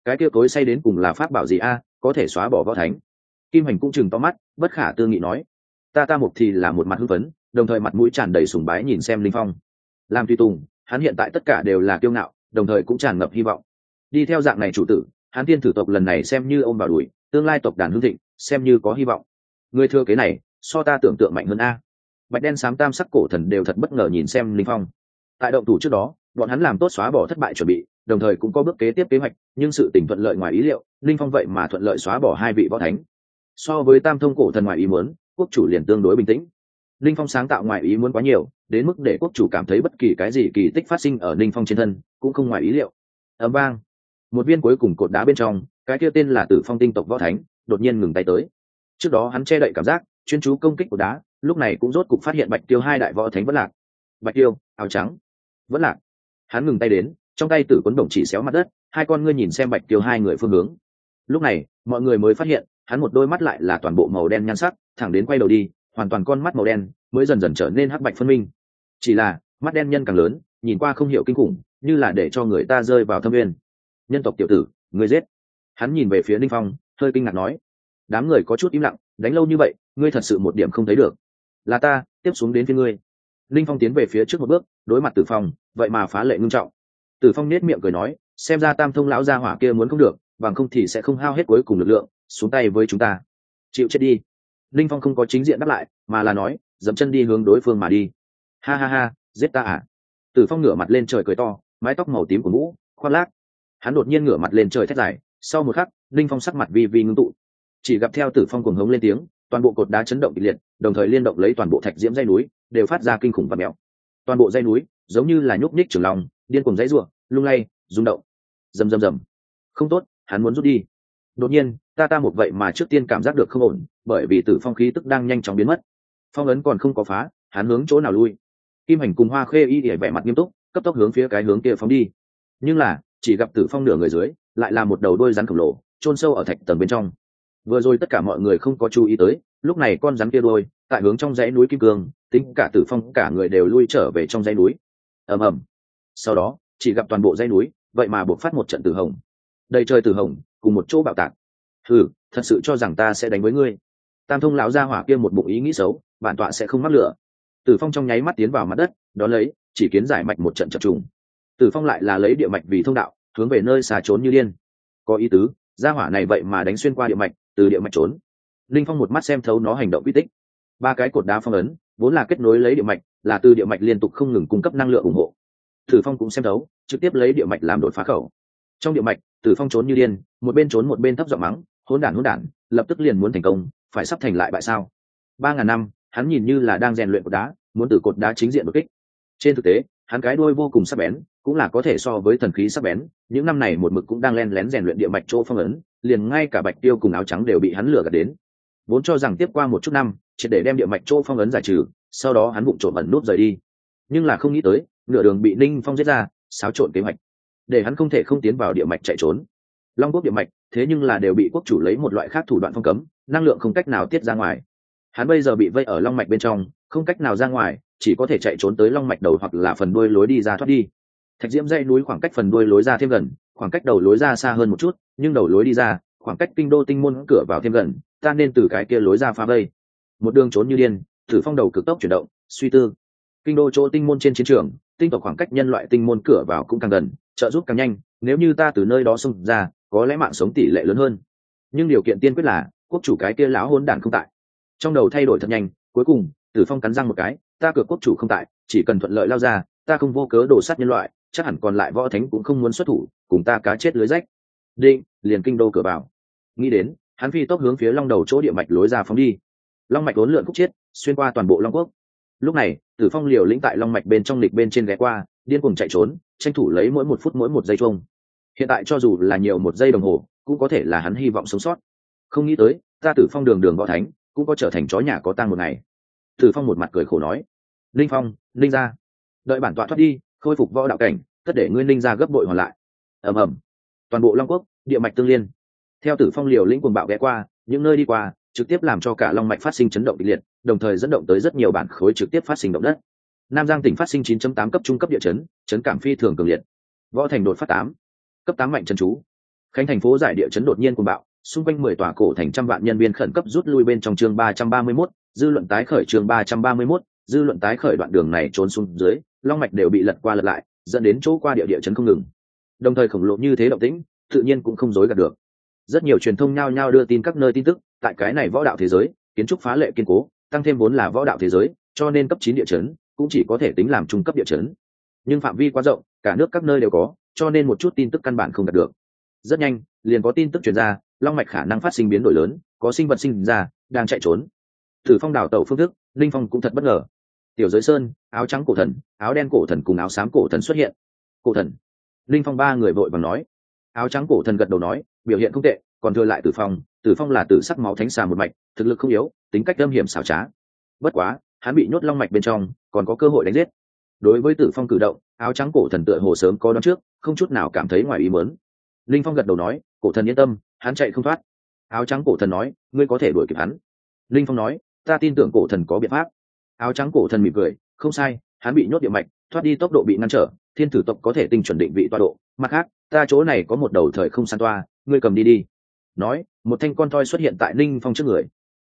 Cái kia tối say đến cùng là pháp bảo gì a, có thể xóa bỏ võ thánh? Kim hành cũng chừng to mắt, bất khả tư nghị nói. Ta ta mục thì là một mặt hưng phấn, đồng thời mặt mũi tràn đầy sùng bái nhìn xem linh phong. Làm tùy tùng, hắn hiện tại tất cả đều là kiêu ngạo, đồng thời cũng tràn ngập hy vọng. Đi theo dạng này chủ tử, hắn tiên thử tộc lần này xem như ôm bảo đuổi, tương lai tộc đàn hương thịnh, xem như có hy vọng. Người thừa kế này so ta tưởng tượng mạnh hơn a. Bạch đen sám tam sắc cổ thần đều thật bất ngờ nhìn xem linh phong. Tại động thủ trước đó, bọn hắn làm tốt xóa bỏ thất bại chuẩn bị, đồng thời cũng có bước kế tiếp kế hoạch, nhưng sự tỉnh thuận lợi ngoài ý liệu, linh phong vậy mà thuận lợi xóa bỏ hai vị võ thánh. So với tam thông cổ thần ngoài ý muốn, quốc chủ liền tương đối bình tĩnh. Linh phong sáng tạo ngoài ý muốn quá nhiều, đến mức để quốc chủ cảm thấy bất kỳ cái gì kỳ tích phát sinh ở linh phong trên thân, cũng không ngoài ý liệu. Ấm vang. Một viên cuối cùng cột đá bên trong, cái kia tên là tử phong tinh tộc võ thánh, đột nhiên ngừng tay tới. Trước đó hắn che đậy cảm giác chuyên chú công kích của đá, lúc này cũng rốt cục phát hiện bạch tiêu hai đại võ thánh vẫn lạc. Bạch tiêu, áo trắng. Vẫn lạc. Hắn ngừng tay đến, trong tay tử quấn đồng chỉ xéo mặt đất, hai con ngươi nhìn xem bạch tiêu hai người phương hướng. Lúc này, mọi người mới phát hiện, hắn một đôi mắt lại là toàn bộ màu đen nhan sắc, thẳng đến quay đầu đi, hoàn toàn con mắt màu đen, mới dần dần trở nên hắc bạch phân minh. Chỉ là, mắt đen nhân càng lớn, nhìn qua không hiểu kinh khủng, như là để cho người ta rơi vào thâm viên nhân tộc tiểu tử, người giết. Hắn nhìn về phía ninh phong, hơi kinh ngạc nói, đám người có chút im lặng đánh lâu như vậy, ngươi thật sự một điểm không thấy được. Là ta, tiếp xuống đến phía ngươi. Linh phong tiến về phía trước một bước, đối mặt tử phong, vậy mà phá lệ ngưng trọng. Tử phong nết miệng cười nói, xem ra tam thông lão gia hỏa kia muốn không được, bằng không thì sẽ không hao hết cuối cùng lực lượng, xuống tay với chúng ta. Chịu chết đi. Linh phong không có chính diện đáp lại, mà là nói dẫm chân đi hướng đối phương mà đi. Ha ha ha, giết ta à? Tử phong ngửa mặt lên trời cười to, mái tóc màu tím của mũ, khoác lác. Hắn đột nhiên ngửa mặt lên trời thét dài, sau một khắc, Linh phong sắc mặt vi vi ngưng tụ chỉ gặp theo tử phong cuồng hống lên tiếng, toàn bộ cột đá chấn động kịch liệt, đồng thời liên động lấy toàn bộ thạch diễm dây núi, đều phát ra kinh khủng và mèo. Toàn bộ dây núi, giống như là nhúc nhích trường lòng, điên cùng dãy ruộng lung lay, rung động. Rầm rầm rầm. Không tốt, hắn muốn rút đi. Đột nhiên, ta ta một vậy mà trước tiên cảm giác được không ổn, bởi vì tử phong khí tức đang nhanh chóng biến mất. Phong ấn còn không có phá, hắn hướng chỗ nào lui? Kim hành cùng hoa khê y để vẻ mặt nghiêm túc, cấp tốc hướng phía cái hướng kia phóng đi. Nhưng là, chỉ gặp tử phong nửa người dưới, lại là một đầu đôi rắn khổng lồ, chôn sâu ở thạch tầng bên trong vừa rồi tất cả mọi người không có chú ý tới, lúc này con rắn kia đôi tại hướng trong dãy núi kim cương, tính cả tử phong, cả người đều lui trở về trong dãy núi. Ầm ầm. Sau đó, chỉ gặp toàn bộ dãy núi, vậy mà buộc phát một trận tử hồng. Đầy trời tử hồng, cùng một chỗ bạo tạc. Ừ thật sự cho rằng ta sẽ đánh với ngươi. Tam thông lão gia hỏa kia một bụng ý nghĩ xấu, bản tọa sẽ không mắc lửa. Tử phong trong nháy mắt tiến vào mặt đất, đón lấy, chỉ kiến giải mạch một trận chập trùng. Tử phong lại là lấy địa mạch vì thông đạo, hướng về nơi xà trốn như điên. Có ý tứ, gia hỏa này vậy mà đánh xuyên qua địa mạch từ địa mạch trốn. Linh phong một mắt xem thấu nó hành động quy tích. Ba cái cột đá phong ấn, vốn là kết nối lấy địa mạch, là từ địa mạch liên tục không ngừng cung cấp năng lượng ủng hộ. Tử phong cũng xem thấu, trực tiếp lấy địa mạch làm đột phá khẩu. Trong địa mạch, tử phong trốn như điên, một bên trốn một bên thấp giọng mắng, hỗn đản hỗn đản, lập tức liền muốn thành công, phải sắp thành lại bại sao? Ba ngàn năm, hắn nhìn như là đang rèn luyện cột đá, muốn từ cột đá chính diện đột kích. Trên thực tế, hắn cái đuôi vô cùng sắc bén cũng là có thể so với thần khí sắc bén, những năm này một mực cũng đang len lén rèn luyện địa mạch chỗ phong ấn, liền ngay cả bạch tiêu cùng áo trắng đều bị hắn lừa gạt đến. Vốn cho rằng tiếp qua một chút năm, triệt để đem địa mạch chỗ phong ấn giải trừ, sau đó hắn vụng trộm ẩn nút rời đi. Nhưng là không nghĩ tới, nửa đường bị ninh phong giết ra, xáo trộn kế hoạch. Để hắn không thể không tiến vào địa mạch chạy trốn. Long quốc địa mạch, thế nhưng là đều bị quốc chủ lấy một loại khác thủ đoạn phong cấm, năng lượng không cách nào tiết ra ngoài. Hắn bây giờ bị vây ở long mạch bên trong, không cách nào ra ngoài, chỉ có thể chạy trốn tới long mạch đầu hoặc là phần đuôi lối đi ra thoát đi thạch diễm dây núi khoảng cách phần đuôi lối ra thêm gần, khoảng cách đầu lối ra xa hơn một chút, nhưng đầu lối đi ra, khoảng cách kinh đô tinh môn cửa vào thêm gần, ta nên từ cái kia lối ra phá vây. Một đường trốn như điên, thử phong đầu cực tốc chuyển động, suy tư. Kinh đô chỗ tinh môn trên chiến trường, tinh tộc khoảng cách nhân loại tinh môn cửa vào cũng càng gần, trợ giúp càng nhanh, nếu như ta từ nơi đó xông ra, có lẽ mạng sống tỷ lệ lớn hơn. Nhưng điều kiện tiên quyết là, quốc chủ cái kia lão hôn đản không tại. Trong đầu thay đổi thật nhanh, cuối cùng, tử phong cắn răng một cái, ta cược quốc chủ không tại, chỉ cần thuận lợi lao ra, ta không vô cớ đổ sát nhân loại chắc hẳn còn lại võ thánh cũng không muốn xuất thủ, cùng ta cá chết lưới rách. Định, liền kinh đô cửa vào. Nghĩ đến, hắn phi tốc hướng phía long đầu chỗ địa mạch lối ra phóng đi. Long mạch ốn lượn khúc chết xuyên qua toàn bộ long quốc. Lúc này, tử phong liều lĩnh tại long mạch bên trong lịch bên trên ghé qua, điên cùng chạy trốn, tranh thủ lấy mỗi một phút mỗi một giây chung. Hiện tại cho dù là nhiều một giây đồng hồ, cũng có thể là hắn hy vọng sống sót. Không nghĩ tới, ta tử phong đường đường võ thánh, cũng có trở thành chó nhà có tang một ngày. Tử phong một mặt cười khổ nói. Linh phong, linh ra đợi bản tọa thoát đi khôi phục võ đạo cảnh tất để ngươi linh ra gấp bội hoàn lại. Ầm ầm. Toàn bộ long quốc địa mạch tương liên. Theo tử phong liều lĩnh quần bạo ghé qua những nơi đi qua trực tiếp làm cho cả long mạch phát sinh chấn động kịch liệt đồng thời dẫn động tới rất nhiều bản khối trực tiếp phát sinh động đất. Nam giang tỉnh phát sinh 9.8 cấp trung cấp địa chấn chấn cảm phi thường cường liệt. Võ thành đột phát 8 cấp 8 mạnh chân chú. Khánh thành phố giải địa chấn đột nhiên cuồng bạo xung quanh mười tòa cổ thành trăm vạn nhân viên khẩn cấp rút lui bên trong chương 331, dư luận tái khởi chương 331, dư luận tái khởi đoạn đường này trốn xuống dưới, long mạch đều bị lật qua lật lại, dẫn đến chỗ qua địa địa chấn không ngừng. Đồng thời khổng lồ như thế động tĩnh, tự nhiên cũng không dối gạt được. Rất nhiều truyền thông nhao nhao đưa tin các nơi tin tức, tại cái này võ đạo thế giới, kiến trúc phá lệ kiên cố, tăng thêm vốn là võ đạo thế giới, cho nên cấp chín địa chấn cũng chỉ có thể tính làm trung cấp địa chấn. Nhưng phạm vi quá rộng, cả nước các nơi đều có, cho nên một chút tin tức căn bản không đạt được. Rất nhanh, liền có tin tức truyền ra, long mạch khả năng phát sinh biến đổi lớn, có sinh vật sinh ra, đang chạy trốn. Thử phong đảo tàu phương thức, linh phong cũng thật bất ngờ tiểu giới sơn, áo trắng cổ thần, áo đen cổ thần cùng áo xám cổ thần xuất hiện. Cổ thần. Linh phong ba người vội vàng nói. Áo trắng cổ thần gật đầu nói, biểu hiện không tệ, còn thừa lại tử phong tử phong là tử sắc máu thánh xà một mạch, thực lực không yếu, tính cách âm hiểm xảo trá. Bất quá, hắn bị nhốt long mạch bên trong, còn có cơ hội đánh giết. Đối với tử phong cử động, áo trắng cổ thần tựa hồ sớm có đón trước, không chút nào cảm thấy ngoài ý mớn linh phong gật đầu nói, cổ thần yên tâm, hắn chạy không thoát. Áo trắng cổ thần nói, ngươi có thể đuổi kịp hắn. Linh phong nói, ta tin tưởng cổ thần có biện pháp áo trắng cổ thần mỉm cười, không sai, hắn bị nhốt địa mạch, thoát đi tốc độ bị ngăn trở, thiên thử tộc có thể tinh chuẩn định vị toa độ. Mặt khác, ta chỗ này có một đầu thời không san toa, ngươi cầm đi đi. Nói, một thanh con toi xuất hiện tại linh phong trước người.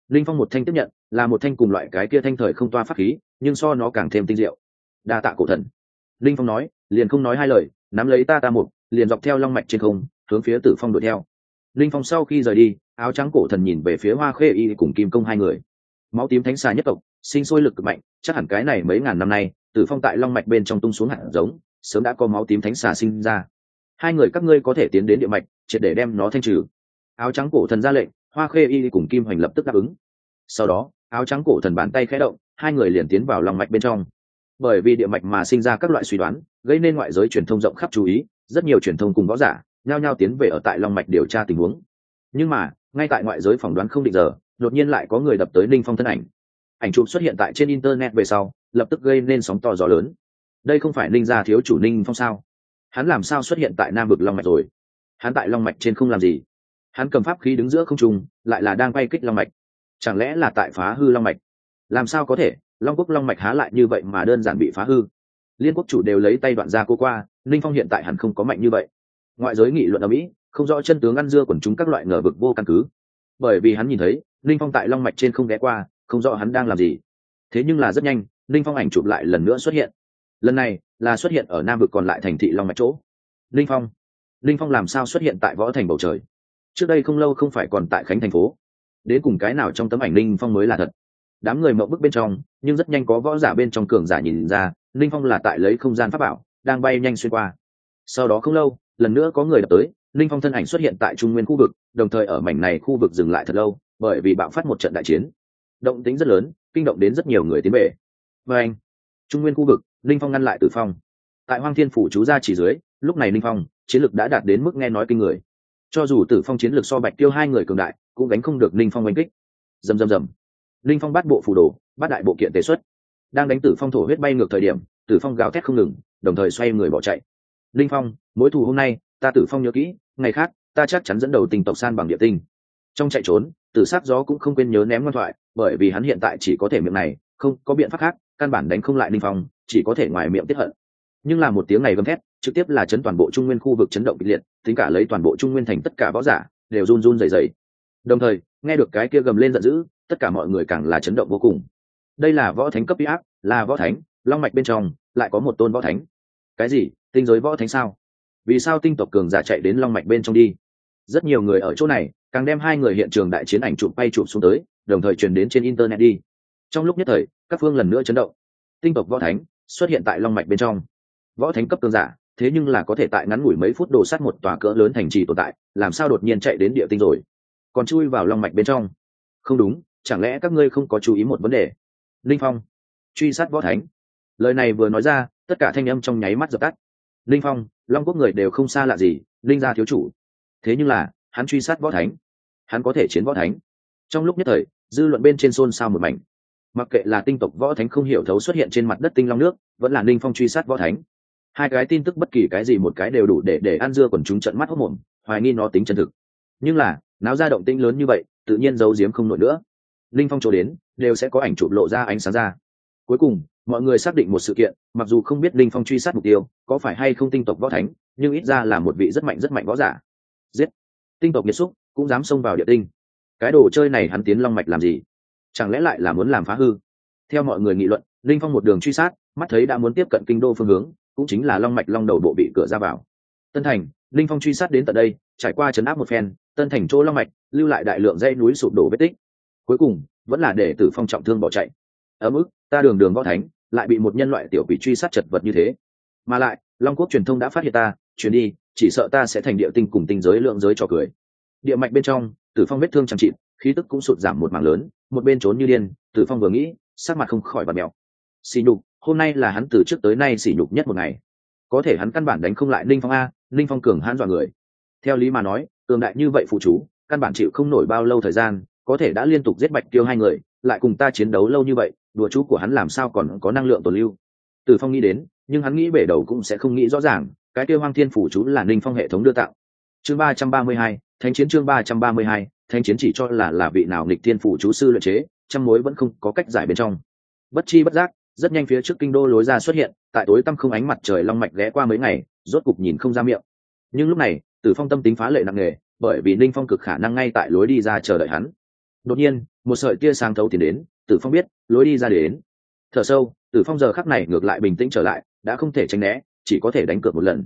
Linh phong một thanh tiếp nhận, là một thanh cùng loại cái kia thanh thời không toa pháp khí, nhưng so nó càng thêm tinh diệu. Đa tạ cổ thần. Linh phong nói, liền không nói hai lời, nắm lấy ta ta một, liền dọc theo long mạch trên không, hướng phía tử phong đuổi theo. Linh phong sau khi rời đi, áo trắng cổ thần nhìn về phía hoa khê y cùng kim công hai người. Máu tím thánh xà nhất tộc sinh sôi lực cực mạnh, chắc hẳn cái này mấy ngàn năm nay, tử phong tại long mạch bên trong tung xuống hạt giống, sớm đã có máu tím thánh xà sinh ra. Hai người các ngươi có thể tiến đến địa mạch, triệt để đem nó thanh trừ. Áo trắng cổ thần ra lệnh, hoa khê y cùng kim hoành lập tức đáp ứng. Sau đó, áo trắng cổ thần bàn tay khẽ động, hai người liền tiến vào lòng mạch bên trong. Bởi vì địa mạch mà sinh ra các loại suy đoán, gây nên ngoại giới truyền thông rộng khắp chú ý, rất nhiều truyền thông cùng võ giả nhao nhao tiến về ở tại long mạch điều tra tình huống. Nhưng mà, ngay tại ngoại giới phỏng đoán không định giờ, đột nhiên lại có người đập tới ninh phong thân ảnh ảnh chụp xuất hiện tại trên internet về sau, lập tức gây nên sóng to gió lớn. Đây không phải ninh gia thiếu chủ ninh phong sao? Hắn làm sao xuất hiện tại nam vực long mạch rồi? Hắn tại long mạch trên không làm gì? Hắn cầm pháp khí đứng giữa không trung, lại là đang bay kích long mạch. Chẳng lẽ là tại phá hư long mạch? Làm sao có thể? Long quốc long mạch há lại như vậy mà đơn giản bị phá hư? Liên quốc chủ đều lấy tay đoạn ra cô qua, ninh phong hiện tại hẳn không có mạnh như vậy. Ngoại giới nghị luận ở mỹ, không rõ chân tướng ăn dưa quần chúng các loại ngờ vực vô căn cứ. Bởi vì hắn nhìn thấy, ninh phong tại long mạch trên không ghé qua không rõ hắn đang làm gì. Thế nhưng là rất nhanh, ninh phong ảnh chụp lại lần nữa xuất hiện. Lần này là xuất hiện ở nam vực còn lại thành thị long mạch chỗ. Ninh phong ninh phong làm sao xuất hiện tại võ thành bầu trời? Trước đây không lâu không phải còn tại khánh thành phố. Đến cùng cái nào trong tấm ảnh ninh phong mới là thật? Đám người mậu bức bên trong, nhưng rất nhanh có võ giả bên trong cường giả nhìn ra, ninh phong là tại lấy không gian pháp bảo, đang bay nhanh xuyên qua. Sau đó không lâu, lần nữa có người đập tới, ninh phong thân ảnh xuất hiện tại trung nguyên khu vực, đồng thời ở mảnh này khu vực dừng lại thật lâu, bởi vì bạo phát một trận đại chiến động tính rất lớn, kinh động đến rất nhiều người tiến về. Và anh, trung nguyên khu vực, linh phong ngăn lại tử phong. Tại hoang thiên phủ chú gia chỉ dưới, lúc này linh phong, chiến lược đã đạt đến mức nghe nói kinh người. Cho dù tử phong chiến lược so bạch tiêu hai người cường đại, cũng đánh không được linh phong oanh kích. Dầm dầm dầm linh phong bắt bộ phủ đồ, bắt đại bộ kiện tế xuất. Đang đánh tử phong thổ huyết bay ngược thời điểm, tử phong gào thét không ngừng, đồng thời xoay người bỏ chạy. Linh phong mỗi thù hôm nay, ta tử phong nhớ kỹ, ngày khác, ta chắc chắn dẫn đầu tình tộc san bằng địa tinh. Trong chạy trốn tử sắc gió cũng không quên nhớ ném ngoan thoại, bởi vì hắn hiện tại chỉ có thể miệng này, không, có biện pháp khác, căn bản đánh không lại linh phong, chỉ có thể ngoài miệng tiếp hận. Nhưng là một tiếng này gầm thét, trực tiếp là chấn toàn bộ trung nguyên khu vực chấn động kịch liệt, tính cả lấy toàn bộ trung nguyên thành tất cả võ giả, đều run run dày dày đồng thời, nghe được cái kia gầm lên giận dữ, tất cả mọi người càng là chấn động vô cùng. Đây là võ thánh cấp huy áp, là võ thánh, long mạch bên trong, lại có một tôn võ thánh. Cái gì? Tinh giới võ thánh sao? Vì sao tinh tộc cường giả chạy đến long mạch bên trong đi? Rất nhiều người ở chỗ này càng đem hai người hiện trường đại chiến ảnh chụp bay chụp xuống tới, đồng thời truyền đến trên internet đi. Trong lúc nhất thời, các phương lần nữa chấn động. Tinh tộc võ thánh xuất hiện tại long mạch bên trong. Võ thánh cấp cường giả, thế nhưng là có thể tại ngắn ngủi mấy phút đổ sát một tòa cỡ lớn thành trì tồn tại, làm sao đột nhiên chạy đến địa tinh rồi? Còn chui vào long mạch bên trong. Không đúng, chẳng lẽ các ngươi không có chú ý một vấn đề? Linh phong, truy sát võ thánh. Lời này vừa nói ra, tất cả thanh âm trong nháy mắt dập tắt. Linh phong, long quốc người đều không xa lạ gì, linh gia thiếu chủ. Thế nhưng là hắn truy sát võ thánh. Hắn có thể chiến võ thánh. Trong lúc nhất thời, dư luận bên trên xôn xao một mảnh. Mặc kệ là tinh tộc võ thánh không hiểu thấu xuất hiện trên mặt đất tinh long nước, vẫn là ninh phong truy sát võ thánh. Hai cái tin tức bất kỳ cái gì một cái đều đủ để để ăn dưa còn chúng trận mắt hốc mồm, hoài nghi nó tính chân thực. Nhưng là, náo ra động tinh lớn như vậy, tự nhiên giấu giếm không nổi nữa. Linh phong chỗ đến, đều sẽ có ảnh chụp lộ ra ánh sáng ra. Cuối cùng, mọi người xác định một sự kiện, mặc dù không biết linh phong truy sát mục tiêu, có phải hay không tinh tộc võ thánh, nhưng ít ra là một vị rất mạnh rất mạnh võ giả. Giết! Tinh tộc nghiệt xúc cũng dám xông vào địa tinh. Cái đồ chơi này hắn tiến long mạch làm gì? Chẳng lẽ lại là muốn làm phá hư? Theo mọi người nghị luận, linh phong một đường truy sát, mắt thấy đã muốn tiếp cận kinh đô phương hướng, cũng chính là long mạch long đầu bộ bị cửa ra vào. Tân thành, linh phong truy sát đến tận đây, trải qua chấn áp một phen, tân thành chỗ long mạch, lưu lại đại lượng dây núi sụp đổ vết tích. Cuối cùng, vẫn là để tử phong trọng thương bỏ chạy. Ở mức ta đường đường võ thánh, lại bị một nhân loại tiểu quỷ truy sát chật vật như thế. Mà lại, long quốc truyền thông đã phát hiện ta, chuyển đi chỉ sợ ta sẽ thành địa tinh cùng tinh giới lượng giới trò cười. Địa mạch bên trong, tử phong vết thương chẳng trị khí tức cũng sụt giảm một mảng lớn, một bên trốn như điên, tử phong vừa nghĩ, sắc mặt không khỏi bật mèo. Xỉ nhục, hôm nay là hắn từ trước tới nay xỉ nhục nhất một ngày. Có thể hắn căn bản đánh không lại ninh phong a, ninh phong cường hãn dọa người. Theo lý mà nói cường đại như vậy phụ chú, căn bản chịu không nổi bao lâu thời gian, có thể đã liên tục giết bạch tiêu hai người, lại cùng ta chiến đấu lâu như vậy, đùa chú của hắn làm sao còn có năng lượng tồn lưu. Tử phong nghĩ đến, nhưng hắn nghĩ bể đầu cũng sẽ không nghĩ rõ ràng cái tiêu hoang thiên phủ chú là ninh phong hệ thống đưa tạo chương ba trăm ba mươi hai, thánh chiến chương ba trăm ba mươi hai, thánh chiến chỉ cho là là vị nào nghịch thiên phủ chú sư luyện chế, trăm mối vẫn không có cách giải bên trong. Bất chi bất giác, rất nhanh phía trước kinh đô lối ra xuất hiện, tại tối tăm không ánh mặt trời long mạch ghé qua mấy ngày, rốt cục nhìn không ra miệng. Nhưng lúc này, tử phong tâm tính phá lệ nặng nề, bởi vì ninh phong cực khả năng ngay tại lối đi ra chờ đợi hắn. Đột nhiên, một sợi tia sáng thấu tiến đến, tử phong biết, lối đi ra để đến. Thở sâu, tử phong giờ khắc này ngược lại bình tĩnh trở lại, đã không thể tránh né chỉ có thể đánh cược một lần.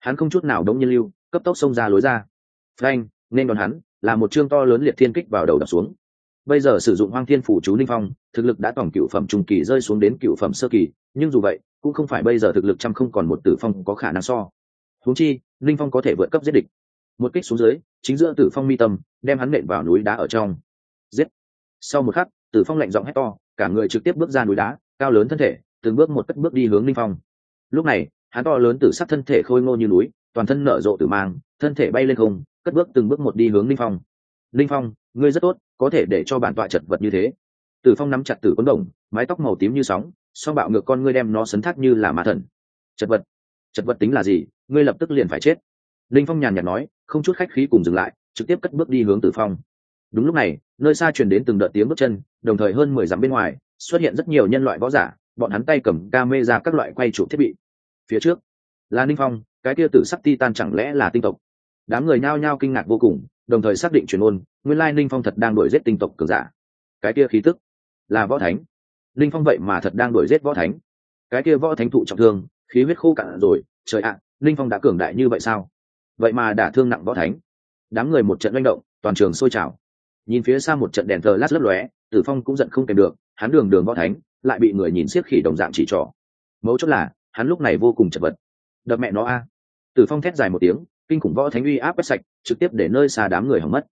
Hắn không chút nào đống nhiên lưu, cấp tốc xông ra lối ra. Frank nên đón hắn, là một chương to lớn liệt thiên kích vào đầu đập xuống. Bây giờ sử dụng hoang thiên phủ chú ninh phong, thực lực đã tổng cựu phẩm trung kỳ rơi xuống đến cựu phẩm sơ kỳ, nhưng dù vậy, cũng không phải bây giờ thực lực trăm không còn một tử phong có khả năng so. Huống chi ninh phong có thể vượt cấp giết địch. Một kích xuống dưới, chính giữa tử phong mi tâm, đem hắn nện vào núi đá ở trong. Giết. Sau một khắc, tử phong lạnh giọng hét to, cả người trực tiếp bước ra núi đá, cao lớn thân thể, từng bước một cất bước đi hướng ninh phong. Lúc này hắn to lớn tử sắc thân thể khôi ngô như núi, toàn thân nở rộ tử mang, thân thể bay lên không, cất bước từng bước một đi hướng linh phong. Linh phong, ngươi rất tốt, có thể để cho bản tọa chật vật như thế. Tử phong nắm chặt tử quấn đồng, mái tóc màu tím như sóng, song bạo ngược con ngươi đem nó sấn thác như là ma thần. Chật vật chật vật tính là gì? Ngươi lập tức liền phải chết. Linh phong nhàn nhạt nói, không chút khách khí cùng dừng lại, trực tiếp cất bước đi hướng tử phong. Đúng lúc này, nơi xa truyền đến từng đợt tiếng bước chân, đồng thời hơn mười dặm bên ngoài, xuất hiện rất nhiều nhân loại võ giả, bọn hắn tay cầm ca mê ra các loại quay chụp thiết bị phía trước. Là ninh phong, cái kia tử sắc ti tan chẳng lẽ là tinh tộc? Đám người nhao nhao kinh ngạc vô cùng, đồng thời xác định truyền ôn, nguyên lai ninh phong thật đang đuổi giết tinh tộc cường giả. Cái kia khí tức là võ thánh. Ninh phong vậy mà thật đang đuổi giết võ thánh. Cái kia võ thánh thụ trọng thương, khí huyết khô cạn rồi, trời ạ, ninh phong đã cường đại như vậy sao? Vậy mà đả thương nặng võ thánh. Đám người một trận manh động, toàn trường sôi trào. Nhìn phía xa một trận đèn thờ lát lấp lóe, tử phong cũng giận không kèm được, hắn đường đường võ thánh, lại bị người nhìn siết khỉ đồng dạng chỉ trỏ. Mấu chốt là hắn lúc này vô cùng chật vật. Đập mẹ nó a. Tử phong thét dài một tiếng, kinh khủng võ thánh uy áp quét sạch, trực tiếp để nơi xa đám người hỏng mất.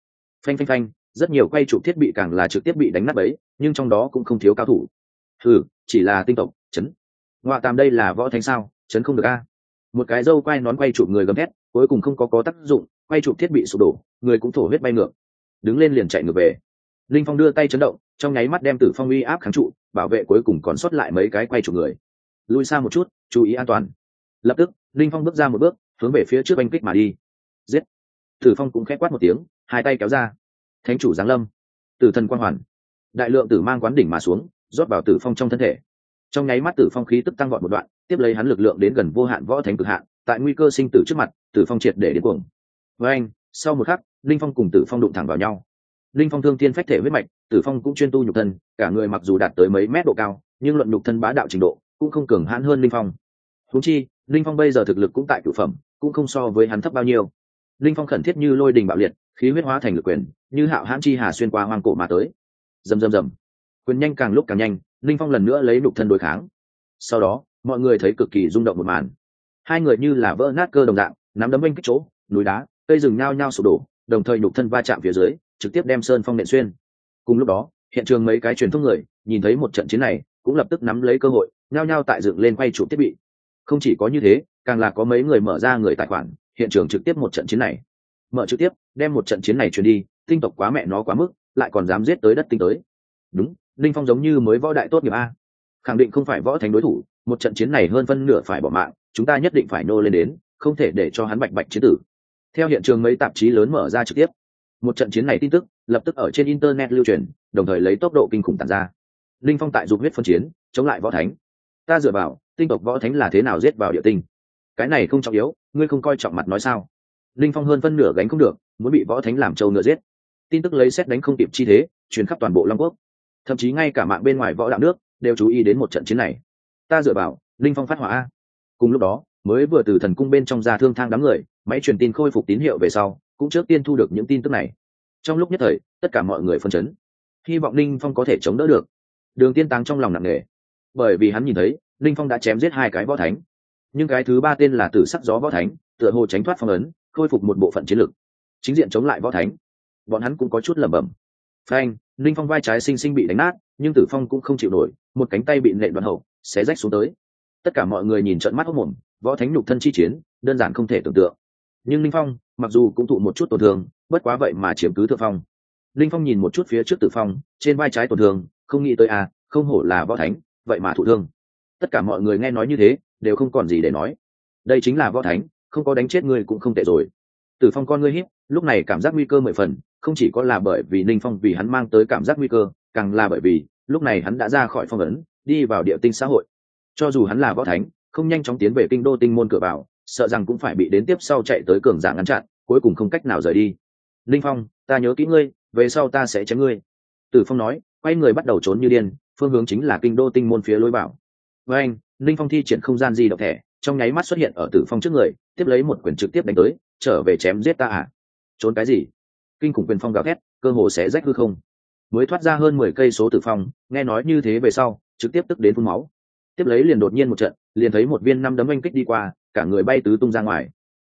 Phanh phanh phanh, rất nhiều quay trụ thiết bị càng là trực tiếp bị đánh nắp ấy nhưng trong đó cũng không thiếu cao thủ. Ừ chỉ là tinh tộc, chấn. Ngoại tàm đây là võ thánh sao, chấn không được a. Một cái dâu quay nón quay chụp người gầm thét, cuối cùng không có có tác dụng, quay chụp thiết bị sụp đổ, người cũng thổ huyết bay ngược. Đứng lên liền chạy ngược về. Linh phong đưa tay chấn động, trong nháy mắt đem tử phong uy áp kháng trụ, bảo vệ cuối cùng còn sót lại mấy cái quay chụp người lui xa một chút, chú ý an toàn. Lập tức, linh phong bước ra một bước, hướng về phía trước oanh kích mà đi. Giết! Tử phong cũng khẽ quát một tiếng, hai tay kéo ra. Thánh chủ giáng lâm. Tử thần quang hoàn. Đại lượng tử mang quán đỉnh mà xuống, rót vào tử phong trong thân thể. Trong nháy mắt tử phong khí tức tăng gọn một đoạn, tiếp lấy hắn lực lượng đến gần vô hạn võ thánh cực hạn, tại nguy cơ sinh tử trước mặt, tử phong triệt để đến cuồng. Với anh sau một khắc, linh phong cùng tử phong đụng thẳng vào nhau. Linh phong thương thiên phách thể huyết mạch, tử phong cũng chuyên tu nhục thân, cả người mặc dù đạt tới mấy mét độ cao, nhưng luận nhục thân bá đạo trình độ cũng không cường hãn hơn linh phong. Húng chi, linh phong bây giờ thực lực cũng tại cửu phẩm, cũng không so với hắn thấp bao nhiêu. Linh phong khẩn thiết như lôi đình bạo liệt, khí huyết hóa thành lực quyền, như hạo hãn chi hà xuyên qua hoang cổ mà tới. Rầm rầm rầm. Quyền nhanh càng lúc càng nhanh, linh phong lần nữa lấy nục thân đối kháng. Sau đó, mọi người thấy cực kỳ rung động một màn. Hai người như là vỡ nát cơ đồng dạng, nắm đấm bênh kích chỗ, núi đá, cây rừng nhao nhao sụp đổ, đồng thời nhục thân va chạm phía dưới, trực tiếp đem sơn phong nện xuyên. Cùng lúc đó, hiện trường mấy cái truyền thông người, nhìn thấy một trận chiến này, cũng lập tức nắm lấy cơ hội nhao nhao tại dựng lên quay chụp thiết bị. Không chỉ có như thế, càng là có mấy người mở ra người tài khoản, hiện trường trực tiếp một trận chiến này. Mở trực tiếp, đem một trận chiến này truyền đi, tinh tộc quá mẹ nó quá mức, lại còn dám giết tới đất tinh tới. Đúng, linh phong giống như mới võ đại tốt nghiệp a. Khẳng định không phải võ thánh đối thủ, một trận chiến này hơn phân nửa phải bỏ mạng, chúng ta nhất định phải nô lên đến, không thể để cho hắn bạch bạch chiến tử. Theo hiện trường mấy tạp chí lớn mở ra trực tiếp, một trận chiến này tin tức lập tức ở trên internet lưu truyền, đồng thời lấy tốc độ kinh khủng tàn ra. Linh phong tại dục huyết phân chiến, chống lại võ thánh ta dựa vào, tinh tộc võ thánh là thế nào giết vào địa tinh? Cái này không trọng yếu, ngươi không coi trọng mặt nói sao? Linh phong hơn phân nửa gánh không được, muốn bị võ thánh làm trâu ngựa giết. Tin tức lấy xét đánh không kịp chi thế, truyền khắp toàn bộ long quốc. Thậm chí ngay cả mạng bên ngoài võ đạo nước, đều chú ý đến một trận chiến này. Ta dựa vào, linh phong phát hỏa cùng lúc đó, mới vừa từ thần cung bên trong ra thương thang đám người, máy truyền tin khôi phục tín hiệu về sau, cũng trước tiên thu được những tin tức này. Trong lúc nhất thời, tất cả mọi người phân chấn. Hy vọng linh phong có thể chống đỡ được. Đường tiên táng trong lòng nặng nề bởi vì hắn nhìn thấy, linh phong đã chém giết hai cái võ thánh. Nhưng cái thứ ba tên là tử sắc gió võ thánh, tựa hồ tránh thoát phong ấn, khôi phục một bộ phận chiến lược chính diện chống lại võ thánh. Bọn hắn cũng có chút lẩm bẩm. Phanh, linh phong vai trái xinh xinh bị đánh nát, nhưng tử phong cũng không chịu nổi, một cánh tay bị nệ đoạn hậu, xé rách xuống tới. Tất cả mọi người nhìn trận mắt hốc mồm võ thánh nhục thân chi chiến, đơn giản không thể tưởng tượng. Nhưng linh phong, mặc dù cũng thụ một chút tổn thương, bất quá vậy mà chiếm cứ thượng phong. Linh phong nhìn một chút phía trước tử phong, trên vai trái tổn thương, không nghĩ tới à không hổ là võ thánh vậy mà thụ thương. Tất cả mọi người nghe nói như thế, đều không còn gì để nói. Đây chính là võ thánh, không có đánh chết ngươi cũng không tệ rồi. Tử phong con ngươi hít lúc này cảm giác nguy cơ mười phần, không chỉ có là bởi vì ninh phong vì hắn mang tới cảm giác nguy cơ, càng là bởi vì, lúc này hắn đã ra khỏi phong ấn, đi vào địa tinh xã hội. Cho dù hắn là võ thánh, không nhanh chóng tiến về kinh đô tinh môn cửa vào, sợ rằng cũng phải bị đến tiếp sau chạy tới cường giả ngăn chặn, cuối cùng không cách nào rời đi. Linh phong, ta nhớ kỹ ngươi, về sau ta sẽ chém ngươi. Tử phong nói, quay người bắt đầu trốn như điên phương hướng chính là kinh đô tinh môn phía lối bảo với anh linh phong thi triển không gian di động thẻ, trong nháy mắt xuất hiện ở tử phong trước người, tiếp lấy một quyền trực tiếp đánh tới, trở về chém giết ta à? Trốn cái gì? Kinh khủng quyền phong gào thét, cơ hồ sẽ rách hư không. Mới thoát ra hơn mười cây số tử phong, nghe nói như thế về sau, trực tiếp tức đến phun máu. Tiếp lấy liền đột nhiên một trận, liền thấy một viên năm đấm oanh kích đi qua, cả người bay tứ tung ra ngoài.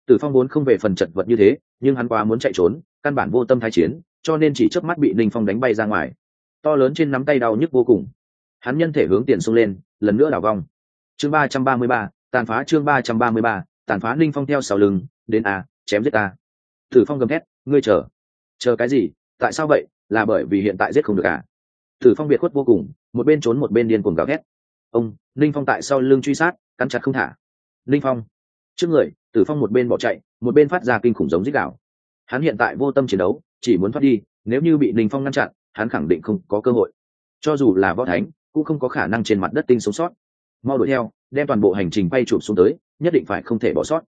Tử phong vốn không về phần chật vật như thế, nhưng hắn quá muốn chạy trốn, căn bản vô tâm thái chiến, cho nên chỉ chớp mắt bị ninh phong đánh bay ra ngoài. To lớn trên nắm tay đau nhức vô cùng hắn nhân thể hướng tiền xông lên, lần nữa đảo vong chương ba trăm ba mươi ba, tàn phá chương ba trăm ba mươi ba, tàn phá ninh phong theo sau lưng, đến a, chém giết ta tử phong gầm thét, ngươi chờ. Chờ cái gì? Tại sao vậy? Là bởi vì hiện tại giết không được à tử phong biệt khuất vô cùng, một bên trốn một bên điên cuồng gào thét. Ông, ninh phong tại sau lưng truy sát, cắn chặt không thả. Ninh phong. Trước người, tử phong một bên bỏ chạy, một bên phát ra kinh khủng giống dích đạo hắn hiện tại vô tâm chiến đấu, chỉ muốn thoát đi, nếu như bị ninh phong ngăn chặn, hắn khẳng định không có cơ hội. Cho dù là võ thánh cũng không có khả năng trên mặt đất tinh sống sót. Mau đuổi theo, đem toàn bộ hành trình bay chụp xuống tới, nhất định phải không thể bỏ sót.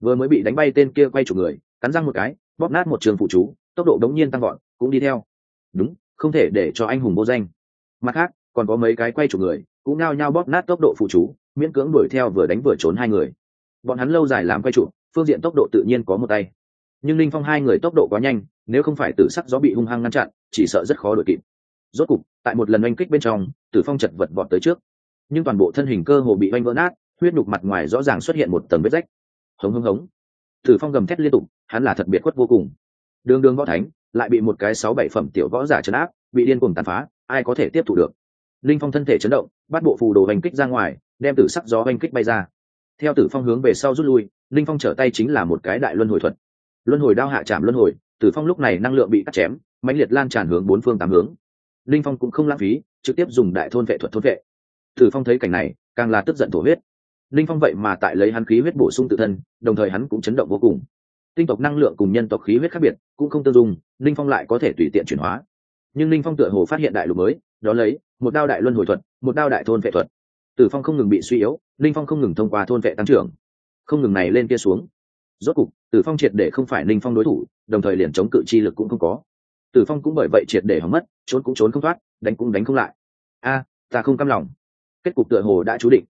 Vừa mới bị đánh bay tên kia quay chụp người, cắn răng một cái, bóp nát một trường phụ chú, tốc độ đống nhiên tăng gọn cũng đi theo. Đúng, không thể để cho anh hùng vô danh. Mặt khác, còn có mấy cái quay chụp người, cũng nao nhao bóp nát tốc độ phụ chú, miễn cưỡng đuổi theo vừa đánh vừa trốn hai người. Bọn hắn lâu dài làm quay chụp, phương diện tốc độ tự nhiên có một tay. Nhưng linh phong hai người tốc độ quá nhanh, nếu không phải tử sắc gió bị hung hăng ngăn chặn, chỉ sợ rất khó đuổi kịp rốt cục, tại một lần oanh kích bên trong, tử phong chật vật vọt tới trước. Nhưng toàn bộ thân hình cơ hồ bị oanh vỡ nát, huyết nhục mặt ngoài rõ ràng xuất hiện một tầng vết rách. Hống hống hống. Tử phong gầm thét liên tục, hắn là thật biệt khuất vô cùng. Đường đường võ thánh, lại bị một cái sáu bảy phẩm tiểu võ giả chấn áp, bị điên cuồng tàn phá, ai có thể tiếp thủ được? Linh phong thân thể chấn động, bắt bộ phù đồ hành kích ra ngoài, đem tử sắc gió hành kích bay ra. Theo tử phong hướng về sau rút lui, linh phong trở tay chính là một cái đại luân hồi thuật. Luân hồi đao hạ chạm luân hồi, tử phong lúc này năng lượng bị cắt chém, mãnh liệt lan tràn hướng bốn phương tám hướng linh phong cũng không lãng phí, trực tiếp dùng đại thôn vệ thuật thôn vệ. Tử phong thấy cảnh này, càng là tức giận thổ huyết. Linh phong vậy mà tại lấy hắn khí huyết bổ sung tự thân, đồng thời hắn cũng chấn động vô cùng. Tinh tộc năng lượng cùng nhân tộc khí huyết khác biệt, cũng không tương dung, linh phong lại có thể tùy tiện chuyển hóa. Nhưng linh phong tựa hồ phát hiện đại lục mới, đó lấy, một đao đại luân hồi thuật, một đao đại thôn vệ thuật. Tử phong không ngừng bị suy yếu, linh phong không ngừng thông qua thôn vệ tăng trưởng. Không ngừng này lên kia xuống. Rốt cục, tử phong triệt để không phải linh phong đối thủ, đồng thời liền chống cự chi lực cũng không có. Tử phong cũng bởi vậy triệt để hỏng mất trốn cũng trốn không thoát, đánh cũng đánh không lại. A, ta không căm lòng. Kết cục tựa hồ đã chú định.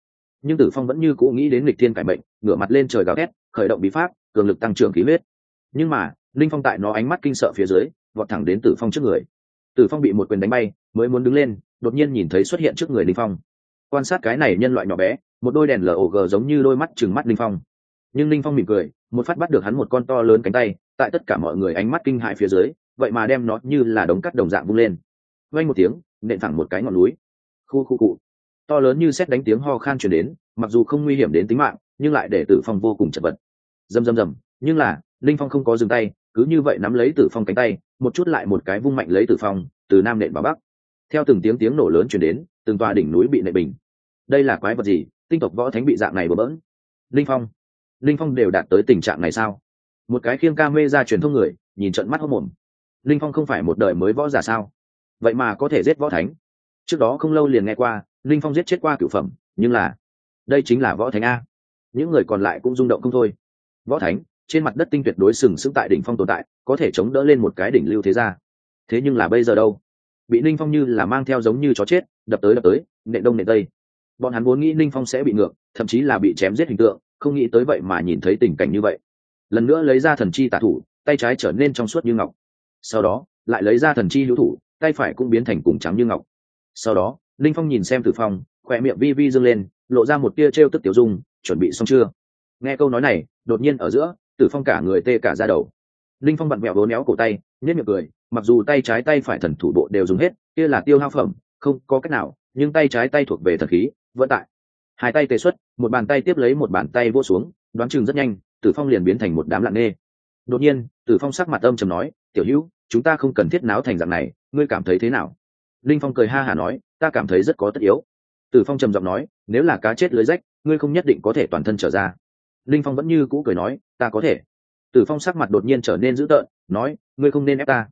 Nhưng tử phong vẫn như cũ nghĩ đến lịch thiên cải mệnh, ngửa mặt lên trời gào thét, khởi động bí pháp, cường lực tăng trưởng khí huyết. Nhưng mà, linh phong tại nó ánh mắt kinh sợ phía dưới, vọt thẳng đến tử phong trước người. Tử phong bị một quyền đánh bay, mới muốn đứng lên, đột nhiên nhìn thấy xuất hiện trước người linh phong. Quan sát cái này nhân loại nhỏ bé, một đôi đèn log giống như đôi mắt chừng mắt linh phong. Nhưng linh phong mỉm cười, một phát bắt được hắn một con to lớn cánh tay, tại tất cả mọi người ánh mắt kinh hại phía dưới vậy mà đem nó như là đống cắt đồng dạng vung lên. Vây một tiếng, nện thẳng một cái ngọn núi. Khu khu cụ. To lớn như xét đánh tiếng ho khan chuyển đến, mặc dù không nguy hiểm đến tính mạng, nhưng lại để tử phong vô cùng chật vật. Rầm rầm rầm, nhưng là, linh phong không có dừng tay, cứ như vậy nắm lấy tử phong cánh tay, một chút lại một cái vung mạnh lấy tử phong, từ nam nện vào bắc. Theo từng tiếng tiếng nổ lớn chuyển đến, từng tòa đỉnh núi bị nệ bình. Đây là quái vật gì? Tinh tộc võ thánh bị dạng này bỡ bỡn. Linh phong linh phong đều đạt tới tình trạng này sao? Một cái khiêng ca mê ra truyền thông người, nhìn trận mắt hốc mồm linh phong không phải một đời mới võ giả sao? Vậy mà có thể giết võ thánh. Trước đó không lâu liền nghe qua, linh phong giết chết qua cửu phẩm, nhưng là đây chính là võ thánh a. Những người còn lại cũng rung động không thôi. Võ thánh, trên mặt đất tinh tuyệt đối sừng sững tại đỉnh phong tồn tại, có thể chống đỡ lên một cái đỉnh lưu thế gia. Thế nhưng là bây giờ đâu? Bị ninh phong như là mang theo giống như chó chết, đập tới đập tới nệ đông nệ tây. Bọn hắn vốn nghĩ ninh phong sẽ bị ngược, thậm chí là bị chém giết hình tượng, không nghĩ tới vậy mà nhìn thấy tình cảnh như vậy. Lần nữa lấy ra thần chi tả thủ, tay trái trở nên trong suốt như ngọc sau đó, lại lấy ra thần chi hữu thủ, tay phải cũng biến thành cùng trắng như ngọc. Sau đó, linh phong nhìn xem tử phong, khỏe miệng vi vi dâng lên, lộ ra một tia t r e o tức tiểu dung, chuẩn bị xong chưa? Nghe câu nói này, đột nhiên ở giữa, tử phong cả người tê cả ra đầu. Linh phong bận mẹo vốn néo cổ tay nhất miệng cười, mặc dù tay trái tay phải thần thủ bộ đều dùng hết, kia là tiêu hao phẩm, không có cách nào, nhưng tay trái tay thuộc về thần khí, vẫn tại. Hai tay tê xuất, một bàn tay tiếp lấy một bàn tay vô xuống, đoán chừng rất nhanh, tử phong liền biến thành một đám lặng nê. Đột nhiên, tử phong sắc mặt âm trầm nói tiểu hữu, chúng ta không cần thiết náo thành dạng này, ngươi cảm thấy thế nào? Linh phong cười ha hả nói, ta cảm thấy rất có tất yếu. Tử phong trầm giọng nói, nếu là cá chết lưới rách, ngươi không nhất định có thể toàn thân trở ra. Linh phong vẫn như cũ cười nói, ta có thể. Tử phong sắc mặt đột nhiên trở nên dữ tợn, nói, ngươi không nên ép ta.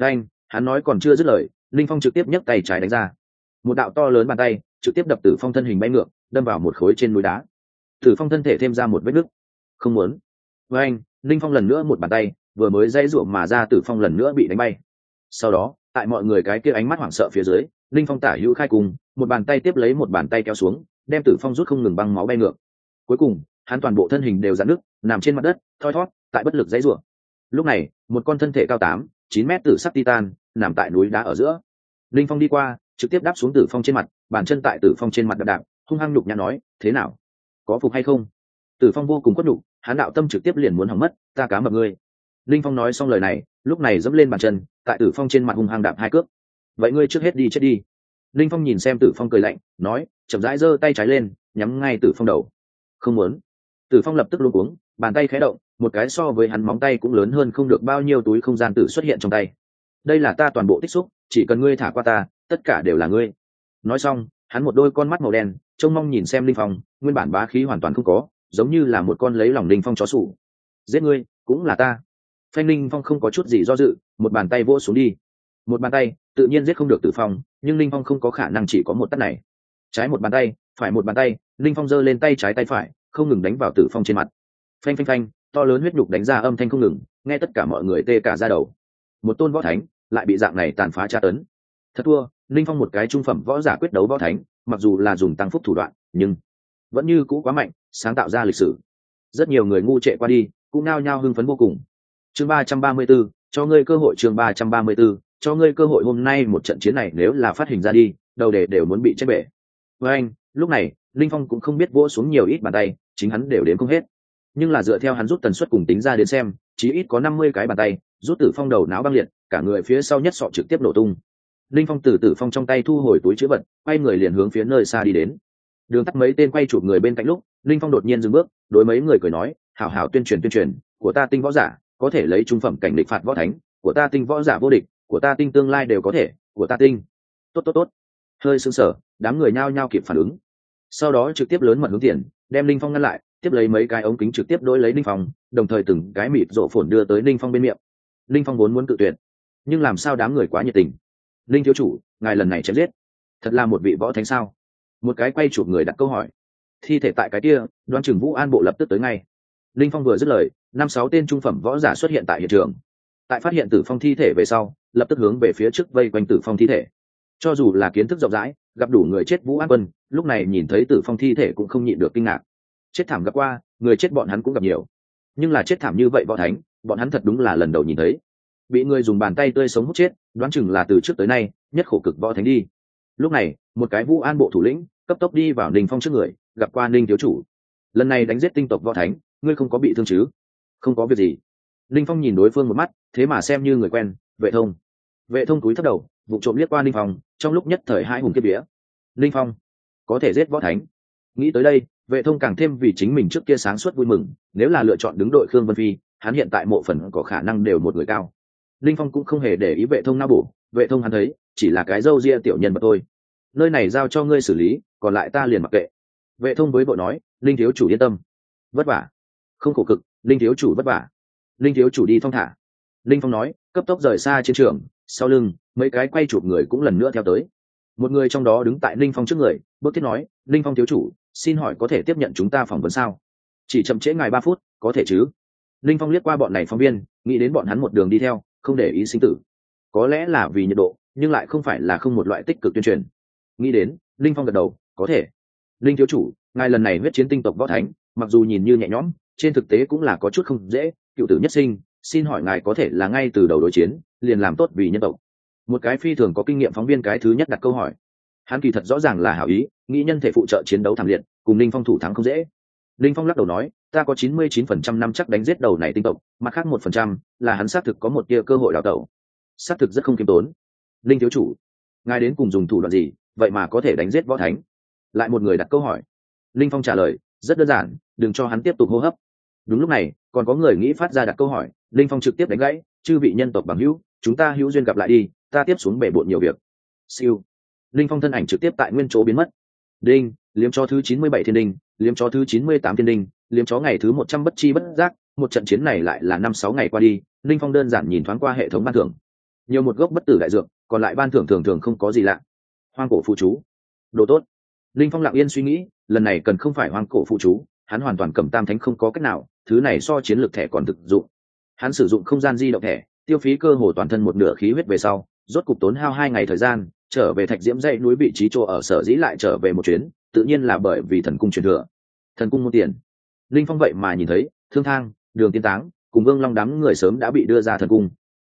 Frank hắn nói còn chưa dứt lời, linh phong trực tiếp nhấc tay trái đánh ra. Một đạo to lớn bàn tay trực tiếp đập tử phong thân hình bay ngược, đâm vào một khối trên núi đá. Tử phong thân thể thêm ra một vết nứt. Không muốn. Với anh linh phong lần nữa một bàn tay vừa mới dãy ruộng mà ra tử phong lần nữa bị đánh bay. Sau đó, tại mọi người cái kia ánh mắt hoảng sợ phía dưới, linh phong tả hữu khai cùng, một bàn tay tiếp lấy một bàn tay kéo xuống, đem tử phong rút không ngừng băng máu bay ngược. Cuối cùng, hắn toàn bộ thân hình đều dạn nước nằm trên mặt đất, thoi thót, tại bất lực dãy ruộng. Lúc này, một con thân thể cao tám, chín mét tử sắc titan, nằm tại núi đá ở giữa. Linh phong đi qua, trực tiếp đáp xuống tử phong trên mặt, bàn chân tại tử phong trên mặt đạp đạp, hung hăng nhục nhã nói, thế nào? Có phục hay không? Tử phong vô cùng quất nhục, hắn đạo tâm trực tiếp liền muốn hỏng mất, ta cá mập ngươi linh phong nói xong lời này, lúc này dẫm lên bàn chân, tại tử phong trên mặt hung hăng đạp hai cước. Vậy ngươi trước hết đi, chết đi. Linh phong nhìn xem tử phong cười lạnh, nói, chậm rãi giơ tay trái lên, nhắm ngay tử phong đầu. Không muốn. Tử phong lập tức luôn uống bàn tay khé động, một cái so với hắn móng tay cũng lớn hơn không được bao nhiêu túi không gian tử xuất hiện trong tay. Đây là ta toàn bộ tích xúc, chỉ cần ngươi thả qua ta, tất cả đều là ngươi. Nói xong, hắn một đôi con mắt màu đen, trông mong nhìn xem linh phong, nguyên bản bá khí hoàn toàn không có, giống như là một con lấy lòng linh phong chó sủ. Giết ngươi, cũng là ta phanh linh phong không có chút gì do dự, một bàn tay vỗ xuống đi. Một bàn tay, tự nhiên giết không được tử phong, nhưng linh phong không có khả năng chỉ có một tắt này. Trái một bàn tay, phải một bàn tay linh phong giơ lên tay trái tay phải, không ngừng đánh vào tử phong trên mặt. Phanh phanh phanh, to lớn huyết nhục đánh ra âm thanh không ngừng, nghe tất cả mọi người tê cả ra đầu. Một tôn võ thánh, lại bị dạng này tàn phá tra tấn. Thật thua linh phong một cái trung phẩm võ giả quyết đấu võ thánh, mặc dù là dùng tăng phúc thủ đoạn, nhưng vẫn như cũ quá mạnh, sáng tạo ra lịch sử. Rất nhiều người ngu trệ qua đi, cũng nao nhao hưng phấn vô cùng chương ba trăm ba mươi 334, cho ngươi cơ hội chương ba trăm ba mươi 334, cho ngươi cơ hội hôm nay một trận chiến này nếu là phát hình ra đi đầu đề đều muốn bị chết bể. Với anh lúc này linh phong cũng không biết vỗ xuống nhiều ít bàn tay chính hắn đều đến không hết. Nhưng là dựa theo hắn rút tần suất cùng tính ra đến xem chí ít có năm mươi cái bàn tay rút tử phong đầu não băng liệt cả người phía sau nhất sọ trực tiếp nổ tung. Linh phong từ tử phong trong tay thu hồi túi chữ vật quay người liền hướng phía nơi xa đi đến. Đường tắt mấy tên quay chụp người bên cạnh lúc linh phong đột nhiên dừng bước đối mấy người cười nói hảo hảo tuyên truyền tuyên truyền của ta tinh võ giả có thể lấy trung phẩm cảnh địch phạt võ thánh, của ta tinh võ giả vô địch, của ta tinh tương lai đều có thể, của ta tinh. Tốt tốt tốt. Hơi sững sờ, đám người nhao nhao kịp phản ứng. Sau đó trực tiếp lớn mật hướng tiền, đem linh phong ngăn lại, tiếp lấy mấy cái ống kính trực tiếp đối lấy linh phong, đồng thời từng cái mịt rộ phồn đưa tới linh phong bên miệng. Linh phong vốn muốn tự tuyệt, nhưng làm sao đám người quá nhiệt tình? Linh thiếu chủ, ngài lần này chém giết, thật là một vị võ thánh sao? Một cái quay chụp người đặt câu hỏi. Thi thể tại cái kia đoan chừng vũ an bộ lập tức tới ngay linh phong vừa dứt lời, năm sáu tên trung phẩm võ giả xuất hiện tại hiện trường. Tại phát hiện tử phong thi thể về sau, lập tức hướng về phía trước vây quanh tử phong thi thể. Cho dù là kiến thức rộng rãi, gặp đủ người chết vũ an quân, lúc này nhìn thấy tử phong thi thể cũng không nhịn được kinh ngạc. Chết thảm gặp qua, người chết bọn hắn cũng gặp nhiều. Nhưng là chết thảm như vậy võ thánh, bọn hắn thật đúng là lần đầu nhìn thấy. Bị người dùng bàn tay tươi sống hút chết, đoán chừng là từ trước tới nay, nhất khổ cực võ thánh đi. Lúc này, một cái vũ an bộ thủ lĩnh, cấp tốc đi vào ninh phong trước người, gặp qua ninh thiếu chủ. Lần này đánh giết tinh tộc võ thánh ngươi không có bị thương chứ? Không có việc gì. Linh phong nhìn đối phương một mắt, thế mà xem như người quen, vệ thông. Vệ thông túi thất đầu, vụ trộm liếc qua Linh phong, trong lúc nhất thời hai hùng kiếp vía. Linh phong, có thể giết võ thánh. Nghĩ tới đây, vệ thông càng thêm vì chính mình trước kia sáng suốt vui mừng, nếu là lựa chọn đứng đội khương vân phi, hắn hiện tại mộ phần có khả năng đều một người cao. Linh phong cũng không hề để ý vệ thông nao bổ, vệ thông hắn thấy, chỉ là cái dâu ria tiểu nhân mà thôi. Nơi này giao cho ngươi xử lý, còn lại ta liền mặc kệ. Vệ thông với bộ nói, linh thiếu chủ yên tâm. Vất vả không khổ cực, linh thiếu chủ vất vả. Linh thiếu chủ đi thong thả. Linh phong nói, cấp tốc rời xa chiến trường, sau lưng, mấy cái quay chụp người cũng lần nữa theo tới. Một người trong đó đứng tại linh phong trước người, bước thiết nói, linh phong thiếu chủ, xin hỏi có thể tiếp nhận chúng ta phỏng vấn sao? Chỉ chậm trễ ngài ba phút, có thể chứ? Linh phong liếc qua bọn này phóng viên, nghĩ đến bọn hắn một đường đi theo, không để ý sinh tử. Có lẽ là vì nhiệt độ, nhưng lại không phải là không một loại tích cực tuyên truyền. Nghĩ đến, linh phong gật đầu, có thể. Linh thiếu chủ, ngài lần này huyết chiến tinh tộc võ thánh, mặc dù nhìn như nhẹ nhõm trên thực tế cũng là có chút không dễ, cựu tử nhất sinh, xin hỏi ngài có thể là ngay từ đầu đối chiến, liền làm tốt vì nhân tộc. Một cái phi thường có kinh nghiệm phóng viên cái thứ nhất đặt câu hỏi. Hắn kỳ thật rõ ràng là hảo ý, nghĩ nhân thể phụ trợ chiến đấu thảm liệt, cùng linh phong thủ thắng không dễ. Linh phong lắc đầu nói, ta có chín mươi chín phần trăm năm chắc đánh giết đầu này tinh tộc, mặt khác một phần trăm là hắn xác thực có một tia cơ hội đào tẩu. Xác thực rất không kiêm tốn. Linh thiếu chủ, ngài đến cùng dùng thủ đoạn gì, vậy mà có thể đánh giết võ thánh? Lại một người đặt câu hỏi. Linh phong trả lời, rất đơn giản, đừng cho hắn tiếp tục hô hấp đúng lúc này, còn có người nghĩ phát ra đặt câu hỏi, linh phong trực tiếp đánh gãy, chư vị nhân tộc bằng hữu, chúng ta hữu duyên gặp lại đi, ta tiếp xuống bể bộn nhiều việc. Siêu. Linh phong thân ảnh trực tiếp tại nguyên chỗ biến mất. Đinh, liếm cho thứ chín mươi bảy thiên đinh, liếm cho thứ chín mươi tám thiên đinh, liếm chó ngày thứ một trăm bất chi bất giác, một trận chiến này lại là năm sáu ngày qua đi, linh phong đơn giản nhìn thoáng qua hệ thống ban thưởng. Nhiều một gốc bất tử đại dược, còn lại ban thưởng thường thường không có gì lạ. Hoang cổ phụ chú. Đồ tốt. Linh phong lặng yên suy nghĩ, lần này cần không phải hoang cổ phụ chú, hắn hoàn toàn cầm tam thánh không có cách nào thứ này so chiến lược thẻ còn thực dụng. Hắn sử dụng không gian di động thẻ, tiêu phí cơ hồ toàn thân một nửa khí huyết về sau, rốt cục tốn hao hai ngày thời gian, trở về thạch diễm dãy núi vị trí chỗ ở sở dĩ lại trở về một chuyến, tự nhiên là bởi vì thần cung truyền thừa. Thần cung mua tiền. Linh phong vậy mà nhìn thấy, thương thang, đường tiên táng, cùng vương long đám người sớm đã bị đưa ra thần cung.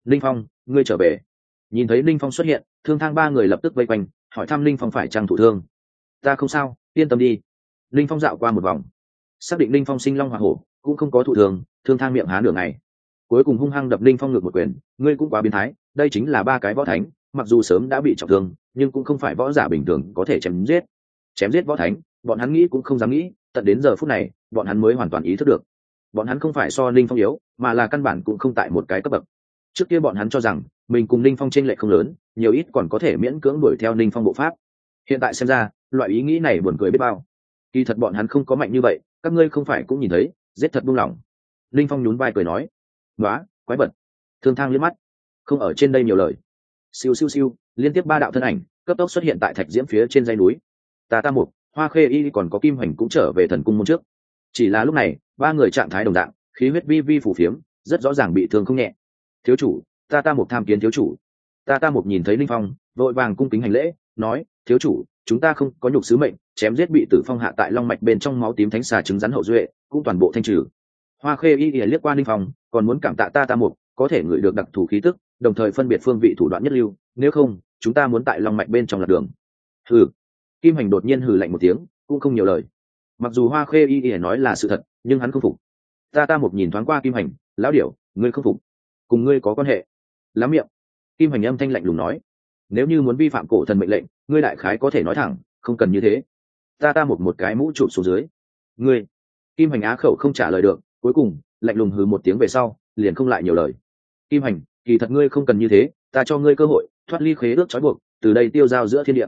Linh phong, ngươi trở về. Nhìn thấy linh phong xuất hiện, thương thang ba người lập tức vây quanh, hỏi thăm linh phong phải trang thủ thương. Ta không sao, yên tâm đi. Linh phong dạo qua một vòng. Xác định linh phong sinh long hoa hổ cũng không có thụ thường thương thang miệng há nửa ngày. Cuối cùng hung hăng đập linh phong ngược một quyền, ngươi cũng quá biến thái, đây chính là ba cái võ thánh, mặc dù sớm đã bị trọng thương, nhưng cũng không phải võ giả bình thường có thể chém giết. Chém giết võ thánh, bọn hắn nghĩ cũng không dám nghĩ, tận đến giờ phút này, bọn hắn mới hoàn toàn ý thức được. Bọn hắn không phải so linh phong yếu, mà là căn bản cũng không tại một cái cấp bậc. Trước kia bọn hắn cho rằng, mình cùng linh phong tranh lệch không lớn, nhiều ít còn có thể miễn cưỡng đuổi theo linh phong bộ pháp. Hiện tại xem ra, loại ý nghĩ này buồn cười biết bao. Kỳ thật bọn hắn không có mạnh như vậy, các ngươi không phải cũng nhìn thấy giết thật buông lỏng. Linh phong nhún vai cười nói nói quái vật. Thương thang liếc mắt, không ở trên đây nhiều lời. Siêu siêu siêu, liên tiếp ba đạo thân ảnh, cấp tốc xuất hiện tại thạch diễm phía trên dây núi. Ta ta mục, hoa khê y còn có kim hoành cũng trở về thần cung môn trước. Chỉ là lúc này, ba người trạng thái đồng dạng, khí huyết vi vi phủ phiếm, rất rõ ràng bị thương không nhẹ. Thiếu chủ, ta ta mục tham kiến thiếu chủ. Ta ta mục nhìn thấy linh phong, vội vàng cung kính hành lễ, nói, thiếu chủ, chúng ta không có nhục sứ mệnh, chém giết bị tử phong hạ tại long mạch bên trong máu tím thánh xà trứng rắn hậu duệ cũng toàn bộ thanh trừ. Hoa khê y ỉa liếc qua linh phong, còn muốn cảm tạ ta ta mục có thể ngửi được đặc thù khí tức, đồng thời phân biệt phương vị thủ đoạn nhất lưu, nếu không, chúng ta muốn tại lòng mạch bên trong lạc đường. Hừ. Kim hành đột nhiên hừ lạnh một tiếng, cũng không nhiều lời. Mặc dù hoa khê y ỉa nói là sự thật, nhưng hắn không phục. Ta ta một nhìn thoáng qua kim hành, lão điểu, ngươi không phục. Cùng ngươi có quan hệ. Lắm miệng. Kim hành âm thanh lạnh lùng nói, nếu như muốn vi phạm cổ thần mệnh lệnh, ngươi đại khái có thể nói thẳng, không cần như thế. Ta ta một một cái mũ chụp xuống dưới. Ngươi kim hành á khẩu không trả lời được, cuối cùng, lạnh lùng hừ một tiếng về sau, liền không lại nhiều lời. Kim hành kỳ thật ngươi không cần như thế, ta cho ngươi cơ hội, thoát ly khế ước trói buộc, từ đây tiêu giao giữa thiên địa.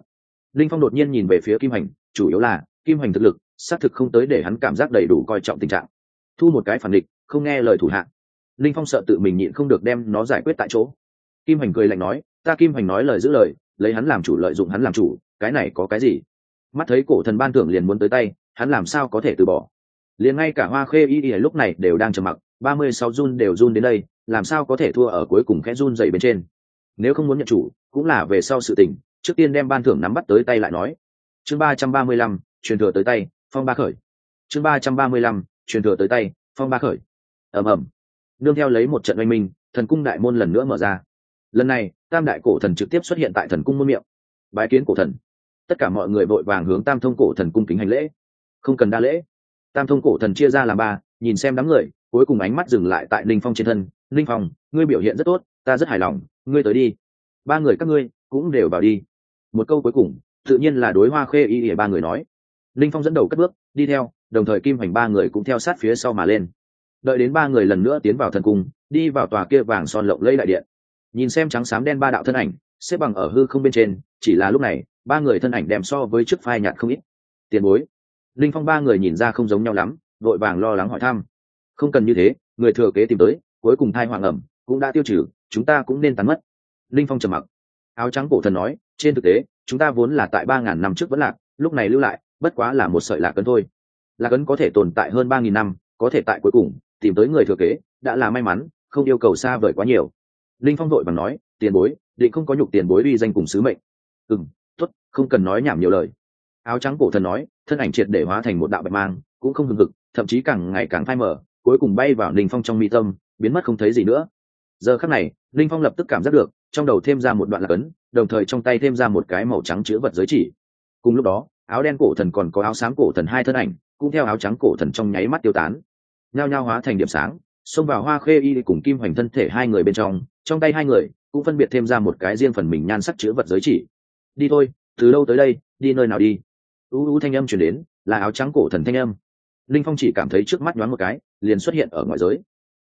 Linh phong đột nhiên nhìn về phía kim hành chủ yếu là, kim hành thực lực, xác thực không tới để hắn cảm giác đầy đủ coi trọng tình trạng. Thu một cái phản địch, không nghe lời thủ hạ. Linh phong sợ tự mình nhịn không được đem nó giải quyết tại chỗ. Kim hành cười lạnh nói, ta kim hành nói lời giữ lời, lấy hắn làm chủ lợi dụng hắn làm chủ, cái này có cái gì? Mắt thấy cổ thần ban thưởng liền muốn tới tay, hắn làm sao có thể từ bỏ? Liền ngay cả hoa khê y y lúc này đều đang trầm mặc, ba mươi sáu run đều run đến đây, làm sao có thể thua ở cuối cùng khẽ run dậy bên trên? Nếu không muốn nhận chủ, cũng là về sau sự tình, trước tiên đem ban thưởng nắm bắt tới tay lại nói. Chương ba trăm ba mươi lăm, truyền thừa tới tay, phong ba khởi. Chương ba trăm ba mươi lăm, truyền thừa tới tay, phong ba khởi. Ầm ầm. Nương theo lấy một trận oanh minh, thần cung đại môn lần nữa mở ra. Lần này, tam đại cổ thần trực tiếp xuất hiện tại thần cung môn miệng. Bái kiến cổ thần. Tất cả mọi người vội vàng hướng tam thông cổ thần cung kính hành lễ. Không cần đa lễ tam thông cổ thần chia ra làm ba, nhìn xem đám người, cuối cùng ánh mắt dừng lại tại ninh phong trên thân. Ninh phong, ngươi biểu hiện rất tốt, ta rất hài lòng, ngươi tới đi. Ba người các ngươi cũng đều vào đi. Một câu cuối cùng, tự nhiên là đối hoa khê y ỉa ba người nói. Ninh phong dẫn đầu cất bước, đi theo, đồng thời kim hoành ba người cũng theo sát phía sau mà lên. Đợi đến ba người lần nữa tiến vào thần cung, đi vào tòa kia vàng son lộng lẫy đại điện. Nhìn xem trắng xám đen ba đạo thân ảnh, xếp bằng ở hư không bên trên, chỉ là lúc này, ba người thân ảnh đem so với trước phai nhạt không ít. Tiền bối linh phong ba người nhìn ra không giống nhau lắm, vội vàng lo lắng hỏi thăm. Không cần như thế, người thừa kế tìm tới, cuối cùng thai hoàng ẩm, cũng đã tiêu trừ, chúng ta cũng nên tán mất. Linh phong trầm mặc. Áo trắng cổ thần nói, trên thực tế, chúng ta vốn là tại ba ngàn năm trước vẫn lạc, lúc này lưu lại, bất quá là một sợi lạc ấn thôi. Lạc ấn có thể tồn tại hơn ba nghìn năm, có thể tại cuối cùng, tìm tới người thừa kế, đã là may mắn, không yêu cầu xa vời quá nhiều. Linh phong vội và nói, tiền bối, định không có nhục tiền bối uy danh cùng sứ mệnh. Ừ m t ố t không cần nói nhảm nhiều lời. Áo trắng cổ thần nói thân ảnh triệt để hóa thành một đạo bạch mang, cũng không hừng hực, thậm chí càng ngày càng phai mở cuối cùng bay vào linh phong trong mi tâm, biến mất không thấy gì nữa. Giờ khắc này linh phong lập tức cảm giác được, trong đầu thêm ra một đoạn lạc ấn, đồng thời trong tay thêm ra một cái màu trắng chữ vật giới chỉ. Cùng lúc đó, áo đen cổ thần còn có áo xám cổ thần hai thân ảnh, cũng theo áo trắng cổ thần trong nháy mắt tiêu tán. Nhao nhao hóa thành điểm sáng, xông vào hoa khê y cùng kim hoành thân thể hai người bên trong trong tay hai người cũng phân biệt thêm ra một cái riêng phần mình nhan sắc chữ vật giới chỉ. Đi thôi, từ đâu tới đây, đi nơi nào đi? U u thanh âm chuyển đến, là áo trắng cổ thần thanh âm. Linh phong chỉ cảm thấy trước mắt nhoáng một cái, liền xuất hiện ở ngoại giới.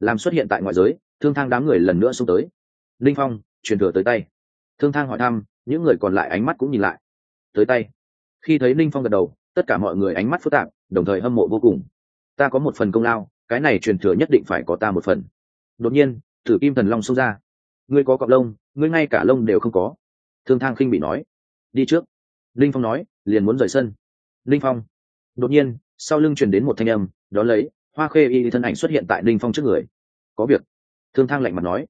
Làm xuất hiện tại ngoại giới, thương thang đám người lần nữa xông tới. Linh phong, truyền thừa tới tay. Thương thang hỏi thăm, những người còn lại ánh mắt cũng nhìn lại. Tới tay. Khi thấy linh phong gật đầu, tất cả mọi người ánh mắt phức tạp, đồng thời hâm mộ vô cùng. Ta có một phần công lao, cái này truyền thừa nhất định phải có ta một phần. Đột nhiên thử kim thần long xông ra. Ngươi có cọp lông, ngươi ngay cả lông đều không có. Thương thang khinh bị nói. Đi trước linh phong nói, liền muốn rời sân. Linh phong. Đột nhiên, sau lưng truyền đến một thanh âm, đó lấy, hoa khê y thân ảnh xuất hiện tại linh phong trước người. Có việc. Thương thang lạnh mặt nói,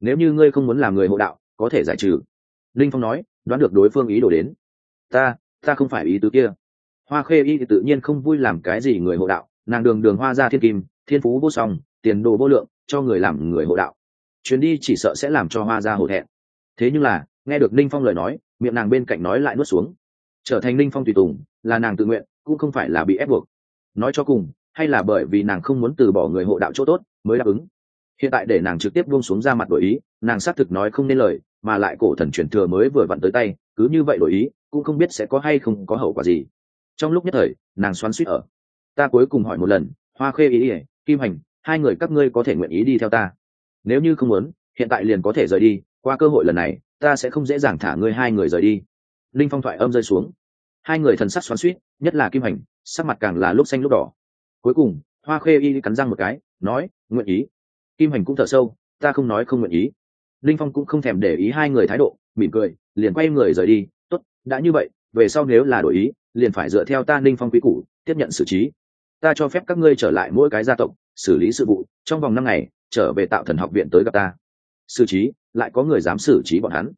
nếu như ngươi không muốn làm người hộ đạo, có thể giải trừ. Linh phong nói, đoán được đối phương ý đồ đến. Ta ta không phải ý tứ kia. Hoa khê y thì tự nhiên không vui làm cái gì người hộ đạo, nàng đường đường hoa ra thiên kim, thiên phú vô song, tiền đồ vô lượng, cho người làm người hộ đạo. Chuyến đi chỉ sợ sẽ làm cho hoa ra hổ thẹn. Thế nhưng là, nghe được ninh phong lời nói, miệng nàng bên cạnh nói lại nuốt xuống trở thành ninh phong tùy tùng, là nàng tự nguyện, cũng không phải là bị ép buộc. Nói cho cùng, hay là bởi vì nàng không muốn từ bỏ người hộ đạo chỗ tốt mới đáp ứng. Hiện tại để nàng trực tiếp buông xuống ra mặt đổi ý, nàng xác thực nói không nên lời, mà lại cổ thần truyền thừa mới vừa vặn tới tay, cứ như vậy đổi ý, cũng không biết sẽ có hay không có hậu quả gì. Trong lúc nhất thời, nàng xoắn suýt ở. Ta cuối cùng hỏi một lần, hoa khê ý ỉa kim hành, hai người các ngươi có thể nguyện ý đi theo ta? Nếu như không muốn, hiện tại liền có thể rời đi, qua cơ hội lần này, ta sẽ không dễ dàng thả ngươi hai người rời đi linh phong thoại âm rơi xuống. Hai người thần sắc xoắn suýt nhất là kim hành, sắc mặt càng là lúc xanh lúc đỏ. Cuối cùng, hoa khê y cắn răng một cái, nói, nguyện ý. Kim hành cũng thở sâu, ta không nói không nguyện ý. Linh phong cũng không thèm để ý hai người thái độ, mỉm cười, liền quay người rời đi. Tốt, đã như vậy, về sau nếu là đổi ý, liền phải dựa theo ta Linh phong quý củ, tiếp nhận xử trí. Ta cho phép các ngươi trở lại mỗi cái gia tộc, xử lý sự vụ, trong vòng năm ngày, trở về tạo thần học viện tới gặp ta. Xử trí, lại có người dám xử trí bọn hắn.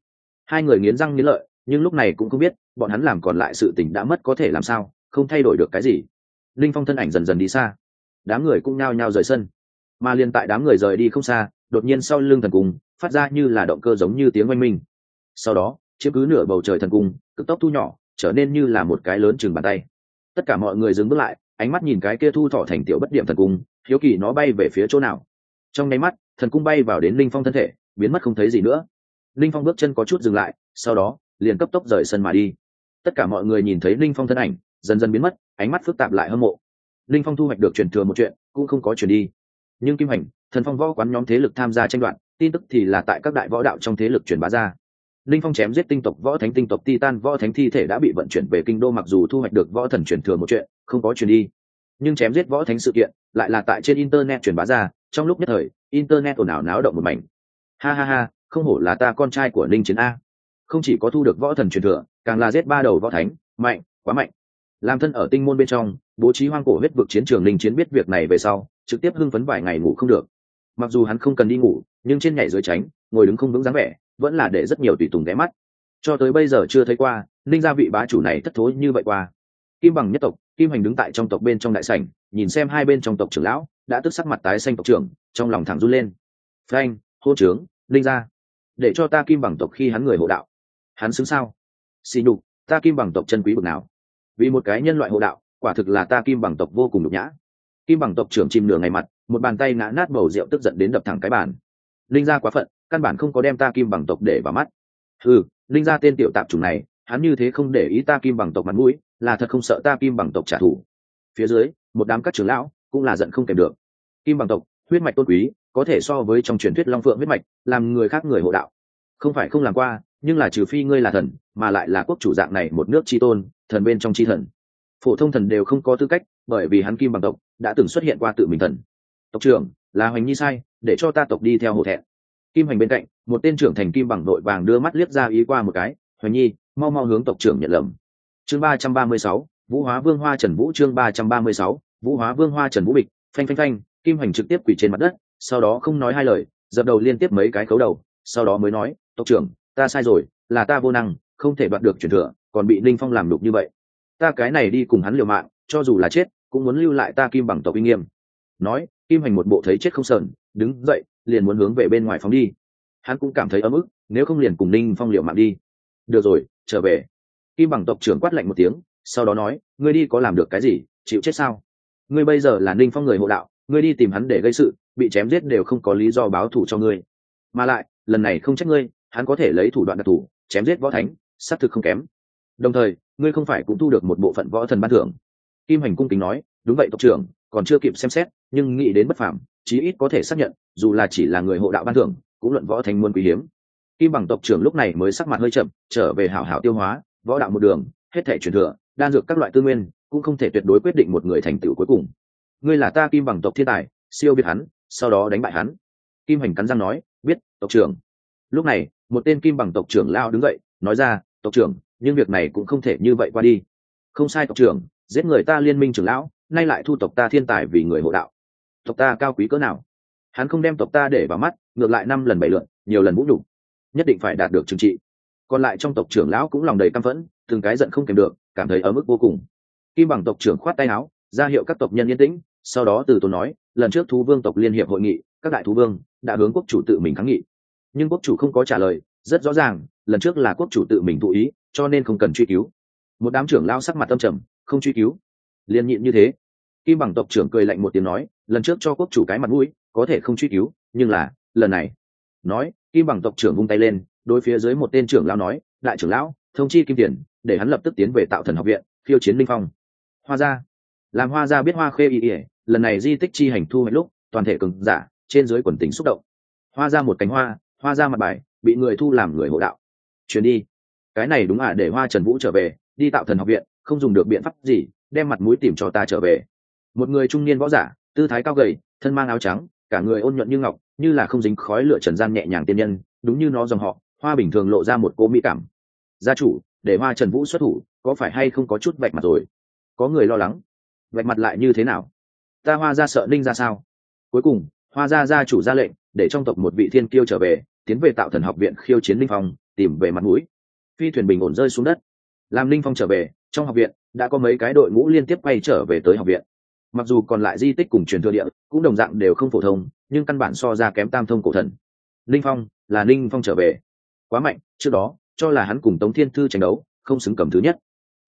Hai người nghiến răng nghiến lợi nhưng lúc này cũng không biết bọn hắn làm còn lại sự tình đã mất có thể làm sao, không thay đổi được cái gì. Linh phong thân ảnh dần dần đi xa. Đám người cũng nhao nhao rời sân. Mà liên tại đám người rời đi không xa, đột nhiên sau lưng thần cung, phát ra như là động cơ giống như tiếng oanh minh. Sau đó, chiếc cứ nửa bầu trời thần cung, cực tốc thu nhỏ, trở nên như là một cái lớn chừng bàn tay. Tất cả mọi người dừng bước lại, ánh mắt nhìn cái kia thu thọ thành tiểu bất điểm thần cung, hiếu kỳ nó bay về phía chỗ nào. Trong nháy mắt, thần cung bay vào đến linh phong thân thể, biến mất không thấy gì nữa. Linh phong bước chân có chút dừng lại, sau đó liền cấp tốc rời sân mà đi. Tất cả mọi người nhìn thấy linh phong thân ảnh, dần dần biến mất, ánh mắt phức tạp lại hâm mộ. Linh phong thu hoạch được truyền thừa một chuyện, cũng không có truyền đi. Nhưng kim hành, thần phong võ quán nhóm thế lực tham gia tranh đoạn tin tức thì là tại các đại võ đạo trong thế lực truyền bá ra. Linh phong chém giết tinh tộc võ thánh tinh tộc titan võ thánh thi thể đã bị vận chuyển về kinh đô mặc dù thu hoạch được võ thần truyền thừa một chuyện, không có truyền đi. Nhưng chém giết võ thánh sự kiện lại là tại trên internet truyền bá ra, trong lúc nhất thời, internet ồn ào náo động một mảnh. Ha ha ha, không hổ là ta con trai của linh chiến a không chỉ có thu được võ thần truyền thừa càng là giết ba đầu võ thánh mạnh quá mạnh. Làm thân ở tinh môn bên trong bố trí hoang cổ huyết vực chiến trường linh chiến biết việc này về sau trực tiếp hưng phấn vài ngày ngủ không được. Mặc dù hắn không cần đi ngủ nhưng trên nhảy dưới tránh ngồi đứng không vững dáng vẻ vẫn là để rất nhiều tùy tùng ghé mắt. Cho tới bây giờ chưa thấy qua ninh gia vị bá chủ này thất thối như vậy qua. Kim bằng nhất tộc kim hành đứng tại trong tộc bên trong đại sảnh nhìn xem hai bên trong tộc trưởng lão đã tức sắc mặt tái xanh tộc trưởng trong lòng thẳng run lên. Phanh, hô trướng ninh gia để cho ta kim bằng tộc khi hắn người hộ đạo hắn xứng sao? Xì nhục ta kim bằng tộc chân quý bực nào? Vì một cái nhân loại hộ đạo, quả thực là ta kim bằng tộc vô cùng nhục nhã. Kim bằng tộc trưởng chìm nửa ngày mặt, một bàn tay ngã nát bầu rượu tức giận đến đập thẳng cái bàn. Linh gia quá phận, căn bản không có đem ta kim bằng tộc để vào mắt. Ừ linh gia tên tiểu tạp chủng này, hắn như thế không để ý ta kim bằng tộc mặt mũi, là thật không sợ ta kim bằng tộc trả thù. Phía dưới, một đám các trưởng lão cũng là giận không kèm được. Kim bằng tộc, huyết mạch tôn quý, có thể so với trong truyền thuyết long phượng huyết mạch, làm người khác người hộ đạo. Không phải không làm qua nhưng là trừ phi ngươi là thần, mà lại là quốc chủ dạng này một nước tri tôn, thần bên trong tri thần. Phổ thông thần đều không có tư cách, bởi vì hắn kim bằng tộc đã từng xuất hiện qua tự mình thần. Tộc trưởng, là hoành nhi sai, để cho ta tộc đi theo hổ thẹn. Kim hoành bên cạnh, một tên trưởng thành kim bằng đội vàng đưa mắt liếc ra ý qua một cái, hoành nhi, mau mau hướng tộc trưởng nhận lầm. Chương ba trăm ba mươi sáu, vũ hóa vương hoa trần vũ chương ba trăm ba mươi sáu, vũ hóa vương hoa trần vũ bịch, phanh phanh phanh, kim hoành trực tiếp quỳ trên mặt đất, sau đó không nói hai lời, dập đầu liên tiếp mấy cái khấu đầu, sau đó mới nói, tộc trưởng ta sai rồi, là ta vô năng, không thể đoạt được truyền thừa, còn bị ninh phong làm đục như vậy. Ta cái này đi cùng hắn liều mạng, cho dù là chết, cũng muốn lưu lại ta kim bằng tộc uy nghiêm. Nói, kim hành một bộ thấy chết không sờn, đứng dậy, liền muốn hướng về bên ngoài phóng đi. Hắn cũng cảm thấy ấm ức, nếu không liền cùng ninh phong liều mạng đi. Được rồi, trở về. Kim bằng tộc trưởng quát lạnh một tiếng, sau đó nói, ngươi đi có làm được cái gì, chịu chết sao? Ngươi bây giờ là ninh phong người hộ đạo, ngươi đi tìm hắn để gây sự, bị chém giết đều không có lý do báo thù cho ngươi. Mà lại, lần này không trách ngươi hắn có thể lấy thủ đoạn đặc thù, chém giết võ thánh xác thực không kém. Đồng thời, ngươi không phải cũng thu được một bộ phận võ thần ban thưởng. Kim hành cung kính nói, đúng vậy, tộc trưởng, còn chưa kịp xem xét, nhưng nghĩ đến bất phạm chí ít có thể xác nhận, dù là chỉ là người hộ đạo ban thưởng, cũng luận võ thành muôn quý hiếm. Kim bằng tộc trưởng lúc này mới sắc mặt hơi chậm, trở về hảo hảo tiêu hóa, võ đạo một đường, hết thể truyền thừa, đan dược các loại tư nguyên, cũng không thể tuyệt đối quyết định một người thành tựu cuối cùng. Ngươi là ta kim bằng tộc thiên tài, siêu biết hắn, sau đó đánh bại hắn. Kim hành cắn răng nói, biết, tộc trưởng. Lúc này một tên kim bằng tộc trưởng lao đứng dậy, nói ra, tộc trưởng, nhưng việc này cũng không thể như vậy qua đi. Không sai, tộc trưởng, giết người ta liên minh trưởng lão, nay lại thu tộc ta thiên tài vì người hộ đạo. Tộc ta cao quý cỡ nào? Hắn không đem tộc ta để vào mắt, ngược lại năm lần bảy lượn nhiều lần vũ đủ nhất định phải đạt được trừng trị. Còn lại trong tộc trưởng lão cũng lòng đầy căm phẫn, từng cái giận không kèm được, cảm thấy ở mức vô cùng. Kim bằng tộc trưởng khoát tay áo, ra hiệu các tộc nhân yên tĩnh, sau đó từ tốn nói, lần trước thú vương tộc liên hiệp hội nghị, các đại thú vương đã hướng quốc chủ tự mình kháng nghị nhưng quốc chủ không có trả lời, rất rõ ràng, lần trước là quốc chủ tự mình thụ ý, cho nên không cần truy cứu. Một đám trưởng lao sắc mặt tâm trầm, không truy cứu. Liền nhịn như thế. Kim bằng tộc trưởng cười lạnh một tiếng nói, lần trước cho quốc chủ cái mặt mũi, có thể không truy cứu, nhưng là, lần này. Nói, kim bằng tộc trưởng vung tay lên, đối phía dưới một tên trưởng lão nói, đại trưởng lão, thông chi kim tiền, để hắn lập tức tiến về tạo thần học viện, khiêu chiến linh phong. Hoa gia. Làm hoa gia biết hoa khê y ỉa lần này di tích chi hành thu hoạch lúc, toàn thể cường giả, trên dưới quần tính xúc động. Hoa ra một cánh hoa hoa ra mặt bài, bị người thu làm người hộ đạo. Chuyển đi. Cái này đúng à để hoa trần vũ trở về, đi tạo thần học viện, không dùng được biện pháp gì, đem mặt mũi tìm cho ta trở về. Một người trung niên võ giả, tư thái cao gầy, thân mang áo trắng, cả người ôn nhuận như ngọc, như là không dính khói lửa trần gian nhẹ nhàng tiên nhân, đúng như nó dòng họ, hoa bình thường lộ ra một cô mỹ cảm. Gia chủ, để hoa trần vũ xuất thủ, có phải hay không có chút vạch mặt rồi? Có người lo lắng. Vạch mặt lại như thế nào? Ta hoa ra sợ ninh ra sao? Cuối cùng, hoa gia gia chủ ra lệnh để trong tộc một vị thiên kiêu trở về, tiến về tạo thần học viện khiêu chiến linh phong, tìm về mặt mũi. Phi thuyền bình ổn rơi xuống đất. Làm linh phong trở về, trong học viện, đã có mấy cái đội ngũ liên tiếp quay trở về tới học viện. Mặc dù còn lại di tích cùng truyền thừa địa, cũng đồng dạng đều không phổ thông, nhưng căn bản so ra kém tam thông cổ thần. Linh phong, là linh phong trở về. Quá mạnh, trước đó, cho là hắn cùng tống thiên thư tranh đấu, không xứng cầm thứ nhất.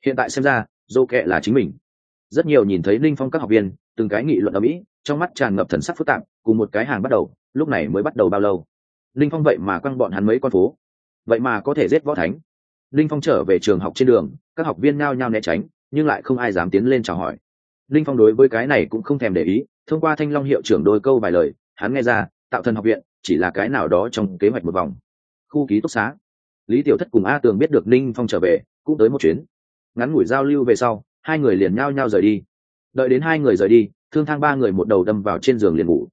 Hiện tại xem ra, dô kệ là chính mình. Rất nhiều nhìn thấy linh phong các học viên, từng cái nghị luận ở mỹ trong mắt tràn ngập thần sắc phức tạp, cùng một cái hàng bắt đầu, lúc này mới bắt đầu bao lâu. Linh phong vậy mà quăng bọn hắn mấy con phố. Vậy mà có thể giết võ thánh. Linh phong trở về trường học trên đường, các học viên nao nhao né tránh, nhưng lại không ai dám tiến lên chào hỏi. Linh phong đối với cái này cũng không thèm để ý, thông qua thanh long hiệu trưởng đôi câu vài lời, hắn nghe ra, tạo thần học viện chỉ là cái nào đó trong kế hoạch một vòng. Khu ký túc xá. Lý tiểu thất cùng a tường biết được linh phong trở về, cũng tới một chuyến. Ngắn ngủi giao lưu về sau, hai người liền nhao nhao rời đi. Đợi đến hai người rời đi thương thang ba người một đầu đâm vào trên giường liền ngủ.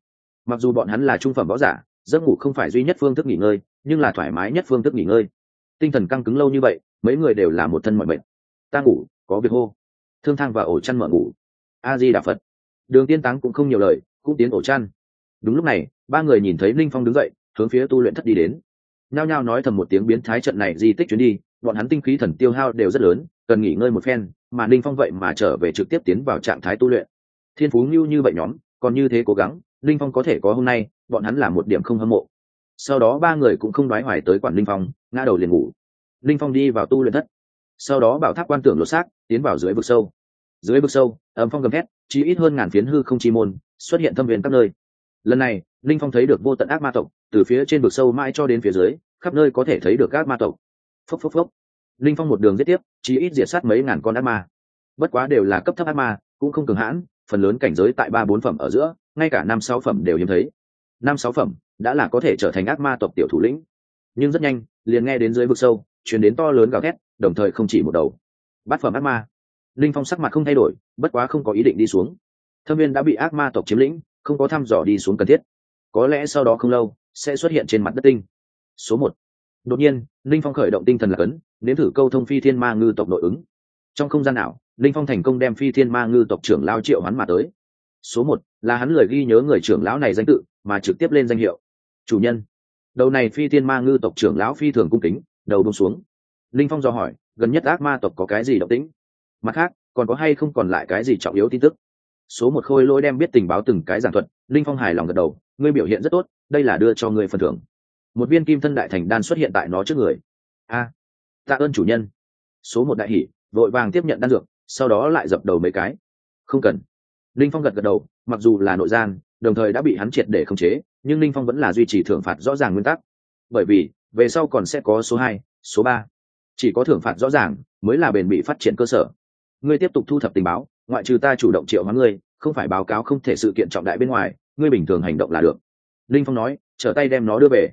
Mặc dù bọn hắn là trung phẩm võ giả, giấc ngủ không phải duy nhất phương thức nghỉ ngơi, nhưng là thoải mái nhất phương thức nghỉ ngơi. Tinh thần căng cứng lâu như vậy, mấy người đều là một thân mọi mệnh. Ta ngủ, có việc hô. Thương thang và ổ chăn mở ngủ. A di đà phật. Đường tiên táng cũng không nhiều lời, cũng tiến ổ chăn. Đúng lúc này, ba người nhìn thấy linh phong đứng dậy, hướng phía tu luyện thất đi đến. Nhao nhao nói thầm một tiếng biến thái trận này di tích chuyến đi, bọn hắn tinh khí thần tiêu hao đều rất lớn, cần nghỉ ngơi một phen, mà linh phong vậy mà trở về trực tiếp tiến vào trạng thái tu luyện thiên phú như như vậy nhóm, còn như thế cố gắng, linh phong có thể có hôm nay, bọn hắn là một điểm không hâm mộ. Sau đó ba người cũng không đoái hoài tới quản linh phong, ngã đầu liền ngủ. Linh phong đi vào tu luyện thất. Sau đó bảo tháp quan tưởng lột xác, tiến vào dưới vực sâu. Dưới vực sâu ấm phong gầm thét chỉ ít hơn ngàn phiến hư không chi môn, xuất hiện thâm viên các nơi. Lần này, linh phong thấy được vô tận ác ma tộc, từ phía trên vực sâu mãi cho đến phía dưới, khắp nơi có thể thấy được ác ma tộc. Phốc phốc phốc. Linh phong một đường giết tiếp chỉ ít diệt sát mấy ngàn con ác ma. Bất quá đều là cấp thấp ác ma, cũng không cường hãn phần lớn cảnh giới tại ba bốn phẩm ở giữa, ngay cả năm sáu phẩm đều hiếm thấy. Năm sáu phẩm đã là có thể trở thành ác ma tộc tiểu thủ lĩnh. Nhưng rất nhanh, liền nghe đến dưới vực sâu chuyển đến to lớn gào thét, đồng thời không chỉ một đầu. Bát phẩm ác ma. Linh phong sắc mặt không thay đổi, bất quá không có ý định đi xuống. Thâm viên đã bị ác ma tộc chiếm lĩnh, không có thăm dò đi xuống cần thiết. Có lẽ sau đó không lâu, sẽ xuất hiện trên mặt đất tinh. Số một. Đột nhiên, linh phong khởi động tinh thần là cấn, nếm thử câu thông phi thiên ma ngư tộc nội ứng. Trong không gian nào linh phong thành công đem phi thiên ma ngư tộc trưởng lao triệu hắn mà tới. Số một là hắn lời ghi nhớ người trưởng lão này danh tự, mà trực tiếp lên danh hiệu. Chủ nhân. Đầu này phi thiên ma ngư tộc trưởng lão phi thường cung kính, đầu bông xuống. Linh phong dò hỏi, gần nhất ác ma tộc có cái gì động tĩnh? Mặt khác, còn có hay không còn lại cái gì trọng yếu tin tức? Số một khôi lỗi đem biết tình báo từng cái giảng thuật, linh phong hài lòng gật đầu, ngươi biểu hiện rất tốt, đây là đưa cho ngươi phần thưởng. Một viên kim thân đại thành đan xuất hiện tại nó trước người. A, tạ ơn chủ nhân. Số một đại hỷ vội vàng tiếp nhận đan dược sau đó lại dập đầu mấy cái. Không cần. Linh phong gật gật đầu, mặc dù là nội gian, đồng thời đã bị hắn triệt để khống chế, nhưng linh phong vẫn là duy trì thưởng phạt rõ ràng nguyên tắc. Bởi vì, về sau còn sẽ có số hai, số ba. Chỉ có thưởng phạt rõ ràng mới là bền bị phát triển cơ sở. Ngươi tiếp tục thu thập tình báo, ngoại trừ ta chủ động triệu hóa ngươi, không phải báo cáo không thể sự kiện trọng đại bên ngoài, ngươi bình thường hành động là được. Linh phong nói, trở tay đem nó đưa về.